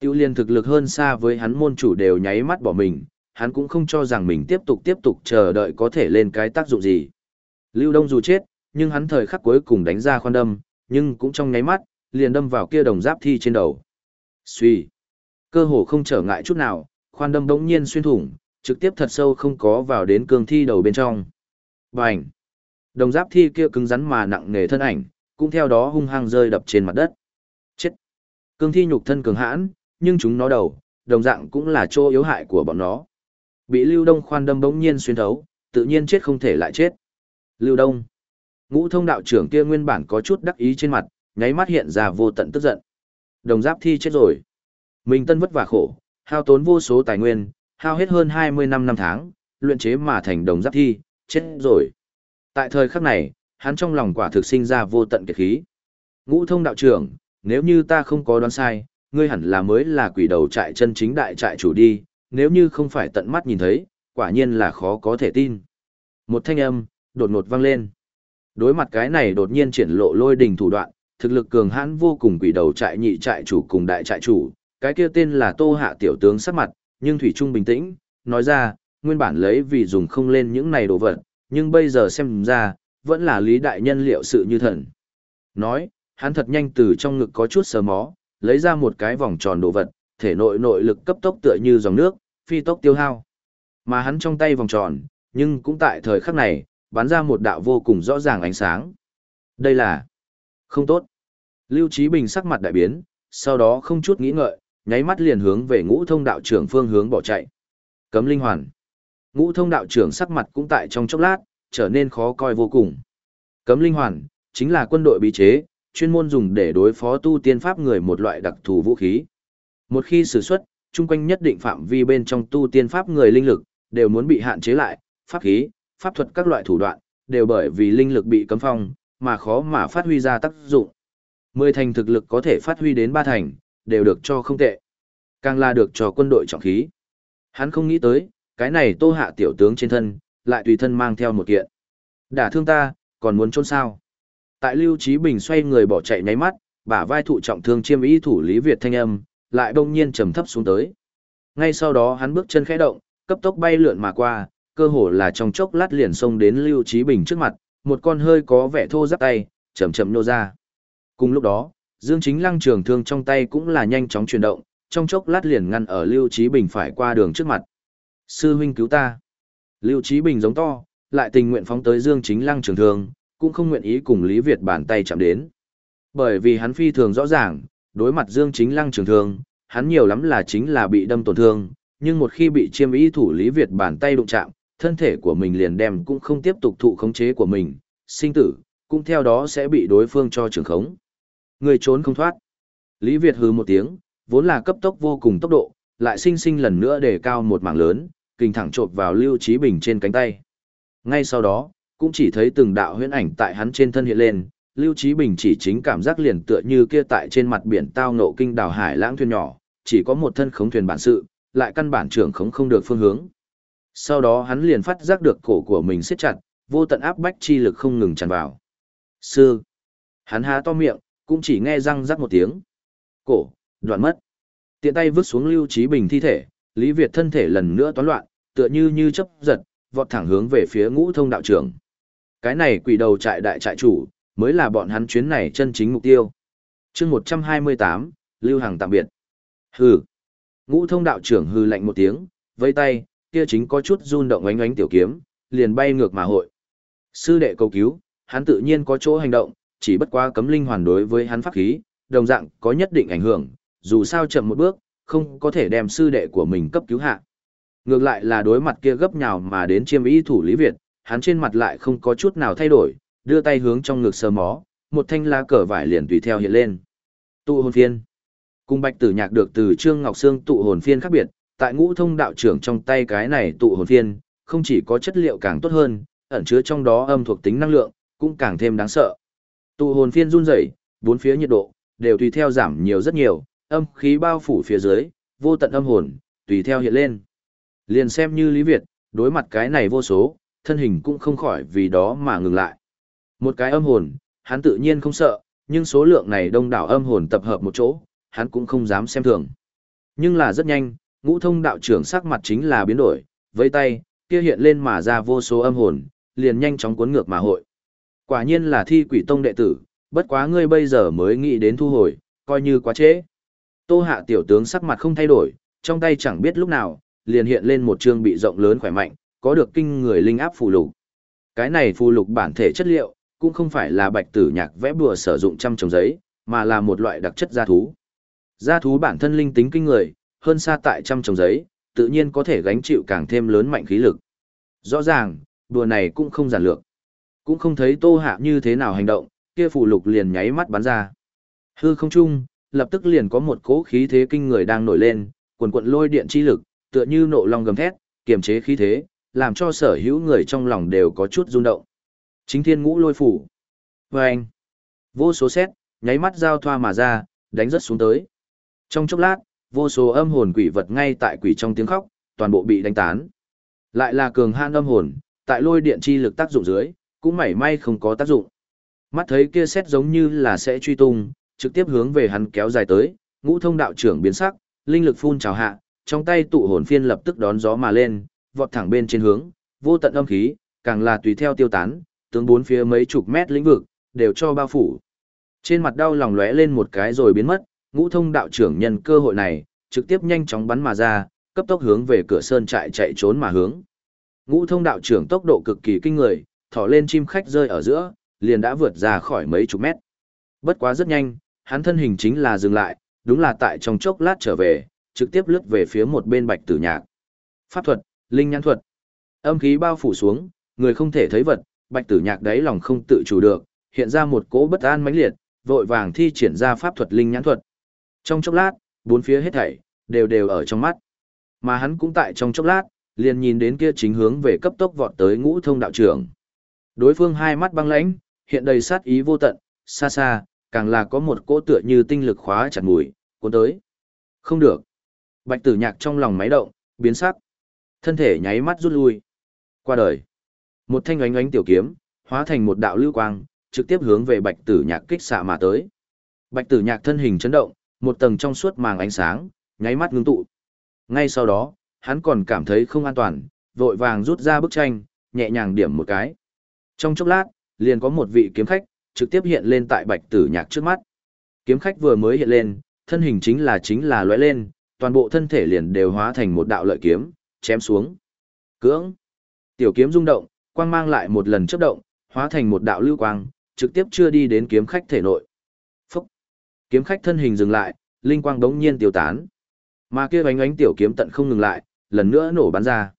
Tiêu liên thực lực hơn xa với hắn môn chủ đều nháy mắt bỏ mình, hắn cũng không cho rằng mình tiếp tục tiếp tục chờ đợi có thể lên cái tác dụng gì. Lưu Đông dù chết, nhưng hắn thời khắc cuối cùng đánh ra khoan đâm, nhưng cũng trong nháy mắt, liền đâm vào kia đồng giáp thi trên đầu. Xuy. Cơ hồ không trở ngại chút nào, khoan đâm đống nhiên xuyên thủng, trực tiếp thật sâu không có vào đến cương thi đầu bên trong. Bành. Đồng giáp thi kia cứng rắn mà nặng nề thân ảnh, cũng theo đó hung hăng rơi đập trên mặt đất. Chết. Cương thi nhục thân cường hãn, nhưng chúng nó đầu, đồng dạng cũng là chỗ yếu hại của bọn nó. Bị Lưu Đông khoan đâm bỗng nhiên xuyên thấu, tự nhiên chết không thể lại chết. Lưu Đông. Ngũ thông đạo trưởng kia nguyên bản có chút đắc ý trên mặt, nháy mắt hiện ra vô tận tức giận. Đồng giáp thi chết rồi. Mình tân vất vả khổ, hao tốn vô số tài nguyên, hao hết hơn 20 năm năm tháng, luyện chế mà thành đồng giáp thi, chết rồi. Tại thời khắc này, hắn trong lòng quả thực sinh ra vô tận kiệt khí. Ngũ thông đạo trưởng, nếu như ta không có đoán sai, ngươi hẳn là mới là quỷ đầu trại chân chính đại trại chủ đi, nếu như không phải tận mắt nhìn thấy, quả nhiên là khó có thể tin. Một thanh âm, đột ngột vang lên. Đối mặt cái này đột nhiên triển lộ lôi đình thủ đoạn, thực lực cường hãn vô cùng quỷ đầu trại nhị trại chủ cùng đại trại chủ, cái kia tên là Tô Hạ tiểu tướng sắc mặt, nhưng thủy trung bình tĩnh, nói ra, nguyên bản lấy vì dùng không lên những này đồ vật, nhưng bây giờ xem ra, vẫn là lý đại nhân liệu sự như thần. Nói, hắn thật nhanh từ trong ngực có chút sờ mó, lấy ra một cái vòng tròn đồ vật, thể nội nội lực cấp tốc tựa như dòng nước, phi tốc tiêu hao. Mà hắn trong tay vòng tròn, nhưng cũng tại thời khắc này, bắn ra một đạo vô cùng rõ ràng ánh sáng. Đây là không tốt. Lưu Chí Bình sắc mặt đại biến, sau đó không chút nghĩ ngợi, nháy mắt liền hướng về ngũ thông đạo trưởng phương hướng bỏ chạy. Cấm linh hoàn. Ngũ thông đạo trưởng sắc mặt cũng tại trong chốc lát, trở nên khó coi vô cùng. Cấm linh hoàn, chính là quân đội bí chế, chuyên môn dùng để đối phó tu tiên pháp người một loại đặc thù vũ khí. Một khi sử xuất, chung quanh nhất định phạm vi bên trong tu tiên pháp người linh lực, đều muốn bị hạn chế lại, pháp khí, pháp thuật các loại thủ đoạn, đều bởi vì linh lực bị cấm phong, mà khó mà phát huy ra tác dụng. Mười thành thực lực có thể phát huy đến ba thành, đều được cho không tệ. Càng là được cho quân đội trọng khí. Hắn không nghĩ tới, cái này tô hạ tiểu tướng trên thân, lại tùy thân mang theo một kiện. Đả thương ta, còn muốn trốn sao? Tại Lưu Trí Bình xoay người bỏ chạy nháy mắt, bả vai thụ trọng thương chiêm ý thủ Lý Việt thanh âm, lại đông nhiên trầm thấp xuống tới. Ngay sau đó hắn bước chân khẽ động, cấp tốc bay lượn mà qua, cơ hồ là trong chốc lát liền xông đến Lưu Trí Bình trước mặt, một con hơi có vẻ thô ráp tay, chậm chậm nô ra. Cùng lúc đó, Dương Chính Lăng trường thương trong tay cũng là nhanh chóng chuyển động, trong chốc lát liền ngăn ở Lưu Trí Bình phải qua đường trước mặt. Sư huynh cứu ta. Lưu Trí Bình giống to, lại tình nguyện phóng tới Dương Chính Lăng trường thương, cũng không nguyện ý cùng Lý Việt bàn tay chạm đến. Bởi vì hắn phi thường rõ ràng, đối mặt Dương Chính Lăng trường thương, hắn nhiều lắm là chính là bị đâm tổn thương, nhưng một khi bị chiêm ý thủ Lý Việt bàn tay đụng chạm, thân thể của mình liền đem cũng không tiếp tục thụ khống chế của mình, sinh tử, cũng theo đó sẽ bị đối phương cho trường khống. Người trốn không thoát. Lý Việt hừ một tiếng, vốn là cấp tốc vô cùng tốc độ, lại sinh sinh lần nữa để cao một mảng lớn, kình thẳng chộp vào Lưu Chí Bình trên cánh tay. Ngay sau đó, cũng chỉ thấy từng đạo huyễn ảnh tại hắn trên thân hiện lên, Lưu Trí Bình chỉ chính cảm giác liền tựa như kia tại trên mặt biển tao nộ kinh đảo hải lãng thuyền nhỏ, chỉ có một thân khống thuyền bản sự, lại căn bản trưởng khống không được phương hướng. Sau đó hắn liền phát giác được cổ của mình siết chặt, vô tận áp bách chi lực không ngừng tràn vào. Sư. Hắn há to miệng, cũng chỉ nghe răng rắc một tiếng. Cổ, đoạn mất. Tiện tay vứt xuống Lưu Trí Bình thi thể, Lý Việt thân thể lần nữa toán loạn, tựa như như chấp giật, vọt thẳng hướng về phía ngũ thông đạo trưởng. Cái này quỷ đầu trại đại trại chủ, mới là bọn hắn chuyến này chân chính mục tiêu. chương 128, Lưu Hằng tạm biệt. Hừ. Ngũ thông đạo trưởng hừ lạnh một tiếng, vây tay, kia chính có chút run động ánh ánh tiểu kiếm, liền bay ngược mà hội. Sư đệ cầu cứu, hắn tự nhiên có chỗ hành động, chỉ bất quá cấm linh hoàn đối với hắn pháp khí, đồng dạng có nhất định ảnh hưởng, dù sao chậm một bước, không có thể đem sư đệ của mình cấp cứu hạ. Ngược lại là đối mặt kia gấp nhào mà đến chiêm ý thủ Lý Việt, hắn trên mặt lại không có chút nào thay đổi, đưa tay hướng trong ngực sờ mó, một thanh lá cờ vải liền tùy theo hiện lên. Tụ hồn phiên. Cùng bạch tử nhạc được từ Trương Ngọc Sương tụ hồn phiên khác biệt, tại ngũ thông đạo trưởng trong tay cái này tụ hồn phiên, không chỉ có chất liệu càng tốt hơn, ẩn chứa trong đó âm thuộc tính năng lượng, cũng càng thêm đáng sợ. Tụ hồn phiên run rẩy, bốn phía nhiệt độ đều tùy theo giảm nhiều rất nhiều, âm khí bao phủ phía dưới, vô tận âm hồn tùy theo hiện lên. Liền xem như Lý Việt, đối mặt cái này vô số, thân hình cũng không khỏi vì đó mà ngừng lại. Một cái âm hồn, hắn tự nhiên không sợ, nhưng số lượng này đông đảo âm hồn tập hợp một chỗ, hắn cũng không dám xem thường. Nhưng là rất nhanh, ngũ thông đạo trưởng sắc mặt chính là biến đổi, với tay, kia hiện lên mà ra vô số âm hồn, liền nhanh chóng cuốn ngược mà hội. Quả nhiên là thi quỷ tông đệ tử, bất quá ngươi bây giờ mới nghĩ đến thu hồi, coi như quá trễ. Tô hạ tiểu tướng sắc mặt không thay đổi, trong tay chẳng biết lúc nào, liền hiện lên một chương bị rộng lớn khỏe mạnh, có được kinh người linh áp phù lục. Cái này phù lục bản thể chất liệu, cũng không phải là bạch tử nhạc vẽ bùa sử dụng trăm trồng giấy, mà là một loại đặc chất gia thú. Gia thú bản thân linh tính kinh người, hơn xa tại trăm trồng giấy, tự nhiên có thể gánh chịu càng thêm lớn mạnh khí lực. Rõ ràng, đùa này cũng không giản lược. Cũng không thấy tô hạ như thế nào hành động, kia phù lục liền nháy mắt bắn ra. Hư không trung, lập tức liền có một cỗ khí thế kinh người đang nổi lên, quần quận lôi điện chi lực, tựa như nộ long gầm thét, kiềm chế khí thế, làm cho sở hữu người trong lòng đều có chút rung động. Chính thiên ngũ lôi phủ. Và anh, vô số xét, nháy mắt giao thoa mà ra, đánh rất xuống tới. Trong chốc lát, vô số âm hồn quỷ vật ngay tại quỷ trong tiếng khóc, toàn bộ bị đánh tán. Lại là cường han âm hồn, tại lôi điện chi lực tác dụng dưới, cũng mảy may không có tác dụng. Mắt thấy kia xét giống như là sẽ truy tung, trực tiếp hướng về hắn kéo dài tới, ngũ thông đạo trưởng biến sắc, linh lực phun trào hạ, trong tay tụ hồn phiên lập tức đón gió mà lên, vọt thẳng bên trên hướng, vô tận âm khí, càng là tùy theo tiêu tán, tướng bốn phía mấy chục mét lĩnh vực, đều cho bao phủ. Trên mặt đau lòng lóe lên một cái rồi biến mất, ngũ thông đạo trưởng nhân cơ hội này, trực tiếp nhanh chóng bắn mà ra, cấp tốc hướng về cửa sơn trại chạy trốn mà hướng. Ngũ thông đạo trưởng tốc độ cực kỳ kinh người, thỏ lên chim khách rơi ở giữa, liền đã vượt ra khỏi mấy chục mét. Bất quá rất nhanh, hắn thân hình chính là dừng lại, đúng là tại trong chốc lát trở về, trực tiếp lướt về phía một bên bạch tử nhạc. Pháp thuật, linh nhãn thuật. Âm khí bao phủ xuống, người không thể thấy vật, bạch tử nhạc đáy lòng không tự chủ được, hiện ra một cỗ bất an mãnh liệt, vội vàng thi triển ra pháp thuật linh nhãn thuật. Trong chốc lát, bốn phía hết thảy đều đều ở trong mắt. Mà hắn cũng tại trong chốc lát, liền nhìn đến kia chính hướng về cấp tốc vọt tới Ngũ Thông đạo trưởng. Đối phương hai mắt băng lãnh, hiện đầy sát ý vô tận, xa xa, càng là có một cỗ tựa như tinh lực khóa chặt mùi, cuốn tới. Không được. Bạch Tử Nhạc trong lòng máy động, biến sắc. Thân thể nháy mắt rút lui. Qua đời. Một thanh ánh ánh tiểu kiếm, hóa thành một đạo lưu quang, trực tiếp hướng về bạch tử nhạc kích xạ mà tới. Bạch tử nhạc thân hình chấn động, một tầng trong suốt màng ánh sáng, nháy mắt ngưng tụ. Ngay sau đó, hắn còn cảm thấy không an toàn, vội vàng rút ra bức tranh, nhẹ nhàng điểm một cái. Trong chốc lát, liền có một vị kiếm khách, trực tiếp hiện lên tại bạch tử nhạc trước mắt. Kiếm khách vừa mới hiện lên, thân hình chính là chính là lóe lên, toàn bộ thân thể liền đều hóa thành một đạo lợi kiếm, chém xuống. Cưỡng. Tiểu kiếm rung động, quang mang lại một lần chớp động, hóa thành một đạo lưu quang, trực tiếp chưa đi đến kiếm khách thể nội. Phúc. Kiếm khách thân hình dừng lại, linh quang đống nhiên tiêu tán. Mà kia ánh ánh tiểu kiếm tận không ngừng lại, lần nữa nổ bắn ra.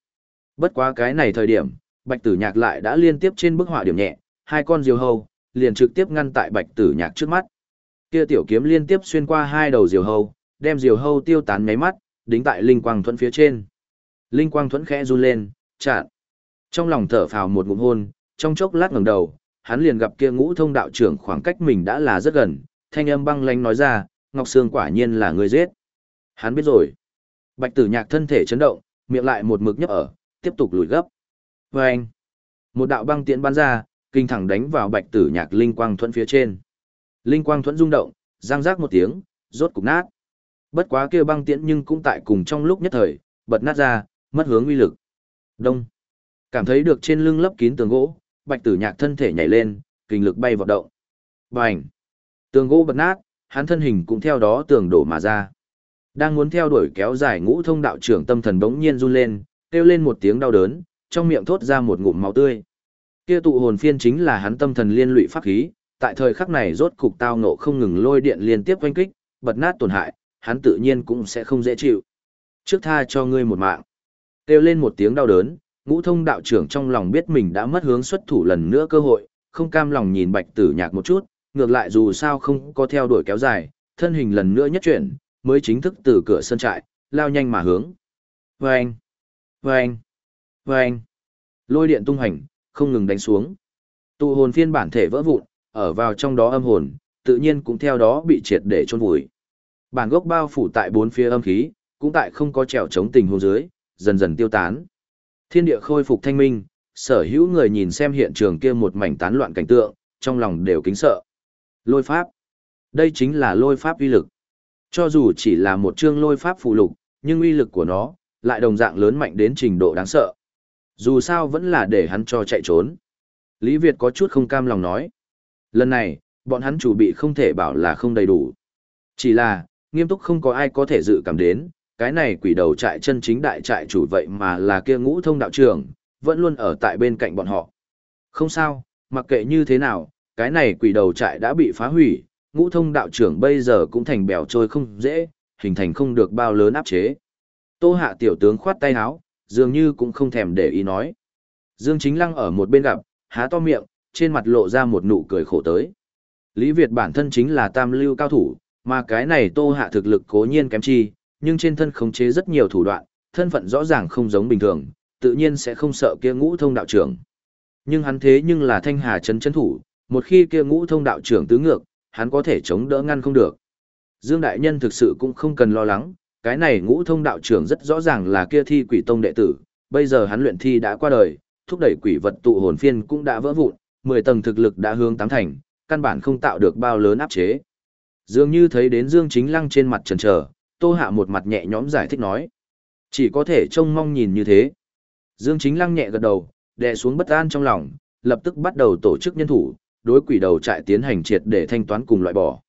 Bất quá cái này thời điểm, Bạch Tử Nhạc lại đã liên tiếp trên bức họa điểm nhẹ, hai con diều hầu liền trực tiếp ngăn tại Bạch Tử Nhạc trước mắt. Kia tiểu kiếm liên tiếp xuyên qua hai đầu diều hầu, đem diều hầu tiêu tán nháy mắt, đính tại linh quang thuận phía trên. Linh quang thuẫn khẽ run lên, chạn. Trong lòng thở phào một ngụm hôn, trong chốc lát ngẩng đầu, hắn liền gặp kia ngũ thông đạo trưởng khoảng cách mình đã là rất gần, thanh âm băng lánh nói ra, Ngọc Sương quả nhiên là người giết. Hắn biết rồi. Bạch tử nhạc thân thể chấn động, miệng lại một mực nhấp ở, tiếp tục lùi gấp. Và anh, một đạo băng tiễn bắn ra, kinh thẳng đánh vào bạch tử nhạc linh quang thuẫn phía trên. Linh quang thuẫn rung động, răng rác một tiếng, rốt cục nát. Bất quá kia băng tiễn nhưng cũng tại cùng trong lúc nhất thời, bật nát ra, mất hướng uy lực. Đông. Cảm thấy được trên lưng lấp kín tường gỗ, bạch tử nhạc thân thể nhảy lên, kinh lực bay vào động. Bành. Tường gỗ bật nát, hắn thân hình cũng theo đó tường đổ mà ra. Đang muốn theo đuổi kéo dài ngũ thông đạo trưởng tâm thần bỗng nhiên run lên, kêu lên một tiếng đau đớn, trong miệng thốt ra một ngụm máu tươi. Kia tụ hồn phiên chính là hắn tâm thần liên lụy pháp khí, tại thời khắc này rốt cục tao nộ không ngừng lôi điện liên tiếp quanh kích, bật nát tổn hại, hắn tự nhiên cũng sẽ không dễ chịu. Trước tha cho ngươi một mạng. Kêu lên một tiếng đau đớn, ngũ thông đạo trưởng trong lòng biết mình đã mất hướng xuất thủ lần nữa cơ hội, không cam lòng nhìn bạch tử nhạc một chút, ngược lại dù sao không có theo đuổi kéo dài, thân hình lần nữa nhất chuyển, mới chính thức từ cửa sân trại, lao nhanh mà hướng. Vâng! Vâng! Vâng! Lôi điện tung hành, không ngừng đánh xuống. Tụ hồn phiên bản thể vỡ vụn, ở vào trong đó âm hồn, tự nhiên cũng theo đó bị triệt để chôn vùi. Bản gốc bao phủ tại bốn phía âm khí, cũng tại không có trèo chống tình huống dưới, dần dần tiêu tán. Thiên địa khôi phục thanh minh, sở hữu người nhìn xem hiện trường kia một mảnh tán loạn cảnh tượng, trong lòng đều kính sợ. Lôi pháp. Đây chính là lôi pháp uy lực. Cho dù chỉ là một chương lôi pháp phụ lục, nhưng uy lực của nó lại đồng dạng lớn mạnh đến trình độ đáng sợ. Dù sao vẫn là để hắn cho chạy trốn. Lý Việt có chút không cam lòng nói. Lần này, bọn hắn chủ bị không thể bảo là không đầy đủ. Chỉ là, nghiêm túc không có ai có thể dự cảm đến, cái này quỷ đầu trại chân chính đại trại chủ vậy mà là kia ngũ thông đạo trưởng, vẫn luôn ở tại bên cạnh bọn họ. Không sao, mặc kệ như thế nào, cái này quỷ đầu trại đã bị phá hủy, ngũ thông đạo trưởng bây giờ cũng thành bèo trôi không dễ, hình thành không được bao lớn áp chế. Tô hạ tiểu tướng khoát tay áo, dường như cũng không thèm để ý nói. Dương chính lăng ở một bên gặp, há to miệng, trên mặt lộ ra một nụ cười khổ tới. Lý Việt bản thân chính là tam lưu cao thủ, mà cái này tô hạ thực lực cố nhiên kém chi, nhưng trên thân khống chế rất nhiều thủ đoạn, thân phận rõ ràng không giống bình thường, tự nhiên sẽ không sợ kia ngũ thông đạo trưởng. Nhưng hắn thế nhưng là thanh hà chấn chấn thủ, một khi kia ngũ thông đạo trưởng tứ ngược, hắn có thể chống đỡ ngăn không được. Dương Đại Nhân thực sự cũng không cần lo lắng, cái này ngũ thông đạo trưởng rất rõ ràng là kia thi quỷ tông đệ tử, bây giờ hắn luyện thi đã qua đời, thúc đẩy quỷ vật tụ hồn phiên cũng đã vỡ vụn, 10 tầng thực lực đã hướng tám thành, căn bản không tạo được bao lớn áp chế. Dường như thấy đến Dương Chính Lăng trên mặt trần trở, Tô Hạ một mặt nhẹ nhõm giải thích nói. Chỉ có thể trông mong nhìn như thế. Dương Chính Lăng nhẹ gật đầu, đè xuống bất an trong lòng, lập tức bắt đầu tổ chức nhân thủ, đối quỷ đầu trại tiến hành triệt để thanh toán cùng loại bỏ.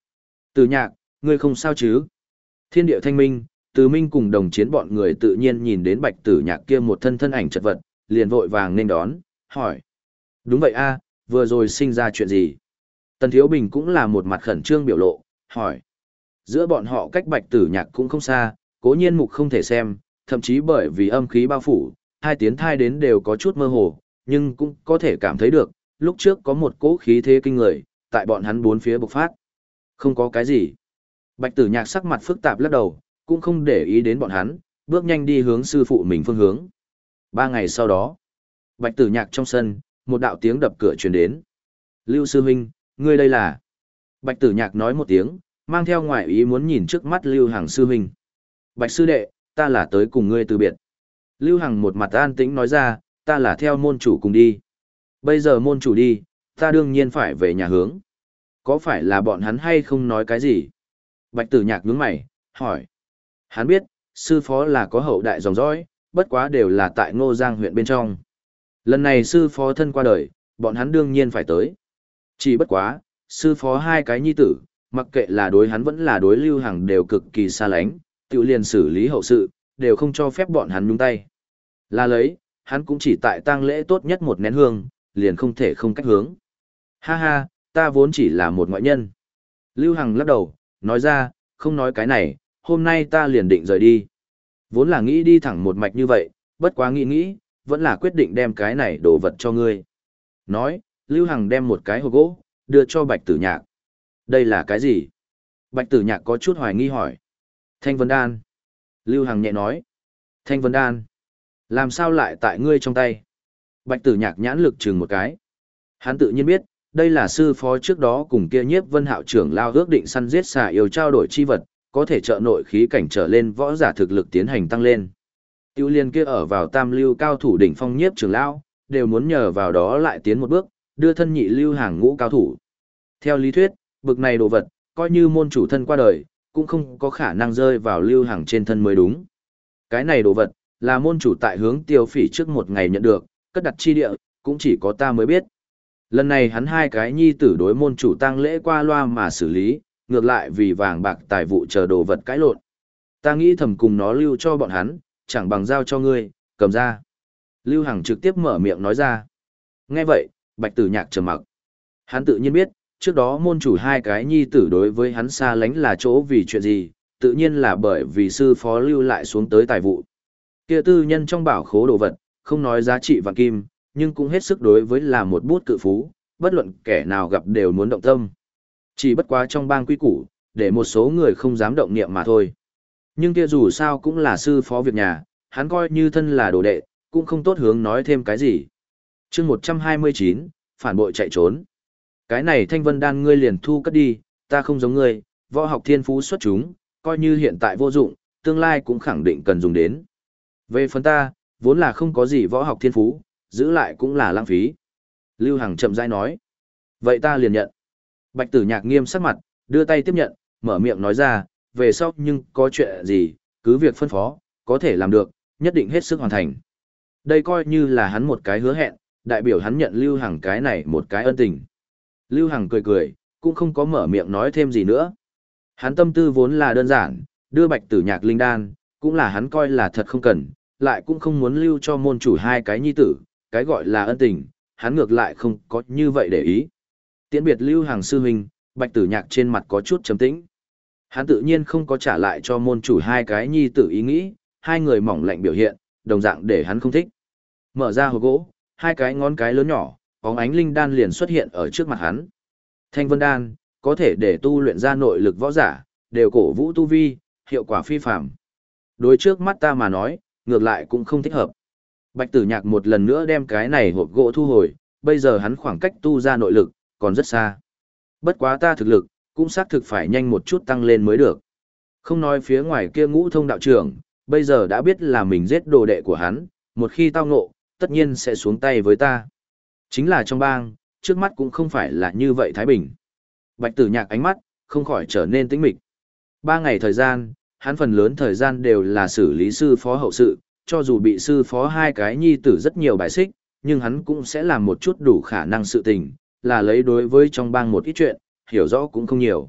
Từ nhạc, ngươi không sao chứ? Thiên địa thanh minh, từ minh cùng đồng chiến bọn người tự nhiên nhìn đến bạch tử nhạc kia một thân thân ảnh chật vật, liền vội vàng nên đón, hỏi. Đúng vậy a vừa rồi sinh ra chuyện gì? Tần Thiếu Bình cũng là một mặt khẩn trương biểu lộ, hỏi. Giữa bọn họ cách bạch tử nhạc cũng không xa, cố nhiên mục không thể xem, thậm chí bởi vì âm khí bao phủ, hai tiến thai đến đều có chút mơ hồ, nhưng cũng có thể cảm thấy được, lúc trước có một cỗ khí thế kinh người, tại bọn hắn bốn phía bộc phát. Không có cái gì. Bạch tử nhạc sắc mặt phức tạp lắc đầu, cũng không để ý đến bọn hắn, bước nhanh đi hướng sư phụ mình phương hướng. Ba ngày sau đó, bạch tử nhạc trong sân, một đạo tiếng đập cửa truyền đến. Lưu sư huynh, ngươi đây là... Bạch tử nhạc nói một tiếng, mang theo ngoại ý muốn nhìn trước mắt Lưu Hằng sư huynh. Bạch sư đệ, ta là tới cùng ngươi từ biệt. Lưu Hằng một mặt an tĩnh nói ra, ta là theo môn chủ cùng đi. Bây giờ môn chủ đi, ta đương nhiên phải về nhà hướng. Có phải là bọn hắn hay không nói cái gì? Bạch tử nhạc nhướng mày, hỏi. Hắn biết, sư phó là có hậu đại dòng dõi, bất quá đều là tại ngô giang huyện bên trong. Lần này sư phó thân qua đời, bọn hắn đương nhiên phải tới. Chỉ bất quá, sư phó hai cái nhi tử, mặc kệ là đối hắn vẫn là đối lưu hằng đều cực kỳ xa lánh, tự liền xử lý hậu sự, đều không cho phép bọn hắn nhúng tay. Là lấy, hắn cũng chỉ tại tang lễ tốt nhất một nén hương, liền không thể không cách hướng. Ha ha, ta vốn chỉ là một ngoại nhân. Lưu Hằng lắc đầu, nói ra, không nói cái này, hôm nay ta liền định rời đi. Vốn là nghĩ đi thẳng một mạch như vậy, bất quá nghĩ nghĩ, vẫn là quyết định đem cái này đồ vật cho ngươi. Nói, Lưu Hằng đem một cái hộp gỗ, đưa cho Bạch Tử Nhạc. Đây là cái gì? Bạch Tử Nhạc có chút hoài nghi hỏi. Thanh Vân Đan. Lưu Hằng nhẹ nói. Thanh Vân Đan. Làm sao lại tại ngươi trong tay? Bạch Tử Nhạc nhãn lực chừng một cái. Hắn tự nhiên biết, đây là sư phó trước đó cùng kia nhiếp vân hạo trưởng lao ước định săn giết xà yêu trao đổi chi vật, có thể trợ nội khí cảnh trở lên võ giả thực lực tiến hành tăng lên. Tiêu liên kia ở vào tam lưu cao thủ đỉnh phong nhiếp trưởng lao, đều muốn nhờ vào đó lại tiến một bước, đưa thân nhị lưu hàng ngũ cao thủ. Theo lý thuyết, bực này đồ vật, coi như môn chủ thân qua đời, cũng không có khả năng rơi vào lưu hàng trên thân mới đúng. Cái này đồ vật, là môn chủ tại hướng tiêu phỉ trước một ngày nhận được, cất đặt chi địa, cũng chỉ có ta mới biết. Lần này hắn hai cái nhi tử đối môn chủ tăng lễ qua loa mà xử lý, ngược lại vì vàng bạc tài vụ chờ đồ vật cãi lộn. Ta nghĩ thầm cùng nó lưu cho bọn hắn, chẳng bằng giao cho ngươi, cầm ra. Lưu Hằng trực tiếp mở miệng nói ra. Nghe vậy, bạch tử nhạc trầm mặc. Hắn tự nhiên biết, trước đó môn chủ hai cái nhi tử đối với hắn xa lánh là chỗ vì chuyện gì, tự nhiên là bởi vì sư phó lưu lại xuống tới tài vụ. Kia tư nhân trong bảo khố đồ vật, không nói giá trị vàng kim, nhưng cũng hết sức đối với là một bút cự phú, bất luận kẻ nào gặp đều muốn động tâm. Chỉ bất quá trong bang quy củ, để một số người không dám động niệm mà thôi. Nhưng kia dù sao cũng là sư phó việc nhà, hắn coi như thân là đồ đệ, cũng không tốt hướng nói thêm cái gì. chương 129, phản bội chạy trốn. Cái này thanh vân đan ngươi liền thu cất đi, ta không giống ngươi, võ học thiên phú xuất chúng, coi như hiện tại vô dụng, tương lai cũng khẳng định cần dùng đến. Về phần ta, vốn là không có gì võ học thiên phú, giữ lại cũng là lãng phí. Lưu Hằng chậm rãi nói. Vậy ta liền nhận. Bạch tử nhạc nghiêm sắc mặt, đưa tay tiếp nhận, mở miệng nói ra, về sau nhưng có chuyện gì, cứ việc phân phó, có thể làm được, nhất định hết sức hoàn thành. Đây coi như là hắn một cái hứa hẹn, đại biểu hắn nhận Lưu Hằng cái này một cái ân tình. Lưu Hằng cười cười, cũng không có mở miệng nói thêm gì nữa. Hắn tâm tư vốn là đơn giản, đưa bạch tử nhạc linh đan, cũng là hắn coi là thật không cần, lại cũng không muốn lưu cho môn chủ hai cái nhi tử, cái gọi là ân tình, hắn ngược lại không có như vậy để ý. Tiễn biệt lưu hàng sư huynh, bạch tử nhạc trên mặt có chút trầm tĩnh. Hắn tự nhiên không có trả lại cho môn chủ hai cái nhi tử ý nghĩ, hai người mỏng lạnh biểu hiện, đồng dạng để hắn không thích. Mở ra hộp gỗ, hai cái ngón cái lớn nhỏ, bóng ánh linh đan liền xuất hiện ở trước mặt hắn. Thanh vân đan, có thể để tu luyện ra nội lực võ giả, đều cổ vũ tu vi, hiệu quả phi phạm. Đối trước mắt ta mà nói, ngược lại cũng không thích hợp. Bạch tử nhạc một lần nữa đem cái này hộp gỗ thu hồi, bây giờ hắn khoảng cách tu ra nội lực, còn rất xa. Bất quá ta thực lực, cũng xác thực phải nhanh một chút tăng lên mới được. Không nói phía ngoài kia ngũ thông đạo trưởng, bây giờ đã biết là mình giết đồ đệ của hắn, một khi tao ngộ, tất nhiên sẽ xuống tay với ta. Chính là trong bang, trước mắt cũng không phải là như vậy Thái Bình. Bạch tử nhạc ánh mắt, không khỏi trở nên tĩnh mịch. Ba ngày thời gian, hắn phần lớn thời gian đều là xử lý sư phó hậu sự, cho dù bị sư phó hai cái nhi tử rất nhiều bài xích, nhưng hắn cũng sẽ làm một chút đủ khả năng sự tình, là lấy đối với trong bang một ít chuyện, hiểu rõ cũng không nhiều.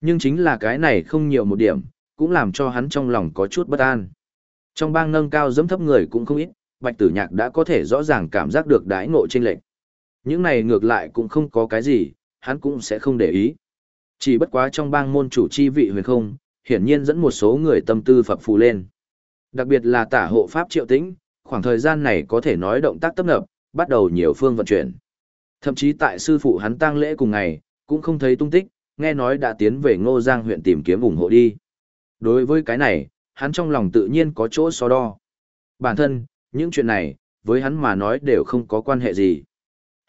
Nhưng chính là cái này không nhiều một điểm, cũng làm cho hắn trong lòng có chút bất an. Trong bang nâng cao dẫm thấp người cũng không ít, Bạch Tử Nhạc đã có thể rõ ràng cảm giác được đái ngộ trên lệnh. Những này ngược lại cũng không có cái gì, hắn cũng sẽ không để ý. Chỉ bất quá trong bang môn chủ chi vị huyền không, hiển nhiên dẫn một số người tâm tư phập phù lên. Đặc biệt là tả hộ pháp triệu tĩnh, khoảng thời gian này có thể nói động tác tấp nập, bắt đầu nhiều phương vận chuyển. Thậm chí tại sư phụ hắn tang lễ cùng ngày, cũng không thấy tung tích, nghe nói đã tiến về Ngô Giang huyện tìm kiếm ủng hộ đi. Đối với cái này, hắn trong lòng tự nhiên có chỗ so đo. Bản thân, những chuyện này, với hắn mà nói đều không có quan hệ gì.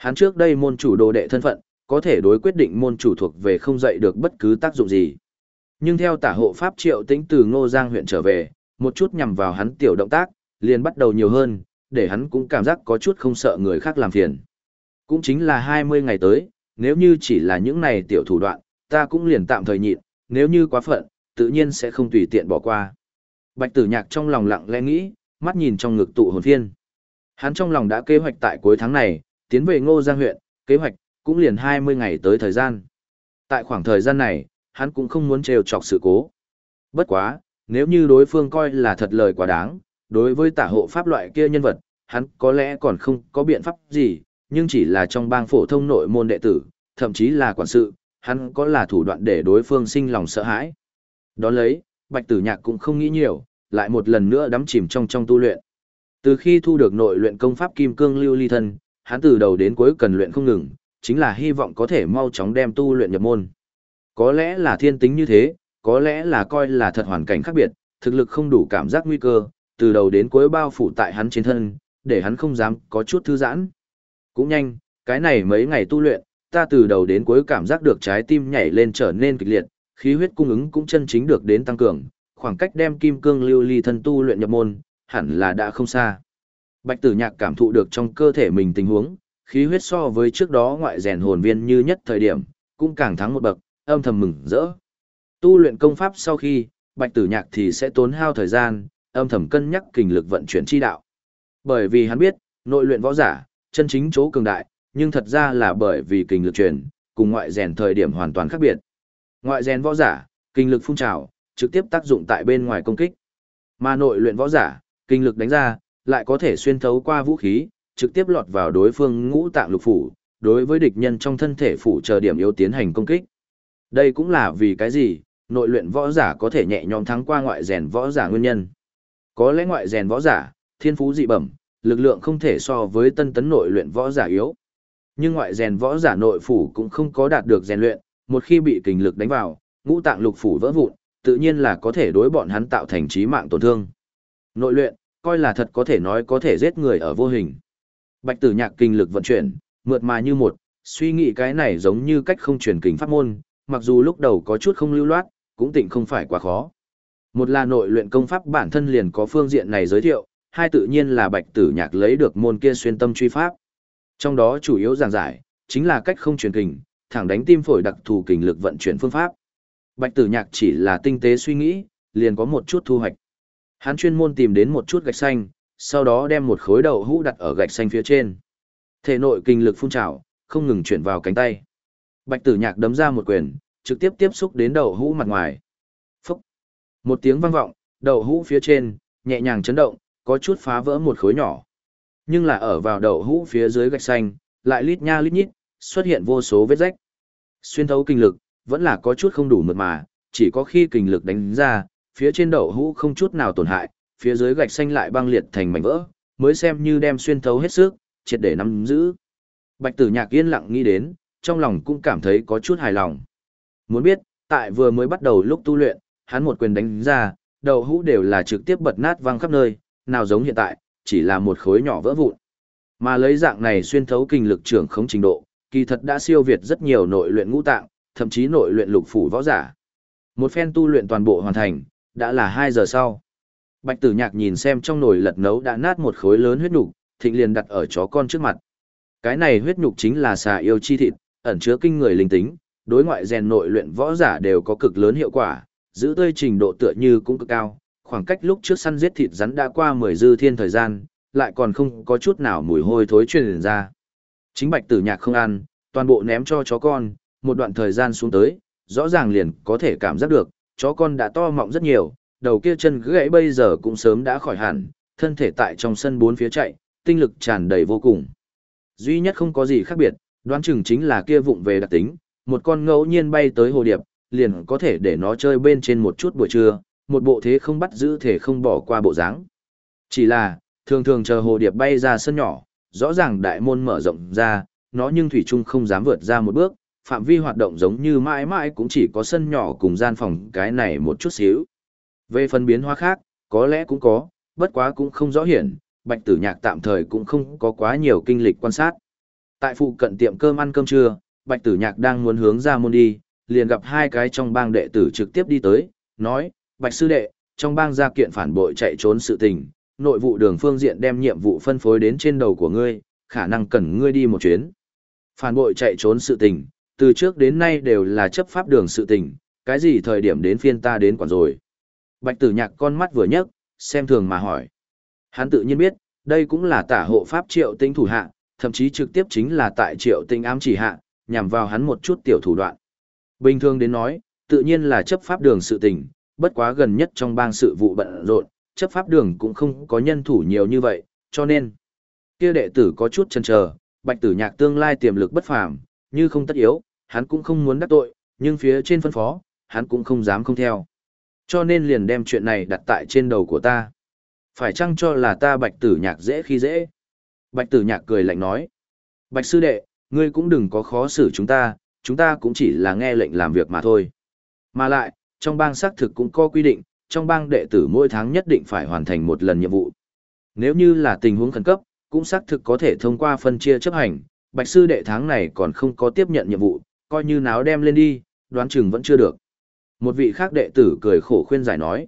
Hắn trước đây môn chủ đồ đệ thân phận, có thể đối quyết định môn chủ thuộc về không dạy được bất cứ tác dụng gì. Nhưng theo tả hộ pháp triệu tĩnh từ Ngô Giang huyện trở về, một chút nhằm vào hắn tiểu động tác, liền bắt đầu nhiều hơn, để hắn cũng cảm giác có chút không sợ người khác làm phiền. Cũng chính là 20 ngày tới, nếu như chỉ là những này tiểu thủ đoạn, ta cũng liền tạm thời nhịn, nếu như quá phận, tự nhiên sẽ không tùy tiện bỏ qua. Bạch tử nhạc trong lòng lặng lẽ nghĩ, mắt nhìn trong ngực tụ hồn phiên. Hắn trong lòng đã kế hoạch tại cuối tháng này, tiến về Ngô Giang huyện, kế hoạch, cũng liền 20 ngày tới thời gian. Tại khoảng thời gian này, hắn cũng không muốn trêu chọc sự cố. Bất quá, nếu như đối phương coi là thật lời quá đáng, đối với tả hộ pháp loại kia nhân vật, hắn có lẽ còn không có biện pháp gì, nhưng chỉ là trong bang phổ thông nội môn đệ tử, thậm chí là quản sự, hắn có là thủ đoạn để đối phương sinh lòng sợ hãi. Đó lấy, Bạch Tử Nhạc cũng không nghĩ nhiều, lại một lần nữa đắm chìm trong trong tu luyện. Từ khi thu được nội luyện công pháp Kim Cương Lưu Ly Thân, hắn từ đầu đến cuối cần luyện không ngừng, chính là hy vọng có thể mau chóng đem tu luyện nhập môn. Có lẽ là thiên tính như thế, có lẽ là coi là thật hoàn cảnh khác biệt, thực lực không đủ cảm giác nguy cơ, từ đầu đến cuối bao phủ tại hắn trên thân, để hắn không dám có chút thư giãn. Cũng nhanh, cái này mấy ngày tu luyện, ta từ đầu đến cuối cảm giác được trái tim nhảy lên trở nên kịch liệt, khí huyết cung ứng cũng chân chính được đến tăng cường, khoảng cách đem kim cương lưu ly thân tu luyện nhập môn, hẳn là đã không xa. Bạch Tử Nhạc cảm thụ được trong cơ thể mình tình huống, khí huyết so với trước đó ngoại rèn hồn viên như nhất thời điểm, cũng càng thắng một bậc, âm thầm mừng rỡ. Tu luyện công pháp sau khi, Bạch Tử Nhạc thì sẽ tốn hao thời gian, âm thầm cân nhắc kinh lực vận chuyển chi đạo. Bởi vì hắn biết, nội luyện võ giả, chân chính chỗ cường đại, nhưng thật ra là bởi vì kinh lực truyền, cùng ngoại rèn thời điểm hoàn toàn khác biệt. Ngoại rèn võ giả, kinh lực phun trào, trực tiếp tác dụng tại bên ngoài công kích. Mà nội luyện võ giả, kinh lực đánh ra, lại có thể xuyên thấu qua vũ khí, trực tiếp lọt vào đối phương ngũ tạng lục phủ, đối với địch nhân trong thân thể phủ chờ điểm yếu tiến hành công kích. Đây cũng là vì cái gì, nội luyện võ giả có thể nhẹ nhõm thắng qua ngoại rèn võ giả nguyên nhân. Có lẽ ngoại rèn võ giả, thiên phú dị bẩm, lực lượng không thể so với tân tấn nội luyện võ giả yếu. Nhưng ngoại rèn võ giả nội phủ cũng không có đạt được rèn luyện, một khi bị kình lực đánh vào, ngũ tạng lục phủ vỡ vụn, tự nhiên là có thể đối bọn hắn tạo thành chí mạng tổn thương. Nội luyện, coi là thật có thể nói có thể giết người ở vô hình. Bạch Tử Nhạc kinh lực vận chuyển, mượt mà như một, suy nghĩ cái này giống như cách không truyền kình pháp môn, mặc dù lúc đầu có chút không lưu loát, cũng tịnh không phải quá khó. Một là nội luyện công pháp bản thân liền có phương diện này giới thiệu, hai tự nhiên là Bạch Tử Nhạc lấy được môn kia xuyên tâm truy pháp. Trong đó chủ yếu giảng giải, chính là cách không truyền kình, thẳng đánh tim phổi đặc thù kình lực vận chuyển phương pháp. Bạch Tử Nhạc chỉ là tinh tế suy nghĩ, liền có một chút thu hoạch. Hắn chuyên môn tìm đến một chút gạch xanh, sau đó đem một khối đậu hũ đặt ở gạch xanh phía trên. Thể nội kinh lực phun trào, không ngừng chuyển vào cánh tay. Bạch Tử Nhạc đấm ra một quyền, trực tiếp tiếp xúc đến đậu hũ mặt ngoài. Phúc! Một tiếng vang vọng, đậu hũ phía trên, nhẹ nhàng chấn động, có chút phá vỡ một khối nhỏ. Nhưng là ở vào đậu hũ phía dưới gạch xanh, lại lít nha lít nhít, xuất hiện vô số vết rách. Xuyên thấu kinh lực, vẫn là có chút không đủ mượt mà, chỉ có khi kinh lực đánh ra, phía trên đậu hũ không chút nào tổn hại, phía dưới gạch xanh lại băng liệt thành mảnh vỡ, mới xem như đem xuyên thấu hết sức, triệt để nắm giữ. Bạch Tử Nhạc yên lặng nghĩ đến, trong lòng cũng cảm thấy có chút hài lòng. Muốn biết, tại vừa mới bắt đầu lúc tu luyện, hắn một quyền đánh ra, đầu hũ đều là trực tiếp bật nát văng khắp nơi, nào giống hiện tại, chỉ là một khối nhỏ vỡ vụn. Mà lấy dạng này xuyên thấu kinh lực trưởng không trình độ, kỳ thật đã siêu việt rất nhiều nội luyện ngũ tạng, thậm chí nội luyện lục phủ võ giả. Một phen tu luyện toàn bộ hoàn thành, đã là 2 giờ sau. Bạch Tử Nhạc nhìn xem trong nồi lật nấu đã nát một khối lớn huyết nhục, thịnh liền đặt ở chó con trước mặt. Cái này huyết nhục chính là xà yêu chi thịt, ẩn chứa kinh người linh tính, đối ngoại rèn nội luyện võ giả đều có cực lớn hiệu quả, giữ tươi trình độ tựa như cũng cực cao, khoảng cách lúc trước săn giết thịt rắn đã qua 10 dư thiên thời gian, lại còn không có chút nào mùi hôi thối truyền ra. Chính Bạch Tử Nhạc không ăn, toàn bộ ném cho chó con, một đoạn thời gian xuống tới, rõ ràng liền có thể cảm giác được, chó con đã to mọng rất nhiều, đầu kia chân gãy bây giờ cũng sớm đã khỏi hẳn, thân thể tại trong sân bốn phía chạy, tinh lực tràn đầy vô cùng. Duy nhất không có gì khác biệt, đoán chừng chính là kia vụng về đặc tính, một con ngẫu nhiên bay tới hồ điệp, liền có thể để nó chơi bên trên một chút buổi trưa, một bộ thế không bắt giữ thể không bỏ qua bộ dáng. Chỉ là, thường thường chờ hồ điệp bay ra sân nhỏ, rõ ràng đại môn mở rộng ra, nó nhưng thủy chung không dám vượt ra một bước, phạm vi hoạt động giống như mãi mãi cũng chỉ có sân nhỏ cùng gian phòng cái này một chút xíu. Về phần biến hóa khác, có lẽ cũng có, bất quá cũng không rõ hiển, bạch tử nhạc tạm thời cũng không có quá nhiều kinh lịch quan sát. Tại phụ cận tiệm cơm ăn cơm trưa, bạch tử nhạc đang muốn hướng ra môn đi, liền gặp hai cái trong bang đệ tử trực tiếp đi tới, nói, bạch sư đệ, trong bang gia kiện phản bội chạy trốn sự tình, nội vụ đường phương diện đem nhiệm vụ phân phối đến trên đầu của ngươi, khả năng cần ngươi đi một chuyến. Phản bội chạy trốn sự tình, từ trước đến nay đều là chấp pháp đường sự tình, cái gì thời điểm đến phiên ta đến quản rồi. Bạch tử nhạc con mắt vừa nhấc, xem thường mà hỏi. Hắn tự nhiên biết, đây cũng là tả hộ pháp triệu tinh thủ hạ, thậm chí trực tiếp chính là tại triệu tinh ám chỉ hạ, nhằm vào hắn một chút tiểu thủ đoạn. Bình thường đến nói, tự nhiên là chấp pháp đường sự tình, bất quá gần nhất trong bang sự vụ bận rộn, chấp pháp đường cũng không có nhân thủ nhiều như vậy, cho nên kia đệ tử có chút chần chờ, Bạch Tử Nhạc tương lai tiềm lực bất phàm, như không tất yếu, hắn cũng không muốn đắc tội, nhưng phía trên phân phó, hắn cũng không dám không theo. Cho nên liền đem chuyện này đặt tại trên đầu của ta. Phải chăng cho là ta Bạch Tử Nhạc dễ khi dễ? Bạch Tử Nhạc cười lạnh nói. Bạch sư đệ, ngươi cũng đừng có khó xử chúng ta, chúng ta cũng chỉ là nghe lệnh làm việc mà thôi. Mà lại, trong bang xác thực cũng có quy định, trong bang đệ tử mỗi tháng nhất định phải hoàn thành một lần nhiệm vụ. Nếu như là tình huống khẩn cấp, cũng xác thực có thể thông qua phân chia chấp hành, bạch sư đệ tháng này còn không có tiếp nhận nhiệm vụ, coi như náo đem lên đi, đoán chừng vẫn chưa được. Một vị khác đệ tử cười khổ khuyên giải nói,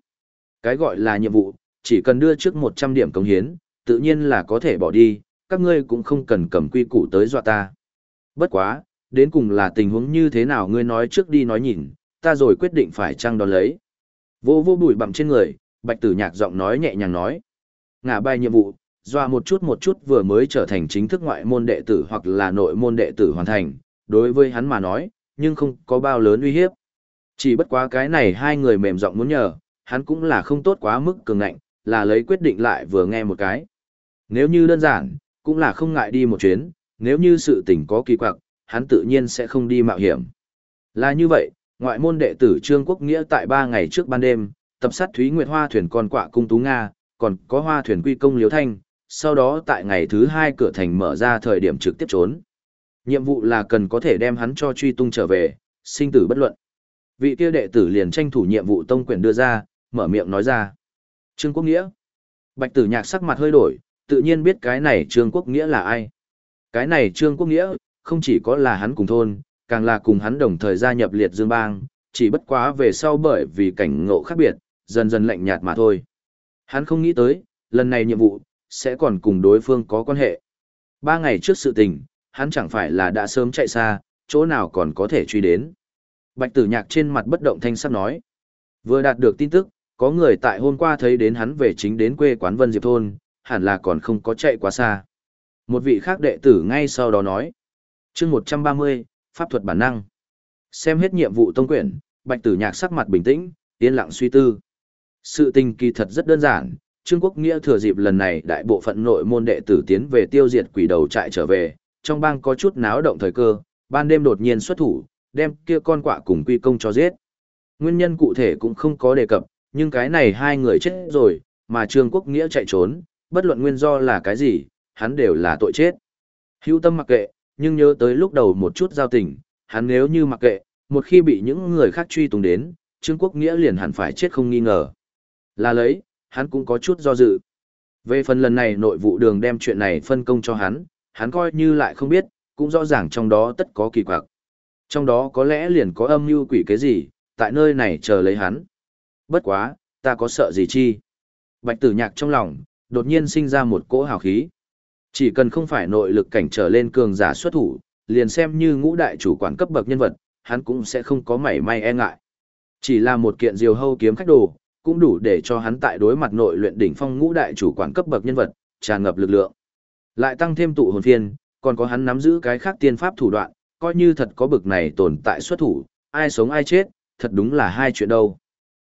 cái gọi là nhiệm vụ, chỉ cần đưa trước 100 điểm công hiến, tự nhiên là có thể bỏ đi, các ngươi cũng không cần cầm quy củ tới dọa ta. Bất quá, đến cùng là tình huống như thế nào ngươi nói trước đi nói nhìn, ta rồi quyết định phải trăng đón lấy. Vô vô bụi bặm trên người, bạch tử nhạc giọng nói nhẹ nhàng nói. Ngả bài nhiệm vụ, dọa một chút một chút vừa mới trở thành chính thức ngoại môn đệ tử hoặc là nội môn đệ tử hoàn thành, đối với hắn mà nói, nhưng không có bao lớn uy hiếp. Chỉ bất quá cái này hai người mềm giọng muốn nhờ, hắn cũng là không tốt quá mức cường ngạnh, là lấy quyết định lại vừa nghe một cái. Nếu như đơn giản, cũng là không ngại đi một chuyến, nếu như sự tình có kỳ quặc, hắn tự nhiên sẽ không đi mạo hiểm. Là như vậy, ngoại môn đệ tử Trương Quốc Nghĩa tại ba ngày trước ban đêm, tập sát Thúy Nguyệt Hoa thuyền con quạ cung Tú Nga, còn có hoa thuyền quy công Liếu Thanh, sau đó tại ngày thứ hai cửa thành mở ra thời điểm trực tiếp trốn. Nhiệm vụ là cần có thể đem hắn cho truy tung trở về, sinh tử bất luận. Vị kia đệ tử liền tranh thủ nhiệm vụ tông quyền đưa ra, mở miệng nói ra. Trương Quốc Nghĩa. Bạch tử nhạc sắc mặt hơi đổi, tự nhiên biết cái này Trương Quốc Nghĩa là ai. Cái này Trương Quốc Nghĩa, không chỉ có là hắn cùng thôn, càng là cùng hắn đồng thời gia nhập liệt dương bang, chỉ bất quá về sau bởi vì cảnh ngộ khác biệt, dần dần lạnh nhạt mà thôi. Hắn không nghĩ tới, lần này nhiệm vụ, sẽ còn cùng đối phương có quan hệ. Ba ngày trước sự tình, hắn chẳng phải là đã sớm chạy xa, chỗ nào còn có thể truy đến. Bạch tử nhạc trên mặt bất động thanh sắc nói. Vừa đạt được tin tức, có người tại hôm qua thấy đến hắn về chính đến quê quán Vân Diệp Thôn, hẳn là còn không có chạy quá xa. Một vị khác đệ tử ngay sau đó nói. chương 130, Pháp thuật bản năng. Xem hết nhiệm vụ tông quyển, Bạch tử nhạc sắc mặt bình tĩnh, yên lặng suy tư. Sự tình kỳ thật rất đơn giản, Trương Quốc Nghĩa thừa dịp lần này đại bộ phận nội môn đệ tử tiến về tiêu diệt quỷ đầu trại trở về, trong bang có chút náo động thời cơ, ban đêm đột nhiên xuất thủ, đem kia con quạ cùng quy công cho giết. Nguyên nhân cụ thể cũng không có đề cập, nhưng cái này hai người chết rồi, mà Trương Quốc Nghĩa chạy trốn, bất luận nguyên do là cái gì, hắn đều là tội chết. Hữu tâm mặc kệ, nhưng nhớ tới lúc đầu một chút giao tình, hắn nếu như mặc kệ, một khi bị những người khác truy tung đến, Trương Quốc Nghĩa liền hẳn phải chết không nghi ngờ. Là lấy, hắn cũng có chút do dự. Về phần lần này nội vụ đường đem chuyện này phân công cho hắn, hắn coi như lại không biết, cũng rõ ràng trong đó tất có kỳ quặc. Trong đó có lẽ liền có âm mưu quỷ cái gì, tại nơi này chờ lấy hắn. Bất quá, ta có sợ gì chi? Bạch tử nhạc trong lòng, đột nhiên sinh ra một cỗ hào khí. Chỉ cần không phải nội lực cảnh trở lên cường giả xuất thủ, liền xem như ngũ đại chủ quản cấp bậc nhân vật, hắn cũng sẽ không có mảy may e ngại. Chỉ là một kiện diều hâu kiếm khách đồ, cũng đủ để cho hắn tại đối mặt nội luyện đỉnh phong ngũ đại chủ quản cấp bậc nhân vật, tràn ngập lực lượng. Lại tăng thêm tụ hồn phiên, còn có hắn nắm giữ cái khác tiên pháp thủ đoạn, coi như thật có bực này tồn tại xuất thủ, ai sống ai chết, thật đúng là hai chuyện đâu.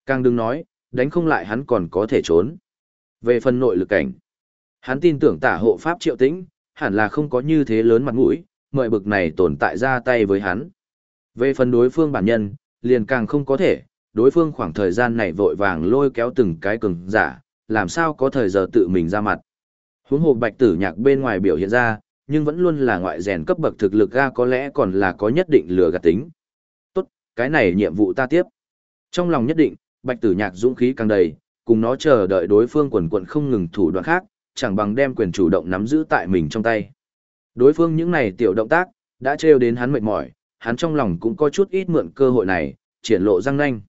Càng đừng nói, đánh không lại hắn còn có thể trốn. Về phần nội lực cảnh, hắn tin tưởng tả hộ pháp triệu tĩnh, hẳn là không có như thế lớn mặt mũi, mời bực này tồn tại ra tay với hắn. Về phần đối phương bản nhân, liền càng không có thể, đối phương khoảng thời gian này vội vàng lôi kéo từng cái cường giả, làm sao có thời giờ tự mình ra mặt. Huống hồ bạch tử nhạc bên ngoài biểu hiện ra, nhưng vẫn luôn là ngoại rèn cấp bậc thực lực ga có lẽ còn là có nhất định lừa gạt tính. Tốt, cái này nhiệm vụ ta tiếp. Trong lòng nhất định, bạch tử nhạc dũng khí càng đầy, cùng nó chờ đợi đối phương quần quận không ngừng thủ đoạn khác, chẳng bằng đem quyền chủ động nắm giữ tại mình trong tay. Đối phương những này tiểu động tác, đã trêu đến hắn mệt mỏi, hắn trong lòng cũng có chút ít mượn cơ hội này, triển lộ răng nanh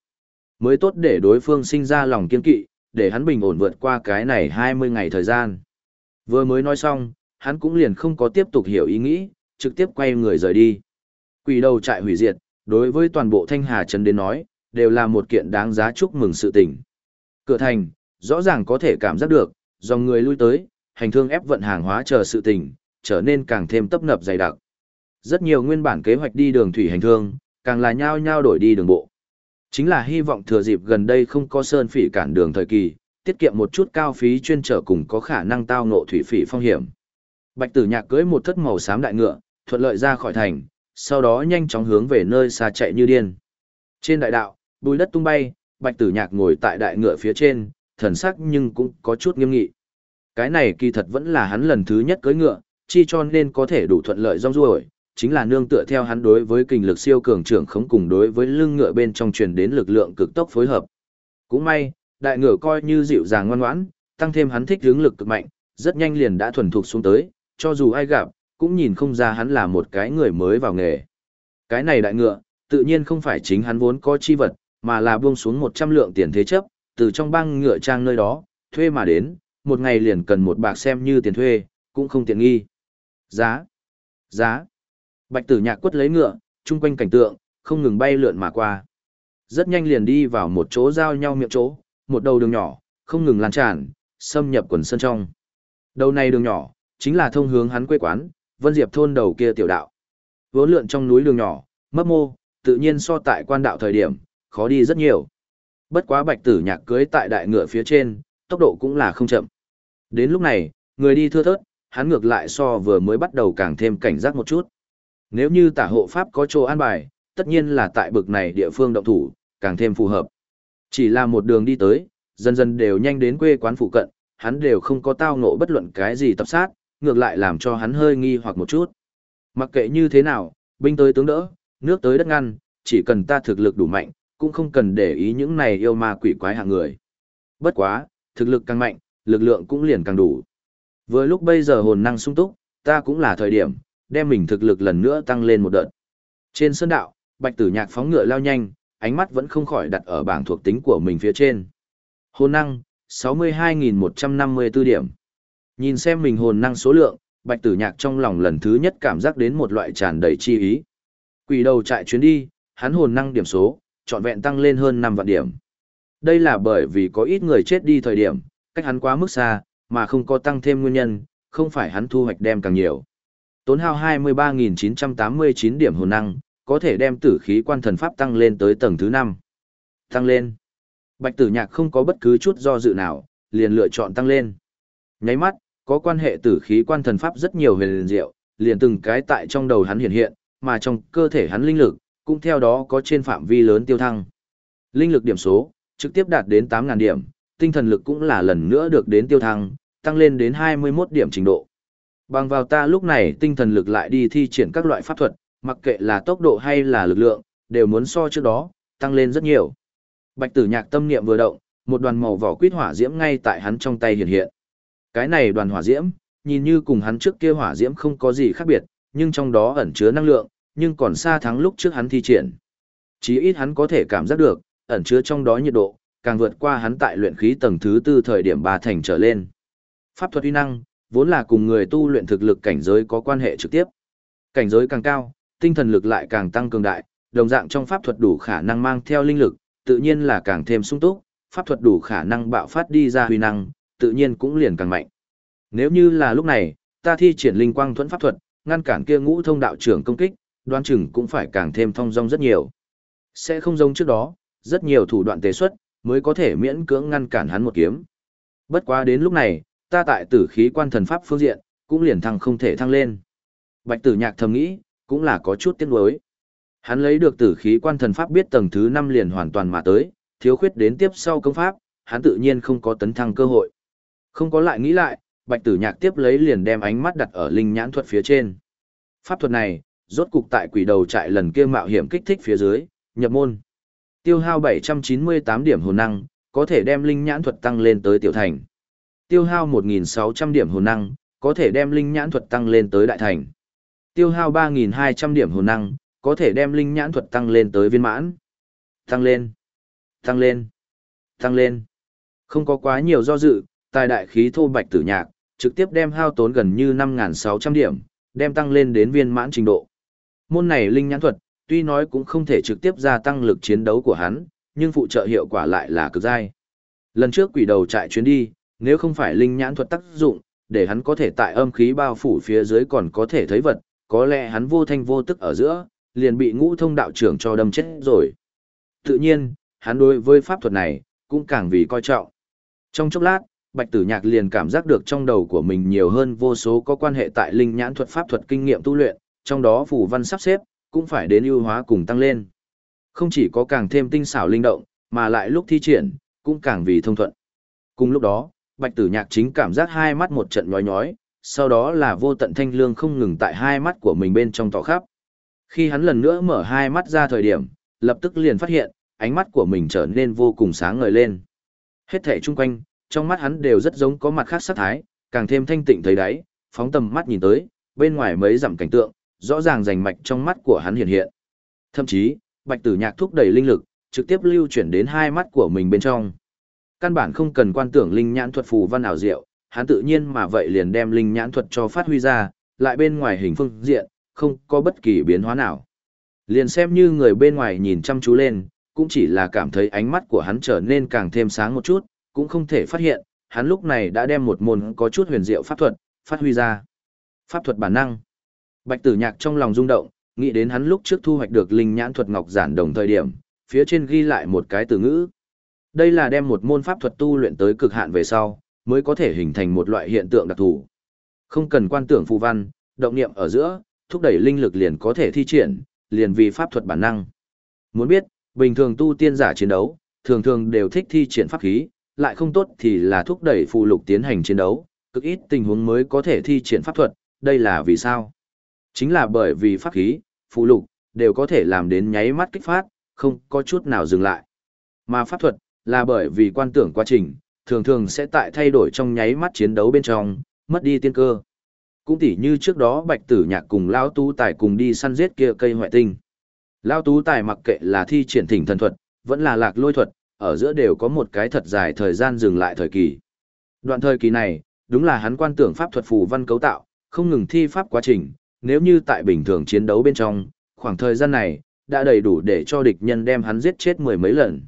mới tốt để đối phương sinh ra lòng kiên kỵ, để hắn bình ổn vượt qua cái này 20 ngày thời gian. Vừa mới nói xong, hắn cũng liền không có tiếp tục hiểu ý nghĩ, trực tiếp quay người rời đi. Quỷ đầu trại hủy diệt, đối với toàn bộ Thanh Hà Trấn đến nói, đều là một kiện đáng giá chúc mừng sự tình. Cửa thành, rõ ràng có thể cảm giác được, dòng người lui tới, hành thương ép vận hàng hóa chờ sự tình, trở nên càng thêm tấp nập dày đặc. Rất nhiều nguyên bản kế hoạch đi đường thủy hành thương, càng là nhao nhao đổi đi đường bộ. Chính là hy vọng thừa dịp gần đây không có sơn phỉ cản đường thời kỳ, tiết kiệm một chút cao phí chuyên trở cùng có khả năng tao ngộ thủy phỉ phong hiểm. Bạch Tử Nhạc cưỡi một thất màu xám đại ngựa, thuận lợi ra khỏi thành, sau đó nhanh chóng hướng về nơi xa chạy như điên. Trên đại đạo, bùi đất tung bay, Bạch Tử Nhạc ngồi tại đại ngựa phía trên, thần sắc nhưng cũng có chút nghiêm nghị. Cái này kỳ thật vẫn là hắn lần thứ nhất cưỡi ngựa, chi cho nên có thể đủ thuận lợi rong ruổi, chính là nương tựa theo hắn đối với kinh lực siêu cường trưởng khống cùng đối với lưng ngựa bên trong truyền đến lực lượng cực tốc phối hợp. Cũng may, đại ngựa coi như dịu dàng ngoan ngoãn, tăng thêm hắn thích hướng lực cực mạnh, rất nhanh liền đã thuần thục xuống tới, cho dù ai gặp, cũng nhìn không ra hắn là một cái người mới vào nghề. Cái này đại ngựa, tự nhiên không phải chính hắn vốn có chi vật, mà là buông xuống 100 lượng tiền thế chấp, từ trong băng ngựa trang nơi đó, thuê mà đến, một ngày liền cần một bạc xem như tiền thuê, cũng không tiện nghi. Giá, giá. Bạch tử nhạc quất lấy ngựa, chung quanh cảnh tượng, không ngừng bay lượn mà qua. Rất nhanh liền đi vào một chỗ giao nhau miệng chỗ, một đầu đường nhỏ, không ngừng lan tràn, xâm nhập quần sân trong. Đầu này đường nhỏ, chính là thông hướng hắn quê quán, Vân Diệp thôn đầu kia tiểu đạo. Vốn lượn trong núi đường nhỏ, mấp mô, tự nhiên so tại quan đạo thời điểm, khó đi rất nhiều. Bất quá bạch tử nhạc cưới tại đại ngựa phía trên, tốc độ cũng là không chậm. Đến lúc này, người đi thưa thớt, hắn ngược lại so vừa mới bắt đầu càng thêm cảnh giác một chút. Nếu như tả hộ pháp có chỗ an bài, tất nhiên là tại bực này địa phương động thủ, càng thêm phù hợp. Chỉ là một đường đi tới, dần dần đều nhanh đến quê quán phụ cận, hắn đều không có tao ngộ bất luận cái gì tập sát, ngược lại làm cho hắn hơi nghi hoặc một chút. Mặc kệ như thế nào, binh tới tướng đỡ, nước tới đất ngăn, chỉ cần ta thực lực đủ mạnh, cũng không cần để ý những này yêu ma quỷ quái hạng người. Bất quá, thực lực càng mạnh, lực lượng cũng liền càng đủ. Với lúc bây giờ hồn năng sung túc, ta cũng là thời điểm, đem mình thực lực lần nữa tăng lên một đợt. Trên sơn đạo, bạch tử nhạc phóng ngựa lao nhanh, ánh mắt vẫn không khỏi đặt ở bảng thuộc tính của mình phía trên. Hồn năng, 62.154 điểm. Nhìn xem mình hồn năng số lượng, bạch tử nhạc trong lòng lần thứ nhất cảm giác đến một loại tràn đầy chi ý. Quỷ đầu chạy chuyến đi, hắn hồn năng điểm số, trọn vẹn tăng lên hơn 5 vạn điểm. Đây là bởi vì có ít người chết đi thời điểm, cách hắn quá mức xa, mà không có tăng thêm nguyên nhân, không phải hắn thu hoạch đem càng nhiều. Tốn hao 23.989 điểm hồn năng, có thể đem tử khí quan thần pháp tăng lên tới tầng thứ 5. Tăng lên. Bạch tử nhạc không có bất cứ chút do dự nào, liền lựa chọn tăng lên. Nháy mắt, có quan hệ tử khí quan thần pháp rất nhiều huyền liền diệu, liền từng cái tại trong đầu hắn hiện hiện, mà trong cơ thể hắn linh lực, cũng theo đó có trên phạm vi lớn tiêu thăng. Linh lực điểm số, trực tiếp đạt đến 8.000 điểm, tinh thần lực cũng là lần nữa được đến tiêu thăng, tăng lên đến 21 điểm trình độ. Bằng vào ta lúc này tinh thần lực lại đi thi triển các loại pháp thuật, mặc kệ là tốc độ hay là lực lượng, đều muốn so trước đó, tăng lên rất nhiều. Bạch tử nhạc tâm niệm vừa động, một đoàn màu vỏ quýt hỏa diễm ngay tại hắn trong tay hiện hiện. Cái này đoàn hỏa diễm, nhìn như cùng hắn trước kia hỏa diễm không có gì khác biệt, nhưng trong đó ẩn chứa năng lượng, nhưng còn xa thắng lúc trước hắn thi triển. Chí ít hắn có thể cảm giác được, ẩn chứa trong đó nhiệt độ, càng vượt qua hắn tại luyện khí tầng thứ tư thời điểm ba thành trở lên. Pháp thuật uy năng, vốn là cùng người tu luyện thực lực cảnh giới có quan hệ trực tiếp. Cảnh giới càng cao, tinh thần lực lại càng tăng cường đại, đồng dạng trong pháp thuật đủ khả năng mang theo linh lực, tự nhiên là càng thêm sung túc, pháp thuật đủ khả năng bạo phát đi ra huy năng, tự nhiên cũng liền càng mạnh. Nếu như là lúc này, ta thi triển linh quang thuẫn pháp thuật, ngăn cản kia ngũ thông đạo trưởng công kích, đoán chừng cũng phải càng thêm thông dong rất nhiều. Sẽ không giống trước đó, rất nhiều thủ đoạn tế xuất, mới có thể miễn cưỡng ngăn cản hắn một kiếm. Bất quá đến lúc này, ta tại tử khí quan thần pháp phương diện, cũng liền thăng không thể thăng lên. Bạch tử nhạc thầm nghĩ, cũng là có chút tiếc nuối. Hắn lấy được tử khí quan thần pháp biết tầng thứ 5 liền hoàn toàn mà tới, thiếu khuyết đến tiếp sau công pháp, hắn tự nhiên không có tấn thăng cơ hội. Không có lại nghĩ lại, bạch tử nhạc tiếp lấy liền đem ánh mắt đặt ở linh nhãn thuật phía trên. Pháp thuật này, rốt cục tại quỷ đầu trại lần kia mạo hiểm kích thích phía dưới, nhập môn. Tiêu hao 798 điểm hồn năng, có thể đem linh nhãn thuật tăng lên tới tiểu thành. Tiêu hao 1600 điểm hồn năng, có thể đem linh nhãn thuật tăng lên tới đại thành. Tiêu hao 3.200 điểm hồn năng, có thể đem linh nhãn thuật tăng lên tới viên mãn. Tăng lên, tăng lên, tăng lên. Không có quá nhiều do dự, tài đại khí thô bạch tử nhạc, trực tiếp đem hao tốn gần như 5.600 điểm, đem tăng lên đến viên mãn trình độ. Môn này linh nhãn thuật, tuy nói cũng không thể trực tiếp gia tăng lực chiến đấu của hắn, nhưng phụ trợ hiệu quả lại là cực dai. Lần trước quỷ đầu chạy chuyến đi, nếu không phải linh nhãn thuật tác dụng, để hắn có thể tại âm khí bao phủ phía dưới còn có thể thấy vật, có lẽ hắn vô thanh vô tức ở giữa, liền bị ngũ thông đạo trưởng cho đâm chết rồi. Tự nhiên, hắn đối với pháp thuật này, cũng càng vì coi trọng. Trong chốc lát, Bạch Tử Nhạc liền cảm giác được trong đầu của mình nhiều hơn vô số có quan hệ tại linh nhãn thuật pháp thuật kinh nghiệm tu luyện, trong đó phù văn sắp xếp, cũng phải đến ưu hóa cùng tăng lên. Không chỉ có càng thêm tinh xảo linh động, mà lại lúc thi triển, cũng càng vì thông thuận. Cùng lúc đó, Bạch Tử Nhạc chính cảm giác hai mắt một trận nhói nhói, sau đó là vô tận thanh lương không ngừng tại hai mắt của mình bên trong tỏ khắp. Khi hắn lần nữa mở hai mắt ra thời điểm, lập tức liền phát hiện, ánh mắt của mình trở nên vô cùng sáng ngời lên. Hết thể chung quanh, trong mắt hắn đều rất giống có mặt khác sát thái, càng thêm thanh tịnh thấy đáy, phóng tầm mắt nhìn tới, bên ngoài mấy dặm cảnh tượng, rõ ràng rành mạch trong mắt của hắn hiện hiện. Thậm chí, bạch tử nhạc thúc đẩy linh lực, trực tiếp lưu chuyển đến hai mắt của mình bên trong. Căn bản không cần quan tưởng linh nhãn thuật phù văn ảo diệu, hắn tự nhiên mà vậy liền đem linh nhãn thuật cho phát huy ra, lại bên ngoài hình phương diện, không có bất kỳ biến hóa nào. Liền xem như người bên ngoài nhìn chăm chú lên, cũng chỉ là cảm thấy ánh mắt của hắn trở nên càng thêm sáng một chút, cũng không thể phát hiện, hắn lúc này đã đem một môn có chút huyền diệu pháp thuật, phát huy ra. Pháp thuật bản năng. Bạch tử nhạc trong lòng rung động, nghĩ đến hắn lúc trước thu hoạch được linh nhãn thuật ngọc giản đồng thời điểm, phía trên ghi lại một cái từ ngữ. Đây là đem một môn pháp thuật tu luyện tới cực hạn về sau, mới có thể hình thành một loại hiện tượng đặc thù. Không cần quan tưởng phù văn, động niệm ở giữa, thúc đẩy linh lực liền có thể thi triển, liền vì pháp thuật bản năng. Muốn biết, bình thường tu tiên giả chiến đấu, thường thường đều thích thi triển pháp khí, lại không tốt thì là thúc đẩy phù lục tiến hành chiến đấu, cực ít tình huống mới có thể thi triển pháp thuật, đây là vì sao? Chính là bởi vì pháp khí, phù lục, đều có thể làm đến nháy mắt kích phát, không có chút nào dừng lại. Mà pháp thuật, là bởi vì quan tưởng quá trình, thường thường sẽ tại thay đổi trong nháy mắt chiến đấu bên trong, mất đi tiên cơ. Cũng tỉ như trước đó Bạch Tử Nhạc cùng Lao Tú Tài cùng đi săn giết kia cây hoại tinh. Lao Tú Tài mặc kệ là thi triển thỉnh thần thuật, vẫn là lạc lôi thuật, ở giữa đều có một cái thật dài thời gian dừng lại thời kỳ. Đoạn thời kỳ này, đúng là hắn quan tưởng pháp thuật phù văn cấu tạo, không ngừng thi pháp quá trình, nếu như tại bình thường chiến đấu bên trong, khoảng thời gian này, đã đầy đủ để cho địch nhân đem hắn giết chết mười mấy lần.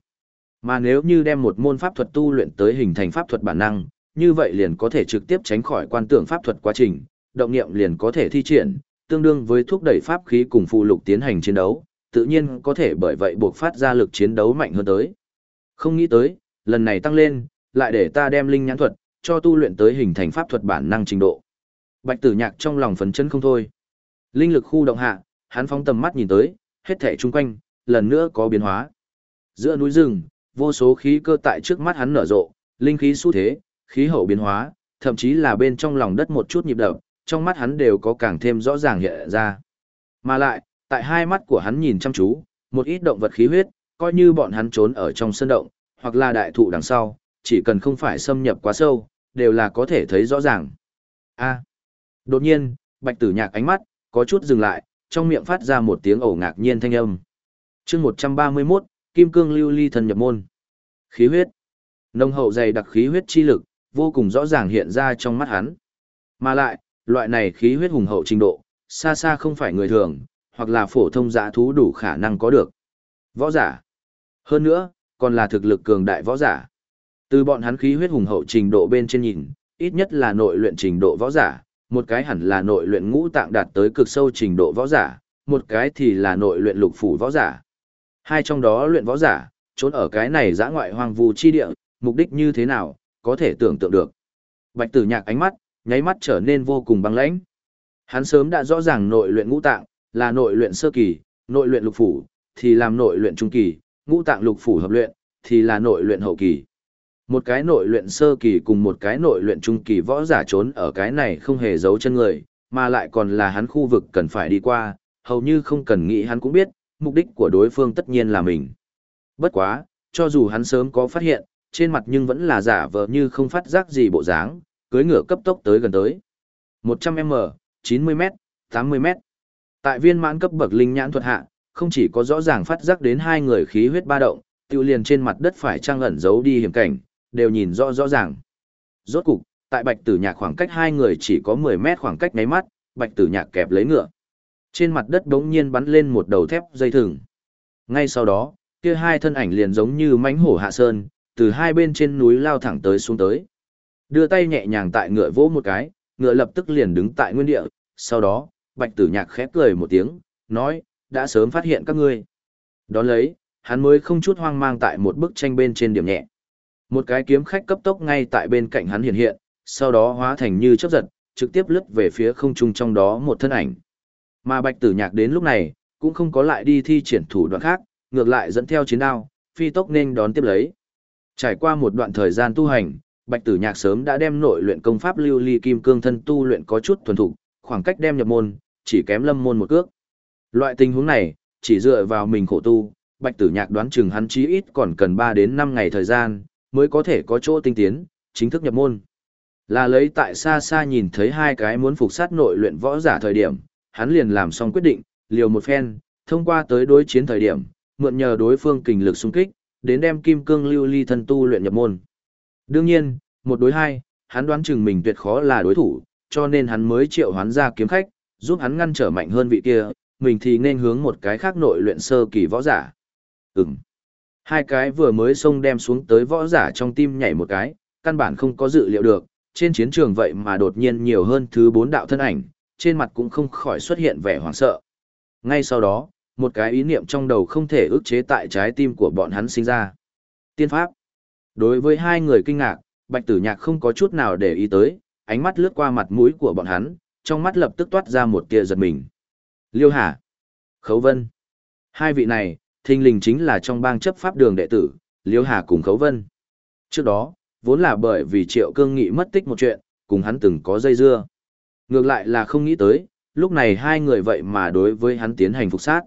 Mà nếu như đem một môn pháp thuật tu luyện tới hình thành pháp thuật bản năng, như vậy liền có thể trực tiếp tránh khỏi quan tưởng pháp thuật quá trình, động niệm liền có thể thi triển, tương đương với thúc đẩy pháp khí cùng phụ lục tiến hành chiến đấu, tự nhiên có thể bởi vậy buộc phát ra lực chiến đấu mạnh hơn tới. Không nghĩ tới, lần này tăng lên, lại để ta đem linh nhãn thuật, cho tu luyện tới hình thành pháp thuật bản năng trình độ. Bạch tử nhạc trong lòng phấn chân không thôi. Linh lực khu động hạ, hắn phóng tầm mắt nhìn tới, hết thể chung quanh, lần nữa có biến hóa. Giữa núi rừng, vô số khí cơ tại trước mắt hắn nở rộ, linh khí xu thế, khí hậu biến hóa, thậm chí là bên trong lòng đất một chút nhịp đập, trong mắt hắn đều có càng thêm rõ ràng hiện ra. Mà lại, tại hai mắt của hắn nhìn chăm chú, một ít động vật khí huyết, coi như bọn hắn trốn ở trong sân động, hoặc là đại thụ đằng sau, chỉ cần không phải xâm nhập quá sâu, đều là có thể thấy rõ ràng. A. Đột nhiên, Bạch Tử Nhạc ánh mắt có chút dừng lại, trong miệng phát ra một tiếng ồ ngạc nhiên thanh âm. Chương 131, Kim Cương Lưu Ly thần nhập môn. Khí huyết. Nông hậu dày đặc khí huyết chi lực, vô cùng rõ ràng hiện ra trong mắt hắn. Mà lại, loại này khí huyết hùng hậu trình độ, xa xa không phải người thường, hoặc là phổ thông giả thú đủ khả năng có được. Võ giả. Hơn nữa, còn là thực lực cường đại võ giả. Từ bọn hắn khí huyết hùng hậu trình độ bên trên nhìn, ít nhất là nội luyện trình độ võ giả, một cái hẳn là nội luyện ngũ tạng đạt tới cực sâu trình độ võ giả, một cái thì là nội luyện lục phủ võ giả. Hai trong đó luyện võ giả, trốn ở cái này giã ngoại hoang vu chi địa, mục đích như thế nào, có thể tưởng tượng được. Bạch tử nhạc ánh mắt, nháy mắt trở nên vô cùng băng lãnh. Hắn sớm đã rõ ràng nội luyện ngũ tạng, là nội luyện sơ kỳ, nội luyện lục phủ, thì làm nội luyện trung kỳ, ngũ tạng lục phủ hợp luyện, thì là nội luyện hậu kỳ. Một cái nội luyện sơ kỳ cùng một cái nội luyện trung kỳ võ giả trốn ở cái này không hề giấu chân người, mà lại còn là hắn khu vực cần phải đi qua, hầu như không cần nghĩ hắn cũng biết, mục đích của đối phương tất nhiên là mình. Bất quá, cho dù hắn sớm có phát hiện, trên mặt nhưng vẫn là giả vờ như không phát giác gì bộ dáng, cưới ngựa cấp tốc tới gần tới. 100m, 90m, 80m. Tại viên mãn cấp bậc linh nhãn thuật hạ, không chỉ có rõ ràng phát giác đến hai người khí huyết ba động, tiêu liền trên mặt đất phải trang ẩn giấu đi hiểm cảnh, đều nhìn rõ rõ ràng. Rốt cục, tại bạch tử nhạc khoảng cách hai người chỉ có 10 mét khoảng cách ngáy mắt, bạch tử nhạc kẹp lấy ngựa. Trên mặt đất đống nhiên bắn lên một đầu thép dây thừng. Ngay sau đó, kia hai thân ảnh liền giống như mãnh hổ hạ sơn, từ hai bên trên núi lao thẳng tới xuống tới. Đưa tay nhẹ nhàng tại ngựa vỗ một cái, ngựa lập tức liền đứng tại nguyên địa, sau đó, bạch tử nhạc khép cười một tiếng, nói, đã sớm phát hiện các ngươi. Đón lấy, hắn mới không chút hoang mang tại một bức tranh bên trên điểm nhẹ. Một cái kiếm khách cấp tốc ngay tại bên cạnh hắn hiện hiện, sau đó hóa thành như chớp giật, trực tiếp lướt về phía không trung trong đó một thân ảnh. Mà Bạch Tử Nhạc đến lúc này, cũng không có lại đi thi triển thủ đoạn khác, ngược lại dẫn theo chiến đao, phi tốc nên đón tiếp lấy. Trải qua một đoạn thời gian tu hành, Bạch Tử Nhạc sớm đã đem nội luyện công pháp Lưu Ly Kim Cương thân tu luyện có chút thuần thục, khoảng cách đem nhập môn, chỉ kém lâm môn một cước. Loại tình huống này, chỉ dựa vào mình khổ tu, Bạch Tử Nhạc đoán chừng hắn chí ít còn cần 3 đến 5 ngày thời gian, mới có thể có chỗ tinh tiến, chính thức nhập môn. Là lấy tại xa xa nhìn thấy hai cái muốn phục sát nội luyện võ giả thời điểm, hắn liền làm xong quyết định, liều một phen, thông qua tới đối chiến thời điểm, mượn nhờ đối phương kình lực xung kích, đến đem kim cương lưu ly thân tu luyện nhập môn. Đương nhiên, một đối hai, hắn đoán chừng mình tuyệt khó là đối thủ, cho nên hắn mới triệu hoán ra kiếm khách, giúp hắn ngăn trở mạnh hơn vị kia, mình thì nên hướng một cái khác nội luyện sơ kỳ võ giả. Ừm. Hai cái vừa mới xông đem xuống tới võ giả trong tim nhảy một cái, căn bản không có dự liệu được, trên chiến trường vậy mà đột nhiên nhiều hơn thứ bốn đạo thân ảnh, trên mặt cũng không khỏi xuất hiện vẻ hoảng sợ. Ngay sau đó, một cái ý niệm trong đầu không thể ức chế tại trái tim của bọn hắn sinh ra. Tiên pháp. Đối với hai người kinh ngạc, Bạch Tử Nhạc không có chút nào để ý tới, ánh mắt lướt qua mặt mũi của bọn hắn, trong mắt lập tức toát ra một tia giật mình. Liêu Hà, Khấu Vân. Hai vị này, thình lình chính là trong bang chấp pháp đường đệ tử, Liêu Hà cùng Khấu Vân. Trước đó, vốn là bởi vì Triệu Cương Nghị mất tích một chuyện, cùng hắn từng có dây dưa. Ngược lại là không nghĩ tới, lúc này hai người vậy mà đối với hắn tiến hành phục sát.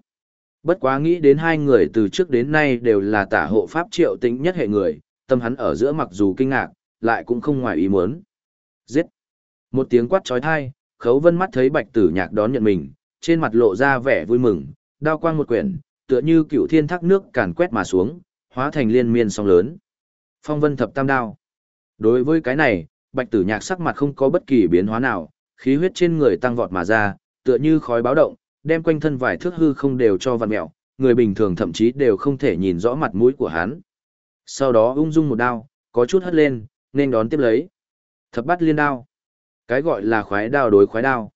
Bất quá nghĩ đến hai người từ trước đến nay đều là tả hộ pháp triệu tính nhất hệ người, tâm hắn ở giữa mặc dù kinh ngạc, lại cũng không ngoài ý muốn. Giết! Một tiếng quát trói thai, khấu vân mắt thấy bạch tử nhạc đón nhận mình, trên mặt lộ ra vẻ vui mừng, đao quang một quyển, tựa như cựu thiên thác nước càn quét mà xuống, hóa thành liên miên song lớn. Phong vân thập tam đao. Đối với cái này, bạch tử nhạc sắc mặt không có bất kỳ biến hóa nào, khí huyết trên người tăng vọt mà ra, tựa như khói báo động, đem quanh thân vài thước hư không đều cho vặn mẹo, người bình thường thậm chí đều không thể nhìn rõ mặt mũi của hắn. Sau đó ung dung một đao, có chút hất lên, nên đón tiếp lấy. Thập bát liên đao. Cái gọi là khoái đao đối khoái đao.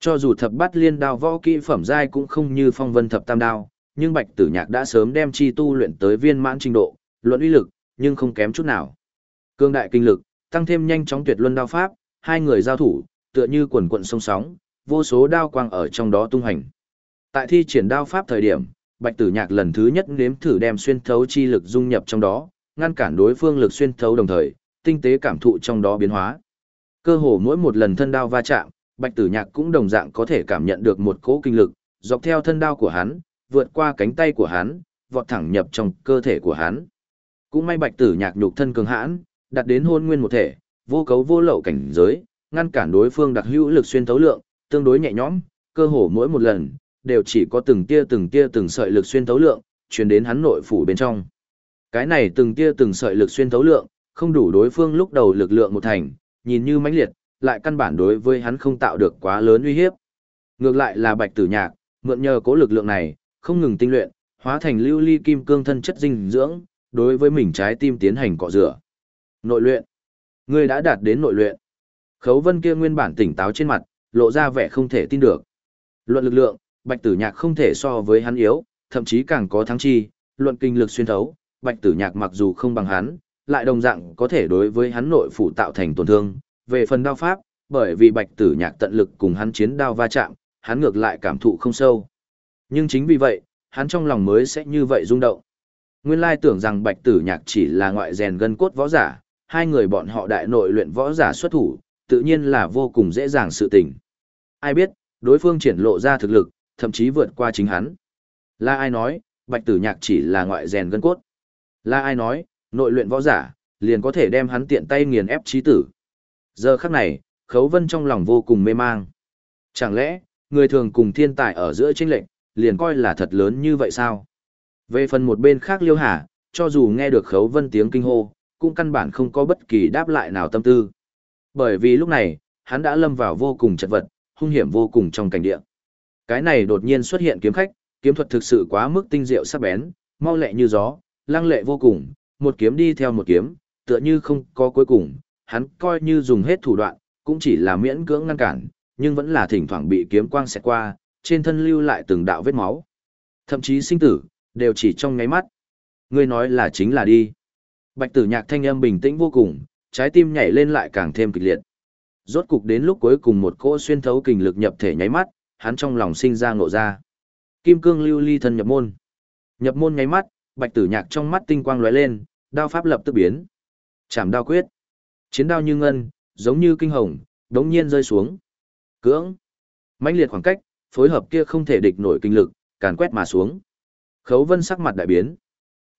Cho dù thập bát liên đao võ kỹ phẩm giai cũng không như phong vân thập tam đao, nhưng bạch tử nhạc đã sớm đem chi tu luyện tới viên mãn trình độ, luận uy lực, nhưng không kém chút nào. Cương đại kinh lực, tăng thêm nhanh chóng tuyệt luân đao pháp, hai người giao thủ, tựa như quần quận sông sóng, vô số đao quang ở trong đó tung hành. Tại thi triển đao pháp thời điểm, Bạch Tử Nhạc lần thứ nhất nếm thử đem xuyên thấu chi lực dung nhập trong đó, ngăn cản đối phương lực xuyên thấu đồng thời, tinh tế cảm thụ trong đó biến hóa. Cơ hồ mỗi một lần thân đao va chạm, Bạch Tử Nhạc cũng đồng dạng có thể cảm nhận được một cỗ kinh lực, dọc theo thân đao của hắn, vượt qua cánh tay của hắn, vọt thẳng nhập trong cơ thể của hắn. Cũng may Bạch Tử Nhạc nhục thân cường hãn, đạt đến hôn nguyên một thể, vô cấu vô lậu cảnh giới, ngăn cản đối phương đặc hữu lực xuyên thấu lượng, tương đối nhẹ nhõm, cơ hồ mỗi một lần đều chỉ có từng tia từng tia từng sợi lực xuyên thấu lượng truyền đến hắn nội phủ bên trong. Cái này từng tia từng sợi lực xuyên thấu lượng, không đủ đối phương lúc đầu lực lượng một thành, nhìn như mãnh liệt, lại căn bản đối với hắn không tạo được quá lớn uy hiếp. Ngược lại là Bạch Tử Nhạc, mượn nhờ cố lực lượng này, không ngừng tinh luyện, hóa thành lưu ly kim cương thân chất dinh dưỡng, đối với mình trái tim tiến hành cọ rửa. Nội luyện. Ngươi đã đạt đến nội luyện. Khấu Vân kia nguyên bản tỉnh táo trên mặt, lộ ra vẻ không thể tin được. Luận lực lượng, Bạch Tử Nhạc không thể so với hắn yếu, thậm chí càng có thắng chi, luận kinh lực xuyên thấu, Bạch Tử Nhạc mặc dù không bằng hắn, lại đồng dạng có thể đối với hắn nội phủ tạo thành tổn thương. Về phần đao pháp, bởi vì Bạch Tử Nhạc tận lực cùng hắn chiến đao va chạm, hắn ngược lại cảm thụ không sâu. Nhưng chính vì vậy, hắn trong lòng mới sẽ như vậy rung động. Nguyên lai tưởng rằng Bạch Tử Nhạc chỉ là ngoại rèn gân cốt võ giả, hai người bọn họ đại nội luyện võ giả xuất thủ, tự nhiên là vô cùng dễ dàng sự tình. Ai biết, đối phương triển lộ ra thực lực, thậm chí vượt qua chính hắn. Là ai nói, bạch tử nhạc chỉ là ngoại rèn gân cốt. Là ai nói, nội luyện võ giả, liền có thể đem hắn tiện tay nghiền ép trí tử. Giờ khắc này, khấu vân trong lòng vô cùng mê mang. Chẳng lẽ, người thường cùng thiên tài ở giữa chênh lệnh, liền coi là thật lớn như vậy sao? Về phần một bên khác liêu hà, cho dù nghe được khấu vân tiếng kinh hô, cũng căn bản không có bất kỳ đáp lại nào tâm tư. Bởi vì lúc này, hắn đã lâm vào vô cùng chật vật, hung hiểm vô cùng trong cảnh địa. Cái này đột nhiên xuất hiện kiếm khách, kiếm thuật thực sự quá mức tinh diệu sắc bén, mau lẹ như gió, lăng lệ vô cùng, một kiếm đi theo một kiếm, tựa như không có cuối cùng, hắn coi như dùng hết thủ đoạn, cũng chỉ là miễn cưỡng ngăn cản, nhưng vẫn là thỉnh thoảng bị kiếm quang xẹt qua, trên thân lưu lại từng đạo vết máu. Thậm chí sinh tử, đều chỉ trong ngáy mắt. Ngươi nói là chính là đi. Bạch tử nhạc thanh âm bình tĩnh vô cùng, trái tim nhảy lên lại càng thêm kịch liệt. Rốt cục đến lúc cuối cùng một cỗ xuyên thấu kình lực nhập thể nháy mắt, hắn trong lòng sinh ra ngộ ra. Kim cương lưu ly thân nhập môn. Nhập môn nháy mắt, bạch tử nhạc trong mắt tinh quang lóe lên, đao pháp lập tức biến. Chảm đao quyết. Chiến đao như ngân, giống như kinh hồng, đống nhiên rơi xuống. Cưỡng. mãnh liệt khoảng cách, phối hợp kia không thể địch nổi kinh lực, càn quét mà xuống. Khấu vân sắc mặt đại biến.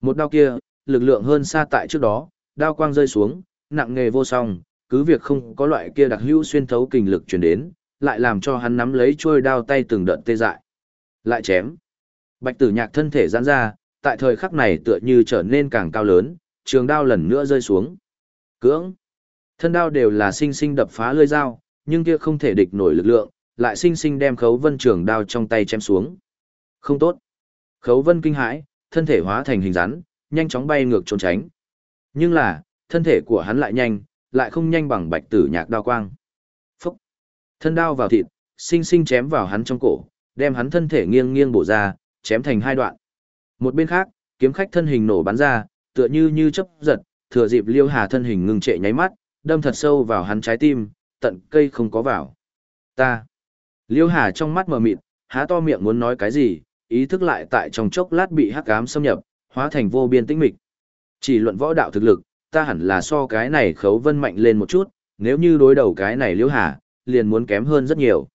Một đao kia, lực lượng hơn xa tại trước đó, đao quang rơi xuống, nặng nghề vô song, cứ việc không có loại kia đặc hữu xuyên thấu kinh lực truyền đến, lại làm cho hắn nắm lấy chuôi đao tay từng đợt tê dại. Lại chém. Bạch tử nhạc thân thể giãn ra, tại thời khắc này tựa như trở nên càng cao lớn, trường đao lần nữa rơi xuống. Cưỡng. Thân đao đều là sinh sinh đập phá lưỡi dao, nhưng kia không thể địch nổi lực lượng, lại sinh sinh đem khấu vân trường đao trong tay chém xuống. Không tốt. Khấu vân kinh hãi, thân thể hóa thành hình rắn, nhanh chóng bay ngược trốn tránh. Nhưng là, thân thể của hắn lại nhanh, lại không nhanh bằng bạch tử nhạc đao quang. Phúc! Thân đao vào thịt, sinh sinh chém vào hắn trong cổ, đem hắn thân thể nghiêng nghiêng bổ ra, chém thành hai đoạn. Một bên khác, kiếm khách thân hình nổ bắn ra, tựa như như chấp giật, thừa dịp Liêu Hà thân hình ngừng trệ nháy mắt, đâm thật sâu vào hắn trái tim, tận cây không có vào. Ta! Liêu Hà trong mắt mờ mịt, há to miệng muốn nói cái gì, ý thức lại tại trong chốc lát bị hắc ám xâm nhập, hóa thành vô biên tĩnh mịch. Chỉ luận võ đạo thực lực, ta hẳn là so cái này khấu vân mạnh lên một chút, nếu như đối đầu cái này liễu hà, liền muốn kém hơn rất nhiều.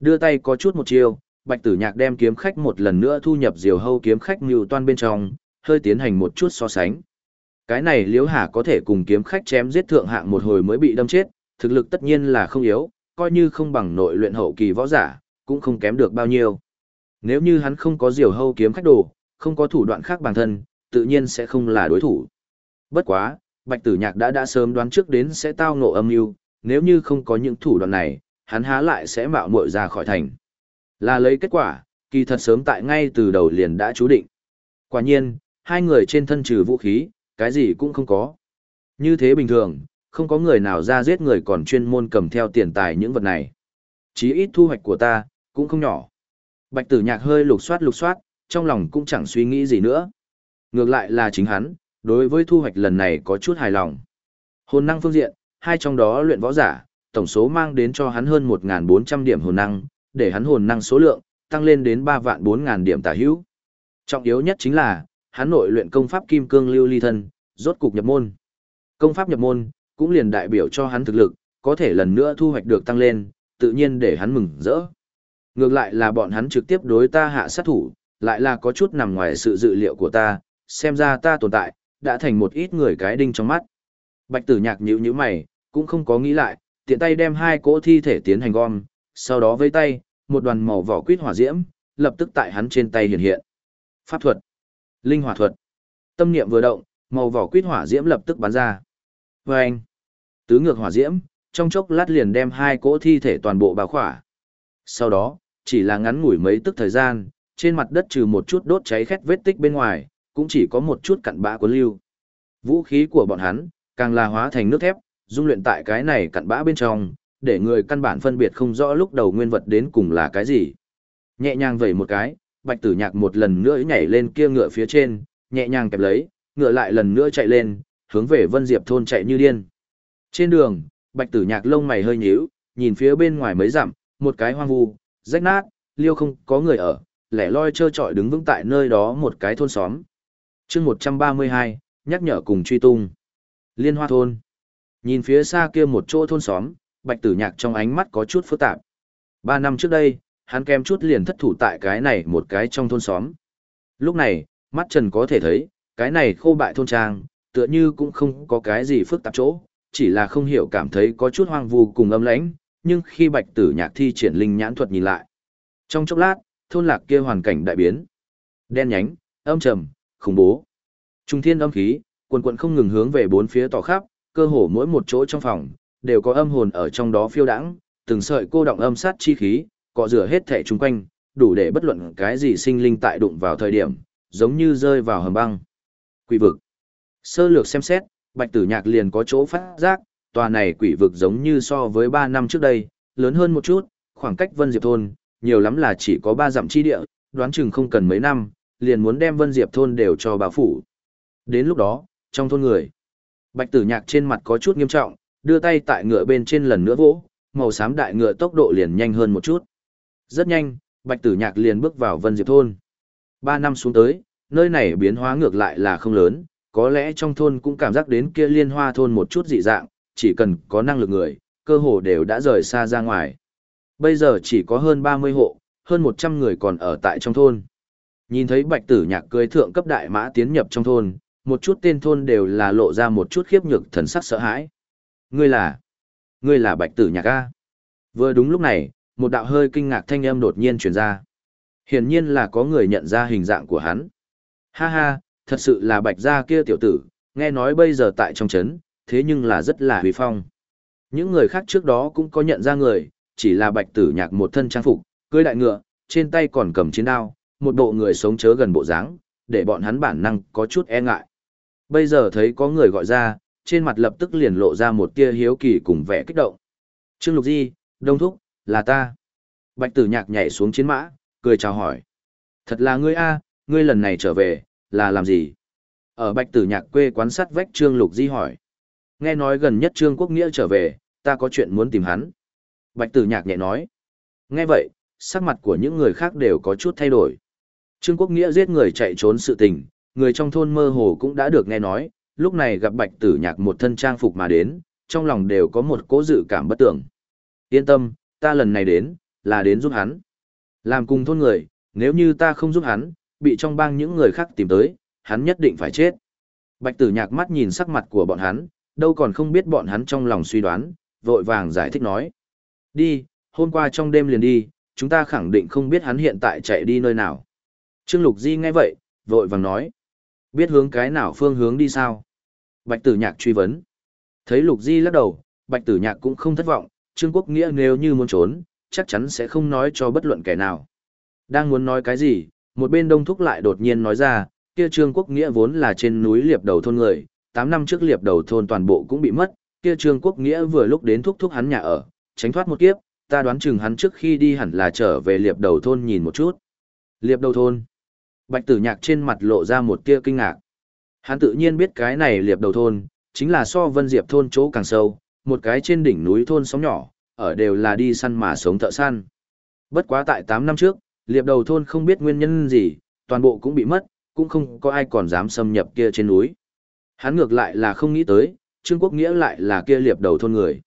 Đưa tay có chút một chiêu, bạch tử nhạc đem kiếm khách một lần nữa thu nhập diều hâu kiếm khách mưu toan bên trong, hơi tiến hành một chút so sánh. Cái này liễu hà có thể cùng kiếm khách chém giết thượng hạng một hồi mới bị đâm chết, thực lực tất nhiên là không yếu, coi như không bằng nội luyện hậu kỳ võ giả, cũng không kém được bao nhiêu. Nếu như hắn không có diều hâu kiếm khách đồ, không có thủ đoạn khác bản thân, tự nhiên sẽ không là đối thủ. Bất quá, Bạch Tử Nhạc đã đã sớm đoán trước đến sẽ tao ngộ âm mưu, nếu như không có những thủ đoạn này, hắn há lại sẽ mạo muội ra khỏi thành. Là lấy kết quả, kỳ thật sớm tại ngay từ đầu liền đã chú định. Quả nhiên, hai người trên thân trừ vũ khí, cái gì cũng không có. Như thế bình thường, không có người nào ra giết người còn chuyên môn cầm theo tiền tài những vật này. Chí ít thu hoạch của ta, cũng không nhỏ. Bạch tử nhạc hơi lục soát lục soát, trong lòng cũng chẳng suy nghĩ gì nữa. Ngược lại là chính hắn, đối với thu hoạch lần này có chút hài lòng. Hồn năng phương diện, hai trong đó luyện võ giả, tổng số mang đến cho hắn hơn 1.400 điểm hồn năng, để hắn hồn năng số lượng, tăng lên đến 3 vạn 4.000 điểm tả hữu. Trọng yếu nhất chính là, hắn nội luyện công pháp kim cương lưu ly thân, rốt cục nhập môn. Công pháp nhập môn, cũng liền đại biểu cho hắn thực lực, có thể lần nữa thu hoạch được tăng lên, tự nhiên để hắn mừng rỡ. Ngược lại là bọn hắn trực tiếp đối ta hạ sát thủ, lại là có chút nằm ngoài sự dự liệu của ta, xem ra ta tồn tại, đã thành một ít người cái đinh trong mắt. Bạch tử nhạc nhữ nhíu mày, cũng không có nghĩ lại, tiện tay đem hai cỗ thi thể tiến hành gom, sau đó với tay, một đoàn màu vỏ quýt hỏa diễm, lập tức tại hắn trên tay hiện hiện. Pháp thuật, linh hỏa thuật. Tâm niệm vừa động, màu vỏ quýt hỏa diễm lập tức bắn ra. Và anh, tứ ngược hỏa diễm, trong chốc lát liền đem hai cỗ thi thể toàn bộ bao khỏa. Sau đó, chỉ là ngắn ngủi mấy tức thời gian, trên mặt đất trừ một chút đốt cháy khét vết tích bên ngoài, cũng chỉ có một chút cặn bã của lưu. Vũ khí của bọn hắn, càng là hóa thành nước thép, dung luyện tại cái này cặn bã bên trong, để người căn bản phân biệt không rõ lúc đầu nguyên vật đến cùng là cái gì. Nhẹ nhàng vẩy một cái, bạch tử nhạc một lần nữa nhảy lên kia ngựa phía trên, nhẹ nhàng kẹp lấy, ngựa lại lần nữa chạy lên, hướng về Vân Diệp thôn chạy như điên. Trên đường, bạch tử nhạc lông mày hơi nhíu, nhìn phía bên ngoài mấy dặm, một cái hoang vu, rách nát, liêu không có người ở, lẻ loi trơ trọi đứng vững tại nơi đó một cái thôn xóm chương 132, nhắc nhở cùng truy tung. Liên hoa thôn. Nhìn phía xa kia một chỗ thôn xóm, bạch tử nhạc trong ánh mắt có chút phức tạp. Ba năm trước đây, hắn kem chút liền thất thủ tại cái này một cái trong thôn xóm. Lúc này, mắt trần có thể thấy, cái này khô bại thôn trang, tựa như cũng không có cái gì phức tạp chỗ, chỉ là không hiểu cảm thấy có chút hoang vu cùng âm lãnh, nhưng khi bạch tử nhạc thi triển linh nhãn thuật nhìn lại. Trong chốc lát, thôn lạc kia hoàn cảnh đại biến. Đen nhánh, âm trầm, khủng bố. Trung thiên âm khí, quần quần không ngừng hướng về bốn phía tỏ khắp, cơ hồ mỗi một chỗ trong phòng, đều có âm hồn ở trong đó phiêu đãng, từng sợi cô động âm sát chi khí, cọ rửa hết thể chung quanh, đủ để bất luận cái gì sinh linh tại đụng vào thời điểm, giống như rơi vào hầm băng. Quỷ vực. Sơ lược xem xét, Bạch Tử Nhạc liền có chỗ phát giác, tòa này quỷ vực giống như so với 3 năm trước đây, lớn hơn một chút, khoảng cách Vân Diệp thôn, nhiều lắm là chỉ có 3 dặm chi địa, đoán chừng không cần mấy năm, liền muốn đem Vân Diệp thôn đều cho bà phủ. Đến lúc đó, trong thôn người, Bạch Tử Nhạc trên mặt có chút nghiêm trọng, đưa tay tại ngựa bên trên lần nữa vỗ, màu xám đại ngựa tốc độ liền nhanh hơn một chút. Rất nhanh, Bạch Tử Nhạc liền bước vào Vân Diệp thôn. Ba năm xuống tới, nơi này biến hóa ngược lại là không lớn, có lẽ trong thôn cũng cảm giác đến kia liên hoa thôn một chút dị dạng, chỉ cần có năng lực người, cơ hồ đều đã rời xa ra ngoài. Bây giờ chỉ có hơn 30 hộ, hơn 100 người còn ở tại trong thôn. Nhìn thấy Bạch Tử Nhạc cưới thượng cấp đại mã tiến nhập trong thôn, một chút tên thôn đều là lộ ra một chút khiếp nhược thần sắc sợ hãi. Ngươi là? Ngươi là Bạch Tử Nhạc a? Vừa đúng lúc này, một đạo hơi kinh ngạc thanh âm đột nhiên truyền ra. Hiển nhiên là có người nhận ra hình dạng của hắn. Ha ha, thật sự là Bạch gia kia tiểu tử, nghe nói bây giờ tại trong trấn, thế nhưng là rất là huy phong. Những người khác trước đó cũng có nhận ra người, chỉ là Bạch Tử Nhạc một thân trang phục, cưỡi đại ngựa, trên tay còn cầm chiến đao, một bộ người sống chớ gần bộ dáng, để bọn hắn bản năng có chút e ngại. Bây giờ thấy có người gọi ra, trên mặt lập tức liền lộ ra một tia hiếu kỳ cùng vẻ kích động. Trương Lục Di, Đông Thúc, là ta. Bạch tử nhạc nhảy xuống chiến mã, cười chào hỏi. Thật là ngươi a, ngươi lần này trở về, là làm gì? Ở bạch tử nhạc quê quán sát vách Trương Lục Di hỏi. Nghe nói gần nhất Trương Quốc Nghĩa trở về, ta có chuyện muốn tìm hắn. Bạch tử nhạc nhẹ nói. Nghe vậy, sắc mặt của những người khác đều có chút thay đổi. Trương Quốc Nghĩa giết người chạy trốn sự tình, người trong thôn mơ hồ cũng đã được nghe nói, lúc này gặp bạch tử nhạc một thân trang phục mà đến, trong lòng đều có một cố dự cảm bất tưởng. Yên tâm, ta lần này đến, là đến giúp hắn. Làm cùng thôn người, nếu như ta không giúp hắn, bị trong bang những người khác tìm tới, hắn nhất định phải chết. Bạch tử nhạc mắt nhìn sắc mặt của bọn hắn, đâu còn không biết bọn hắn trong lòng suy đoán, vội vàng giải thích nói. Đi, hôm qua trong đêm liền đi, chúng ta khẳng định không biết hắn hiện tại chạy đi nơi nào. Trương Lục Di nghe vậy, vội vàng nói. Biết hướng cái nào phương hướng đi sao? Bạch tử nhạc truy vấn. Thấy Lục Di lắc đầu, Bạch tử nhạc cũng không thất vọng, Trương Quốc Nghĩa nếu như muốn trốn, chắc chắn sẽ không nói cho bất luận kẻ nào. Đang muốn nói cái gì, một bên đông thúc lại đột nhiên nói ra, kia Trương Quốc Nghĩa vốn là trên núi liệp đầu thôn người, 8 năm trước liệp đầu thôn toàn bộ cũng bị mất, kia Trương Quốc Nghĩa vừa lúc đến thúc thúc hắn nhà ở, tránh thoát một kiếp, ta đoán chừng hắn trước khi đi hẳn là trở về liệp đầu thôn nhìn một chút. Liệp đầu thôn. Bạch tử nhạc trên mặt lộ ra một tia kinh ngạc. Hắn tự nhiên biết cái này liệp đầu thôn, chính là so vân diệp thôn chỗ càng sâu, một cái trên đỉnh núi thôn sóng nhỏ, ở đều là đi săn mà sống thợ săn. Bất quá tại 8 năm trước, liệp đầu thôn không biết nguyên nhân gì, toàn bộ cũng bị mất, cũng không có ai còn dám xâm nhập kia trên núi. Hắn ngược lại là không nghĩ tới, Trương Quốc Nghĩa lại là kia liệp đầu thôn người.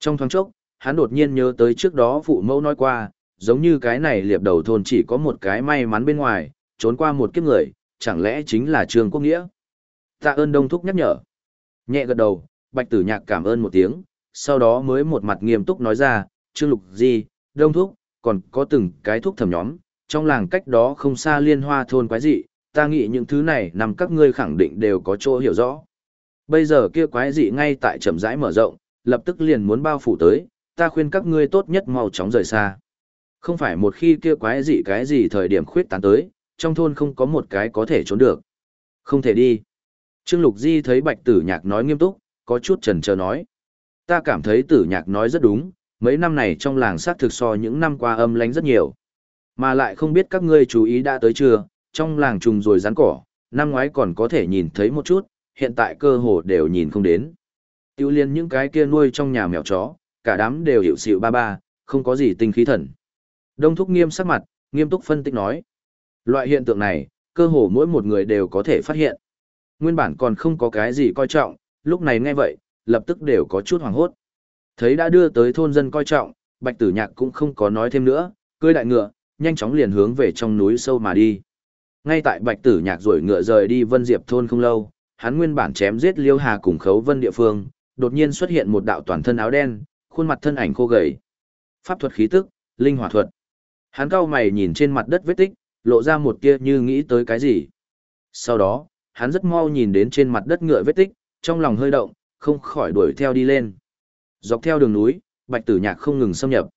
Trong thoáng chốc, hắn đột nhiên nhớ tới trước đó phụ mẫu nói qua, giống như cái này liệp đầu thôn chỉ có một cái may mắn bên ngoài, trốn qua một kiếp người, chẳng lẽ chính là Trương Quốc Nghĩa. Tạ ơn Đông Thúc nhắc nhở. Nhẹ gật đầu, Bạch Tử Nhạc cảm ơn một tiếng, sau đó mới một mặt nghiêm túc nói ra, Trương Lục Di, Đông Thúc, còn có từng cái thuốc thầm nhóm, trong làng cách đó không xa liên hoa thôn quái dị, ta nghĩ những thứ này nằm các ngươi khẳng định đều có chỗ hiểu rõ. Bây giờ kia quái dị ngay tại chậm rãi mở rộng, lập tức liền muốn bao phủ tới, ta khuyên các ngươi tốt nhất mau chóng rời xa. Không phải một khi kia quái dị cái gì thời điểm khuyết tán tới, trong thôn không có một cái có thể trốn được. Không thể đi. Trương Lục Di thấy Bạch Tử Nhạc nói nghiêm túc, có chút chần chờ nói. Ta cảm thấy Tử Nhạc nói rất đúng, mấy năm này trong làng xác thực so những năm qua âm lánh rất nhiều. Mà lại không biết các ngươi chú ý đã tới chưa, trong làng trùng rồi rắn cỏ, năm ngoái còn có thể nhìn thấy một chút, hiện tại cơ hồ đều nhìn không đến. Tiêu liên những cái kia nuôi trong nhà mèo chó, cả đám đều hiểu xịu ba ba, không có gì tinh khí thần. Đông Thúc nghiêm sắc mặt, nghiêm túc phân tích nói. Loại hiện tượng này, cơ hồ mỗi một người đều có thể phát hiện. Nguyên bản còn không có cái gì coi trọng, lúc này nghe vậy, lập tức đều có chút hoảng hốt. Thấy đã đưa tới thôn dân coi trọng, Bạch Tử Nhạc cũng không có nói thêm nữa, cưỡi đại ngựa, nhanh chóng liền hướng về trong núi sâu mà đi. Ngay tại Bạch Tử Nhạc rồi ngựa rời đi Vân Diệp thôn không lâu, hắn nguyên bản chém giết Liêu Hà cùng Khấu Vân địa phương, đột nhiên xuất hiện một đạo toàn thân áo đen, khuôn mặt thân ảnh khô gầy. Pháp thuật khí tức, linh hỏa thuật. Hắn cau mày nhìn trên mặt đất vết tích, lộ ra một tia như nghĩ tới cái gì. Sau đó, hắn rất mau nhìn đến trên mặt đất ngựa vết tích, trong lòng hơi động, không khỏi đuổi theo đi lên. Dọc theo đường núi, Bạch Tử Nhạc không ngừng xâm nhập.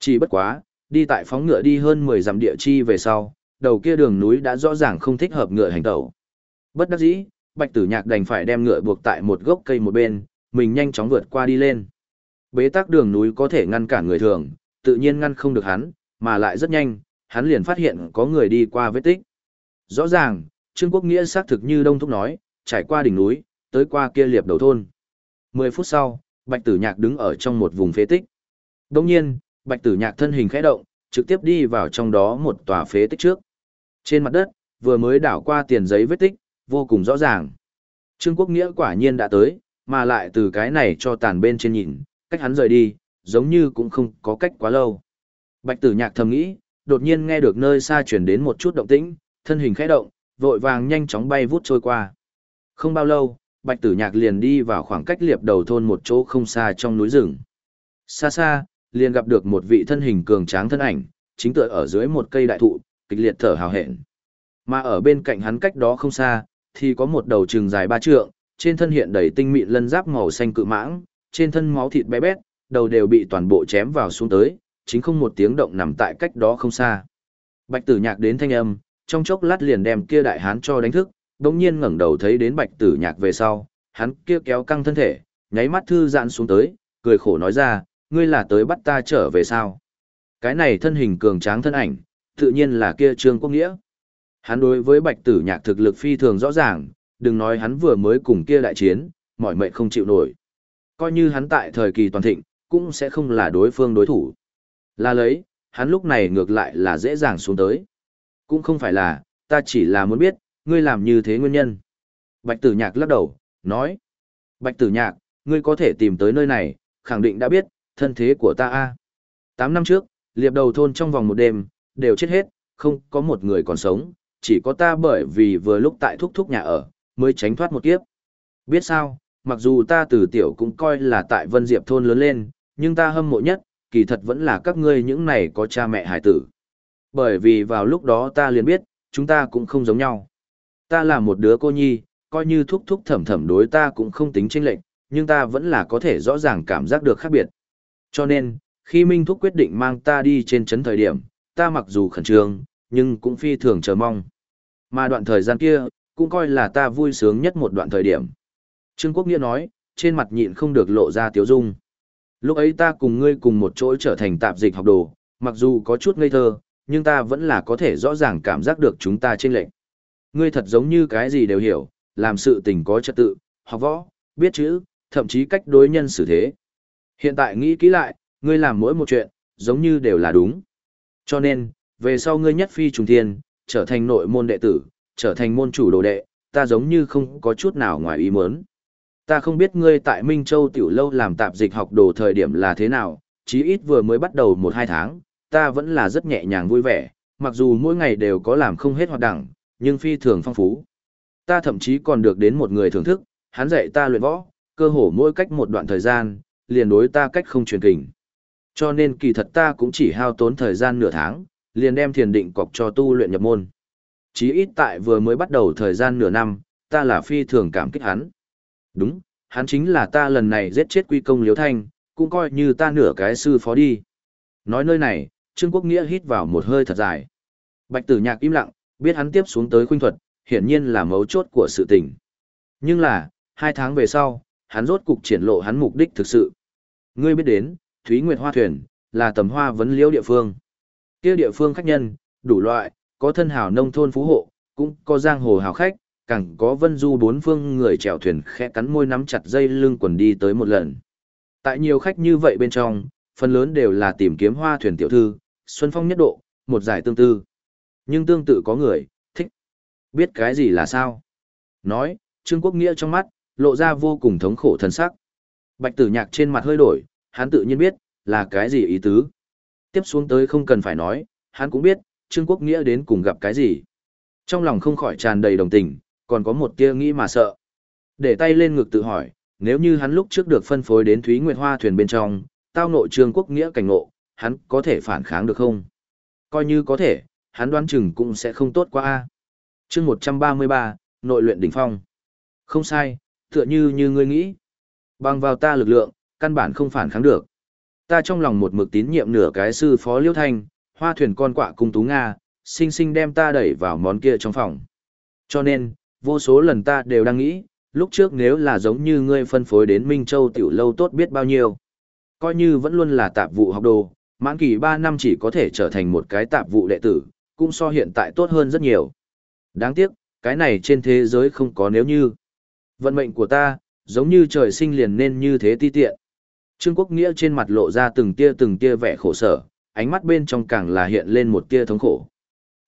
Chỉ bất quá, đi tại phóng ngựa đi hơn 10 dặm địa chi về sau, đầu kia đường núi đã rõ ràng không thích hợp ngựa hành tẩu. Bất đắc dĩ, Bạch Tử Nhạc đành phải đem ngựa buộc tại một gốc cây một bên, mình nhanh chóng vượt qua đi lên. Bế tắc đường núi có thể ngăn cản người thường, tự nhiên ngăn không được hắn, mà lại rất nhanh, hắn liền phát hiện có người đi qua vết tích. Rõ ràng, Trương Quốc Nghĩa xác thực như Đông Thúc nói, trải qua đỉnh núi, tới qua kia liệp đầu thôn. 10 phút sau, Bạch Tử Nhạc đứng ở trong một vùng phế tích. Đồng nhiên, Bạch Tử Nhạc thân hình khẽ động, trực tiếp đi vào trong đó một tòa phế tích trước. Trên mặt đất, vừa mới đảo qua tiền giấy vết tích, vô cùng rõ ràng. Trương Quốc Nghĩa quả nhiên đã tới, mà lại từ cái này cho tàn bên trên nhìn, cách hắn rời đi, giống như cũng không có cách quá lâu. Bạch Tử Nhạc thầm nghĩ, đột nhiên nghe được nơi xa chuyển đến một chút động tĩnh, thân hình khẽ động, vội vàng nhanh chóng bay vút trôi qua. Không bao lâu, Bạch Tử Nhạc liền đi vào khoảng cách liệp đầu thôn một chỗ không xa trong núi rừng. Xa xa, liền gặp được một vị thân hình cường tráng thân ảnh, chính tựa ở dưới một cây đại thụ, kịch liệt thở hào hẹn. Mà ở bên cạnh hắn cách đó không xa, thì có một đầu trừng dài ba trượng, trên thân hiện đầy tinh mịn lân giáp màu xanh cự mãng, trên thân máu thịt bé bét, đầu đều bị toàn bộ chém vào xuống tới, chính không một tiếng động nằm tại cách đó không xa. Bạch Tử Nhạc đến thanh âm, trong chốc lát liền đem kia đại hán cho đánh thức, đống nhiên ngẩng đầu thấy đến Bạch Tử Nhạc về sau, hắn kia kéo căng thân thể, nháy mắt thư giãn xuống tới, cười khổ nói ra, ngươi là tới bắt ta trở về sao? Cái này thân hình cường tráng thân ảnh, tự nhiên là kia Trương Quốc Nghĩa. Hắn đối với Bạch Tử Nhạc thực lực phi thường rõ ràng, đừng nói hắn vừa mới cùng kia đại chiến, mọi mệt không chịu nổi. Coi như hắn tại thời kỳ toàn thịnh, cũng sẽ không là đối phương đối thủ. Là lấy, hắn lúc này ngược lại là dễ dàng xuống tới. Cũng không phải là, ta chỉ là muốn biết, ngươi làm như thế nguyên nhân. Bạch tử nhạc lắc đầu, nói. Bạch tử nhạc, ngươi có thể tìm tới nơi này, khẳng định đã biết, thân thế của ta a. Tám năm trước, liệp đầu thôn trong vòng một đêm, đều chết hết, không có một người còn sống, chỉ có ta bởi vì vừa lúc tại thúc thúc nhà ở, mới tránh thoát một kiếp. Biết sao, mặc dù ta từ tiểu cũng coi là tại Vân Diệp thôn lớn lên, nhưng ta hâm mộ nhất, kỳ thật vẫn là các ngươi những này có cha mẹ hải tử. Bởi vì vào lúc đó ta liền biết, chúng ta cũng không giống nhau. Ta là một đứa cô nhi, coi như thúc thúc thẩm thẩm đối ta cũng không tính chênh lệch, nhưng ta vẫn là có thể rõ ràng cảm giác được khác biệt. Cho nên, khi Minh Thúc quyết định mang ta đi trên chấn thời điểm, ta mặc dù khẩn trương, nhưng cũng phi thường chờ mong. Mà đoạn thời gian kia, cũng coi là ta vui sướng nhất một đoạn thời điểm. Trương Quốc Nghĩa nói, trên mặt nhịn không được lộ ra tiếu dung. Lúc ấy ta cùng ngươi cùng một chỗ trở thành tạp dịch học đồ, mặc dù có chút ngây thơ, nhưng ta vẫn là có thể rõ ràng cảm giác được chúng ta trên lệnh. Ngươi thật giống như cái gì đều hiểu, làm sự tình có trật tự, học võ, biết chữ, thậm chí cách đối nhân xử thế. Hiện tại nghĩ kỹ lại, ngươi làm mỗi một chuyện, giống như đều là đúng. Cho nên, về sau ngươi nhất phi trùng thiên, trở thành nội môn đệ tử, trở thành môn chủ đồ đệ, ta giống như không có chút nào ngoài ý muốn. Ta không biết ngươi tại Minh Châu tiểu lâu làm tạp dịch học đồ thời điểm là thế nào, chí ít vừa mới bắt đầu một hai tháng, ta vẫn là rất nhẹ nhàng vui vẻ, mặc dù mỗi ngày đều có làm không hết hoạt đẳng, nhưng phi thường phong phú. Ta thậm chí còn được đến một người thưởng thức, hắn dạy ta luyện võ, cơ hồ mỗi cách một đoạn thời gian, liền đối ta cách không truyền kình. Cho nên kỳ thật ta cũng chỉ hao tốn thời gian nửa tháng, liền đem thiền định cọc cho tu luyện nhập môn. Chí ít tại vừa mới bắt đầu thời gian nửa năm, ta là phi thường cảm kích hắn. Đúng, hắn chính là ta lần này giết chết quy công liếu thanh, cũng coi như ta nửa cái sư phó đi. Nói nơi này, Trương Quốc Nghĩa hít vào một hơi thật dài. Bạch tử nhạc im lặng, biết hắn tiếp xuống tới khuynh thuật, hiển nhiên là mấu chốt của sự tình. Nhưng là, hai tháng về sau, hắn rốt cục triển lộ hắn mục đích thực sự. Ngươi biết đến, Thúy Nguyệt Hoa Thuyền, là tầm hoa vấn liễu địa phương. kia địa phương khách nhân, đủ loại, có thân hào nông thôn phú hộ, cũng có giang hồ hào khách, càng có vân du bốn phương người chèo thuyền khẽ cắn môi nắm chặt dây lưng quần đi tới một lần. Tại nhiều khách như vậy bên trong, phần lớn đều là tìm kiếm hoa thuyền tiểu thư, xuân phong nhất độ, một giải tương tư. Nhưng tương tự có người, thích. Biết cái gì là sao? Nói, Trương Quốc Nghĩa trong mắt, lộ ra vô cùng thống khổ thần sắc. Bạch tử nhạc trên mặt hơi đổi, hắn tự nhiên biết, là cái gì ý tứ. Tiếp xuống tới không cần phải nói, hắn cũng biết, Trương Quốc Nghĩa đến cùng gặp cái gì. Trong lòng không khỏi tràn đầy đồng tình, còn có một tia nghĩ mà sợ. Để tay lên ngực tự hỏi, nếu như hắn lúc trước được phân phối đến Thúy Nguyệt Hoa thuyền bên trong, tao nội trường Quốc Nghĩa cảnh ngộ, hắn có thể phản kháng được không? Coi như có thể, hắn đoán chừng cũng sẽ không tốt quá a. Chương 133, nội luyện đỉnh phong. Không sai, tựa như như ngươi nghĩ. Bằng vào ta lực lượng, căn bản không phản kháng được. Ta trong lòng một mực tín nhiệm nửa cái sư phó Liêu Thanh, hoa thuyền con quạ cung tú Nga, sinh sinh đem ta đẩy vào món kia trong phòng. Cho nên, vô số lần ta đều đang nghĩ, lúc trước nếu là giống như ngươi phân phối đến Minh Châu tiểu lâu tốt biết bao nhiêu. Coi như vẫn luôn là tạp vụ học đồ, mãn kỳ 3 năm chỉ có thể trở thành một cái tạp vụ đệ tử, cũng so hiện tại tốt hơn rất nhiều. Đáng tiếc, cái này trên thế giới không có nếu như. Vận mệnh của ta, giống như trời sinh liền nên như thế ti tiện. Trương Quốc Nghĩa trên mặt lộ ra từng tia từng tia vẻ khổ sở, ánh mắt bên trong càng là hiện lên một tia thống khổ.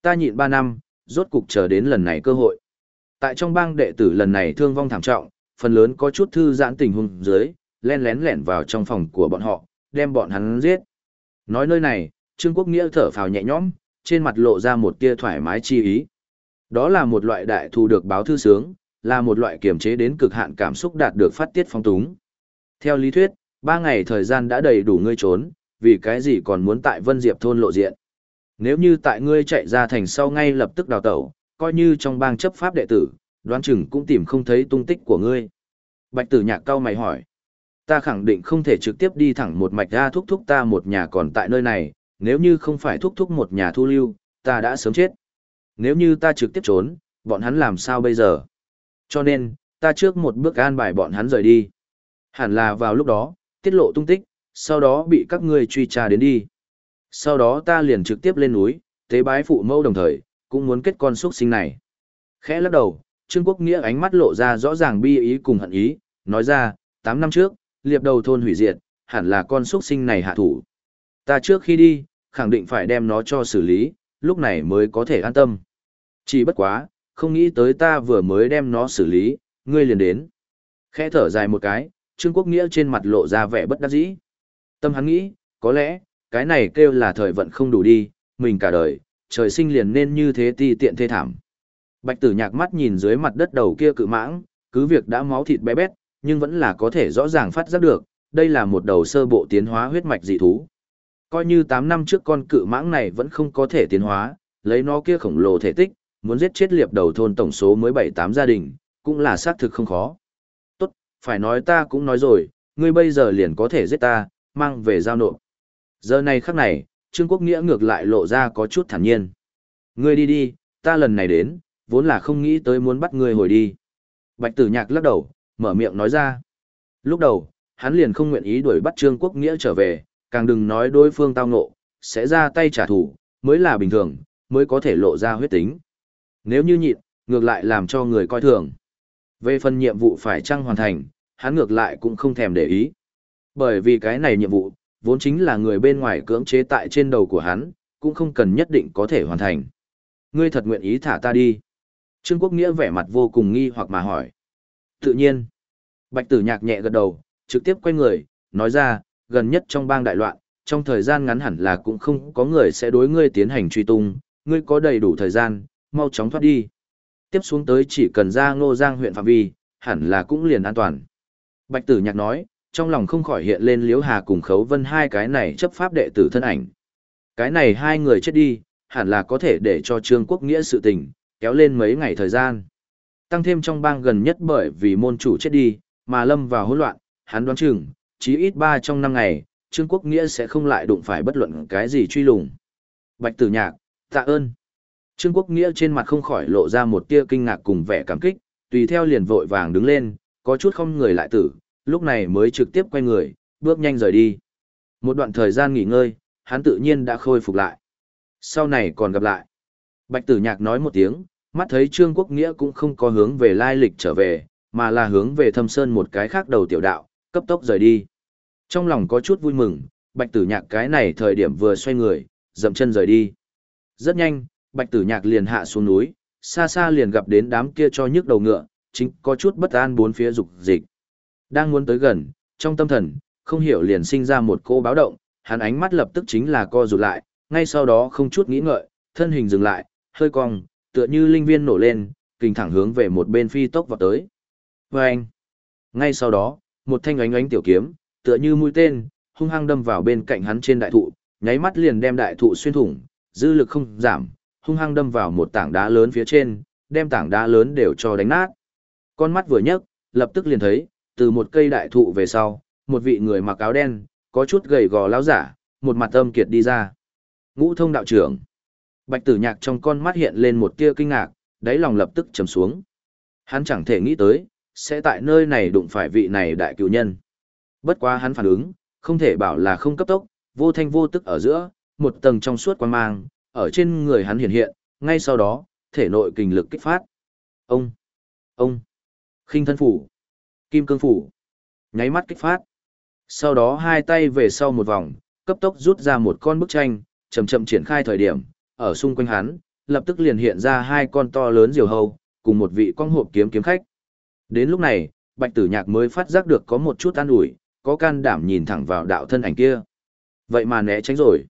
Ta nhịn 3 năm, rốt cục chờ đến lần này cơ hội. Tại trong bang đệ tử lần này thương vong thảm trọng, phần lớn có chút thư giãn tình huống dưới, len lén lẻn vào trong phòng của bọn họ, đem bọn hắn giết. Nói nơi này, Trương Quốc Nghĩa thở phào nhẹ nhõm, trên mặt lộ ra một tia thoải mái chi ý. Đó là một loại đại thù được báo thư sướng, là một loại kiềm chế đến cực hạn cảm xúc đạt được phát tiết phong túng. Theo lý thuyết, ba ngày thời gian đã đầy đủ ngươi trốn, vì cái gì còn muốn tại Vân Diệp thôn lộ diện. Nếu như tại ngươi chạy ra thành sau ngay lập tức đào tẩu, coi như trong bang chấp pháp đệ tử, đoán chừng cũng tìm không thấy tung tích của ngươi. Bạch tử nhạc cao mày hỏi. Ta khẳng định không thể trực tiếp đi thẳng một mạch ra thúc thúc ta một nhà còn tại nơi này, nếu như không phải thúc thúc một nhà thu lưu, ta đã sớm chết. Nếu như ta trực tiếp trốn, bọn hắn làm sao bây giờ? Cho nên, ta trước một bước an bài bọn hắn rời đi. Hẳn là vào lúc đó, tiết lộ tung tích, sau đó bị các ngươi truy tra đến đi. Sau đó ta liền trực tiếp lên núi, tế bái phụ mẫu đồng thời, cũng muốn kết con xuất sinh này. Khẽ lắc đầu, Trương Quốc Nghĩa ánh mắt lộ ra rõ ràng bi ý cùng hận ý, nói ra, 8 năm trước, liệp đầu thôn hủy diệt, hẳn là con xuất sinh này hạ thủ. Ta trước khi đi, khẳng định phải đem nó cho xử lý, lúc này mới có thể an tâm. Chỉ bất quá, không nghĩ tới ta vừa mới đem nó xử lý, ngươi liền đến. Khẽ thở dài một cái, Trương Quốc Nghĩa trên mặt lộ ra vẻ bất đắc dĩ. Tâm hắn nghĩ, có lẽ, cái này kêu là thời vận không đủ đi, mình cả đời, trời sinh liền nên như thế ti tiện thê thảm. Bạch tử nhạc mắt nhìn dưới mặt đất đầu kia cự mãng, cứ việc đã máu thịt bé bét, nhưng vẫn là có thể rõ ràng phát giác được, đây là một đầu sơ bộ tiến hóa huyết mạch dị thú. Coi như 8 năm trước con cự mãng này vẫn không có thể tiến hóa, lấy nó kia khổng lồ thể tích, muốn giết chết liệp đầu thôn tổng số mới 7-8 gia đình, cũng là xác thực không khó. Tốt, phải nói ta cũng nói rồi, ngươi bây giờ liền có thể giết ta, mang về giao nộp. Giờ này khắc này, Trương Quốc Nghĩa ngược lại lộ ra có chút thản nhiên. Ngươi đi đi, ta lần này đến, vốn là không nghĩ tới muốn bắt ngươi hồi đi. Bạch tử nhạc lắc đầu, mở miệng nói ra. Lúc đầu, hắn liền không nguyện ý đuổi bắt Trương Quốc Nghĩa trở về, càng đừng nói đối phương tao ngộ, sẽ ra tay trả thù, mới là bình thường, mới có thể lộ ra huyết tính. Nếu như nhịn, ngược lại làm cho người coi thường. Về phần nhiệm vụ phải chăng hoàn thành, hắn ngược lại cũng không thèm để ý. Bởi vì cái này nhiệm vụ, vốn chính là người bên ngoài cưỡng chế tại trên đầu của hắn, cũng không cần nhất định có thể hoàn thành. Ngươi thật nguyện ý thả ta đi. Trương Quốc Nghĩa vẻ mặt vô cùng nghi hoặc mà hỏi. Tự nhiên. Bạch tử nhạc nhẹ gật đầu, trực tiếp quay người, nói ra, gần nhất trong bang đại loạn, trong thời gian ngắn hẳn là cũng không có người sẽ đối ngươi tiến hành truy tung, ngươi có đầy đủ thời gian, mau chóng thoát đi. Tiếp xuống tới chỉ cần ra ngô giang huyện phạm vi, hẳn là cũng liền an toàn. Bạch tử nhạc nói, trong lòng không khỏi hiện lên liễu hà cùng khấu vân hai cái này chấp pháp đệ tử thân ảnh. Cái này hai người chết đi, hẳn là có thể để cho trương quốc nghĩa sự tình, kéo lên mấy ngày thời gian. Tăng thêm trong bang gần nhất bởi vì môn chủ chết đi, mà lâm vào hỗn loạn, hắn đoán chừng, chí ít ba trong năm ngày, Trương Quốc Nghĩa sẽ không lại đụng phải bất luận cái gì truy lùng. Bạch tử nhạc, tạ ơn. Trương Quốc Nghĩa trên mặt không khỏi lộ ra một tia kinh ngạc cùng vẻ cảm kích, tùy theo liền vội vàng đứng lên, có chút không người lại tử, lúc này mới trực tiếp quay người, bước nhanh rời đi. Một đoạn thời gian nghỉ ngơi, hắn tự nhiên đã khôi phục lại. Sau này còn gặp lại. Bạch tử nhạc nói một tiếng, mắt thấy Trương Quốc Nghĩa cũng không có hướng về lai lịch trở về, mà là hướng về thâm sơn một cái khác đầu tiểu đạo, cấp tốc rời đi. Trong lòng có chút vui mừng, bạch tử nhạc cái này thời điểm vừa xoay người, dậm chân rời đi. Rất nhanh, bạch tử nhạc liền hạ xuống núi, xa xa liền gặp đến đám kia cho nhức đầu ngựa, chính có chút bất an bốn phía dục dịch. Đang muốn tới gần, trong tâm thần, không hiểu liền sinh ra một cô báo động, hắn ánh mắt lập tức chính là co rụt lại, ngay sau đó không chút nghĩ ngợi, thân hình dừng lại, hơi cong, tựa như linh viên nổ lên, kình thẳng hướng về một bên phi tốc vào tới. Và anh, ngay sau đó, một thanh ánh ánh tiểu kiếm, tựa như mũi tên, hung hăng đâm vào bên cạnh hắn trên đại thụ, nháy mắt liền đem đại thụ xuyên thủng, dư lực không giảm, hung hăng đâm vào một tảng đá lớn phía trên, đem tảng đá lớn đều cho đánh nát. Con mắt vừa nhấc, lập tức liền thấy, từ một cây đại thụ về sau, một vị người mặc áo đen, có chút gầy gò lão giả, một mặt âm kiệt đi ra. Ngũ thông đạo trưởng. Bạch tử nhạc trong con mắt hiện lên một tia kinh ngạc, đáy lòng lập tức trầm xuống. Hắn chẳng thể nghĩ tới, sẽ tại nơi này đụng phải vị này đại cựu nhân. Bất quá hắn phản ứng, không thể bảo là không cấp tốc, vô thanh vô tức ở giữa, một tầng trong suốt quan mang, ở trên người hắn hiện hiện, ngay sau đó, thể nội kinh lực kích phát. Ông, ông, khinh thân phủ, kim cương phủ, nháy mắt kích phát. Sau đó hai tay về sau một vòng, cấp tốc rút ra một con bức tranh, chậm chậm triển khai thời điểm, ở xung quanh hắn, lập tức liền hiện ra hai con to lớn diều hầu, cùng một vị con hộp kiếm kiếm khách. Đến lúc này, Bạch Tử Nhạc mới phát giác được có một chút an ủi, có can đảm nhìn thẳng vào đạo thân ảnh kia. Vậy mà né tránh rồi.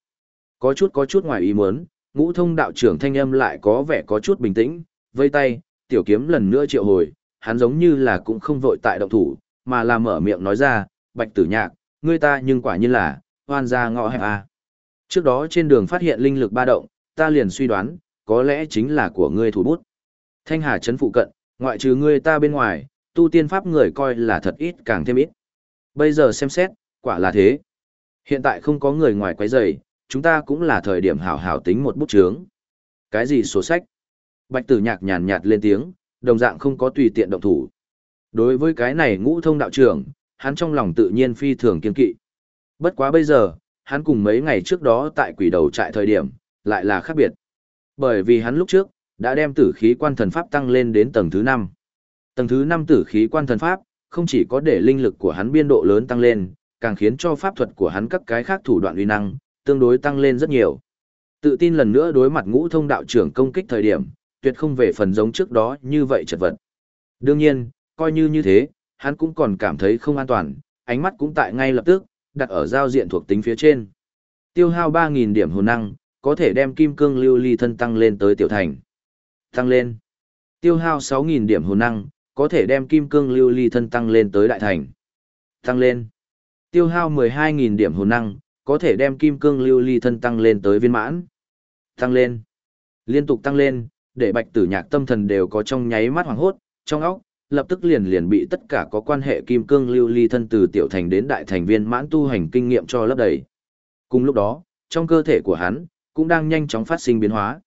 Có chút có chút ngoài ý muốn, ngũ thông đạo trưởng thanh âm lại có vẻ có chút bình tĩnh, vây tay, tiểu kiếm lần nữa triệu hồi, hắn giống như là cũng không vội tại động thủ, mà là mở miệng nói ra, Bạch Tử Nhạc, ngươi ta nhưng quả nhiên là, hoan ra ngõ hẹp à. Trước đó trên đường phát hiện linh lực ba động, ta liền suy đoán, có lẽ chính là của ngươi thủ bút. Thanh Hà trấn phụ cận, ngoại trừ ngươi ta bên ngoài, tu tiên pháp người coi là thật ít càng thêm ít. Bây giờ xem xét, quả là thế. Hiện tại không có người ngoài quấy rầy, chúng ta cũng là thời điểm hảo hảo tính một bút chướng. Cái gì sổ sách? Bạch tử nhạc nhàn nhạt lên tiếng, đồng dạng không có tùy tiện động thủ. Đối với cái này ngũ thông đạo trưởng, hắn trong lòng tự nhiên phi thường kiên kỵ. Bất quá bây giờ, hắn cùng mấy ngày trước đó tại quỷ đầu trại thời điểm, lại là khác biệt. Bởi vì hắn lúc trước, đã đem tử khí quan thần pháp tăng lên đến tầng thứ 5. Tầng thứ 5 tử khí quan thần pháp, không chỉ có để linh lực của hắn biên độ lớn tăng lên, càng khiến cho pháp thuật của hắn các cái khác thủ đoạn uy năng, tương đối tăng lên rất nhiều. Tự tin lần nữa đối mặt ngũ thông đạo trưởng công kích thời điểm, tuyệt không về phần giống trước đó như vậy chật vật. Đương nhiên, coi như như thế, hắn cũng còn cảm thấy không an toàn, ánh mắt cũng tại ngay lập tức, đặt ở giao diện thuộc tính phía trên. Tiêu hao 3.000 điểm hồn năng, có thể đem kim cương lưu ly thân tăng lên tới tiểu thành. Tăng lên. Tiêu hao 6.000 điểm hồn năng, có thể đem kim cương lưu ly thân tăng lên tới đại thành. Tăng lên. Tiêu hao 12.000 điểm hồn năng, có thể đem kim cương lưu ly thân tăng lên tới viên mãn. Tăng lên. Liên tục tăng lên, để bạch tử nhạc tâm thần đều có trong nháy mắt hoàng hốt, trong óc, lập tức liền liền bị tất cả có quan hệ kim cương lưu ly thân từ tiểu thành đến đại thành viên mãn tu hành kinh nghiệm cho lấp đầy. Cùng lúc đó, trong cơ thể của hắn, cũng đang nhanh chóng phát sinh biến hóa.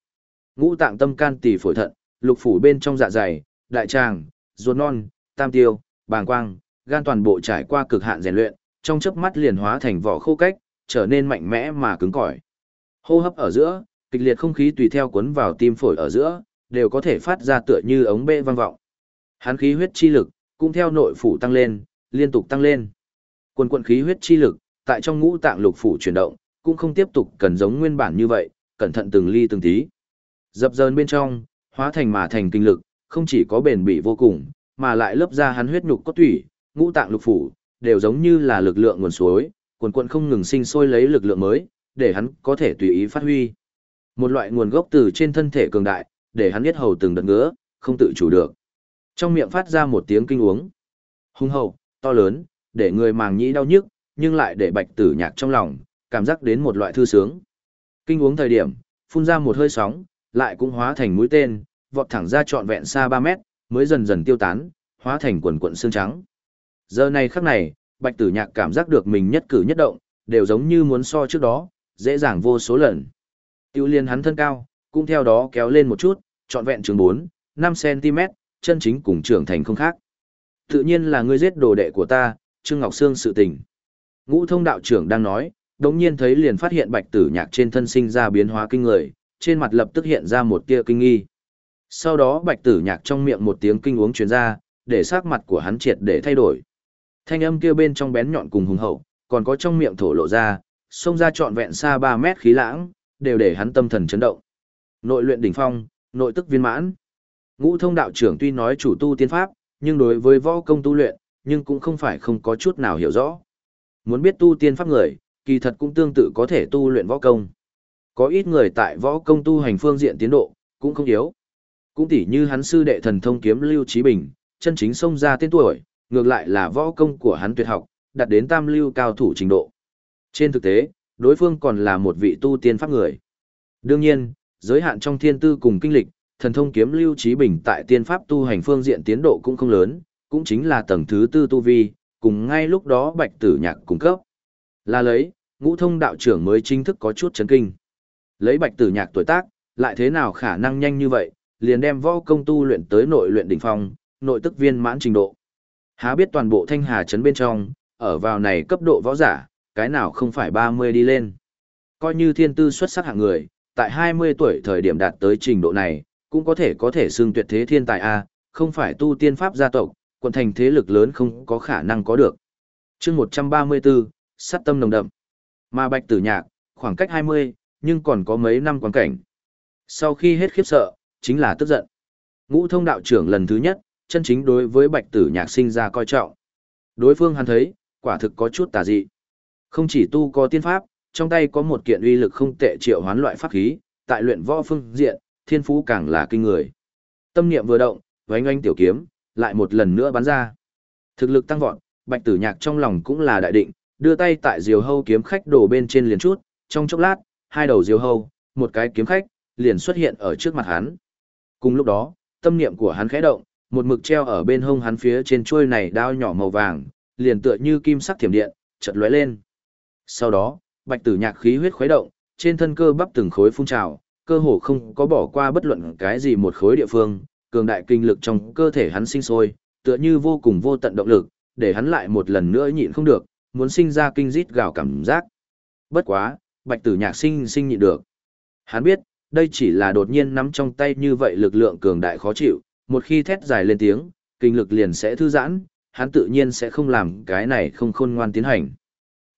Ngũ tạng tâm can tỷ phổi thận, lục phủ bên trong dạ dày, đại tràng, ruột non, tam tiêu, bàng quang, gan toàn bộ trải qua cực hạn rèn luyện, trong chớp mắt liền hóa thành vỏ khô cách, trở nên mạnh mẽ mà cứng cỏi. Hô hấp ở giữa, kịch liệt không khí tùy theo cuốn vào tim phổi ở giữa, đều có thể phát ra tựa như ống bê vang vọng. Hán khí huyết chi lực cũng theo nội phủ tăng lên, liên tục tăng lên. Quần quần khí huyết chi lực tại trong ngũ tạng lục phủ chuyển động, cũng không tiếp tục cần giống nguyên bản như vậy, cẩn thận từng ly từng tí. Dập dờn bên trong, hóa thành mà thành kinh lực, không chỉ có bền bỉ vô cùng, mà lại lớp ra hắn huyết nhục cốt tủy, ngũ tạng lục phủ, đều giống như là lực lượng nguồn suối, quần quần không ngừng sinh sôi lấy lực lượng mới, để hắn có thể tùy ý phát huy. Một loại nguồn gốc từ trên thân thể cường đại, để hắn biết hầu từng đợt ngứa, không tự chủ được. Trong miệng phát ra một tiếng kinh uống. Hung hậu, to lớn, để người màng nhĩ đau nhức, nhưng lại để bạch tử nhạc trong lòng, cảm giác đến một loại thư sướng. Kinh uống thời điểm, phun ra một hơi sóng, lại cũng hóa thành mũi tên, vọt thẳng ra trọn vẹn xa 3 mét, mới dần dần tiêu tán, hóa thành quần quần xương trắng. Giờ này khắc này, bạch tử nhạc cảm giác được mình nhất cử nhất động, đều giống như muốn so trước đó, dễ dàng vô số lần. Tiêu liên hắn thân cao, cũng theo đó kéo lên một chút, trọn vẹn trường 4, 5cm, chân chính cùng trưởng thành không khác. Tự nhiên là ngươi giết đồ đệ của ta, Trương Ngọc Sương sự tình. Ngũ thông đạo trưởng đang nói, đống nhiên thấy liền phát hiện bạch tử nhạc trên thân sinh ra biến hóa kinh người, trên mặt lập tức hiện ra một tia kinh nghi. Sau đó bạch tử nhạc trong miệng một tiếng kinh uống truyền ra, để sắc mặt của hắn triệt để thay đổi. Thanh âm kia bên trong bén nhọn cùng hùng hậu, còn có trong miệng thổ lộ ra, xông ra trọn vẹn xa 3 mét khí lãng, đều để hắn tâm thần chấn động. Nội luyện đỉnh phong, nội tức viên mãn. Ngũ thông đạo trưởng tuy nói chủ tu tiên pháp, nhưng đối với võ công tu luyện, nhưng cũng không phải không có chút nào hiểu rõ. Muốn biết tu tiên pháp người, kỳ thật cũng tương tự có thể tu luyện võ công. Có ít người tại võ công tu hành phương diện tiến độ, cũng không yếu. Cũng tỉ như hắn sư đệ thần thông kiếm Lưu Trí Bình, chân chính xông ra tên tuổi, ngược lại là võ công của hắn tuyệt học, đạt đến tam lưu cao thủ trình độ. Trên thực tế, đối phương còn là một vị tu tiên pháp người. Đương nhiên, giới hạn trong thiên tư cùng kinh lịch, thần thông kiếm lưu trí bình tại tiên pháp tu hành phương diện tiến độ cũng không lớn, cũng chính là tầng thứ tư tu vi, cùng ngay lúc đó bạch tử nhạc cung cấp. Là lấy, ngũ thông đạo trưởng mới chính thức có chút chấn kinh. Lấy bạch tử nhạc tuổi tác, lại thế nào khả năng nhanh như vậy, liền đem võ công tu luyện tới nội luyện đỉnh phong, nội tức viên mãn trình độ. Há biết toàn bộ thanh hà trấn bên trong, ở vào này cấp độ võ giả, cái nào không phải 30 đi lên. Coi như thiên tư xuất sắc hạng người, tại 20 tuổi thời điểm đạt tới trình độ này, cũng có thể có thể xưng tuyệt thế thiên tài A, không phải tu tiên pháp gia tộc, quận thành thế lực lớn không có khả năng có được. chương 134, sát tâm nồng đậm. Mà bạch tử nhạc, khoảng cách 20, nhưng còn có mấy năm quan cảnh. Sau khi hết khiếp sợ, chính là tức giận. Ngũ thông đạo trưởng lần thứ nhất, chân chính đối với bạch tử nhạc sinh ra coi trọng. Đối phương hắn thấy, quả thực có chút tà dị. Không chỉ tu có tiên pháp, trong tay có một kiện uy lực không tệ triệu hoán loại pháp khí, tại luyện võ phương diện, thiên phú càng là kinh người. Tâm niệm vừa động, oanh oanh tiểu kiếm, lại một lần nữa bắn ra. Thực lực tăng vọt, bạch tử nhạc trong lòng cũng là đại định, đưa tay tại diều hâu kiếm khách đổ bên trên liền chút, trong chốc lát, hai đầu diều hâu, một cái kiếm khách, liền xuất hiện ở trước mặt hắn. Cùng lúc đó, tâm niệm của hắn khẽ động, một mực treo ở bên hông hắn phía trên chuôi này đao nhỏ màu vàng, liền tựa như kim sắc thiểm điện, chợt lóe lên. Sau đó, bạch tử nhạc khí huyết khuấy động, trên thân cơ bắp từng khối phun trào, cơ hồ không có bỏ qua bất luận cái gì một khối địa phương, cường đại kinh lực trong cơ thể hắn sinh sôi, tựa như vô cùng vô tận động lực, để hắn lại một lần nữa nhịn không được, muốn sinh ra kinh rít gào cảm giác. Bất quá, bạch tử nhạc sinh sinh nhịn được. Hắn biết, đây chỉ là đột nhiên nắm trong tay như vậy lực lượng cường đại khó chịu, một khi thét dài lên tiếng, kinh lực liền sẽ thư giãn, hắn tự nhiên sẽ không làm cái này không khôn ngoan tiến hành.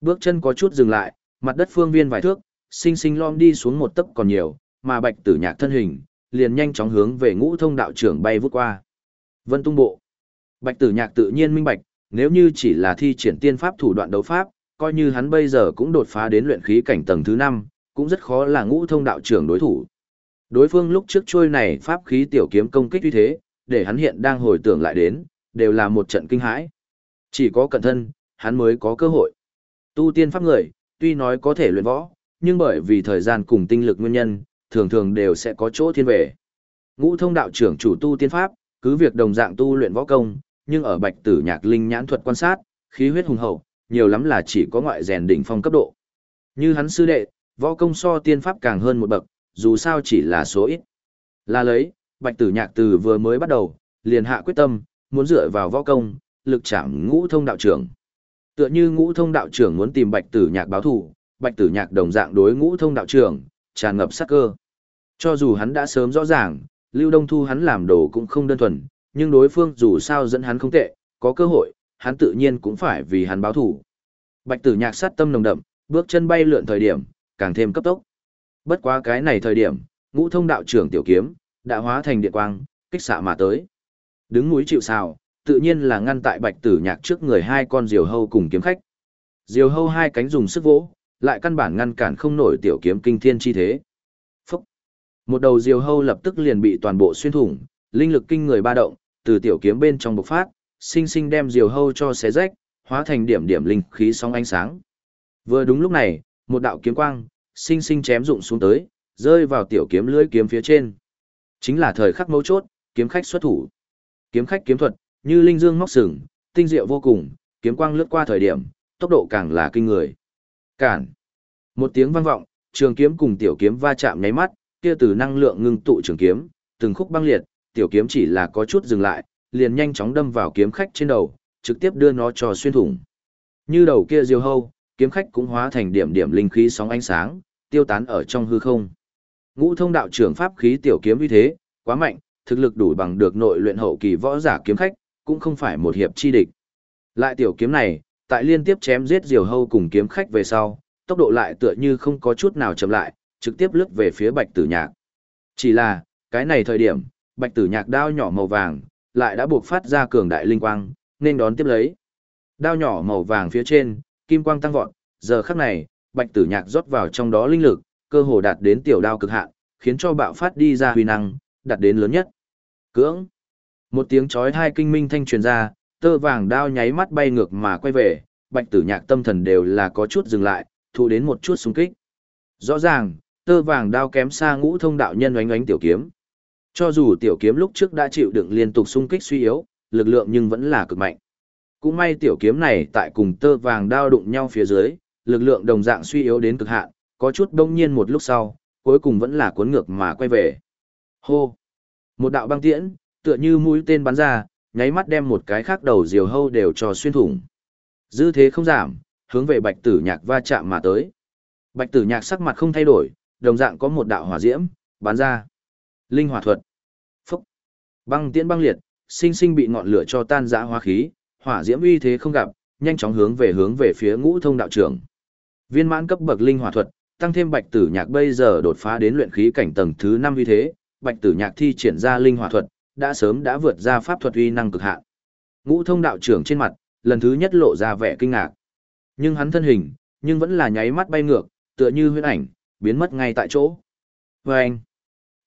Bước chân có chút dừng lại, mặt đất phương viên vài thước, sinh sinh lom đi xuống một tấc còn nhiều, mà bạch tử nhạc thân hình, liền nhanh chóng hướng về ngũ thông đạo trưởng bay vút qua. Vân tung bộ. Bạch tử nhạc tự nhiên minh bạch, nếu như chỉ là thi triển tiên pháp thủ đoạn đấu pháp, coi như hắn bây giờ cũng đột phá đến luyện khí cảnh tầng thứ 5, cũng rất khó là ngũ thông đạo trưởng đối thủ. Đối phương lúc trước trôi này pháp khí tiểu kiếm công kích như thế, để hắn hiện đang hồi tưởng lại đến, đều là một trận kinh hãi. Chỉ có cẩn thân, hắn mới có cơ hội. Tu tiên pháp người, tuy nói có thể luyện võ, nhưng bởi vì thời gian cùng tinh lực nguyên nhân, thường thường đều sẽ có chỗ thiên về. Ngũ thông đạo trưởng chủ tu tiên pháp, cứ việc đồng dạng tu luyện võ công, nhưng ở bạch tử nhạc linh nhãn thuật quan sát, khí huyết hùng hậu, nhiều lắm là chỉ có ngoại rèn đỉnh phong cấp độ. Như hắn sư đệ, võ công so tiên pháp càng hơn một bậc, dù sao chỉ là số ít. Là lấy, bạch tử nhạc từ vừa mới bắt đầu, liền hạ quyết tâm, muốn dựa vào võ công, lực chạm ngũ thông đạo trưởng. Tựa như ngũ thông đạo trưởng muốn tìm bạch tử nhạc báo thủ, bạch tử nhạc đồng dạng đối ngũ thông đạo trưởng, tràn ngập sát cơ. Cho dù hắn đã sớm rõ ràng, Lưu Đông Thu hắn làm đồ cũng không đơn thuần, nhưng đối phương dù sao dẫn hắn không tệ, có cơ hội, hắn tự nhiên cũng phải vì hắn báo thủ. Bạch tử nhạc sát tâm nồng đậm, bước chân bay lượn thời điểm, càng thêm cấp tốc. Bất quá cái này thời điểm, ngũ thông đạo trưởng tiểu kiếm, đã hóa thành điện quang, kích xạ mà tới. Đứng núi chịu sào, tự nhiên là ngăn tại bạch tử nhạc trước người hai con diều hâu cùng kiếm khách. Diều hâu hai cánh dùng sức vỗ, lại căn bản ngăn cản không nổi tiểu kiếm kinh thiên chi thế. Phúc! Một đầu diều hâu lập tức liền bị toàn bộ xuyên thủng, linh lực kinh người ba động, từ tiểu kiếm bên trong bộc phát, sinh sinh đem diều hâu cho xé rách, hóa thành điểm điểm linh khí sóng ánh sáng. Vừa đúng lúc này, một đạo kiếm quang, sinh sinh chém rụng xuống tới, rơi vào tiểu kiếm lưỡi kiếm phía trên. Chính là thời khắc mấu chốt, kiếm khách xuất thủ. Kiếm khách kiếm thuật, như linh dương móc sừng, tinh diệu vô cùng, kiếm quang lướt qua thời điểm, tốc độ càng là kinh người. Cản. Một tiếng vang vọng, trường kiếm cùng tiểu kiếm va chạm nháy mắt, kia từ năng lượng ngưng tụ trường kiếm, từng khúc băng liệt, tiểu kiếm chỉ là có chút dừng lại, liền nhanh chóng đâm vào kiếm khách trên đầu, trực tiếp đưa nó cho xuyên thủng. Như đầu kia diều hâu, kiếm khách cũng hóa thành điểm điểm linh khí sóng ánh sáng, tiêu tán ở trong hư không. Ngũ thông đạo trưởng pháp khí tiểu kiếm uy thế, quá mạnh, thực lực đủ bằng được nội luyện hậu kỳ võ giả kiếm khách, cũng không phải một hiệp chi địch. Lại tiểu kiếm này, tại liên tiếp chém giết diều hâu cùng kiếm khách về sau, tốc độ lại tựa như không có chút nào chậm lại, trực tiếp lướt về phía bạch tử nhạc. Chỉ là, cái này thời điểm, bạch tử nhạc đao nhỏ màu vàng, lại đã buộc phát ra cường đại linh quang, nên đón tiếp lấy. Đao nhỏ màu vàng phía trên, kim quang tăng vọt, giờ khắc này, bạch tử nhạc rót vào trong đó linh lực, cơ hồ đạt đến tiểu đao cực hạn, khiến cho bạo phát đi ra huy năng, đạt đến lớn nhất. Cưỡng. Một tiếng chói hai kinh minh thanh truyền ra, tơ vàng đao nháy mắt bay ngược mà quay về, bạch tử nhạc tâm thần đều là có chút dừng lại, thu đến một chút xung kích. Rõ ràng, tơ vàng đao kém xa ngũ thông đạo nhân oánh oánh tiểu kiếm. Cho dù tiểu kiếm lúc trước đã chịu đựng liên tục xung kích suy yếu, lực lượng nhưng vẫn là cực mạnh. Cũng may tiểu kiếm này tại cùng tơ vàng đao đụng nhau phía dưới, lực lượng đồng dạng suy yếu đến cực hạn, có chút đông nhiên một lúc sau, cuối cùng vẫn là cuốn ngược mà quay về. Hô! Một đạo băng tiễn, tựa như mũi tên bắn ra, nháy mắt đem một cái khác đầu diều hâu đều cho xuyên thủng. Dư thế không giảm, hướng về bạch tử nhạc va chạm mà tới. Bạch tử nhạc sắc mặt không thay đổi, đồng dạng có một đạo hỏa diễm, bắn ra. Linh hỏa thuật. Phúc. Băng tiễn băng liệt, sinh sinh bị ngọn lửa cho tan rã hóa khí, hỏa diễm uy thế không gặp, nhanh chóng hướng về hướng về phía ngũ thông đạo trưởng. Viên mãn cấp bậc linh hỏa thuật, tăng thêm bạch tử nhạc bây giờ đột phá đến luyện khí cảnh tầng thứ 5 uy thế, bạch tử nhạc thi triển ra linh hỏa thuật, đã sớm đã vượt ra pháp thuật uy năng cực hạn. Ngũ thông đạo trưởng trên mặt, lần thứ nhất lộ ra vẻ kinh ngạc. Nhưng hắn thân hình, nhưng vẫn là nháy mắt bay ngược, tựa như huyễn ảnh, biến mất ngay tại chỗ. Vâng! anh,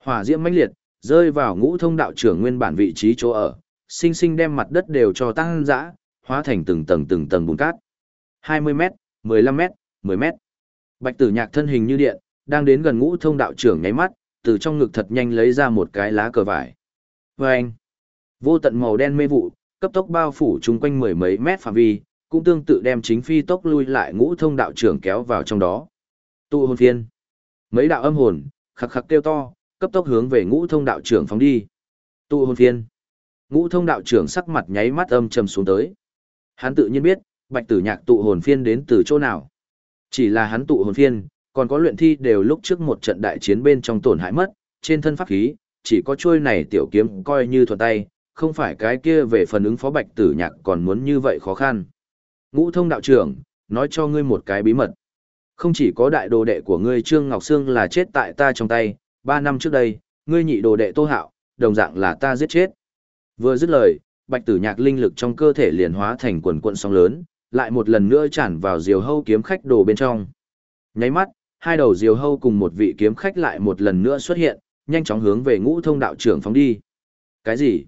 hỏa diễm mãnh liệt, rơi vào ngũ thông đạo trưởng nguyên bản vị trí chỗ ở, sinh sinh đem mặt đất đều cho tăng dã, hóa thành từng tầng từng tầng bùn cát. 20 m 15 m 10 m Bạch tử nhạc thân hình như điện, đang đến gần ngũ thông đạo trưởng nháy mắt, từ trong ngực thật nhanh lấy ra một cái lá cờ vải. Và anh, vô tận màu đen mê vụ, cấp tốc bao phủ chung quanh mười mấy mét phạm vi, cũng tương tự đem chính phi tốc lui lại ngũ thông đạo trưởng kéo vào trong đó. Tụ hồn phiên. Mấy đạo âm hồn, khắc khắc kêu to, cấp tốc hướng về ngũ thông đạo trưởng phóng đi. Tụ hồn phiên. Ngũ thông đạo trưởng sắc mặt nháy mắt âm trầm xuống tới. Hắn tự nhiên biết, bạch tử nhạc tụ hồn phiên đến từ chỗ nào. Chỉ là hắn tụ hồn phiên, còn có luyện thi đều lúc trước một trận đại chiến bên trong tổn hại mất, trên thân pháp khí, chỉ có chuôi này tiểu kiếm coi như thuận tay, không phải cái kia về phần ứng phó bạch tử nhạc còn muốn như vậy khó khăn. Ngũ thông đạo trưởng, nói cho ngươi một cái bí mật. Không chỉ có đại đồ đệ của ngươi Trương Ngọc Sương là chết tại ta trong tay, ba năm trước đây, ngươi nhị đồ đệ Tô Hạo, đồng dạng là ta giết chết. Vừa dứt lời, bạch tử nhạc linh lực trong cơ thể liền hóa thành quần quận sóng lớn, lại một lần nữa tràn vào diều hâu kiếm khách đồ bên trong. Nháy mắt, hai đầu diều hâu cùng một vị kiếm khách lại một lần nữa xuất hiện, nhanh chóng hướng về ngũ thông đạo trưởng phóng đi. Cái gì?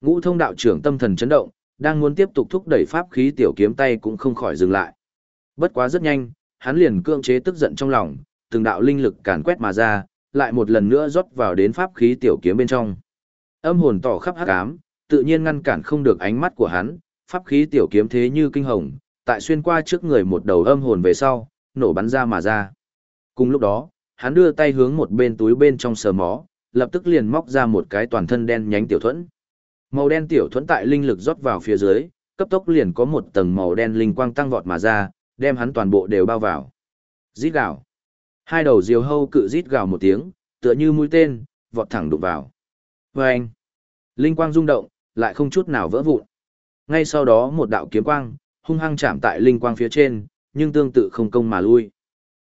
Ngũ thông đạo trưởng tâm thần chấn động, đang muốn tiếp tục thúc đẩy pháp khí tiểu kiếm tay cũng không khỏi dừng lại. Bất quá rất nhanh, hắn liền cưỡng chế tức giận trong lòng, từng đạo linh lực càn quét mà ra, lại một lần nữa rót vào đến pháp khí tiểu kiếm bên trong. Âm hồn tỏ khắp hắc ám, tự nhiên ngăn cản không được ánh mắt của hắn, pháp khí tiểu kiếm thế như kinh hồng, tại xuyên qua trước người một đầu âm hồn về sau, nổ bắn ra mà ra. Cùng lúc đó, hắn đưa tay hướng một bên túi bên trong sờ mó, lập tức liền móc ra một cái toàn thân đen nhánh tiểu thuẫn. Màu đen tiểu thuẫn tại linh lực rót vào phía dưới, cấp tốc liền có một tầng màu đen linh quang tăng vọt mà ra, đem hắn toàn bộ đều bao vào. Rít gào. Hai đầu diều hâu cự rít gào một tiếng, tựa như mũi tên, vọt thẳng đụng vào. Vâng! Linh quang rung động, lại không chút nào vỡ vụn. Ngay sau đó một đạo kiếm quang, hung hăng chạm tại linh quang phía trên, nhưng tương tự không công mà lui.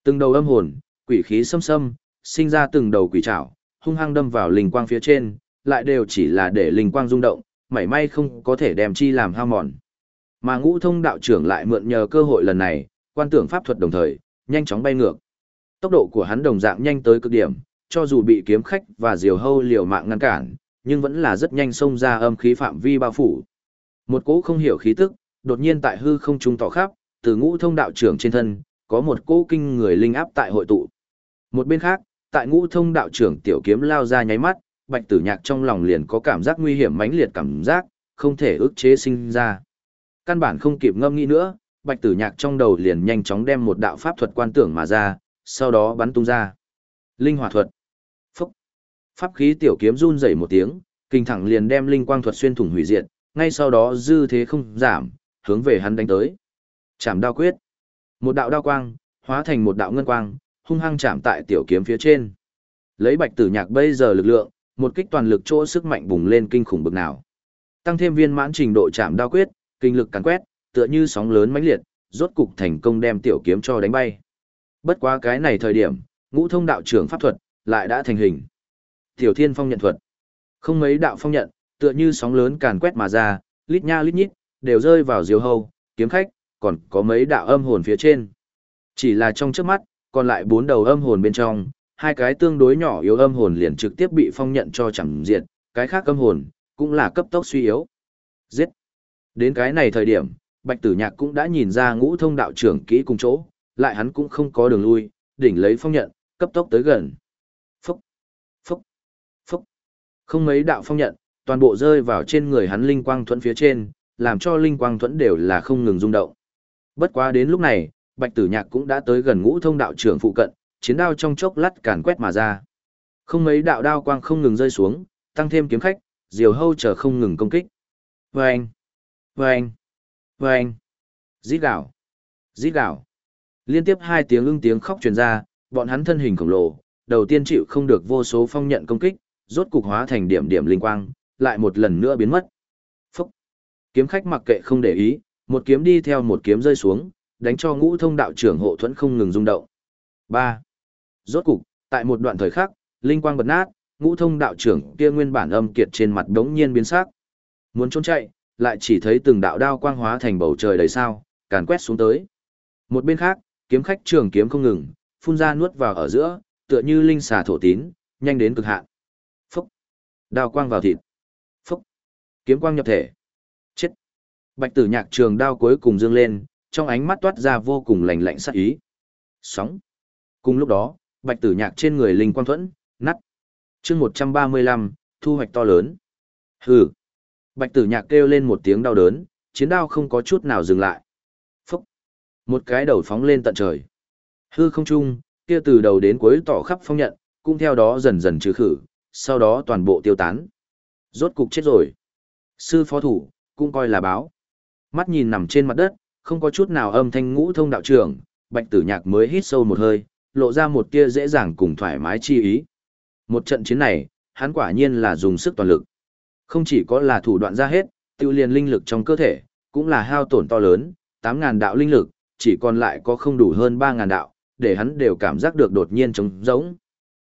Từng đầu âm hồn, quỷ khí xâm xâm, sinh ra từng đầu quỷ trảo, hung hăng đâm vào linh quang phía trên, lại đều chỉ là để linh quang rung động, mảy may không có thể đem chi làm hao mòn. Mà ngũ thông đạo trưởng lại mượn nhờ cơ hội lần này, quan tưởng pháp thuật đồng thời, nhanh chóng bay ngược. Tốc độ của hắn đồng dạng nhanh tới cực điểm, cho dù bị kiếm khách và diều hâu liều mạng ngăn cản, nhưng vẫn là rất nhanh xông ra âm khí phạm vi bao phủ. Một cỗ không hiểu khí tức, đột nhiên tại hư không trung tỏ khắp, từ ngũ thông đạo trưởng trên thân, có một cỗ kinh người linh áp tại hội tụ. Một bên khác, tại ngũ thông đạo trưởng tiểu kiếm lao ra nháy mắt, bạch tử nhạc trong lòng liền có cảm giác nguy hiểm mãnh liệt cảm giác, không thể ức chế sinh ra. Căn bản không kịp ngâm nghĩ nữa, bạch tử nhạc trong đầu liền nhanh chóng đem một đạo pháp thuật quan tưởng mà ra, sau đó bắn tung ra. Linh hỏa thuật. Phúc. Pháp khí tiểu kiếm run rẩy một tiếng, kinh thẳng liền đem linh quang thuật xuyên thủng hủy diệt, ngay sau đó dư thế không giảm, hướng về hắn đánh tới. Chạm đao quyết. Một đạo đao quang, hóa thành một đạo ngân quang, hung hăng chạm tại tiểu kiếm phía trên. Lấy bạch tử nhạc bây giờ lực lượng, một kích toàn lực chỗ sức mạnh bùng lên kinh khủng bực nào. Tăng thêm viên mãn trình độ chạm đao quyết, kinh lực càn quét, tựa như sóng lớn mãnh liệt, rốt cục thành công đem tiểu kiếm cho đánh bay. Bất quá cái này thời điểm, ngũ thông đạo trưởng pháp thuật, lại đã thành hình. Tiểu thiên phong nhận thuật. Không mấy đạo phong nhận, tựa như sóng lớn càn quét mà ra, lít nha lít nhít, đều rơi vào diều hâu, kiếm khách, còn có mấy đạo âm hồn phía trên. Chỉ là trong trước mắt, còn lại bốn đầu âm hồn bên trong, hai cái tương đối nhỏ yếu âm hồn liền trực tiếp bị phong nhận cho chẳng diệt, cái khác âm hồn, cũng là cấp tốc suy yếu. Giết! Đến cái này thời điểm, Bạch Tử Nhạc cũng đã nhìn ra ngũ thông đạo trưởng kỹ cùng chỗ, lại hắn cũng không có đường lui, đỉnh lấy phong nhận, cấp tốc tới gần. Phúc! Phúc! Phúc! Không mấy đạo phong nhận, toàn bộ rơi vào trên người hắn linh quang thuẫn phía trên, làm cho linh quang thuẫn đều là không ngừng rung động. Bất quá đến lúc này, Bạch Tử Nhạc cũng đã tới gần ngũ thông đạo trưởng phụ cận, chiến đao trong chốc lát càn quét mà ra. Không mấy đạo đao quang không ngừng rơi xuống, tăng thêm kiếm khách, diều hâu chờ không ngừng công kích. Vâng! Vâng! Vâng! Rít gạo! Rít gạo! Liên tiếp hai tiếng ưng tiếng khóc truyền ra, bọn hắn thân hình khổng lồ, đầu tiên chịu không được vô số phong nhận công kích, rốt cục hóa thành điểm điểm linh quang, lại một lần nữa biến mất. Phúc! Kiếm khách mặc kệ không để ý, một kiếm đi theo một kiếm rơi xuống, đánh cho ngũ thông đạo trưởng hộ thuẫn không ngừng rung động. 3. Rốt cục, tại một đoạn thời khắc, linh quang bật nát, ngũ thông đạo trưởng kia nguyên bản âm kiệt trên mặt đống nhiên biến sắc. Muốn trốn chạy, lại chỉ thấy từng đạo đao quang hóa thành bầu trời đầy sao, càn quét xuống tới. Một bên khác, kiếm khách trường kiếm không ngừng, phun ra nuốt vào ở giữa, tựa như linh xà thổ tín, nhanh đến cực hạn. Phúc! Đao quang vào thịt. Phúc! Kiếm quang nhập thể. Chết! Bạch tử nhạc trường đao cuối cùng dương lên, trong ánh mắt toát ra vô cùng lạnh lạnh sát ý. Sóng! Cùng lúc đó, bạch tử nhạc trên người linh quang thuẫn, nắt. chương 135, thu hoạch to lớn. Hừ! Bạch tử nhạc kêu lên một tiếng đau đớn, chiến đao không có chút nào dừng lại. Phúc! Một cái đầu phóng lên tận trời. Hư không trung, kia từ đầu đến cuối tỏ khắp phong nhận, cũng theo đó dần dần trừ khử, sau đó toàn bộ tiêu tán. Rốt cục chết rồi. Sư phó thủ, cũng coi là báo. Mắt nhìn nằm trên mặt đất, không có chút nào âm thanh ngũ thông đạo trưởng, bạch tử nhạc mới hít sâu một hơi, lộ ra một tia dễ dàng cùng thoải mái chi ý. Một trận chiến này, hắn quả nhiên là dùng sức toàn lực. Không chỉ có là thủ đoạn ra hết, tiêu liền linh lực trong cơ thể, cũng là hao tổn to lớn, 8.000 đạo linh lực, chỉ còn lại có không đủ hơn 3.000 đạo, để hắn đều cảm giác được đột nhiên trống rỗng.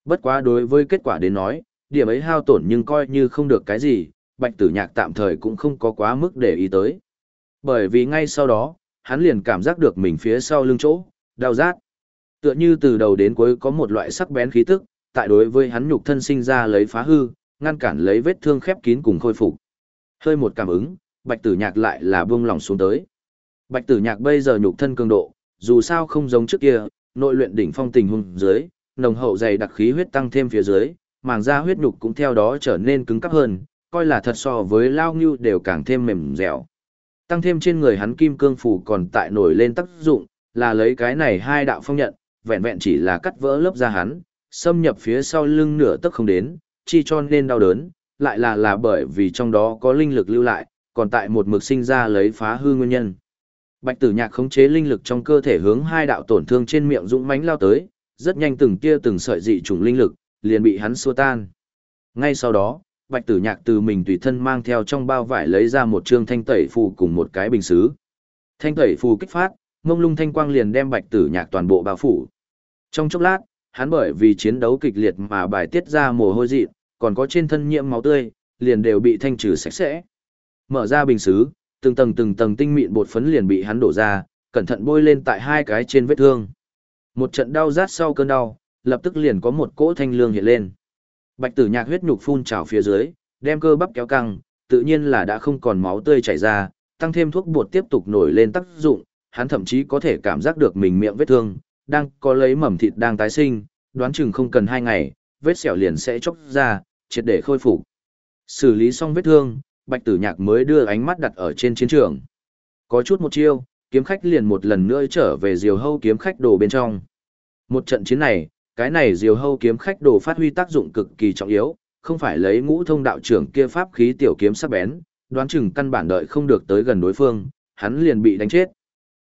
Bất quá đối với kết quả đến nói, điểm ấy hao tổn nhưng coi như không được cái gì, bạch tử nhạc tạm thời cũng không có quá mức để ý tới. Bởi vì ngay sau đó, hắn liền cảm giác được mình phía sau lưng chỗ, đau rát. Tựa như từ đầu đến cuối có một loại sắc bén khí tức, tại đối với hắn nhục thân sinh ra lấy phá hư, ngăn cản lấy vết thương khép kín cùng khôi phục. Hơi một cảm ứng, bạch tử nhạc lại là buông lòng xuống tới. Bạch tử nhạc bây giờ nhục thân cường độ, dù sao không giống trước kia, nội luyện đỉnh phong tình hung dưới, nồng hậu dày đặc khí huyết tăng thêm phía dưới, màng da huyết nhục cũng theo đó trở nên cứng cáp hơn, coi là thật so với lao ngưu đều càng thêm mềm dẻo. Tăng thêm trên người hắn kim cương phủ còn tại nổi lên tác dụng, là lấy cái này hai đạo phong nhận, vẹn vẹn chỉ là cắt vỡ lớp da hắn, xâm nhập phía sau lưng nửa tức không đến, chi cho nên đau đớn, lại là là bởi vì trong đó có linh lực lưu lại, còn tại một mực sinh ra lấy phá hư nguyên nhân. Bạch Tử Nhạc khống chế linh lực trong cơ thể hướng hai đạo tổn thương trên miệng dũng mãnh lao tới, rất nhanh từng tia từng sợi dị chủng linh lực liền bị hắn xua tan. Ngay sau đó, Bạch Tử Nhạc từ mình tùy thân mang theo trong bao vải lấy ra một trương thanh tẩy phù cùng một cái bình sứ. Thanh tẩy phù kích phát, mông lung thanh quang liền đem Bạch Tử Nhạc toàn bộ bao phủ. Trong chốc lát, hắn bởi vì chiến đấu kịch liệt mà bài tiết ra mồ hôi dị, còn có trên thân nhiễm máu tươi, liền đều bị thanh trừ sạch sẽ. Mở ra bình sứ, từng tầng từng tầng tinh mịn bột phấn liền bị hắn đổ ra, cẩn thận bôi lên tại hai cái trên vết thương. Một trận đau rát sau cơn đau, lập tức liền có một cỗ thanh lương hiện lên. Bạch Tử Nhạc huyết nhục phun trào phía dưới, đem cơ bắp kéo căng, tự nhiên là đã không còn máu tươi chảy ra, tăng thêm thuốc bột tiếp tục nổi lên tác dụng, hắn thậm chí có thể cảm giác được mình miệng vết thương, đang có lấy mầm thịt đang tái sinh, đoán chừng không cần hai ngày, vết sẹo liền sẽ chốc ra, triệt để khôi phục. Xử lý xong vết thương, Bạch Tử Nhạc mới đưa ánh mắt đặt ở trên chiến trường. Có chút một chiêu, kiếm khách liền một lần nữa trở về diều hâu kiếm khách đồ bên trong. Một trận chiến này, cái này diều hâu kiếm khách đồ phát huy tác dụng cực kỳ trọng yếu, không phải lấy ngũ thông đạo trưởng kia pháp khí tiểu kiếm sắc bén, đoán chừng căn bản đợi không được tới gần đối phương, hắn liền bị đánh chết.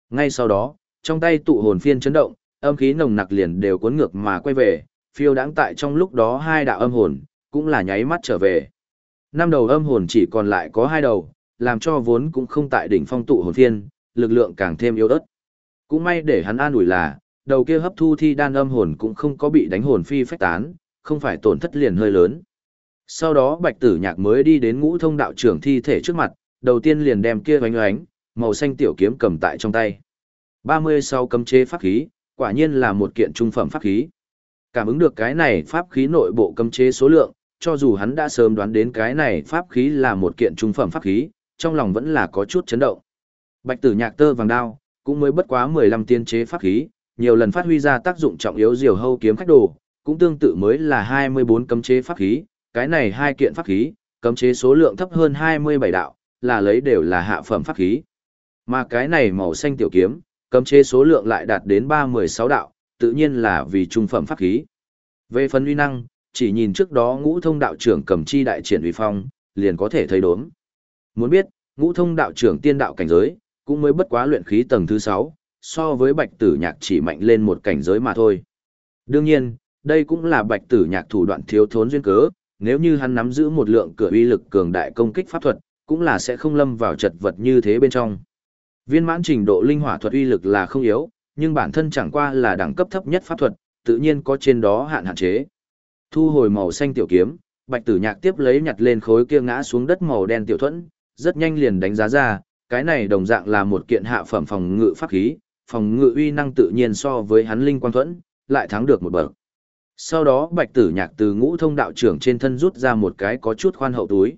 Ngay sau đó, trong tay tụ hồn phiên chấn động, âm khí nồng nặc liền đều cuốn ngược mà quay về, phiêu đáng tại trong lúc đó hai đạo âm hồn, cũng là nháy mắt trở về. Năm đầu âm hồn chỉ còn lại có hai đầu, làm cho vốn cũng không tại đỉnh phong tụ hồn phiên, lực lượng càng thêm yếu ớt. Cũng may để hắn an ủi là, đầu kia hấp thu thi đan âm hồn cũng không có bị đánh hồn phi phách tán, không phải tổn thất liền hơi lớn. Sau đó bạch tử nhạc mới đi đến ngũ thông đạo trưởng thi thể trước mặt, đầu tiên liền đem kia oánh oánh, màu xanh tiểu kiếm cầm tại trong tay. 36 cấm chế pháp khí, quả nhiên là một kiện trung phẩm pháp khí. Cảm ứng được cái này pháp khí nội bộ cấm chế số lượng, cho dù hắn đã sớm đoán đến cái này pháp khí là một kiện trung phẩm pháp khí, trong lòng vẫn là có chút chấn động. Bạch tử nhạc tơ vàng đao, cũng mới bất quá 15 tiên chế pháp khí, nhiều lần phát huy ra tác dụng trọng yếu diều hâu kiếm khách đồ, cũng tương tự mới là 24 cấm chế pháp khí, cái này hai kiện pháp khí, cấm chế số lượng thấp hơn 27 đạo, là lấy đều là hạ phẩm pháp khí. Mà cái này màu xanh tiểu kiếm, Cấm chế số lượng lại đạt đến 316 đạo, tự nhiên là vì trung phẩm pháp khí. Về phần uy năng, chỉ nhìn trước đó ngũ thông đạo trưởng cầm chi đại triển uy phong, liền có thể thấy đốm. Muốn biết, ngũ thông đạo trưởng tiên đạo cảnh giới, cũng mới bất quá luyện khí tầng thứ 6, so với bạch tử nhạc chỉ mạnh lên một cảnh giới mà thôi. Đương nhiên, đây cũng là bạch tử nhạc thủ đoạn thiếu thốn duyên cớ, nếu như hắn nắm giữ một lượng cửa uy lực cường đại công kích pháp thuật, cũng là sẽ không lâm vào chật vật như thế bên trong. Viên mãn trình độ linh hỏa thuật uy lực là không yếu, nhưng bản thân chẳng qua là đẳng cấp thấp nhất pháp thuật, tự nhiên có trên đó hạn hạn chế. Thu hồi màu xanh tiểu kiếm, Bạch Tử Nhạc tiếp lấy nhặt lên khối kia ngã xuống đất màu đen tiểu thuẫn, rất nhanh liền đánh giá ra, cái này đồng dạng là một kiện hạ phẩm phòng ngự pháp khí, phòng ngự uy năng tự nhiên so với hắn linh quang thuẫn, lại thắng được một bậc. Sau đó Bạch Tử Nhạc từ ngũ thông đạo trưởng trên thân rút ra một cái có chút khoan hậu túi.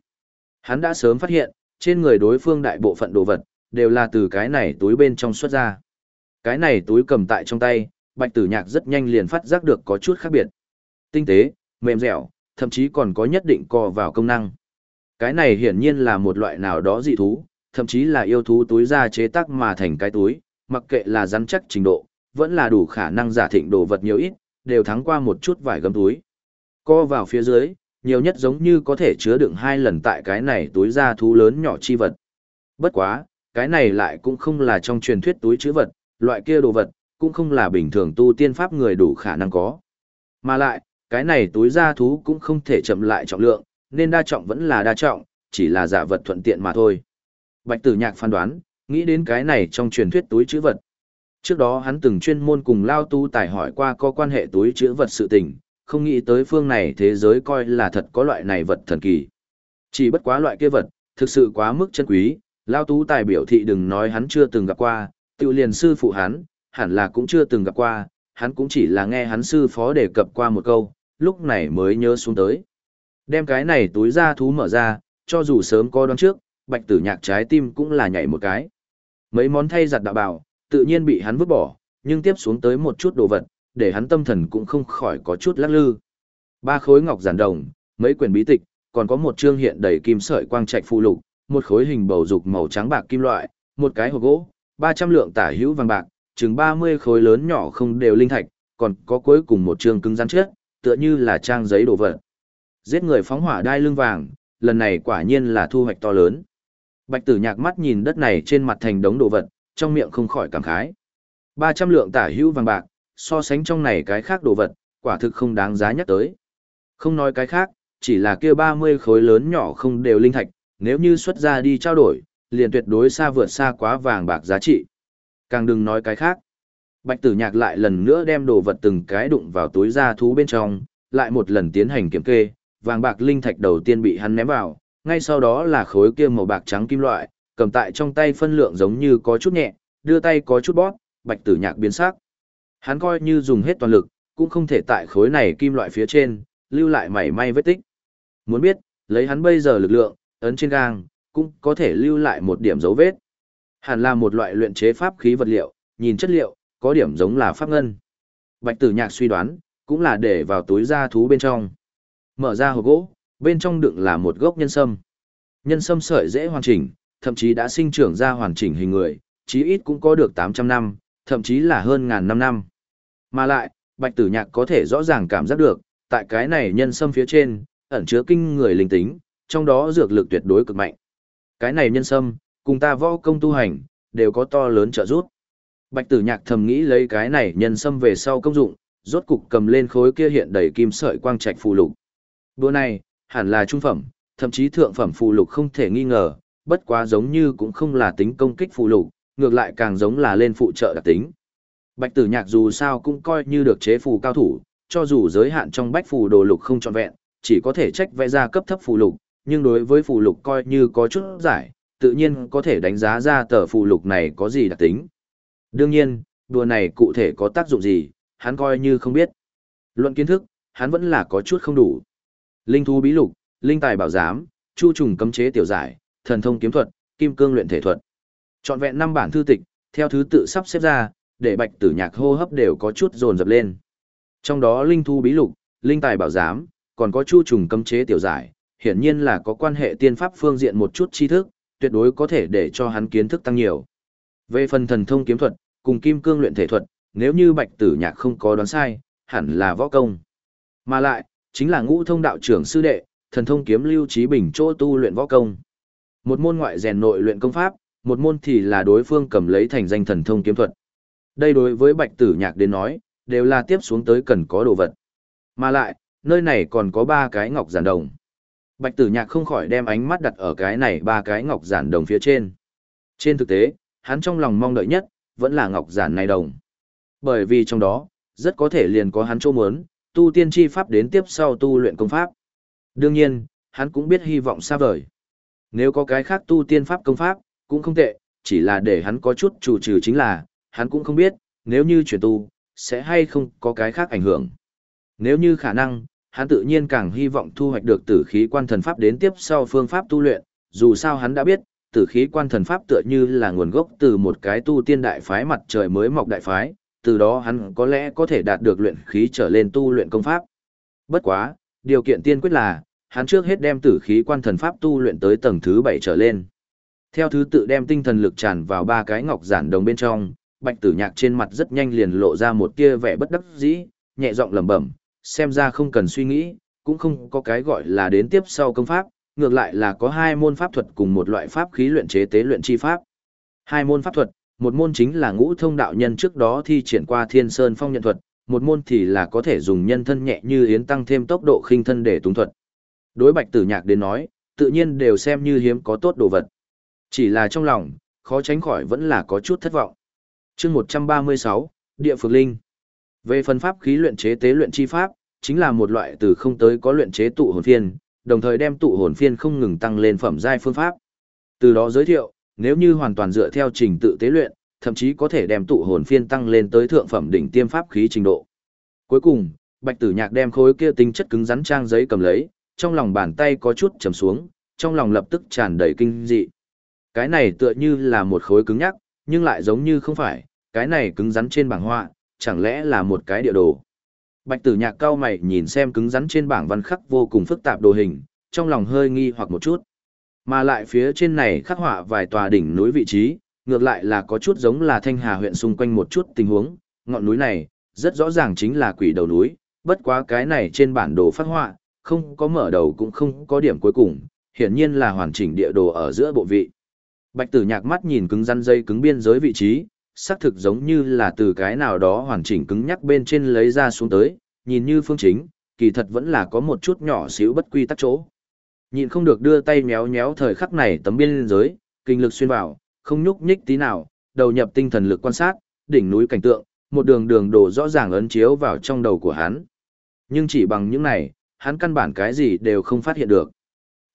Hắn đã sớm phát hiện, trên người đối phương đại bộ phận đồ vật, đều là từ cái này túi bên trong xuất ra. Cái này túi cầm tại trong tay, Bạch Tử Nhạc rất nhanh liền phát giác được có chút khác biệt. Tinh tế, mềm dẻo, thậm chí còn có nhất định co vào công năng. Cái này hiển nhiên là một loại nào đó dị thú, thậm chí là yêu thú túi ra chế tác mà thành cái túi, mặc kệ là rắn chắc trình độ, vẫn là đủ khả năng giả thịnh đồ vật nhiều ít, đều thắng qua một chút vải gấm túi. Co vào phía dưới, nhiều nhất giống như có thể chứa đựng hai lần tại cái này túi ra thú lớn nhỏ chi vật. Bất quá, cái này lại cũng không là trong truyền thuyết túi chứa vật, loại kia đồ vật, cũng không là bình thường tu tiên pháp người đủ khả năng có. Mà lại, cái này túi ra thú cũng không thể chậm lại trọng lượng, nên đa trọng vẫn là đa trọng, chỉ là giả vật thuận tiện mà thôi. Bạch tử nhạc phán đoán, nghĩ đến cái này trong truyền thuyết túi chữ vật. Trước đó hắn từng chuyên môn cùng Lao Tu tài hỏi qua có quan hệ túi chữ vật sự tình, không nghĩ tới phương này thế giới coi là thật có loại này vật thần kỳ. Chỉ bất quá loại kia vật, thực sự quá mức chân quý, Lao tu tài biểu thị đừng nói hắn chưa từng gặp qua, tự liền sư phụ hắn, hẳn là cũng chưa từng gặp qua, hắn cũng chỉ là nghe hắn sư phó đề cập qua một câu, lúc này mới nhớ xuống tới. Đem cái này túi ra thú mở ra, cho dù sớm có đoán trước, bạch tử nhạc trái tim cũng là nhảy một cái. Mấy món thay giặt đạo bảo, tự nhiên bị hắn vứt bỏ, nhưng tiếp xuống tới một chút đồ vật, để hắn tâm thần cũng không khỏi có chút lắc lư. Ba khối ngọc giản đồng, mấy quyển bí tịch, còn có một chương hiện đầy kim sợi quang trạch phụ lục, một khối hình bầu dục màu trắng bạc kim loại, một cái hộp gỗ, 300 lượng tả hữu vàng bạc, chừng 30 khối lớn nhỏ không đều linh thạch, còn có cuối cùng một chương cứng rắn trước, tựa như là trang giấy đồ vật. Giết người phóng hỏa đai lưng vàng, lần này quả nhiên là thu hoạch to lớn. Bạch tử nhạc mắt nhìn đất này trên mặt thành đống đồ vật, trong miệng không khỏi cảm khái. 300 lượng tả hữu vàng bạc, so sánh trong này cái khác đồ vật, quả thực không đáng giá nhắc tới. Không nói cái khác, chỉ là kia 30 khối lớn nhỏ không đều linh thạch, nếu như xuất ra đi trao đổi, liền tuyệt đối xa vượt xa quá vàng bạc giá trị. Càng đừng nói cái khác. Bạch tử nhạc lại lần nữa đem đồ vật từng cái đụng vào túi da thú bên trong, lại một lần tiến hành kiểm kê, vàng bạc linh thạch đầu tiên bị hắn ném vào, ngay sau đó là khối kia màu bạc trắng kim loại, cầm tại trong tay phân lượng giống như có chút nhẹ, đưa tay có chút bóp, bạch tử nhạc biến sắc. Hắn coi như dùng hết toàn lực, cũng không thể tại khối này kim loại phía trên, lưu lại mảy may vết tích. Muốn biết, lấy hắn bây giờ lực lượng, ấn trên gang, cũng có thể lưu lại một điểm dấu vết. Hẳn là một loại luyện chế pháp khí vật liệu, nhìn chất liệu, có điểm giống là pháp ngân. Bạch tử nhạc suy đoán, cũng là để vào túi da thú bên trong. Mở ra hộp gỗ, bên trong đựng là một gốc nhân sâm. Nhân sâm sợi dễ hoàn chỉnh, thậm chí đã sinh trưởng ra hoàn chỉnh hình người, chí ít cũng có được 800 năm, thậm chí là hơn ngàn năm năm. Mà lại, bạch tử nhạc có thể rõ ràng cảm giác được, tại cái này nhân sâm phía trên, ẩn chứa kinh người linh tính, trong đó dược lực tuyệt đối cực mạnh. Cái này nhân sâm, cùng ta võ công tu hành, đều có to lớn trợ giúp. Bạch tử nhạc thầm nghĩ lấy cái này nhân sâm về sau công dụng, rốt cục cầm lên khối kia hiện đầy kim sợi quang trạch phù lục. Đùa này, hẳn là trung phẩm, thậm chí thượng phẩm phù lục không thể nghi ngờ, bất quá giống như cũng không là tính công kích phù lục, ngược lại càng giống là lên phụ trợ đặc tính. Bạch tử nhạc dù sao cũng coi như được chế phù cao thủ, cho dù giới hạn trong bách phù đồ lục không trọn vẹn, chỉ có thể trách vẽ ra cấp thấp phù lục, nhưng đối với phù lục coi như có chút giải, tự nhiên có thể đánh giá ra tờ phù lục này có gì đặc tính. Đương nhiên, đùa này cụ thể có tác dụng gì, hắn coi như không biết. Luận kiến thức, hắn vẫn là có chút không đủ. Linh thú bí lục, linh tài bảo giám, chu trùng cấm chế tiểu giải, thần thông kiếm thuật, kim cương luyện thể thuật. Chọn vẹn năm bản thư tịch, theo thứ tự sắp xếp ra, để bạch tử nhạc hô hấp đều có chút dồn dập lên. Trong đó linh thú bí lục, linh tài bảo giám, còn có chu trùng cấm chế tiểu giải, hiển nhiên là có quan hệ tiên pháp phương diện một chút tri thức, tuyệt đối có thể để cho hắn kiến thức tăng nhiều. Về phần thần thông kiếm thuật, cùng kim cương luyện thể thuật, nếu như bạch tử nhạc không có đoán sai, hẳn là võ công. Mà lại, chính là ngũ thông đạo trưởng sư đệ, thần thông kiếm lưu trí bình chỗ tu luyện võ công. Một môn ngoại rèn nội luyện công pháp, một môn thì là đối phương cầm lấy thành danh thần thông kiếm thuật. Đây đối với bạch tử nhạc đến nói, đều là tiếp xuống tới cần có đồ vật. Mà lại, nơi này còn có ba cái ngọc giản đồng. Bạch tử nhạc không khỏi đem ánh mắt đặt ở cái này ba cái ngọc giản đồng phía trên. Trên thực tế, hắn trong lòng mong đợi nhất, vẫn là ngọc giản này đồng. Bởi vì trong đó, rất có thể liền có hắn chỗ muốn, tu tiên chi pháp đến tiếp sau tu luyện công pháp. Đương nhiên, hắn cũng biết hy vọng xa vời. Nếu có cái khác tu tiên pháp công pháp, cũng không tệ, chỉ là để hắn có chút chủ trừ chính là, hắn cũng không biết, nếu như chuyển tu, sẽ hay không có cái khác ảnh hưởng. Nếu như khả năng, hắn tự nhiên càng hy vọng thu hoạch được tử khí quan thần pháp đến tiếp sau phương pháp tu luyện, dù sao hắn đã biết, tử khí quan thần pháp tựa như là nguồn gốc từ một cái tu tiên đại phái mặt trời mới mọc đại phái, từ đó hắn có lẽ có thể đạt được luyện khí trở lên tu luyện công pháp. Bất quá, điều kiện tiên quyết là, hắn trước hết đem tử khí quan thần pháp tu luyện tới tầng thứ 7 trở lên. Theo thứ tự đem tinh thần lực tràn vào ba cái ngọc giản đồng bên trong, bạch tử nhạc trên mặt rất nhanh liền lộ ra một tia vẻ bất đắc dĩ, nhẹ giọng lẩm bẩm, xem ra không cần suy nghĩ, cũng không có cái gọi là đến tiếp sau công pháp, ngược lại là có hai môn pháp thuật cùng một loại pháp khí luyện chế tế luyện chi pháp. Hai môn pháp thuật, một môn chính là ngũ thông đạo nhân trước đó thi triển qua thiên sơn phong nhận thuật, một môn thì là có thể dùng nhân thân nhẹ như yến tăng thêm tốc độ khinh thân để túng thuật. Đối bạch tử nhạc đến nói, tự nhiên đều xem như hiếm có tốt đồ vật. Chỉ là trong lòng, khó tránh khỏi vẫn là có chút thất vọng. chương 136, Địa Phược Linh. Về phần pháp khí luyện chế tế luyện chi pháp, chính là một loại từ không tới có luyện chế tụ hồn phiên, đồng thời đem tụ hồn phiên không ngừng tăng lên phẩm giai phương pháp. Từ đó giới thiệu, nếu như hoàn toàn dựa theo trình tự tế luyện, thậm chí có thể đem tụ hồn phiên tăng lên tới thượng phẩm đỉnh tiêm pháp khí trình độ. Cuối cùng, Bạch Tử Nhạc đem khối kia tính chất cứng rắn trang giấy cầm lấy, trong lòng bàn tay có chút trầm xuống, trong lòng lập tức tràn đầy kinh dị. Cái này tựa như là một khối cứng nhắc, nhưng lại giống như không phải, cái này cứng rắn trên bảng họa, chẳng lẽ là một cái địa đồ. Bạch tử nhạc cao mày nhìn xem cứng rắn trên bảng văn khắc vô cùng phức tạp đồ hình, trong lòng hơi nghi hoặc một chút. Mà lại phía trên này khắc họa vài tòa đỉnh núi vị trí, ngược lại là có chút giống là thanh hà huyện xung quanh một chút tình huống, ngọn núi này, rất rõ ràng chính là quỷ đầu núi, bất quá cái này trên bản đồ phát họa, không có mở đầu cũng không có điểm cuối cùng, hiển nhiên là hoàn chỉnh địa đồ ở giữa bộ vị. Bạch tử nhạc mắt nhìn cứng rắn dây cứng biên giới vị trí, xác thực giống như là từ cái nào đó hoàn chỉnh cứng nhắc bên trên lấy ra xuống tới, nhìn như phương chính, kỳ thật vẫn là có một chút nhỏ xíu bất quy tắc chỗ. Nhìn không được đưa tay méo méo thời khắc này tấm biên giới, kinh lực xuyên vào, không nhúc nhích tí nào, đầu nhập tinh thần lực quan sát, đỉnh núi cảnh tượng, một đường đường đồ rõ ràng ấn chiếu vào trong đầu của hắn. Nhưng chỉ bằng những này, hắn căn bản cái gì đều không phát hiện được.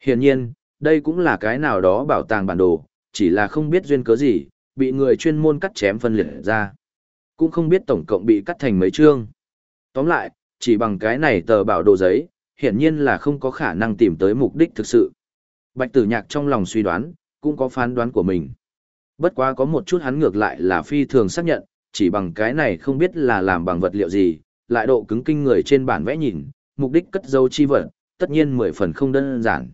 Hiển nhiên, đây cũng là cái nào đó bảo tàng bản đồ, chỉ là không biết duyên cớ gì, bị người chuyên môn cắt chém phân liệt ra. Cũng không biết tổng cộng bị cắt thành mấy chương. Tóm lại, chỉ bằng cái này tờ bảo đồ giấy, hiển nhiên là không có khả năng tìm tới mục đích thực sự. Bạch tử nhạc trong lòng suy đoán, cũng có phán đoán của mình. Bất quá có một chút hắn ngược lại là phi thường xác nhận, chỉ bằng cái này không biết là làm bằng vật liệu gì, lại độ cứng kinh người trên bản vẽ nhìn, mục đích cất dấu chi vật, tất nhiên mười phần không đơn giản.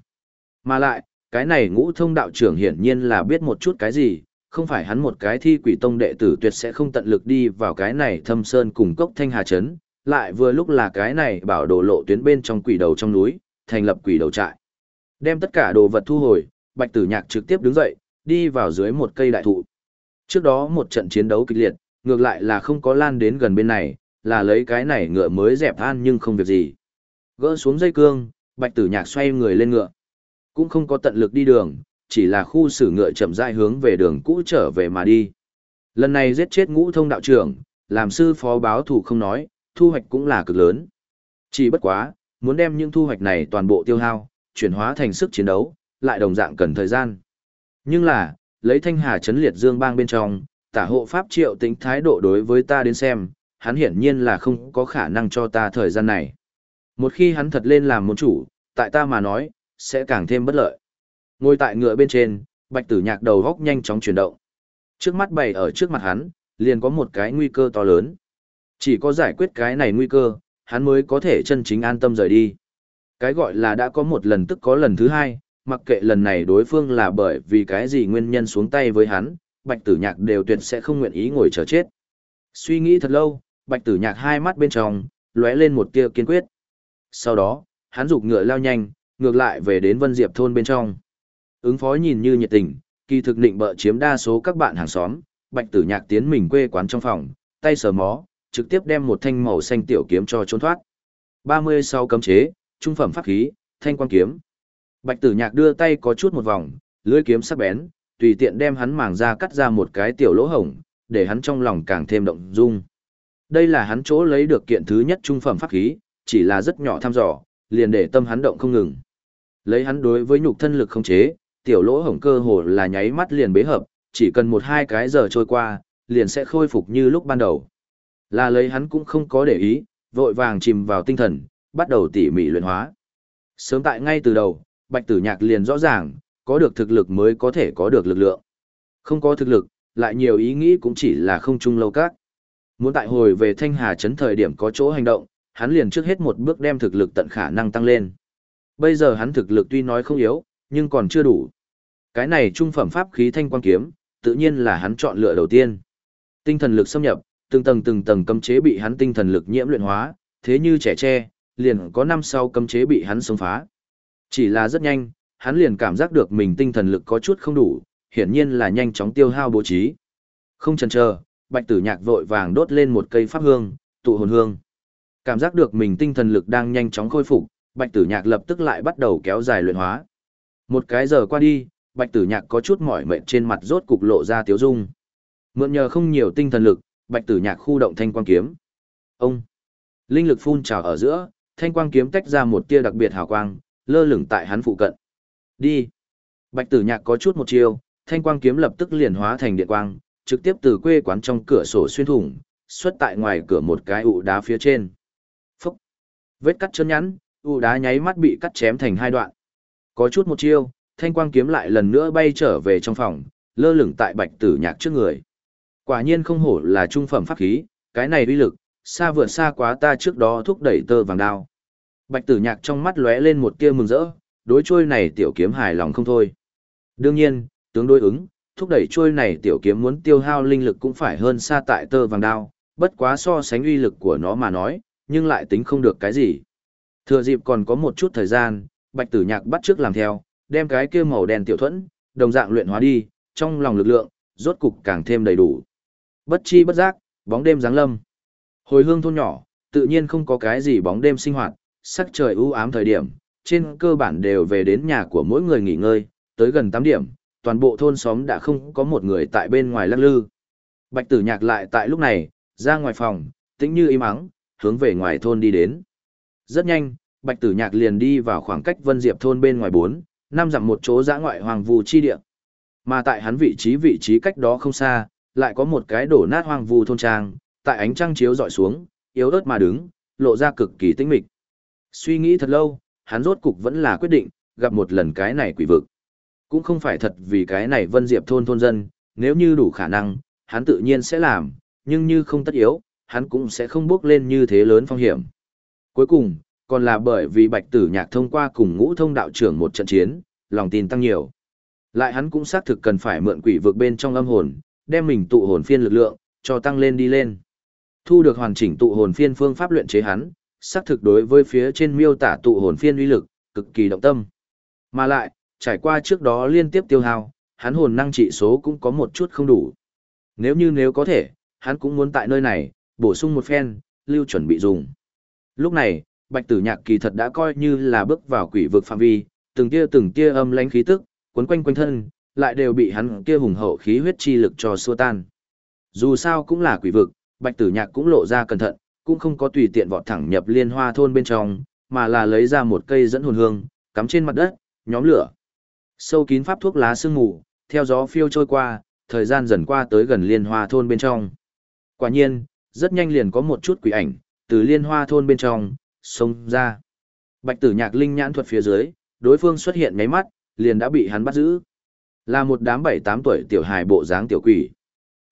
Mà lại, cái này ngũ thông đạo trưởng hiển nhiên là biết một chút cái gì, không phải hắn một cái thi quỷ tông đệ tử tuyệt sẽ không tận lực đi vào cái này thâm sơn cùng cốc thanh hà trấn, lại vừa lúc là cái này bảo đồ lộ tuyến bên trong quỷ đầu trong núi, thành lập quỷ đầu trại. Đem tất cả đồ vật thu hồi, bạch tử nhạc trực tiếp đứng dậy, đi vào dưới một cây đại thụ. Trước đó một trận chiến đấu kịch liệt, ngược lại là không có lan đến gần bên này, là lấy cái này ngựa mới dẹp an nhưng không việc gì. Gỡ xuống dây cương, bạch tử nhạc xoay người lên ngựa. Cũng không có tận lực đi đường, chỉ là khu xử ngựa chậm rãi hướng về đường cũ trở về mà đi. Lần này giết chết ngũ thông đạo trưởng, làm sư phó báo thủ không nói, thu hoạch cũng là cực lớn. Chỉ bất quá, muốn đem những thu hoạch này toàn bộ tiêu hao, chuyển hóa thành sức chiến đấu, lại đồng dạng cần thời gian. Nhưng là, lấy thanh hà chấn liệt dương bang bên trong, tả hộ pháp triệu tính thái độ đối với ta đến xem, hắn hiển nhiên là không có khả năng cho ta thời gian này. Một khi hắn thật lên làm môn chủ, tại ta mà nói, sẽ càng thêm bất lợi. Ngồi tại ngựa bên trên, bạch tử nhạc đầu góc nhanh chóng chuyển động. Trước mắt bày ở trước mặt hắn, liền có một cái nguy cơ to lớn. Chỉ có giải quyết cái này nguy cơ, hắn mới có thể chân chính an tâm rời đi. Cái gọi là đã có một lần tức có lần thứ hai, mặc kệ lần này đối phương là bởi vì cái gì nguyên nhân xuống tay với hắn, Bạch Tử Nhạc đều tuyệt sẽ không nguyện ý ngồi chờ chết. Suy nghĩ thật lâu, Bạch Tử Nhạc hai mắt bên trong lóe lên một tia kiên quyết. Sau đó, hắn giục ngựa lao nhanh, ngược lại về đến Vân Diệp thôn bên trong. Ứng phó nhìn như nhiệt tình, kỳ thực định bợ chiếm đa số các bạn hàng xóm, Bạch Tử Nhạc tiến mình quê quán trong phòng, tay sờ mó, trực tiếp đem một thanh màu xanh tiểu kiếm cho trốn thoát. 36 cấm chế, trung phẩm pháp khí, thanh quang kiếm. Bạch Tử Nhạc đưa tay có chút một vòng, lưỡi kiếm sắc bén, tùy tiện đem hắn màng ra cắt ra một cái tiểu lỗ hổng, để hắn trong lòng càng thêm động dung. Đây là hắn chỗ lấy được kiện thứ nhất trung phẩm pháp khí, chỉ là rất nhỏ thăm dò, liền để tâm hắn động không ngừng. Lấy hắn đối với nhục thân lực không chế, tiểu lỗ hổng cơ hồ là nháy mắt liền bế hợp, chỉ cần một hai cái giờ trôi qua, liền sẽ khôi phục như lúc ban đầu. Là lấy hắn cũng không có để ý, vội vàng chìm vào tinh thần, bắt đầu tỉ mỉ luyện hóa. Sớm tại ngay từ đầu, Bạch Tử Nhạc liền rõ ràng, có được thực lực mới có thể có được lực lượng. Không có thực lực, lại nhiều ý nghĩ cũng chỉ là không chung lâu các. Muốn tại hồi về Thanh Hà Trấn thời điểm có chỗ hành động, hắn liền trước hết một bước đem thực lực tận khả năng tăng lên. Bây giờ hắn thực lực tuy nói không yếu, nhưng còn chưa đủ. Cái này trung phẩm pháp khí thanh quang kiếm, tự nhiên là hắn chọn lựa đầu tiên. Tinh thần lực xâm nhập, từng tầng từng tầng cấm chế bị hắn tinh thần lực nhiễm luyện hóa, thế như trẻ tre, liền có năm sau cấm chế bị hắn xông phá. Chỉ là rất nhanh, hắn liền cảm giác được mình tinh thần lực có chút không đủ, hiển nhiên là nhanh chóng tiêu hao bố trí. Không chần chờ, Bạch Tử Nhạc vội vàng đốt lên một cây pháp hương, tụ hồn hương. Cảm giác được mình tinh thần lực đang nhanh chóng khôi phục, Bạch Tử Nhạc lập tức lại bắt đầu kéo dài luyện hóa. Một cái giờ qua đi, Bạch Tử Nhạc có chút mỏi mệt trên mặt rốt cục lộ ra tiếu dung. Mượn nhờ không nhiều tinh thần lực, Bạch Tử Nhạc khu động thanh quang kiếm. Ông linh lực phun trào ở giữa, thanh quang kiếm tách ra một tia đặc biệt hào quang, lơ lửng tại hắn phụ cận. Đi. Bạch Tử Nhạc có chút một chiêu, thanh quang kiếm lập tức liền hóa thành điện quang, trực tiếp từ quê quán trong cửa sổ xuyên thủng, xuất tại ngoài cửa một cái ụ đá phía trên. Phúc. Vết cắt chân nhắn, ụ đá nháy mắt bị cắt chém thành hai đoạn. Có chút một chiêu, thanh quang kiếm lại lần nữa bay trở về trong phòng, lơ lửng tại Bạch Tử Nhạc trước người. Quả nhiên không hổ là trung phẩm pháp khí, cái này uy lực, xa vượt xa quá ta trước đó thúc đẩy tơ vàng đao. Bạch tử nhạc trong mắt lóe lên một tia mừng rỡ, đối trôi này tiểu kiếm hài lòng không thôi. Đương nhiên, tướng đối ứng, thúc đẩy trôi này tiểu kiếm muốn tiêu hao linh lực cũng phải hơn xa tại tơ vàng đao, bất quá so sánh uy lực của nó mà nói, nhưng lại tính không được cái gì. Thừa dịp còn có một chút thời gian, bạch tử nhạc bắt trước làm theo, đem cái kia màu đen tiểu thuẫn, đồng dạng luyện hóa đi, trong lòng lực lượng, rốt cục càng thêm đầy đủ. Bất chi bất giác, bóng đêm giáng lâm. Hồi hương thôn nhỏ, tự nhiên không có cái gì bóng đêm sinh hoạt, sắc trời u ám thời điểm, trên cơ bản đều về đến nhà của mỗi người nghỉ ngơi, tới gần 8 điểm, toàn bộ thôn xóm đã không có một người tại bên ngoài lắc lư. Bạch tử nhạc lại tại lúc này, ra ngoài phòng, tĩnh như im ắng, hướng về ngoài thôn đi đến. Rất nhanh, bạch tử nhạc liền đi vào khoảng cách Vân Diệp thôn bên ngoài 4, năm dặm một chỗ giã ngoại hoàng vù chi địa. Mà tại hắn vị trí vị trí cách đó không xa, lại có một cái đổ nát hoang vu thôn trang, tại ánh trăng chiếu dọi xuống, yếu ớt mà đứng, lộ ra cực kỳ tinh mịch. Suy nghĩ thật lâu, hắn rốt cục vẫn là quyết định, gặp một lần cái này quỷ vực. Cũng không phải thật vì cái này Vân Diệp thôn thôn dân, nếu như đủ khả năng, hắn tự nhiên sẽ làm, nhưng như không tất yếu, hắn cũng sẽ không bước lên như thế lớn phong hiểm. Cuối cùng, còn là bởi vì Bạch Tử Nhạc thông qua cùng ngũ thông đạo trưởng một trận chiến, lòng tin tăng nhiều. Lại hắn cũng xác thực cần phải mượn quỷ vực bên trong âm hồn, đem mình tụ hồn phiên lực lượng, cho tăng lên đi lên. Thu được hoàn chỉnh tụ hồn phiên phương pháp luyện chế hắn, xác thực đối với phía trên miêu tả tụ hồn phiên uy lực, cực kỳ động tâm. Mà lại, trải qua trước đó liên tiếp tiêu hao, hắn hồn năng trị số cũng có một chút không đủ. Nếu như nếu có thể, hắn cũng muốn tại nơi này, bổ sung một phen, lưu chuẩn bị dùng. Lúc này, Bạch Tử Nhạc kỳ thật đã coi như là bước vào quỷ vực phạm vi, từng tia từng tia âm lãnh khí tức, quấn quanh quanh thân, lại đều bị hắn kia hùng hậu khí huyết chi lực cho xua tan. Dù sao cũng là quỷ vực, Bạch Tử Nhạc cũng lộ ra cẩn thận, cũng không có tùy tiện vọt thẳng nhập liên hoa thôn bên trong, mà là lấy ra một cây dẫn hồn hương, cắm trên mặt đất, nhóm lửa. Sâu kín pháp thuốc lá sương mù, theo gió phiêu trôi qua, thời gian dần qua tới gần liên hoa thôn bên trong. Quả nhiên, rất nhanh liền có một chút quỷ ảnh, từ liên hoa thôn bên trong, xông ra. Bạch tử nhạc linh nhãn thuật phía dưới, đối phương xuất hiện mấy mắt, liền đã bị hắn bắt giữ. Là một đám bảy tám tuổi tiểu hài bộ dáng tiểu quỷ.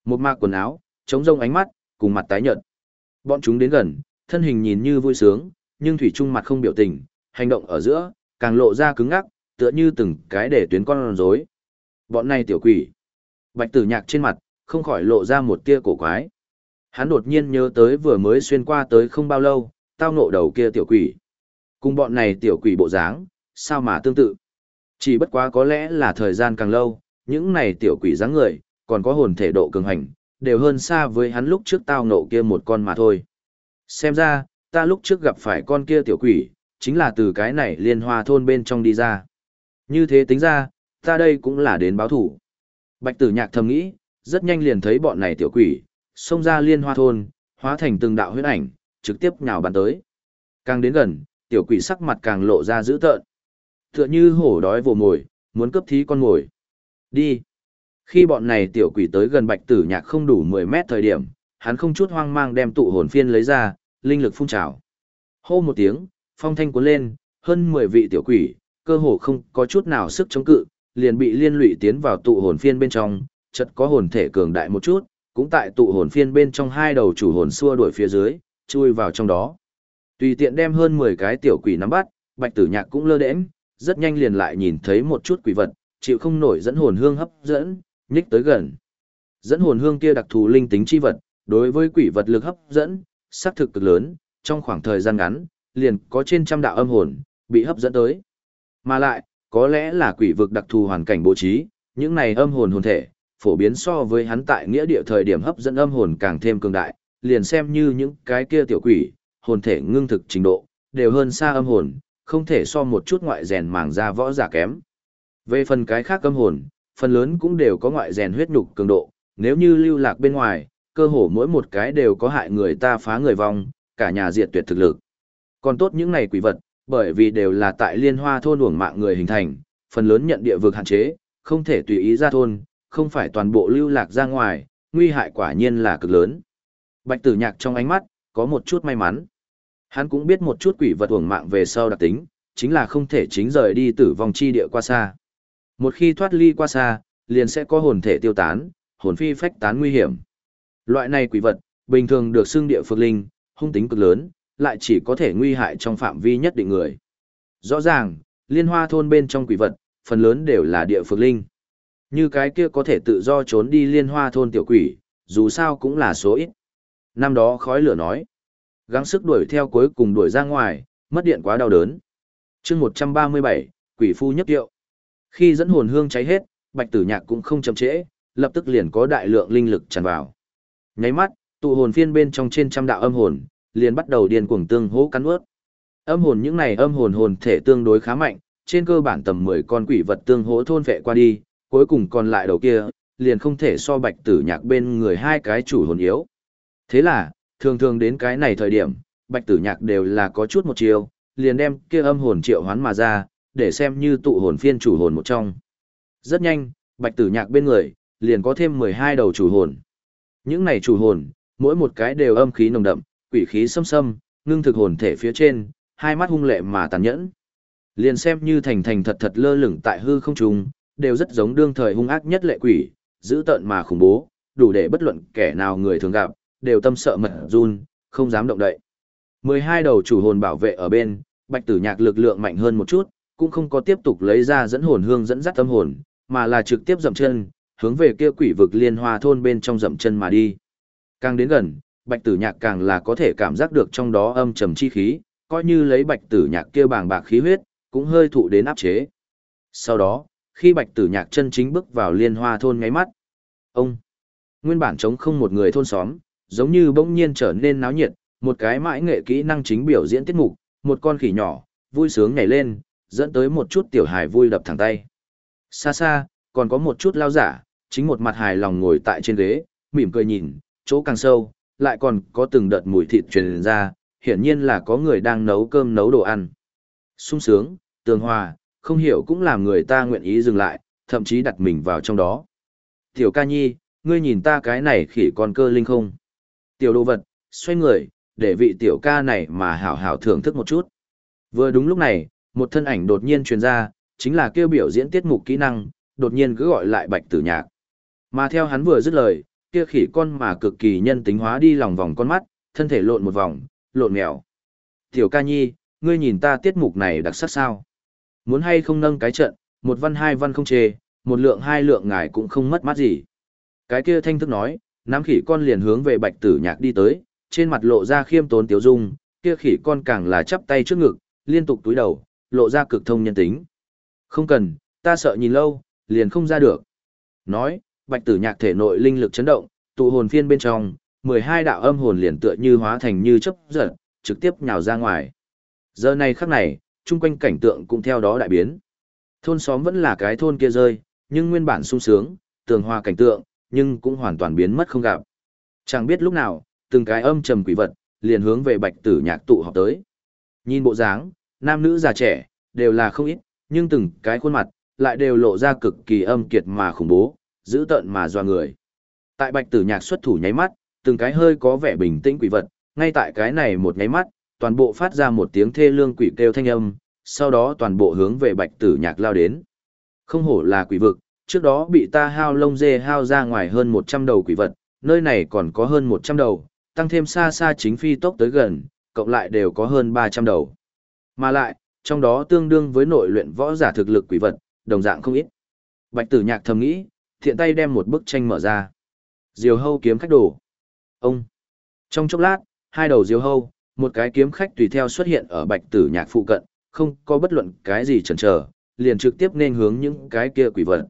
Một mạc quần áo, chống rông ánh mắt, cùng mặt tái nhợt. Bọn chúng đến gần, thân hình nhìn như vui sướng, nhưng thủy trung mặt không biểu tình, hành động ở giữa, càng lộ ra cứng ngắc, tựa như từng cái để tuyến con rối. Bọn này tiểu quỷ, Bạch tử nhạc trên mặt, không khỏi lộ ra một tia cổ quái. Hắn đột nhiên nhớ tới vừa mới xuyên qua tới không bao lâu, tao nộ đầu kia tiểu quỷ. Cùng bọn này tiểu quỷ bộ dáng, sao mà tương tự. Chỉ bất quá có lẽ là thời gian càng lâu, những này tiểu quỷ dáng người, còn có hồn thể độ cường hành, đều hơn xa với hắn lúc trước tao nộ kia một con mà thôi. Xem ra, ta lúc trước gặp phải con kia tiểu quỷ, chính là từ cái này liên hoa thôn bên trong đi ra. Như thế tính ra, ta đây cũng là đến báo thủ. Bạch tử nhạc thầm nghĩ, rất nhanh liền thấy bọn này tiểu quỷ, xông ra liên hoa thôn, hóa thành từng đạo huyết ảnh, trực tiếp nhào bắn tới. Càng đến gần, tiểu quỷ sắc mặt càng lộ ra dữ tợn. Tựa như hổ đói vồ mồi, muốn cướp thí con mồi. Đi. Khi bọn này tiểu quỷ tới gần bạch tử nhạc không đủ 10 mét thời điểm, hắn không chút hoang mang đem tụ hồn phiên lấy ra, linh lực phun trào. Hô một tiếng, phong thanh cuốn lên, hơn 10 vị tiểu quỷ, cơ hồ không có chút nào sức chống cự, liền bị liên lụy tiến vào tụ hồn phiên bên trong, chợt có hồn thể cường đại một chút, cũng tại tụ hồn phiên bên trong hai đầu chủ hồn xua đuổi phía dưới, chui vào trong đó. Tùy tiện đem hơn 10 cái tiểu quỷ nắm bắt, Bạch Tử Nhạc cũng lơ đễnh, rất nhanh liền lại nhìn thấy một chút quỷ vật, chịu không nổi dẫn hồn hương hấp dẫn, nhích tới gần. Dẫn hồn hương kia đặc thù linh tính chi vật, đối với quỷ vật lực hấp dẫn, xác thực cực lớn, trong khoảng thời gian ngắn, liền có trên trăm đạo âm hồn bị hấp dẫn tới. Mà lại, có lẽ là quỷ vực đặc thù hoàn cảnh bố trí, những này âm hồn hồn thể, phổ biến so với hắn tại nghĩa địa thời điểm hấp dẫn âm hồn càng thêm cường đại, liền xem như những cái kia tiểu quỷ, hồn thể ngưng thực trình độ, đều hơn xa âm hồn, không thể so một chút ngoại rèn màng ra võ giả kém. Về phần cái khác âm hồn, phần lớn cũng đều có ngoại rèn huyết nhục cường độ, nếu như lưu lạc bên ngoài, cơ hồ mỗi một cái đều có hại người ta phá người vong, cả nhà diệt tuyệt thực lực. Còn tốt những này quỷ vật, bởi vì đều là tại liên hoa thôn uổng mạng người hình thành, phần lớn nhận địa vực hạn chế, không thể tùy ý ra thôn, không phải toàn bộ lưu lạc ra ngoài, nguy hại quả nhiên là cực lớn. Bạch tử nhạc trong ánh mắt, có một chút may mắn. Hắn cũng biết một chút quỷ vật uổng mạng về sau đặc tính, chính là không thể chính rời đi tử vong chi địa qua xa. Một khi thoát ly qua xa, liền sẽ có hồn thể tiêu tán, hồn phi phách tán nguy hiểm. Loại này quỷ vật, bình thường được xưng địa phược linh, hung tính cực lớn, lại chỉ có thể nguy hại trong phạm vi nhất định người. Rõ ràng, liên hoa thôn bên trong quỷ vật, phần lớn đều là địa phược linh. Như cái kia có thể tự do trốn đi liên hoa thôn tiểu quỷ, dù sao cũng là số ít. Năm đó khói lửa nói, gắng sức đuổi theo cuối cùng đuổi ra ngoài, mất điện quá đau đớn. chương 137, quỷ phu nhất tiệu. Khi dẫn hồn hương cháy hết, bạch tử nhạc cũng không chậm trễ, lập tức liền có đại lượng linh lực tràn vào. Nháy mắt, tụ hồn phiên bên trong trên trăm đạo âm hồn, liền bắt đầu điên cuồng tương hỗ cắn ướt. Âm hồn những này âm hồn hồn thể tương đối khá mạnh, trên cơ bản tầm 10 con quỷ vật tương hỗ thôn vệ qua đi, cuối cùng còn lại đầu kia, liền không thể so bạch tử nhạc bên người hai cái chủ hồn yếu. Thế là, thường thường đến cái này thời điểm, bạch tử nhạc đều là có chút một chiều, liền đem kia âm hồn triệu hoán mà ra, để xem như tụ hồn phiên chủ hồn một trong. Rất nhanh, bạch tử nhạc bên người, liền có thêm 12 đầu chủ hồn. Những này chủ hồn, mỗi một cái đều âm khí nồng đậm, quỷ khí xâm xâm, ngưng thực hồn thể phía trên, hai mắt hung lệ mà tàn nhẫn. Liền xem như thành thành thật thật lơ lửng tại hư không trung, đều rất giống đương thời hung ác nhất lệ quỷ, dữ tợn mà khủng bố, đủ để bất luận kẻ nào người thường gặp, đều tâm sợ mật run, không dám động đậy. 12 đầu chủ hồn bảo vệ ở bên, bạch tử nhạc lực lượng mạnh hơn một chút, cũng không có tiếp tục lấy ra dẫn hồn hương dẫn dắt tâm hồn, mà là trực tiếp dậm chân, hướng về kia quỷ vực liên hoa thôn bên trong dậm chân mà đi. Càng đến gần, bạch tử nhạc càng là có thể cảm giác được trong đó âm trầm chi khí, coi như lấy bạch tử nhạc kia bàng bạc khí huyết, cũng hơi thụ đến áp chế. Sau đó, khi bạch tử nhạc chân chính bước vào liên hoa thôn ngáy mắt, ông, nguyên bản trống không một người thôn xóm, giống như bỗng nhiên trở nên náo nhiệt, một cái mãi nghệ kỹ năng chính biểu diễn tiết mục, một con khỉ nhỏ, vui sướng nhảy lên, dẫn tới một chút tiểu hài vui đập thẳng tay. Xa xa, còn có một chút lao giả, chính một mặt hài lòng ngồi tại trên ghế, mỉm cười nhìn, chỗ càng sâu, lại còn có từng đợt mùi thịt truyền ra, hiển nhiên là có người đang nấu cơm nấu đồ ăn. sung sướng, tường hòa, không hiểu cũng làm người ta nguyện ý dừng lại, thậm chí đặt mình vào trong đó. Tiểu ca nhi, ngươi nhìn ta cái này khỉ con cơ linh không? Tiểu đồ vật, xoay người, để vị tiểu ca này mà hảo hảo thưởng thức một chút. Vừa đúng lúc này, một thân ảnh đột nhiên truyền ra, chính là kêu biểu diễn tiết mục kỹ năng, đột nhiên cứ gọi lại bạch tử nhạc. Mà theo hắn vừa dứt lời, kia khỉ con mà cực kỳ nhân tính hóa đi lòng vòng con mắt, thân thể lộn một vòng, lộn mèo. Tiểu ca nhi, ngươi nhìn ta tiết mục này đặc sắc sao? Muốn hay không nâng cái trận, một văn hai văn không chê, một lượng hai lượng ngài cũng không mất mát gì. Cái kia thanh thức nói, nắm khỉ con liền hướng về bạch tử nhạc đi tới, trên mặt lộ ra khiêm tốn tiếu dung, kia khỉ con càng là chắp tay trước ngực, liên tục túi đầu, lộ ra cực thông nhân tính. Không cần, ta sợ nhìn lâu, liền không ra được. Nói, bạch tử nhạc thể nội linh lực chấn động, tụ hồn phiên bên trong, 12 đạo âm hồn liền tựa như hóa thành như chấp giật, trực tiếp nhào ra ngoài. Giờ này khắc này, chung quanh cảnh tượng cũng theo đó đại biến. Thôn xóm vẫn là cái thôn kia rơi, nhưng nguyên bản sung sướng, tường hòa cảnh tượng, nhưng cũng hoàn toàn biến mất không gặp. Chẳng biết lúc nào, từng cái âm trầm quỷ vật, liền hướng về bạch tử nhạc tụ họp tới. Nhìn bộ dáng, nam nữ già trẻ, đều là không ít, nhưng từng cái khuôn mặt, lại đều lộ ra cực kỳ âm kiệt mà khủng bố, dữ tợn mà doa người. Tại bạch tử nhạc xuất thủ nháy mắt, từng cái hơi có vẻ bình tĩnh quỷ vật, ngay tại cái này một nháy mắt, toàn bộ phát ra một tiếng thê lương quỷ kêu thanh âm, sau đó toàn bộ hướng về bạch tử nhạc lao đến. Không hổ là quỷ vực, trước đó bị ta hao lông dê hao ra ngoài hơn 100 đầu quỷ vật, nơi này còn có hơn 100 đầu, tăng thêm xa xa chính phi tốc tới gần, cộng lại đều có hơn 300 đầu. Mà lại, trong đó tương đương với nội luyện võ giả thực lực quỷ vật, đồng dạng không ít. Bạch tử nhạc thầm nghĩ, thiện tay đem một bức tranh mở ra. Diều hâu kiếm khách đổ. Ông. Trong chốc lát, hai đầu diều hâu, một cái kiếm khách tùy theo xuất hiện ở bạch tử nhạc phụ cận, không có bất luận cái gì chần chờ, liền trực tiếp nên hướng những cái kia quỷ vật.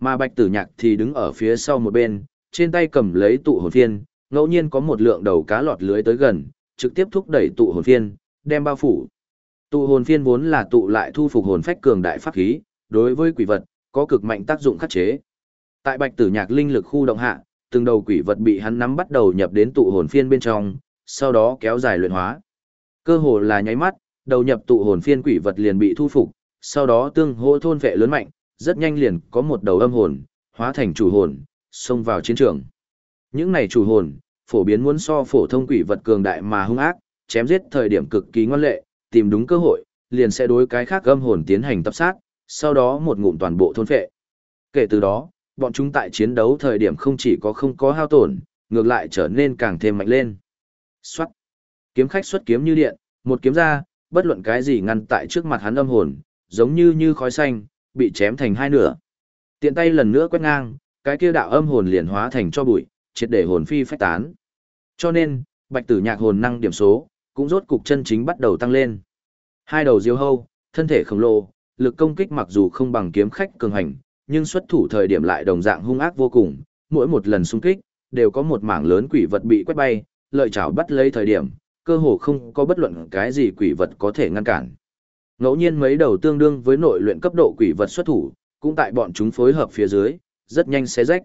Mà bạch tử nhạc thì đứng ở phía sau một bên, trên tay cầm lấy tụ hồn phiên, ngẫu nhiên có một lượng đầu cá lọt lưới tới gần, trực tiếp thúc đẩy tụ hồn phiên, đem bao phủ. Tụ hồn phiên vốn là tụ lại thu phục hồn phách cường đại pháp khí, đối với quỷ vật, có cực mạnh tác dụng khắc chế. Tại bạch tử nhạc linh lực khu động hạ, từng đầu quỷ vật bị hắn nắm bắt đầu nhập đến tụ hồn phiên bên trong, sau đó kéo dài luyện hóa. Cơ hồ là nháy mắt, đầu nhập tụ hồn phiên quỷ vật liền bị thu phục, sau đó tương hỗ thôn vệ lớn mạnh, rất nhanh liền có một đầu âm hồn, hóa thành chủ hồn, xông vào chiến trường. Những này chủ hồn, phổ biến muốn so phổ thông quỷ vật cường đại mà hung ác, chém giết thời điểm cực kỳ ngoan lệ, tìm đúng cơ hội, liền sẽ đối cái khác âm hồn tiến hành tập sát, sau đó một ngụm toàn bộ thôn phệ. Kể từ đó, bọn chúng tại chiến đấu thời điểm không chỉ có không có hao tổn, ngược lại trở nên càng thêm mạnh lên. Xoát. Kiếm khách xuất kiếm như điện, một kiếm ra, bất luận cái gì ngăn tại trước mặt hắn âm hồn, giống như như khói xanh, bị chém thành hai nửa. Tiện tay lần nữa quét ngang, cái kia đạo âm hồn liền hóa thành cho bụi, triệt để hồn phi phách tán. Cho nên, bạch tử nhạc hồn năng điểm số, cũng rốt cục chân chính bắt đầu tăng lên. Hai đầu diêu hâu, thân thể khổng lồ, lực công kích mặc dù không bằng kiếm khách cường hành, nhưng xuất thủ thời điểm lại đồng dạng hung ác vô cùng, mỗi một lần xung kích, đều có một mảng lớn quỷ vật bị quét bay, lợi chảo bắt lấy thời điểm, cơ hồ không có bất luận cái gì quỷ vật có thể ngăn cản. Ngẫu nhiên mấy đầu tương đương với nội luyện cấp độ quỷ vật xuất thủ, cũng tại bọn chúng phối hợp phía dưới, rất nhanh xé rách.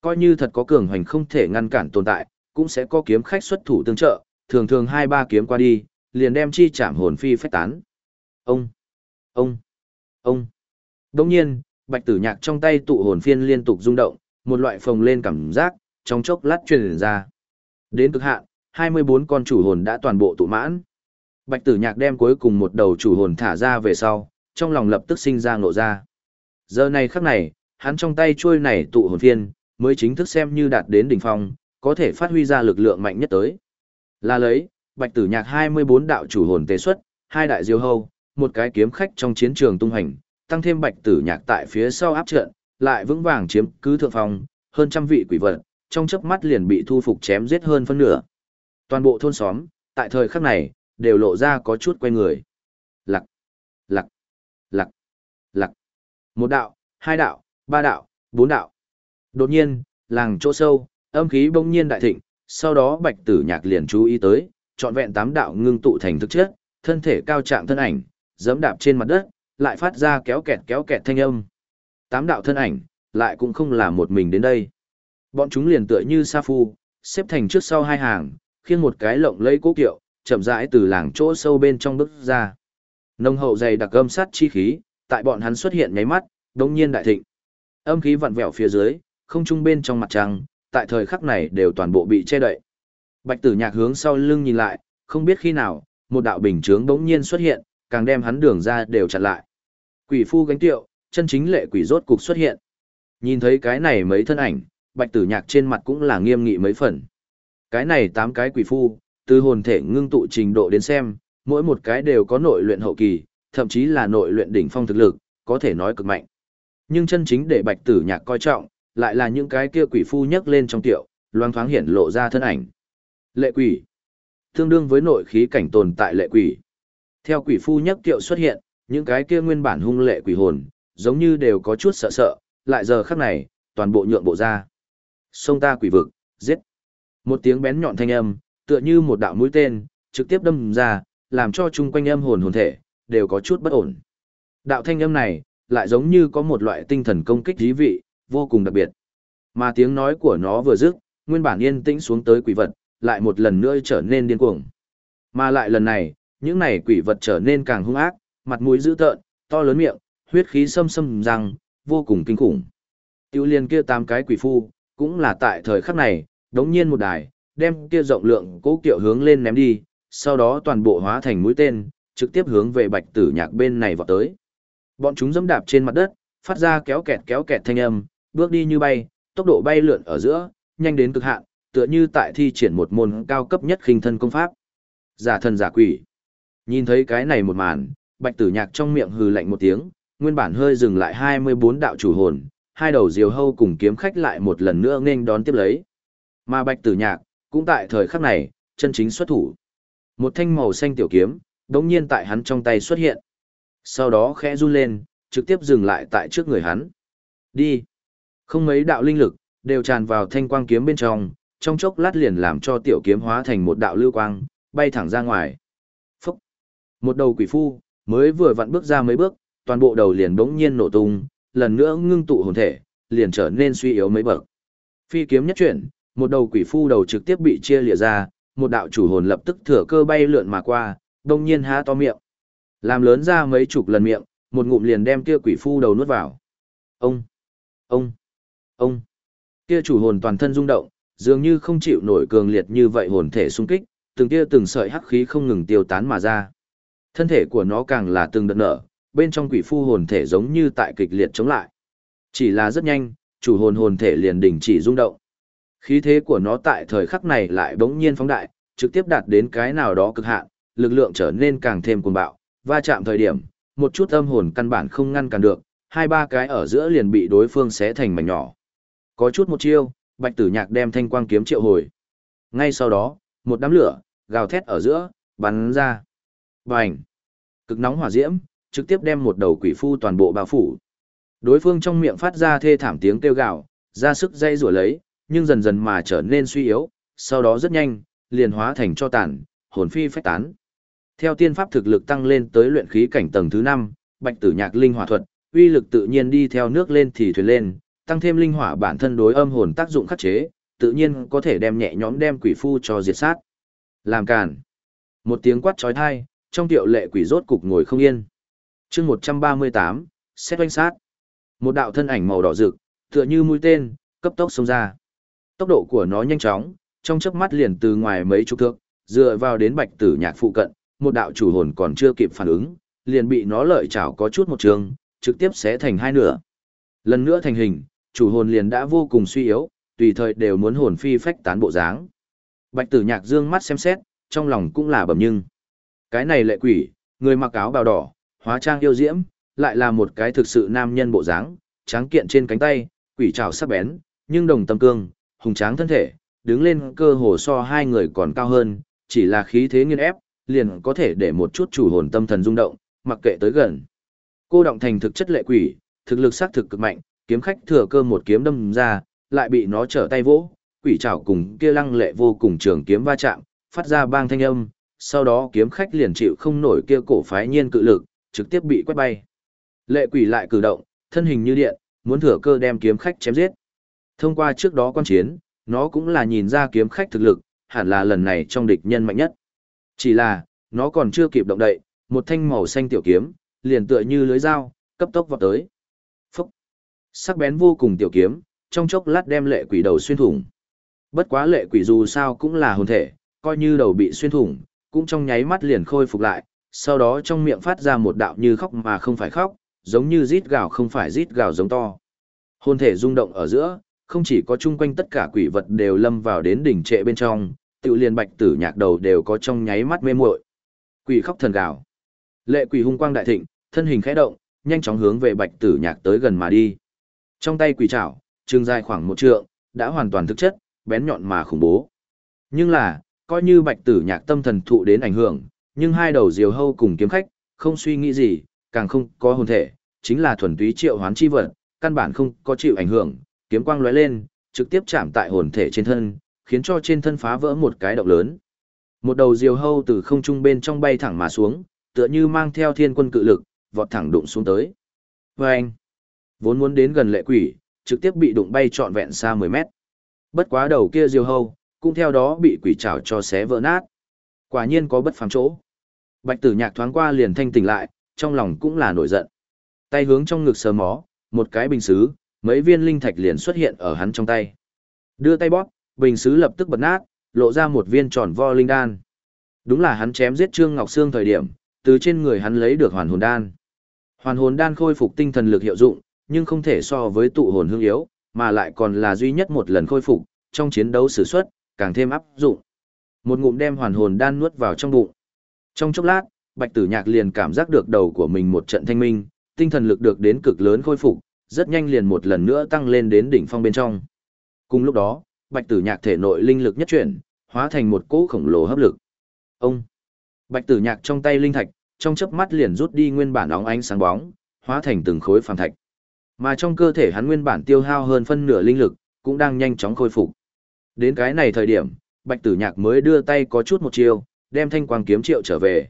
Coi như thật có cường hành không thể ngăn cản tồn tại, cũng sẽ có kiếm khách xuất thủ tương trợ, thường thường hai ba kiếm qua đi, liền đem chi chạm hồn phi phách tán. Ông, ông, ông. Đương nhiên, bạch tử nhạc trong tay tụ hồn phiên liên tục rung động, một loại phồng lên cảm giác, trong chốc lát truyền ra. Đến cực hạn, 24 con chủ hồn đã toàn bộ tụ mãn. Bạch tử nhạc đem cuối cùng một đầu chủ hồn thả ra về sau, trong lòng lập tức sinh ra ngộ ra. Giờ này khắc này, hắn trong tay chuôi này tụ hồn phiên, mới chính thức xem như đạt đến đỉnh phong, có thể phát huy ra lực lượng mạnh nhất tới. Là lấy, bạch tử nhạc 24 đạo chủ hồn tế xuất, hai đại diêu hâu, một cái kiếm khách trong chiến trường tung hành, tăng thêm bạch tử nhạc tại phía sau áp trận, lại vững vàng chiếm cứ thượng phong, hơn trăm vị quỷ vật, trong chớp mắt liền bị thu phục chém giết hơn phân nửa. Toàn bộ thôn xóm, tại thời khắc này, đều lộ ra có chút quay người. Lặc, lặc, lặc, lặc. Một đạo, hai đạo, ba đạo, bốn đạo. Đột nhiên, làng chỗ sâu, âm khí bỗng nhiên đại thịnh, sau đó bạch tử nhạc liền chú ý tới, trọn vẹn tám đạo ngưng tụ thành thực chất, thân thể cao trạng thân ảnh, giẫm đạp trên mặt đất, lại phát ra kéo kẹt kéo kẹt thanh âm. Tám đạo thân ảnh, lại cũng không là một mình đến đây. Bọn chúng liền tựa như sa phu, xếp thành trước sau hai hàng, khiêng một cái lộng lấy cố kiệu, chậm rãi từ làng chỗ sâu bên trong bước ra. Nông hậu dày đặc âm sát chi khí, tại bọn hắn xuất hiện nháy mắt, đống nhiên đại thịnh. Âm khí vặn vẹo phía dưới, không trung bên trong mặt trăng, tại thời khắc này đều toàn bộ bị che đậy. Bạch tử nhạc hướng sau lưng nhìn lại, không biết khi nào, một đạo bình chướng đống nhiên xuất hiện, càng đem hắn đường ra đều chặn lại. Quỷ phu gánh tiệu, chân chính lệ quỷ rốt cục xuất hiện. Nhìn thấy cái này mấy thân ảnh, bạch tử nhạc trên mặt cũng là nghiêm nghị mấy phần. Cái này tám cái quỷ phu, từ hồn thể ngưng tụ trình độ đến xem, mỗi một cái đều có nội luyện hậu kỳ, thậm chí là nội luyện đỉnh phong thực lực, có thể nói cực mạnh. Nhưng chân chính để bạch tử nhạc coi trọng, lại là những cái kia quỷ phu nhấc lên trong tiểu loang thoáng hiện lộ ra thân ảnh. Lệ quỷ. Tương đương với nội khí cảnh tồn tại lệ quỷ. Theo quỷ phu nhấc tiểu xuất hiện, những cái kia nguyên bản hung lệ quỷ hồn, giống như đều có chút sợ sợ, lại giờ khắc này, toàn bộ nhượng bộ ra. Sông ta quỷ vực, giết. Một tiếng bén nhọn thanh âm, tựa như một đạo mũi tên, trực tiếp đâm ra, làm cho chung quanh âm hồn hồn thể, đều có chút bất ổn. Đạo thanh âm này, lại giống như có một loại tinh thần công kích dí vị, vô cùng đặc biệt. Mà tiếng nói của nó vừa dứt, nguyên bản yên tĩnh xuống tới quỷ vật, lại một lần nữa trở nên điên cuồng. Mà lại lần này, những này quỷ vật trở nên càng hung ác, mặt mũi dữ tợn, to lớn miệng, huyết khí xâm xâm răng, vô cùng kinh khủng. Tiêu liên kia tám cái quỷ phu, cũng là tại thời khắc này, đống nhiên một đài, đem kia rộng lượng cố kiệu hướng lên ném đi, sau đó toàn bộ hóa thành mũi tên, trực tiếp hướng về bạch tử nhạc bên này vọt tới. Bọn chúng dẫm đạp trên mặt đất, phát ra kéo kẹt kéo kẹt thanh âm, bước đi như bay, tốc độ bay lượn ở giữa, nhanh đến cực hạn, tựa như tại thi triển một môn cao cấp nhất khinh thân công pháp. Giả thần giả quỷ. Nhìn thấy cái này một màn, Bạch Tử Nhạc trong miệng hừ lạnh một tiếng, nguyên bản hơi dừng lại 24 đạo chủ hồn, hai đầu diều hâu cùng kiếm khách lại một lần nữa nghênh đón tiếp lấy. Mà Bạch Tử Nhạc, cũng tại thời khắc này, chân chính xuất thủ. Một thanh màu xanh tiểu kiếm, đống nhiên tại hắn trong tay xuất hiện. Sau đó khẽ run lên, trực tiếp dừng lại tại trước người hắn. Đi. Không mấy đạo linh lực, đều tràn vào thanh quang kiếm bên trong, trong chốc lát liền làm cho tiểu kiếm hóa thành một đạo lưu quang, bay thẳng ra ngoài. Phúc. Một đầu quỷ phu, mới vừa vặn bước ra mấy bước, toàn bộ đầu liền đống nhiên nổ tung, lần nữa ngưng tụ hồn thể, liền trở nên suy yếu mấy bậc. Phi kiếm nhất chuyển, một đầu quỷ phu đầu trực tiếp bị chia lìa ra, một đạo chủ hồn lập tức thừa cơ bay lượn mà qua, đông nhiên há to miệng. Làm lớn ra mấy chục lần miệng, một ngụm liền đem kia quỷ phu đầu nuốt vào. Ông, ông, ông. Kia chủ hồn toàn thân rung động, dường như không chịu nổi cường liệt như vậy hồn thể xung kích, từng kia từng sợi hắc khí không ngừng tiêu tán mà ra. Thân thể của nó càng là từng đợt nở, bên trong quỷ phu hồn thể giống như tại kịch liệt chống lại. Chỉ là rất nhanh, chủ hồn hồn thể liền đình chỉ rung động. Khí thế của nó tại thời khắc này lại bỗng nhiên phóng đại, trực tiếp đạt đến cái nào đó cực hạn, lực lượng trở nên càng thêm cuồng bạo, va chạm thời điểm, một chút âm hồn căn bản không ngăn cản được, hai ba cái ở giữa liền bị đối phương xé thành mảnh nhỏ. Có chút một chiêu, Bạch Tử Nhạc đem thanh quang kiếm triệu hồi. Ngay sau đó, một đám lửa gào thét ở giữa, bắn ra. Bành! Cực nóng hỏa diễm, trực tiếp đem một đầu quỷ phu toàn bộ bao phủ. Đối phương trong miệng phát ra thê thảm tiếng kêu gào, ra sức dây rủa lấy, nhưng dần dần mà trở nên suy yếu, sau đó rất nhanh, liền hóa thành cho tàn, hồn phi phách tán. Theo tiên pháp thực lực tăng lên tới luyện khí cảnh tầng thứ 5, Bạch Tử Nhạc linh hỏa thuật, uy lực tự nhiên đi theo nước lên thì thuyền lên, tăng thêm linh hỏa bản thân đối âm hồn tác dụng khắc chế, tự nhiên có thể đem nhẹ nhõm đem quỷ phu cho diệt sát. Làm cản. Một tiếng quát chói tai, trong tiệu lệ quỷ rốt cục ngồi không yên. Chương 138, xét oanh sát. Một đạo thân ảnh màu đỏ rực, tựa như mũi tên, cấp tốc xông ra. Tốc độ của nó nhanh chóng, trong chớp mắt liền từ ngoài mấy chục thước, dựa vào đến Bạch Tử Nhạc phụ cận, một đạo chủ hồn còn chưa kịp phản ứng, liền bị nó lợi chảo có chút một trường, trực tiếp xé thành hai nửa. Lần nữa thành hình, chủ hồn liền đã vô cùng suy yếu, tùy thời đều muốn hồn phi phách tán bộ dáng. Bạch Tử Nhạc dương mắt xem xét, trong lòng cũng là bẩm nhưng. Cái này lệ quỷ, người mặc áo bào đỏ, hóa trang yêu diễm, lại là một cái thực sự nam nhân bộ dáng, tráng kiện trên cánh tay, quỷ trào sắc bén, nhưng đồng tâm cương, hùng tráng thân thể, đứng lên cơ hồ so hai người còn cao hơn, chỉ là khí thế nghiên ép, liền có thể để một chút chủ hồn tâm thần rung động, mặc kệ tới gần. Cô động thành thực chất lệ quỷ, thực lực xác thực cực mạnh, kiếm khách thừa cơ một kiếm đâm ra, lại bị nó trở tay vỗ, quỷ trảo cùng kia lăng lệ vô cùng trường kiếm va chạm, phát ra bang thanh âm, sau đó kiếm khách liền chịu không nổi kia cổ phái nhiên cự lực, trực tiếp bị quét bay. Lệ quỷ lại cử động, thân hình như điện, muốn thừa cơ đem kiếm khách chém giết. Thông qua trước đó quan chiến, nó cũng là nhìn ra kiếm khách thực lực, hẳn là lần này trong địch nhân mạnh nhất. Chỉ là, nó còn chưa kịp động đậy, một thanh màu xanh tiểu kiếm, liền tựa như lưới dao, cấp tốc vọt tới. Phúc! Sắc bén vô cùng tiểu kiếm, trong chốc lát đem lệ quỷ đầu xuyên thủng. Bất quá lệ quỷ dù sao cũng là hồn thể, coi như đầu bị xuyên thủng, cũng trong nháy mắt liền khôi phục lại, sau đó trong miệng phát ra một đạo như khóc mà không phải khóc, giống như rít gào không phải rít gào giống to. Hồn thể rung động ở giữa, không chỉ có chung quanh tất cả quỷ vật đều lâm vào đến đỉnh trệ bên trong, tự liền bạch tử nhạc đầu đều có trong nháy mắt mê muội. Quỷ khóc thần gào. Lệ quỷ hung quang đại thịnh, thân hình khẽ động, nhanh chóng hướng về bạch tử nhạc tới gần mà đi. Trong tay quỷ trảo, trường dài khoảng một trượng, đã hoàn toàn thực chất, bén nhọn mà khủng bố. Nhưng là, coi như bạch tử nhạc tâm thần thụ đến ảnh hưởng, nhưng hai đầu diều hâu cùng kiếm khách, không suy nghĩ gì, càng không có hồn thể, chính là thuần túy triệu hoán chi vật, căn bản không có chịu ảnh hưởng, kiếm quang lóe lên, trực tiếp chạm tại hồn thể trên thân, khiến cho trên thân phá vỡ một cái động lớn. Một đầu diều hâu từ không trung bên trong bay thẳng mà xuống, tựa như mang theo thiên quân cự lực, vọt thẳng đụng xuống tới. Và anh, vốn muốn đến gần lệ quỷ, trực tiếp bị đụng bay trọn vẹn xa 10 mét. Bất quá đầu kia diều hâu, cũng theo đó bị quỷ trảo cho xé vỡ nát. Quả nhiên có bất phàm chỗ. Bạch tử nhạc thoáng qua liền thanh tỉnh lại, trong lòng cũng là nổi giận. Tay hướng trong ngực sờ mó, một cái bình xứ, mấy viên linh thạch liền xuất hiện ở hắn trong tay. Đưa tay bóp, bình xứ lập tức bật nát, lộ ra một viên tròn vo linh đan. Đúng là hắn chém giết Trương Ngọc Sương thời điểm, từ trên người hắn lấy được hoàn hồn đan. Hoàn hồn đan khôi phục tinh thần lực hiệu dụng, nhưng không thể so với tụ hồn hương yếu, mà lại còn là duy nhất một lần khôi phục, trong chiến đấu sử xuất, càng thêm áp dụng. Một ngụm đem hoàn hồn đan nuốt vào trong bụng. Trong chốc lát, Bạch Tử Nhạc liền cảm giác được đầu của mình một trận thanh minh, tinh thần lực được đến cực lớn khôi phục, rất nhanh liền một lần nữa tăng lên đến đỉnh phong bên trong. Cùng lúc đó, Bạch Tử Nhạc thể nội linh lực nhất chuyển, hóa thành một cỗ khổng lồ hấp lực. Ông Bạch Tử Nhạc trong tay linh thạch, trong chớp mắt liền rút đi nguyên bản óng ánh sáng bóng, hóa thành từng khối phàm thạch. Mà trong cơ thể hắn nguyên bản tiêu hao hơn phân nửa linh lực, cũng đang nhanh chóng khôi phục. Đến cái này thời điểm, Bạch Tử Nhạc mới đưa tay có chút một chiêu, đem thanh quang kiếm triệu trở về.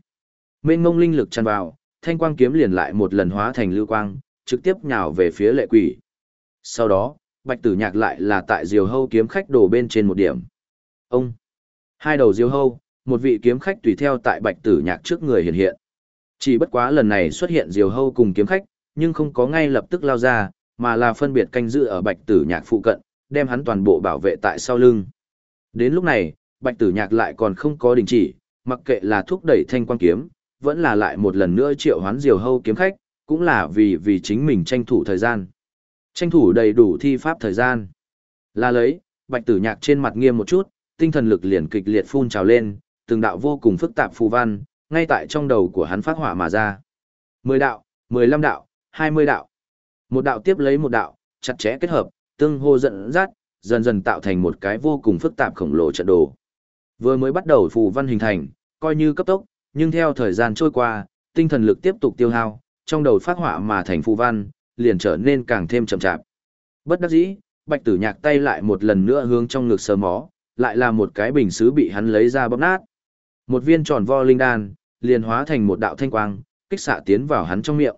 Mênh ngông linh lực tràn vào, thanh quang kiếm liền lại một lần hóa thành lưu quang, trực tiếp nhào về phía lệ quỷ. Sau đó, Bạch Tử Nhạc lại là tại Diều Hâu kiếm khách đổ bên trên một điểm. Ông, hai đầu Diều Hâu, một vị kiếm khách tùy theo tại Bạch Tử Nhạc trước người hiện hiện. Chỉ bất quá lần này xuất hiện Diều Hâu cùng kiếm khách, nhưng không có ngay lập tức lao ra, mà là phân biệt canh giữ ở Bạch Tử Nhạc phụ cận, đem hắn toàn bộ bảo vệ tại sau lưng. Đến lúc này, Bạch Tử Nhạc lại còn không có đình chỉ, mặc kệ là thúc đẩy thanh quan kiếm, vẫn là lại một lần nữa triệu hoán Diều Hâu kiếm khách, cũng là vì vì chính mình tranh thủ thời gian. Tranh thủ đầy đủ thi pháp thời gian. Là lấy, Bạch Tử Nhạc trên mặt nghiêm một chút, tinh thần lực liền kịch liệt phun trào lên, từng đạo vô cùng phức tạp phù văn, ngay tại trong đầu của hắn phát hỏa mà ra. Mười đạo, mười lăm đạo, hai mươi đạo. Một đạo tiếp lấy một đạo, chặt chẽ kết hợp, tương hô dẫn dắt, dần dần tạo thành một cái vô cùng phức tạp khổng lồ trận đồ. Vừa mới bắt đầu phù văn hình thành, coi như cấp tốc, nhưng theo thời gian trôi qua, tinh thần lực tiếp tục tiêu hao, trong đầu phát họa mà thành phù văn, liền trở nên càng thêm chậm chạp. Bất đắc dĩ, Bạch Tử Nhạc tay lại một lần nữa hướng trong ngực sờ mó, lại là một cái bình sứ bị hắn lấy ra bóp nát. Một viên tròn vo linh đan, liền hóa thành một đạo thanh quang, kích xạ tiến vào hắn trong miệng.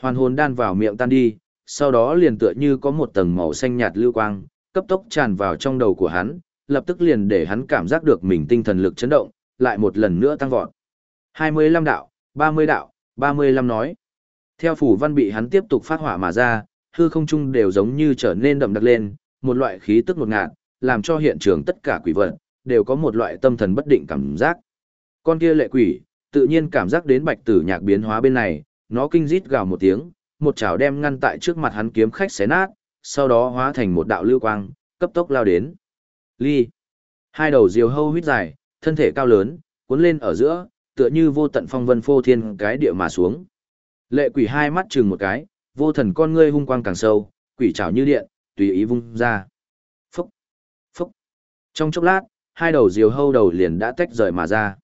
Hoàn hồn đan vào miệng tan đi, sau đó liền tựa như có một tầng màu xanh nhạt lưu quang, cấp tốc tràn vào trong đầu của hắn, lập tức liền để hắn cảm giác được mình tinh thần lực chấn động, lại một lần nữa tăng vọt. 25 đạo, 30 đạo, 35 nói. Theo phủ văn bị hắn tiếp tục phát hỏa mà ra, hư không trung đều giống như trở nên đậm đặc lên, một loại khí tức ngột ngạt, làm cho hiện trường tất cả quỷ vật đều có một loại tâm thần bất định cảm giác. Con kia lệ quỷ, tự nhiên cảm giác đến bạch tử nhạc biến hóa bên này, nó kinh rít gào một tiếng, một chảo đem ngăn tại trước mặt hắn kiếm khách xé nát, sau đó hóa thành một đạo lưu quang, cấp tốc lao đến. Ly. Hai đầu diều hâu huyết dài, thân thể cao lớn, cuốn lên ở giữa, tựa như vô tận phong vân phô thiên cái địa mà xuống. Lệ quỷ hai mắt chừng một cái, vô thần con ngươi hung quang càng sâu, quỷ trảo như điện, tùy ý vung ra. Phúc, phúc. Trong chốc lát, hai đầu diều hâu đầu liền đã tách rời mà ra.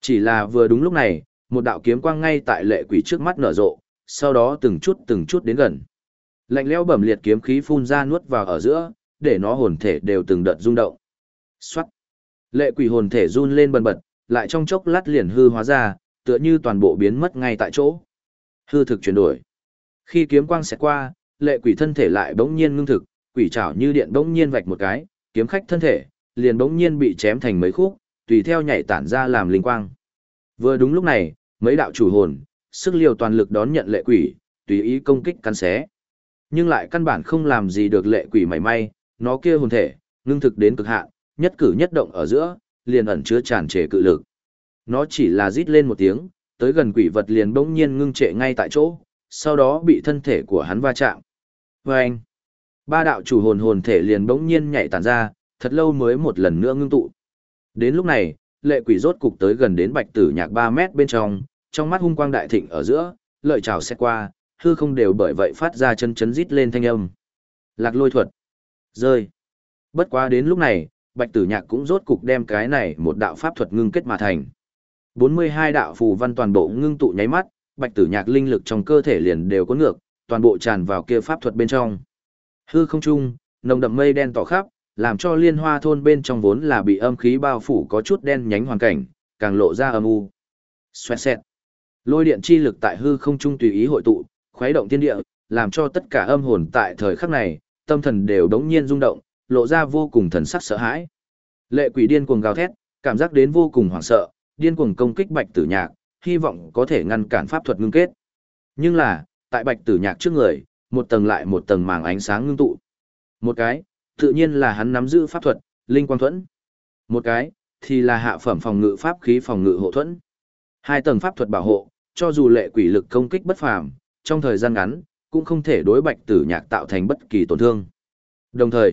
Chỉ là vừa đúng lúc này, một đạo kiếm quang ngay tại lệ quỷ trước mắt nở rộ, sau đó từng chút từng chút đến gần. Lạnh lẽo bẩm liệt kiếm khí phun ra nuốt vào ở giữa, để nó hồn thể đều từng đợt rung động. Xoát. Lệ quỷ hồn thể run lên bần bật, lại trong chốc lát liền hư hóa ra, tựa như toàn bộ biến mất ngay tại chỗ. Hư thực chuyển đổi. Khi kiếm quang xẹt qua, lệ quỷ thân thể lại bỗng nhiên ngưng thực, quỷ trảo như điện bỗng nhiên vạch một cái, kiếm khách thân thể liền bỗng nhiên bị chém thành mấy khúc, tùy theo nhảy tản ra làm linh quang. Vừa đúng lúc này, mấy đạo chủ hồn, sức liều toàn lực đón nhận lệ quỷ, tùy ý công kích cắn xé. Nhưng lại căn bản không làm gì được lệ quỷ mảy may, nó kia hồn thể, ngưng thực đến cực hạn, nhất cử nhất động ở giữa, liền ẩn chứa tràn trề cự lực. Nó chỉ là rít lên một tiếng, tới gần quỷ vật liền bỗng nhiên ngưng trệ ngay tại chỗ, sau đó bị thân thể của hắn va chạm. Và anh, ba đạo chủ hồn hồn thể liền bỗng nhiên nhảy tản ra, thật lâu mới một lần nữa ngưng tụ. Đến lúc này, lệ quỷ rốt cục tới gần đến bạch tử nhạc 3 mét bên trong, trong mắt hung quang đại thịnh ở giữa, lợi trào xét qua, hư không đều bởi vậy phát ra chân chấn rít lên thanh âm. Lạc lôi thuật. Rơi. Bất quá đến lúc này, Bạch Tử Nhạc cũng rốt cục đem cái này một đạo pháp thuật ngưng kết mà thành. 42 đạo phù văn toàn bộ ngưng tụ nháy mắt, Bạch Tử Nhạc linh lực trong cơ thể liền đều có ngược, toàn bộ tràn vào kia pháp thuật bên trong. Hư không trung, nồng đậm mây đen tỏ khắp, làm cho liên hoa thôn bên trong vốn là bị âm khí bao phủ có chút đen nhánh hoàn cảnh, càng lộ ra âm u. Xoẹt xẹt. Lôi điện chi lực tại hư không trung tùy ý hội tụ, khuấy động thiên địa, làm cho tất cả âm hồn tại thời khắc này, tâm thần đều đống nhiên rung động, lộ ra vô cùng thần sắc sợ hãi. Lệ quỷ điên cuồng gào thét, cảm giác đến vô cùng hoảng sợ, điên cuồng công kích bạch tử nhạc, hy vọng có thể ngăn cản pháp thuật ngưng kết. Nhưng là, tại bạch tử nhạc trước người, một tầng lại một tầng màng ánh sáng ngưng tụ. Một cái, tự nhiên là hắn nắm giữ pháp thuật, linh quang thuẫn. Một cái, thì là hạ phẩm phòng ngự pháp khí phòng ngự hộ thuẫn. Hai tầng pháp thuật bảo hộ, cho dù lệ quỷ lực công kích bất phàm, trong thời gian ngắn, cũng không thể đối bạch tử nhạc tạo thành bất kỳ tổn thương. Đồng thời,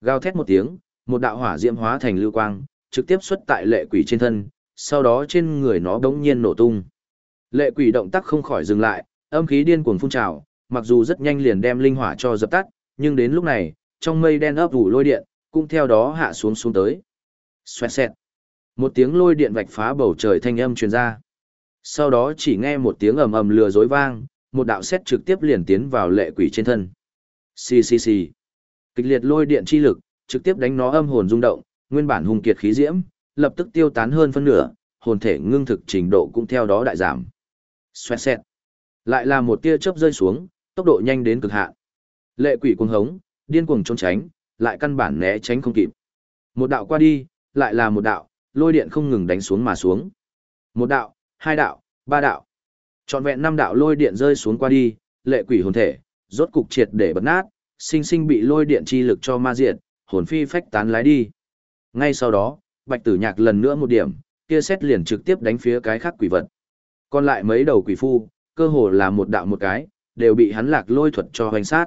gào thét một tiếng, một đạo hỏa diễm hóa thành lưu quang, trực tiếp xuất tại lệ quỷ trên thân, sau đó trên người nó đống nhiên nổ tung. Lệ quỷ động tác không khỏi dừng lại, âm khí điên cuồng phun trào, mặc dù rất nhanh liền đem linh hỏa cho dập tắt, nhưng đến lúc này, trong mây đen ấp ủ lôi điện, cũng theo đó hạ xuống xuống tới. Xoẹt xẹt. Một tiếng lôi điện vạch phá bầu trời thanh âm truyền ra. Sau đó chỉ nghe một tiếng ầm ầm lừa dối vang, một đạo xét trực tiếp liền tiến vào lệ quỷ trên thân. Xì xì xì. Kịch liệt lôi điện chi lực, trực tiếp đánh nó âm hồn rung động, nguyên bản hung kiệt khí diễm, lập tức tiêu tán hơn phân nửa, hồn thể ngưng thực trình độ cũng theo đó đại giảm. Xoẹt xẹt. Lại là một tia chớp rơi xuống, tốc độ nhanh đến cực hạn. Lệ quỷ cuồng hống, điên cuồng trốn tránh, lại căn bản né tránh không kịp. Một đạo qua đi, lại là một đạo, lôi điện không ngừng đánh xuống mà xuống. Một đạo, hai đạo, ba đạo. Trọn vẹn năm đạo lôi điện rơi xuống qua đi, lệ quỷ hồn thể, rốt cục triệt để bật nát, sinh sinh bị lôi điện chi lực cho ma diệt, hồn phi phách tán lái đi. Ngay sau đó, Bạch Tử Nhạc lần nữa một điểm, kia xét liền trực tiếp đánh phía cái khác quỷ vật. Còn lại mấy đầu quỷ phu, cơ hồ là một đạo một cái, đều bị hắn lạc lôi thuật cho hoành sát.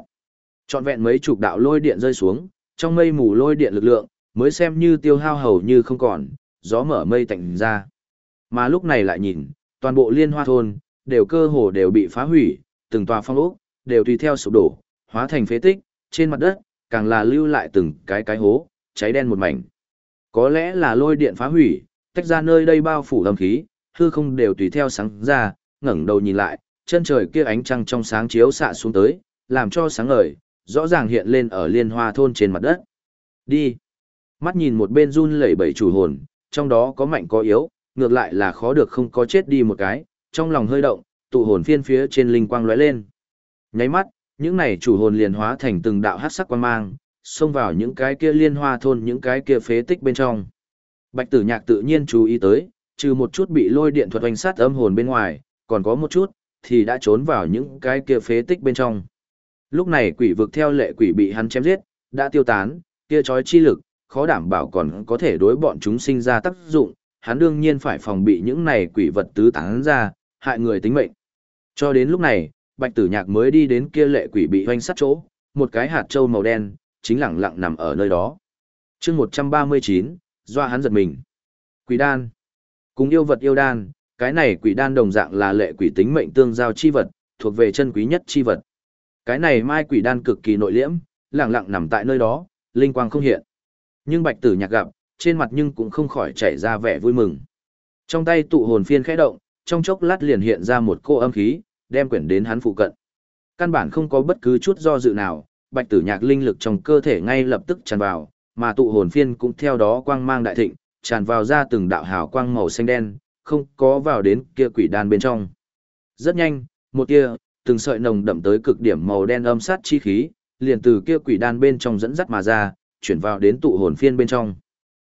Trọn vẹn mấy chục đạo lôi điện rơi xuống, trong mây mù lôi điện lực lượng, mới xem như tiêu hao hầu như không còn, gió mở mây tạnh ra. Mà lúc này lại nhìn, toàn bộ liên hoa thôn, đều cơ hồ đều bị phá hủy, từng tòa phong ốc, đều tùy theo sụp đổ, hóa thành phế tích, trên mặt đất, càng là lưu lại từng cái cái hố, cháy đen một mảnh. Có lẽ là lôi điện phá hủy, tách ra nơi đây bao phủ âm khí, hư không đều tùy theo sáng ra, ngẩng đầu nhìn lại, chân trời kia ánh trăng trong sáng chiếu xạ xuống tới, làm cho sáng ngời, rõ ràng hiện lên ở liên hoa thôn trên mặt đất. Đi. Mắt nhìn một bên run lẩy bẩy chủ hồn, trong đó có mạnh có yếu, ngược lại là khó được không có chết đi một cái, trong lòng hơi động, tụ hồn phiên phía trên linh quang lóe lên. Nháy mắt, những này chủ hồn liền hóa thành từng đạo hắc sắc quang mang, xông vào những cái kia liên hoa thôn những cái kia phế tích bên trong. Bạch Tử Nhạc tự nhiên chú ý tới, trừ một chút bị lôi điện thuật oanh sát âm hồn bên ngoài, còn có một chút thì đã trốn vào những cái kia phế tích bên trong. Lúc này quỷ vực theo lệ quỷ bị hắn chém giết, đã tiêu tán, kia chói chi lực, khó đảm bảo còn có thể đối bọn chúng sinh ra tác dụng, hắn đương nhiên phải phòng bị những này quỷ vật tứ tán ra, hại người tính mệnh. Cho đến lúc này, Bạch Tử Nhạc mới đi đến kia lệ quỷ bị hoanh sát chỗ, một cái hạt châu màu đen, chính lặng lặng nằm ở nơi đó. chương 139, doa hắn giật mình. Quỷ đan. Cùng yêu vật yêu đan, cái này quỷ đan đồng dạng là lệ quỷ tính mệnh tương giao chi vật, thuộc về chân quý nhất chi vật. Cái này mai quỷ đan cực kỳ nội liễm, lặng lặng nằm tại nơi đó, linh quang không hiện. Nhưng Bạch Tử Nhạc gặp, trên mặt nhưng cũng không khỏi chảy ra vẻ vui mừng. Trong tay tụ hồn phiên khẽ động, trong chốc lát liền hiện ra một cô âm khí, đem quyển đến hắn phụ cận. Căn bản không có bất cứ chút do dự nào, bạch tử nhạc linh lực trong cơ thể ngay lập tức tràn vào, mà tụ hồn phiên cũng theo đó quang mang đại thịnh, tràn vào ra từng đạo hào quang màu xanh đen, không có vào đến kia quỷ đan bên trong. Rất nhanh, một kia, từng sợi nồng đậm tới cực điểm màu đen âm sát chi khí, liền từ kia quỷ đan bên trong dẫn dắt mà ra, chuyển vào đến tụ hồn phiên bên trong.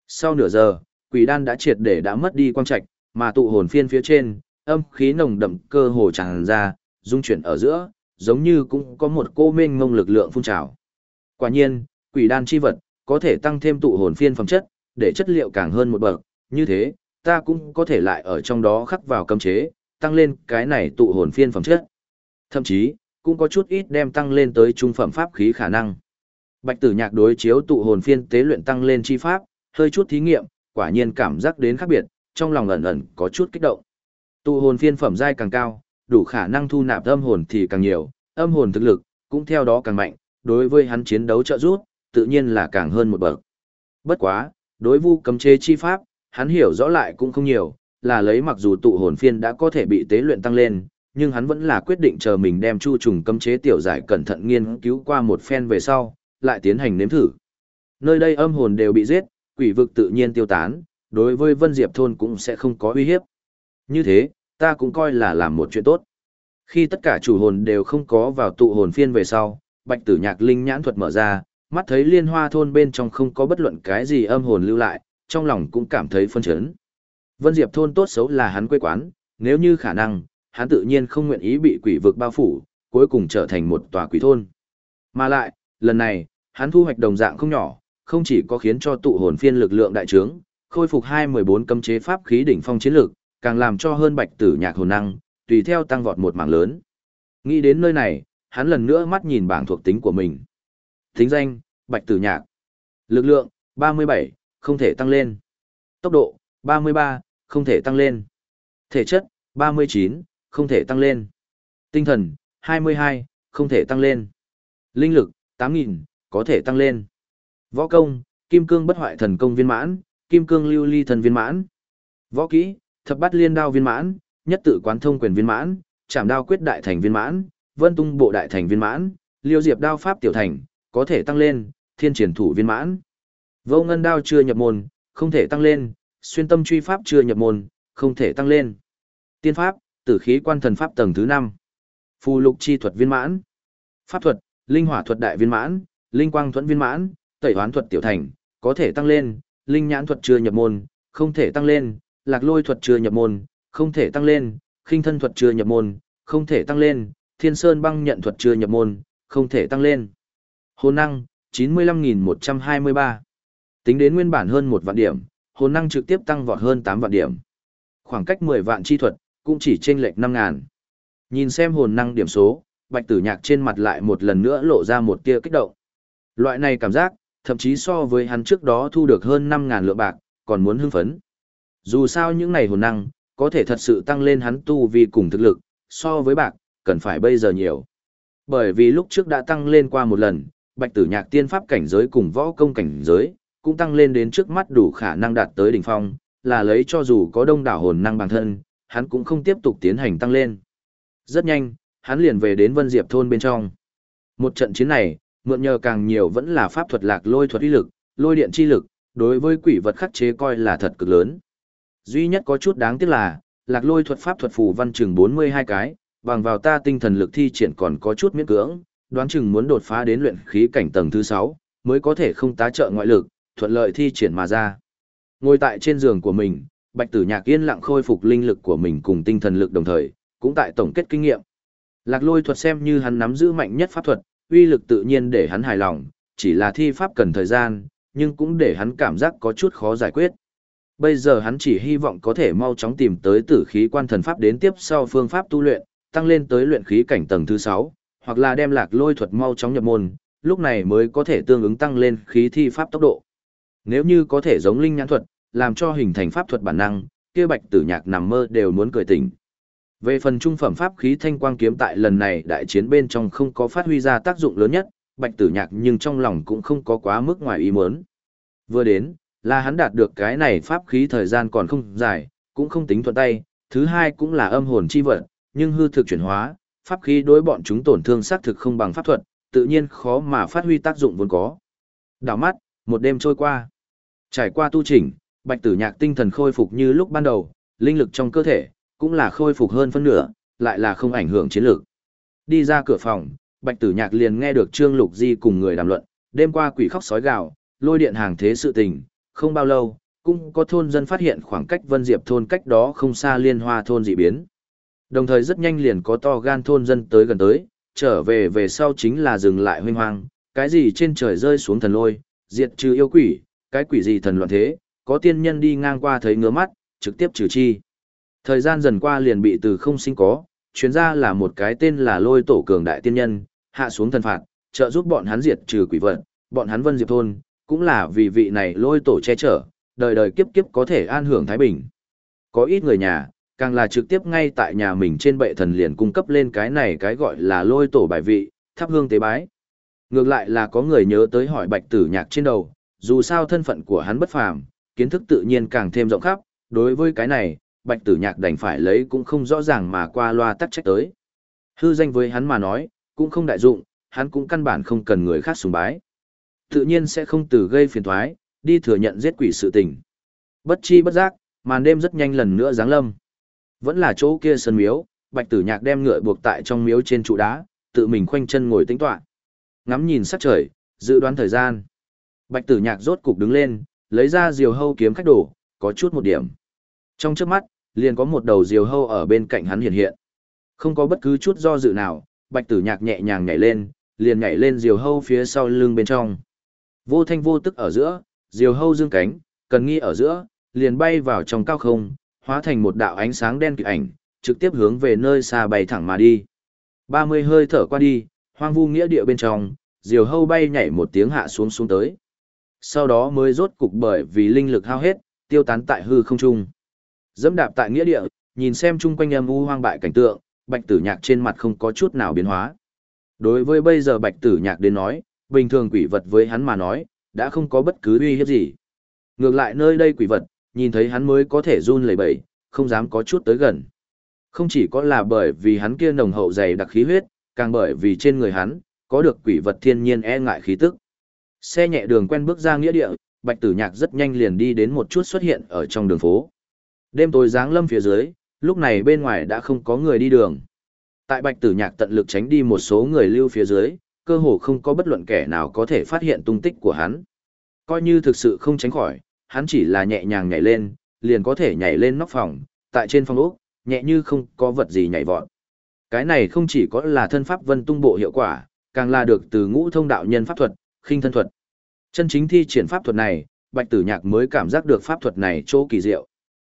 Sau nửa giờ, quỷ đan đã triệt để đã mất đi quang trạch, mà tụ hồn phiên phía trên, âm khí nồng đậm cơ hồ tràn ra, dung chuyển ở giữa, giống như cũng có một cô mênh ngông lực lượng phun trào. Quả nhiên, quỷ đan chi vật, có thể tăng thêm tụ hồn phiên phẩm chất, để chất liệu càng hơn một bậc, như thế, ta cũng có thể lại ở trong đó khắc vào cấm chế, tăng lên cái này tụ hồn phiên phẩm chất. Thậm chí, cũng có chút ít đem tăng lên tới trung phẩm pháp khí khả năng. Bạch tử nhạc đối chiếu tụ hồn phiên tế luyện tăng lên chi pháp, hơi chút thí nghiệm, quả nhiên cảm giác đến khác biệt, trong lòng ẩn ẩn có chút kích động. Tụ hồn phiên phẩm giai càng cao, đủ khả năng thu nạp âm hồn thì càng nhiều, âm hồn thực lực cũng theo đó càng mạnh, đối với hắn chiến đấu trợ giúp, tự nhiên là càng hơn một bậc. Bất quá, đối vu cấm chế chi pháp, hắn hiểu rõ lại cũng không nhiều, là lấy mặc dù tụ hồn phiên đã có thể bị tế luyện tăng lên, nhưng hắn vẫn là quyết định chờ mình đem chu trùng cấm chế tiểu giải cẩn thận nghiên cứu qua một phen về sau, lại tiến hành nếm thử. Nơi đây âm hồn đều bị giết, quỷ vực tự nhiên tiêu tán, đối với Vân Diệp thôn cũng sẽ không có uy hiếp. Như thế, ta cũng coi là làm một chuyện tốt. Khi tất cả chủ hồn đều không có vào tụ hồn phiên về sau, Bạch Tử Nhạc linh nhãn thuật mở ra, mắt thấy Liên Hoa thôn bên trong không có bất luận cái gì âm hồn lưu lại, trong lòng cũng cảm thấy phân chấn. Vân Diệp thôn tốt xấu là hắn quê quán, nếu như khả năng, hắn tự nhiên không nguyện ý bị quỷ vực bao phủ, cuối cùng trở thành một tòa quỷ thôn. Mà lại, lần này, hắn thu hoạch đồng dạng không nhỏ, không chỉ có khiến cho tụ hồn phiên lực lượng đại trướng, khôi phục 214 cấm chế pháp khí đỉnh phong chiến lực, càng làm cho hơn bạch tử nhạc hồn năng, tùy theo tăng vọt một mảng lớn. Nghĩ đến nơi này, hắn lần nữa mắt nhìn bảng thuộc tính của mình. Tính danh, bạch tử nhạc. Lực lượng, 37, không thể tăng lên. Tốc độ, 33, không thể tăng lên. Thể chất, 39, không thể tăng lên. Tinh thần, 22, không thể tăng lên. Linh lực, 8.000, có thể tăng lên. Võ công, kim cương bất hoại thần công viên mãn, kim cương lưu ly thần viên mãn. Võ kỹ, thập bát liên đao viên mãn, nhất tự quán thông quyền viên mãn, chạm đao quyết đại thành viên mãn, vân tung bộ đại thành viên mãn, liêu diệp đao pháp tiểu thành, có thể tăng lên, thiên triển thủ viên mãn. Vô ngân đao chưa nhập môn, không thể tăng lên, xuyên tâm truy pháp chưa nhập môn, không thể tăng lên. Tiên pháp, tử khí quan thần pháp tầng thứ 5. Phù lục chi thuật viên mãn. Pháp thuật, linh hỏa thuật đại viên mãn, linh quang thuẫn viên mãn, tẩy hoán thuật tiểu thành, có thể tăng lên, linh nhãn thuật chưa nhập môn, không thể tăng lên, lạc lôi thuật chưa nhập môn, không thể tăng lên, khinh thân thuật chưa nhập môn, không thể tăng lên, thiên sơn băng nhận thuật chưa nhập môn, không thể tăng lên. Hồn năng, 95.123. Tính đến nguyên bản hơn một vạn điểm, hồn năng trực tiếp tăng vọt hơn 8 vạn điểm. Khoảng cách 10 vạn chi thuật, cũng chỉ chênh lệch 5.000. Nhìn xem hồn năng điểm số, bạch tử nhạc trên mặt lại một lần nữa lộ ra một tia kích động. Loại này cảm giác, thậm chí so với hắn trước đó thu được hơn 5.000 lượng bạc, còn muốn hưng phấn. Dù sao những này hồn năng, có thể thật sự tăng lên hắn tu vi cùng thực lực, so với bạc, cần phải bây giờ nhiều. Bởi vì lúc trước đã tăng lên qua một lần, bạch tử nhạc tiên pháp cảnh giới cùng võ công cảnh giới, cũng tăng lên đến trước mắt đủ khả năng đạt tới đỉnh phong, là lấy cho dù có đông đảo hồn năng bản thân, hắn cũng không tiếp tục tiến hành tăng lên. Rất nhanh, hắn liền về đến Vân Diệp thôn bên trong. Một trận chiến này, mượn nhờ càng nhiều vẫn là pháp thuật lạc lôi thuật uy lực, lôi điện chi lực, đối với quỷ vật khắc chế coi là thật cực lớn. Duy nhất có chút đáng tiếc là, lạc lôi thuật pháp thuật phù văn chừng 42 cái, bằng vào ta tinh thần lực thi triển còn có chút miễn cưỡng, đoán chừng muốn đột phá đến luyện khí cảnh tầng thứ 6, mới có thể không tá trợ ngoại lực, thuận lợi thi triển mà ra. Ngồi tại trên giường của mình, Bạch Tử Nhạc yên lặng khôi phục linh lực của mình cùng tinh thần lực đồng thời, cũng tại tổng kết kinh nghiệm. Lạc Lôi thuật xem như hắn nắm giữ mạnh nhất pháp thuật, uy lực tự nhiên để hắn hài lòng, chỉ là thi pháp cần thời gian, nhưng cũng để hắn cảm giác có chút khó giải quyết. Bây giờ hắn chỉ hy vọng có thể mau chóng tìm tới tử khí quan thần pháp đến tiếp sau phương pháp tu luyện, tăng lên tới luyện khí cảnh tầng thứ 6, hoặc là đem lạc lôi thuật mau chóng nhập môn, lúc này mới có thể tương ứng tăng lên khí thi pháp tốc độ. Nếu như có thể giống linh nhãn thuật, làm cho hình thành pháp thuật bản năng, kia bạch tử nhạc nằm mơ đều muốn cười tỉnh. Về phần trung phẩm pháp khí thanh quang kiếm tại lần này đại chiến bên trong không có phát huy ra tác dụng lớn nhất, bạch tử nhạc nhưng trong lòng cũng không có quá mức ngoài ý muốn. Vừa đến, là hắn đạt được cái này pháp khí thời gian còn không dài, cũng không tính thuận tay, thứ hai cũng là âm hồn chi vật, nhưng hư thực chuyển hóa, pháp khí đối bọn chúng tổn thương xác thực không bằng pháp thuật, tự nhiên khó mà phát huy tác dụng vốn có. Đảo mắt, một đêm trôi qua. Trải qua tu chỉnh, bạch tử nhạc tinh thần khôi phục như lúc ban đầu, linh lực trong cơ thể, cũng là khôi phục hơn phân nửa, lại là không ảnh hưởng chiến lược. Đi ra cửa phòng, bạch tử nhạc liền nghe được Trương Lục Di cùng người đàm luận, đêm qua quỷ khóc sói gào, lôi điện hàng thế sự tình, không bao lâu, cũng có thôn dân phát hiện khoảng cách Vân Diệp thôn cách đó không xa liên hoa thôn dị biến. Đồng thời rất nhanh liền có to gan thôn dân tới gần tới, trở về về sau chính là dừng lại huynh hoang, cái gì trên trời rơi xuống thần lôi, diệt trừ yêu quỷ, cái quỷ gì thần loạn thế, có tiên nhân đi ngang qua thấy ngứa mắt, trực tiếp trừ chi. Thời gian dần qua liền bị từ không sinh có, chuyến ra là một cái tên là lôi tổ cường đại tiên nhân, hạ xuống thần phạt, trợ giúp bọn hắn diệt trừ quỷ vật, bọn hắn vân diệp thôn, cũng là vì vị này lôi tổ che chở, đời đời kiếp kiếp có thể an hưởng thái bình. Có ít người nhà, càng là trực tiếp ngay tại nhà mình trên bệ thần liền cung cấp lên cái này cái gọi là lôi tổ bài vị, thắp hương tế bái. Ngược lại là có người nhớ tới hỏi bạch tử nhạc trên đầu, dù sao thân phận của hắn bất phàm, kiến thức tự nhiên càng thêm rộng khắp, đối với cái này, bạch tử nhạc đành phải lấy cũng không rõ ràng mà qua loa tắc trách tới. Hư danh với hắn mà nói, cũng không đại dụng, hắn cũng căn bản không cần người khác sùng bái. Tự nhiên sẽ không từ gây phiền thoái, đi thừa nhận giết quỷ sự tình. Bất chi bất giác, màn đêm rất nhanh lần nữa giáng lâm. Vẫn là chỗ kia sân miếu, bạch tử nhạc đem ngựa buộc tại trong miếu trên trụ đá, tự mình khoanh chân ngồi tĩnh tọa. Ngắm nhìn sắc trời, dự đoán thời gian. Bạch tử nhạc rốt cục đứng lên, lấy ra diều hâu kiếm khách đổ, có chút một điểm. Trong trước mắt, liền có một đầu diều hâu ở bên cạnh hắn hiện hiện. Không có bất cứ chút do dự nào, bạch tử nhạc nhẹ nhàng nhảy lên, liền nhảy lên diều hâu phía sau lưng bên trong. Vô thanh vô tức ở giữa, diều hâu dương cánh, cần nghi ở giữa, liền bay vào trong cao không, hóa thành một đạo ánh sáng đen kịt ảnh, trực tiếp hướng về nơi xa bay thẳng mà đi. 30 hơi thở qua đi, hoang vu nghĩa địa bên trong, diều hâu bay nhảy một tiếng hạ xuống xuống tới. Sau đó mới rốt cục bởi vì linh lực hao hết, tiêu tán tại hư không trung. Dẫm đạp tại nghĩa địa, nhìn xem chung quanh âm u hoang bại cảnh tượng, bạch tử nhạc trên mặt không có chút nào biến hóa. Đối với bây giờ bạch tử nhạc đến nói, bình thường quỷ vật với hắn mà nói, đã không có bất cứ uy hiếp gì. Ngược lại nơi đây quỷ vật, nhìn thấy hắn mới có thể run lẩy bẩy, không dám có chút tới gần. Không chỉ có là bởi vì hắn kia nồng hậu dày đặc khí huyết, càng bởi vì trên người hắn, có được quỷ vật thiên nhiên e ngại khí tức. Xe nhẹ đường quen bước ra nghĩa địa, bạch tử nhạc rất nhanh liền đi đến một chút xuất hiện ở trong đường phố. Đêm tối giáng lâm phía dưới, lúc này bên ngoài đã không có người đi đường. Tại bạch tử nhạc tận lực tránh đi một số người lưu phía dưới, cơ hồ không có bất luận kẻ nào có thể phát hiện tung tích của hắn. Coi như thực sự không tránh khỏi, hắn chỉ là nhẹ nhàng nhảy lên, liền có thể nhảy lên nóc phòng, tại trên phòng ốc, nhẹ như không có vật gì nhảy vọt. Cái này không chỉ có là thân pháp vân tung bộ hiệu quả, càng là được từ ngũ thông đạo nhân pháp thuật, khinh thân thuật. Chân chính thi triển pháp thuật này, Bạch Tử Nhạc mới cảm giác được pháp thuật này chỗ kỳ diệu.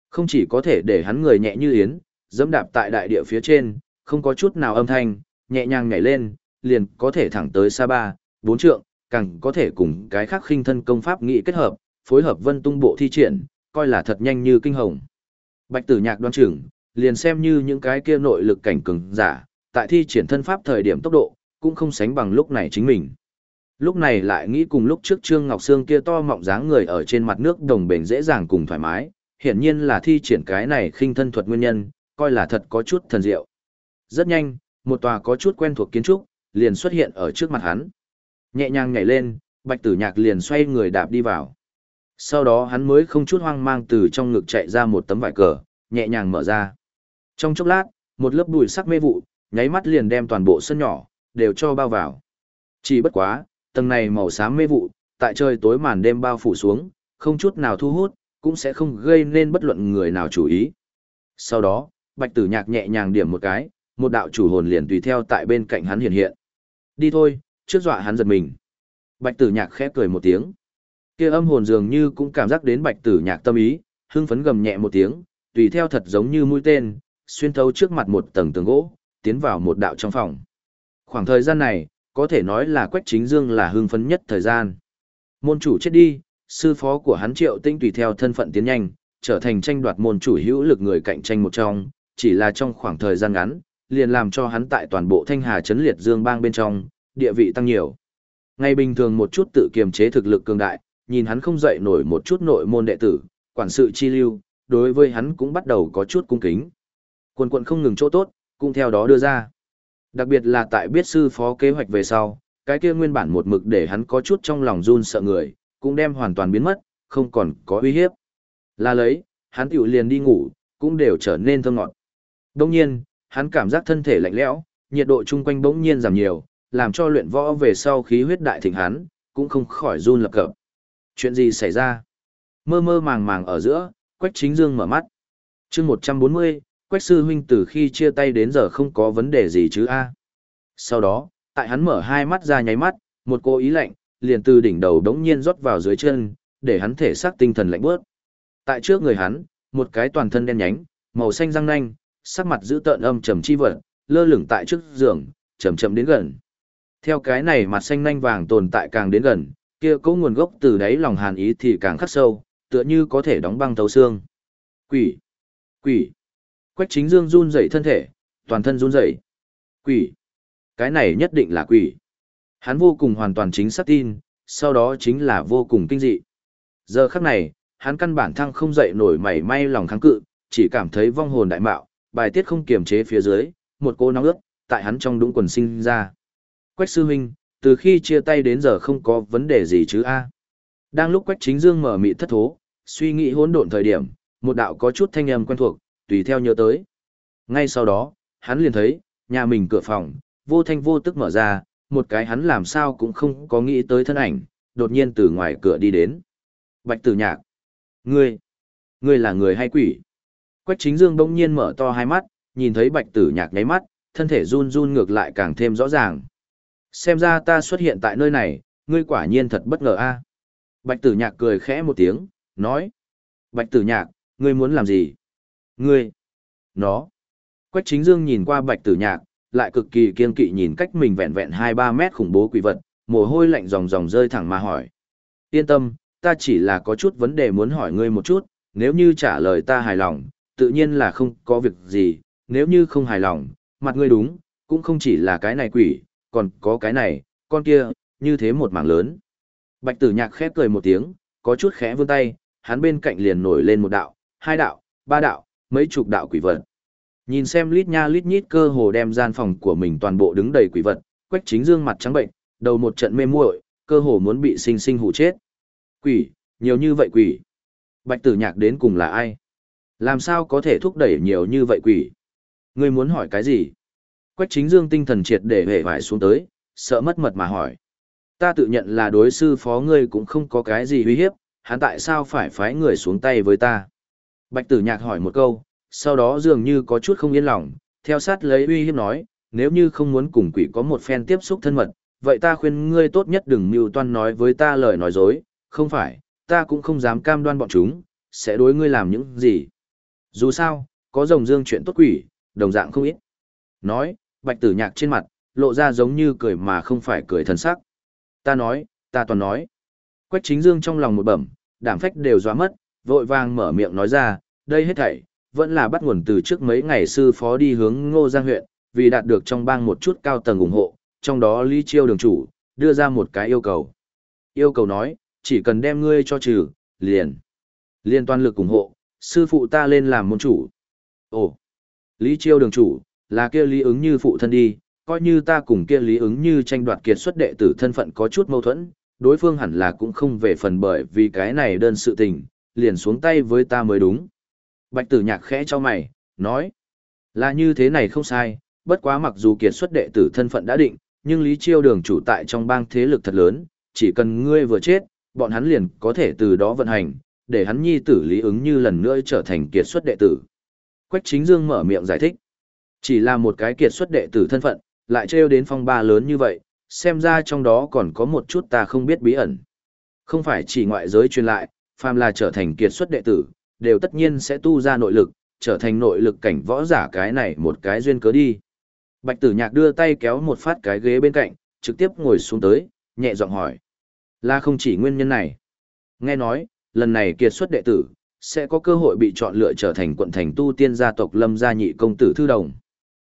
Không chỉ có thể để hắn người nhẹ như yến, dẫm đạp tại đại địa phía trên, không có chút nào âm thanh, nhẹ nhàng nhảy lên, liền có thể thẳng tới xa ba, bốn trượng, càng có thể cùng cái khác khinh thân công pháp nghị kết hợp, phối hợp vân tung bộ thi triển, coi là thật nhanh như kinh hồng. Bạch tử nhạc đoan trưởng, liền xem như những cái kia nội lực cảnh cường giả, tại thi triển thân pháp thời điểm tốc độ, cũng không sánh bằng lúc này chính mình. Lúc này lại nghĩ cùng lúc trước Trương Ngọc Sương kia to mọng dáng người ở trên mặt nước đồng bền dễ dàng cùng thoải mái, hiển nhiên là thi triển cái này khinh thân thuật nguyên nhân, coi là thật có chút thần diệu. Rất nhanh, một tòa có chút quen thuộc kiến trúc, liền xuất hiện ở trước mặt hắn. Nhẹ nhàng nhảy lên, bạch tử nhạc liền xoay người đạp đi vào. Sau đó hắn mới không chút hoang mang từ trong ngực chạy ra một tấm vải cờ, nhẹ nhàng mở ra. Trong chốc lát, một lớp bụi sắc mê vụ, nháy mắt liền đem toàn bộ sân nhỏ, đều cho bao vào. Chỉ bất quá, tầng này màu xám mê vụ, tại trời tối màn đêm bao phủ xuống, không chút nào thu hút, cũng sẽ không gây nên bất luận người nào chú ý. Sau đó, bạch tử nhạc nhẹ nhàng điểm một cái, một đạo chủ hồn liền tùy theo tại bên cạnh hắn hiện hiện. Đi thôi, trước dọa hắn giật mình. Bạch tử nhạc khẽ cười một tiếng. Kia âm hồn dường như cũng cảm giác đến bạch tử nhạc tâm ý, hưng phấn gầm nhẹ một tiếng, tùy theo thật giống như mũi tên, xuyên thấu trước mặt một tầng tường gỗ, tiến vào một đạo trong phòng. Khoảng thời gian này, có thể nói là Quách Chính Dương là hưng phấn nhất thời gian. Môn chủ chết đi, sư phó của hắn Triệu Tinh tùy theo thân phận tiến nhanh, trở thành tranh đoạt môn chủ hữu lực người cạnh tranh một trong, chỉ là trong khoảng thời gian ngắn, liền làm cho hắn tại toàn bộ Thanh Hà trấn liệt Dương bang bên trong, địa vị tăng nhiều. Ngày bình thường một chút tự kiềm chế thực lực cường đại, nhìn hắn không dậy nổi một chút nội môn đệ tử, quản sự chi lưu, đối với hắn cũng bắt đầu có chút cung kính. Quần quận không ngừng chỗ tốt, cũng theo đó đưa ra. Đặc biệt là tại biết sư phó kế hoạch về sau, cái kia nguyên bản một mực để hắn có chút trong lòng run sợ người, cũng đem hoàn toàn biến mất, không còn có uy hiếp. Là lấy, hắn tiểu liền đi ngủ, cũng đều trở nên thơ ngọt. Đông nhiên, hắn cảm giác thân thể lạnh lẽo, nhiệt độ chung quanh bỗng nhiên giảm nhiều, làm cho luyện võ về sau khí huyết đại thịnh hắn, cũng không khỏi run lập cập. Chuyện gì xảy ra? Mơ mơ màng màng ở giữa, Quách Chính Dương mở mắt. chương 140, Quách Sư Huynh từ khi chia tay đến giờ không có vấn đề gì chứ a Sau đó, tại hắn mở hai mắt ra nháy mắt, một cô ý lạnh, liền từ đỉnh đầu đống nhiên rót vào dưới chân, để hắn thể xác tinh thần lạnh bớt. Tại trước người hắn, một cái toàn thân đen nhánh, màu xanh răng nanh, sắc mặt giữ tợn âm trầm chi vật, lơ lửng tại trước giường, chậm chậm đến gần. Theo cái này mặt xanh nhanh vàng tồn tại càng đến gần, kia có nguồn gốc từ đáy lòng hàn ý thì càng khắc sâu, tựa như có thể đóng băng thấu xương. Quỷ! Quỷ! Quách chính dương run rẩy thân thể, toàn thân run rẩy. Quỷ! Cái này nhất định là quỷ. Hắn vô cùng hoàn toàn chính xác tin, sau đó chính là vô cùng kinh dị. Giờ khắc này, hắn căn bản thăng không dậy nổi mảy may lòng kháng cự, chỉ cảm thấy vong hồn đại mạo, bài tiết không kiềm chế phía dưới, một cô nóng ướt, tại hắn trong đũng quần sinh ra. Quách sư huynh, từ khi chia tay đến giờ không có vấn đề gì chứ a? Đang lúc Quách Chính Dương mở mị thất thố, suy nghĩ hỗn độn thời điểm, một đạo có chút thanh âm quen thuộc, tùy theo nhớ tới. Ngay sau đó, hắn liền thấy, nhà mình cửa phòng, vô thanh vô tức mở ra, một cái hắn làm sao cũng không có nghĩ tới thân ảnh, đột nhiên từ ngoài cửa đi đến. Bạch tử nhạc. Ngươi, ngươi là người hay quỷ? Quách chính dương bỗng nhiên mở to hai mắt, nhìn thấy bạch tử nhạc nháy mắt, thân thể run run ngược lại càng thêm rõ ràng. Xem ra ta xuất hiện tại nơi này, ngươi quả nhiên thật bất ngờ a. À? Bạch tử nhạc cười khẽ một tiếng, nói. Bạch tử nhạc, ngươi muốn làm gì? Ngươi. Nó. Quách chính dương nhìn qua bạch tử nhạc, lại cực kỳ kiên kỵ nhìn cách mình vẹn vẹn 2-3 mét khủng bố quỷ vật, mồ hôi lạnh ròng ròng rơi thẳng mà hỏi. Yên tâm, ta chỉ là có chút vấn đề muốn hỏi ngươi một chút, nếu như trả lời ta hài lòng, tự nhiên là không có việc gì, nếu như không hài lòng, mặt ngươi đúng, cũng không chỉ là cái này quỷ, còn có cái này, con kia, như thế một mảng lớn. Bạch tử nhạc khép cười một tiếng, có chút khẽ vươn tay, hắn bên cạnh liền nổi lên một đạo, hai đạo, ba đạo, mấy chục đạo quỷ vật. Nhìn xem lít nha lít nhít cơ hồ đem gian phòng của mình toàn bộ đứng đầy quỷ vật, quách chính dương mặt trắng bệnh, đầu một trận mê muội, cơ hồ muốn bị sinh sinh hủ chết. Quỷ, nhiều như vậy quỷ. Bạch tử nhạc đến cùng là ai? Làm sao có thể thúc đẩy nhiều như vậy quỷ? Ngươi muốn hỏi cái gì? Quách chính dương tinh thần triệt để hề vải xuống tới, sợ mất mật mà hỏi. Ta tự nhận là đối sư phó ngươi cũng không có cái gì uy hiếp, hắn tại sao phải phái người xuống tay với ta? Bạch tử nhạc hỏi một câu, sau đó dường như có chút không yên lòng, theo sát lấy uy hiếp nói, nếu như không muốn cùng quỷ có một phen tiếp xúc thân mật, vậy ta khuyên ngươi tốt nhất đừng mưu toan nói với ta lời nói dối, không phải, ta cũng không dám cam đoan bọn chúng, sẽ đối ngươi làm những gì. Dù sao, có rồng dương chuyện tốt quỷ, đồng dạng không ít. Nói, bạch tử nhạc trên mặt, lộ ra giống như cười mà không phải cười thần sắc. Ta nói, ta toàn nói. Quách chính dương trong lòng một bẩm, đảm phách đều dọa mất, vội vàng mở miệng nói ra, đây hết thảy, vẫn là bắt nguồn từ trước mấy ngày sư phó đi hướng Ngô Giang huyện, vì đạt được trong bang một chút cao tầng ủng hộ, trong đó Lý Chiêu đường chủ, đưa ra một cái yêu cầu. Yêu cầu nói, chỉ cần đem ngươi cho trừ, liền. Liên toàn lực ủng hộ, sư phụ ta lên làm môn chủ. Ồ, Lý Chiêu đường chủ, là kia Lý ứng như phụ thân đi, coi như ta cùng kia Lý ứng như tranh đoạt kiệt xuất đệ tử thân phận có chút mâu thuẫn, đối phương hẳn là cũng không về phần bởi vì cái này đơn sự tình, liền xuống tay với ta mới đúng. Bạch tử nhạc khẽ cho mày, nói. Là như thế này không sai, bất quá mặc dù kiệt xuất đệ tử thân phận đã định, nhưng Lý Chiêu đường chủ tại trong bang thế lực thật lớn, chỉ cần ngươi vừa chết, bọn hắn liền có thể từ đó vận hành, để hắn nhi tử lý ứng như lần nữa trở thành kiệt xuất đệ tử. Quách chính dương mở miệng giải thích. Chỉ là một cái kiệt xuất đệ tử thân phận, lại trêu đến phong ba lớn như vậy, xem ra trong đó còn có một chút ta không biết bí ẩn. Không phải chỉ ngoại giới truyền lại, phàm là trở thành kiệt xuất đệ tử, đều tất nhiên sẽ tu ra nội lực, trở thành nội lực cảnh võ giả cái này một cái duyên cớ đi. Bạch tử nhạc đưa tay kéo một phát cái ghế bên cạnh, trực tiếp ngồi xuống tới, nhẹ giọng hỏi. Là không chỉ nguyên nhân này. Nghe nói, lần này kiệt xuất đệ tử, sẽ có cơ hội bị chọn lựa trở thành quận thành tu tiên gia tộc lâm gia nhị công tử thư đồng.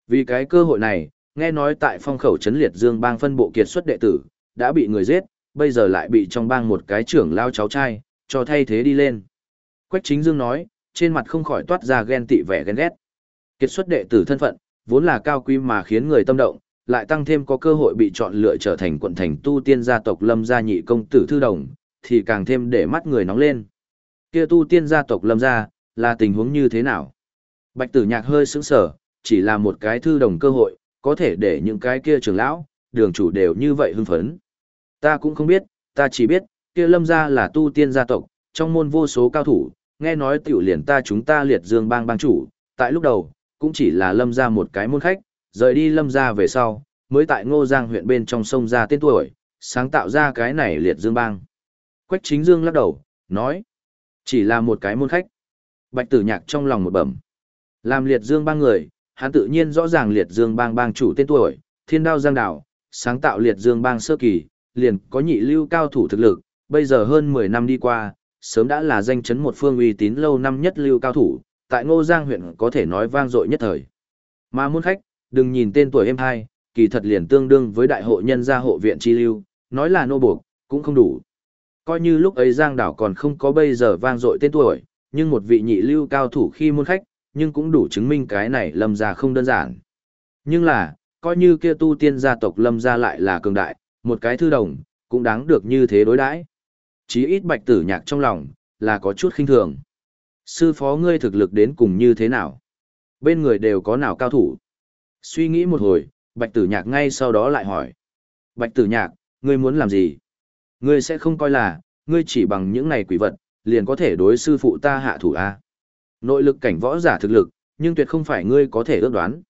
Vì cái cơ hội này, nghe nói tại phong khẩu trấn liệt dương bang phân bộ kiệt xuất đệ tử, đã bị người giết, bây giờ lại bị trong bang một cái trưởng lao cháu trai, cho thay thế đi lên. Quách chính dương nói, trên mặt không khỏi toát ra ghen tị vẻ ghen ghét. Kiệt xuất đệ tử thân phận, vốn là cao quý mà khiến người tâm động, lại tăng thêm có cơ hội bị chọn lựa trở thành quận thành tu tiên gia tộc lâm gia nhị công tử thư đồng, thì càng thêm để mắt người nóng lên. Kia tu tiên gia tộc lâm gia, là tình huống như thế nào? Bạch tử nhạc hơi sững sở, chỉ là một cái thư đồng cơ hội, có thể để những cái kia trưởng lão, đường chủ đều như vậy hưng phấn. Ta cũng không biết, ta chỉ biết, kia lâm gia là tu tiên gia tộc, trong môn vô số cao thủ, nghe nói tiểu liền ta chúng ta liệt dương bang bang chủ, tại lúc đầu, cũng chỉ là lâm gia một cái môn khách, rời đi lâm gia về sau, mới tại ngô giang huyện bên trong sông ra tên tuổi, sáng tạo ra cái này liệt dương bang. Quách chính dương lắc đầu, nói, chỉ là một cái môn khách. Bạch tử nhạc trong lòng một bẩm. Làm liệt dương bang người, hắn tự nhiên rõ ràng liệt dương bang bang chủ tên tuổi, thiên đao giang đảo, sáng tạo liệt dương bang sơ kỳ, liền có nhị lưu cao thủ thực lực, bây giờ hơn 10 năm đi qua, sớm đã là danh chấn một phương uy tín lâu năm nhất lưu cao thủ, tại Ngô Giang huyện có thể nói vang dội nhất thời. Mà môn khách, đừng nhìn tên tuổi em hai, kỳ thật liền tương đương với đại hộ nhân gia hộ viện chi lưu, nói là nô buộc, cũng không đủ. Coi như lúc ấy Giang Đảo còn không có bây giờ vang dội tên tuổi, nhưng một vị nhị lưu cao thủ khi môn khách, nhưng cũng đủ chứng minh cái này lâm gia không đơn giản. Nhưng là, coi như kia tu tiên gia tộc lâm gia lại là cường đại, một cái thư đồng, cũng đáng được như thế đối đãi. Chí ít bạch tử nhạc trong lòng, là có chút khinh thường. Sư phó ngươi thực lực đến cùng như thế nào? Bên người đều có nào cao thủ? Suy nghĩ một hồi, bạch tử nhạc ngay sau đó lại hỏi. Bạch tử nhạc, ngươi muốn làm gì? Ngươi sẽ không coi là, ngươi chỉ bằng những này quỷ vật, liền có thể đối sư phụ ta hạ thủ A. Nội lực cảnh võ giả thực lực, nhưng tuyệt không phải ngươi có thể ước đoán.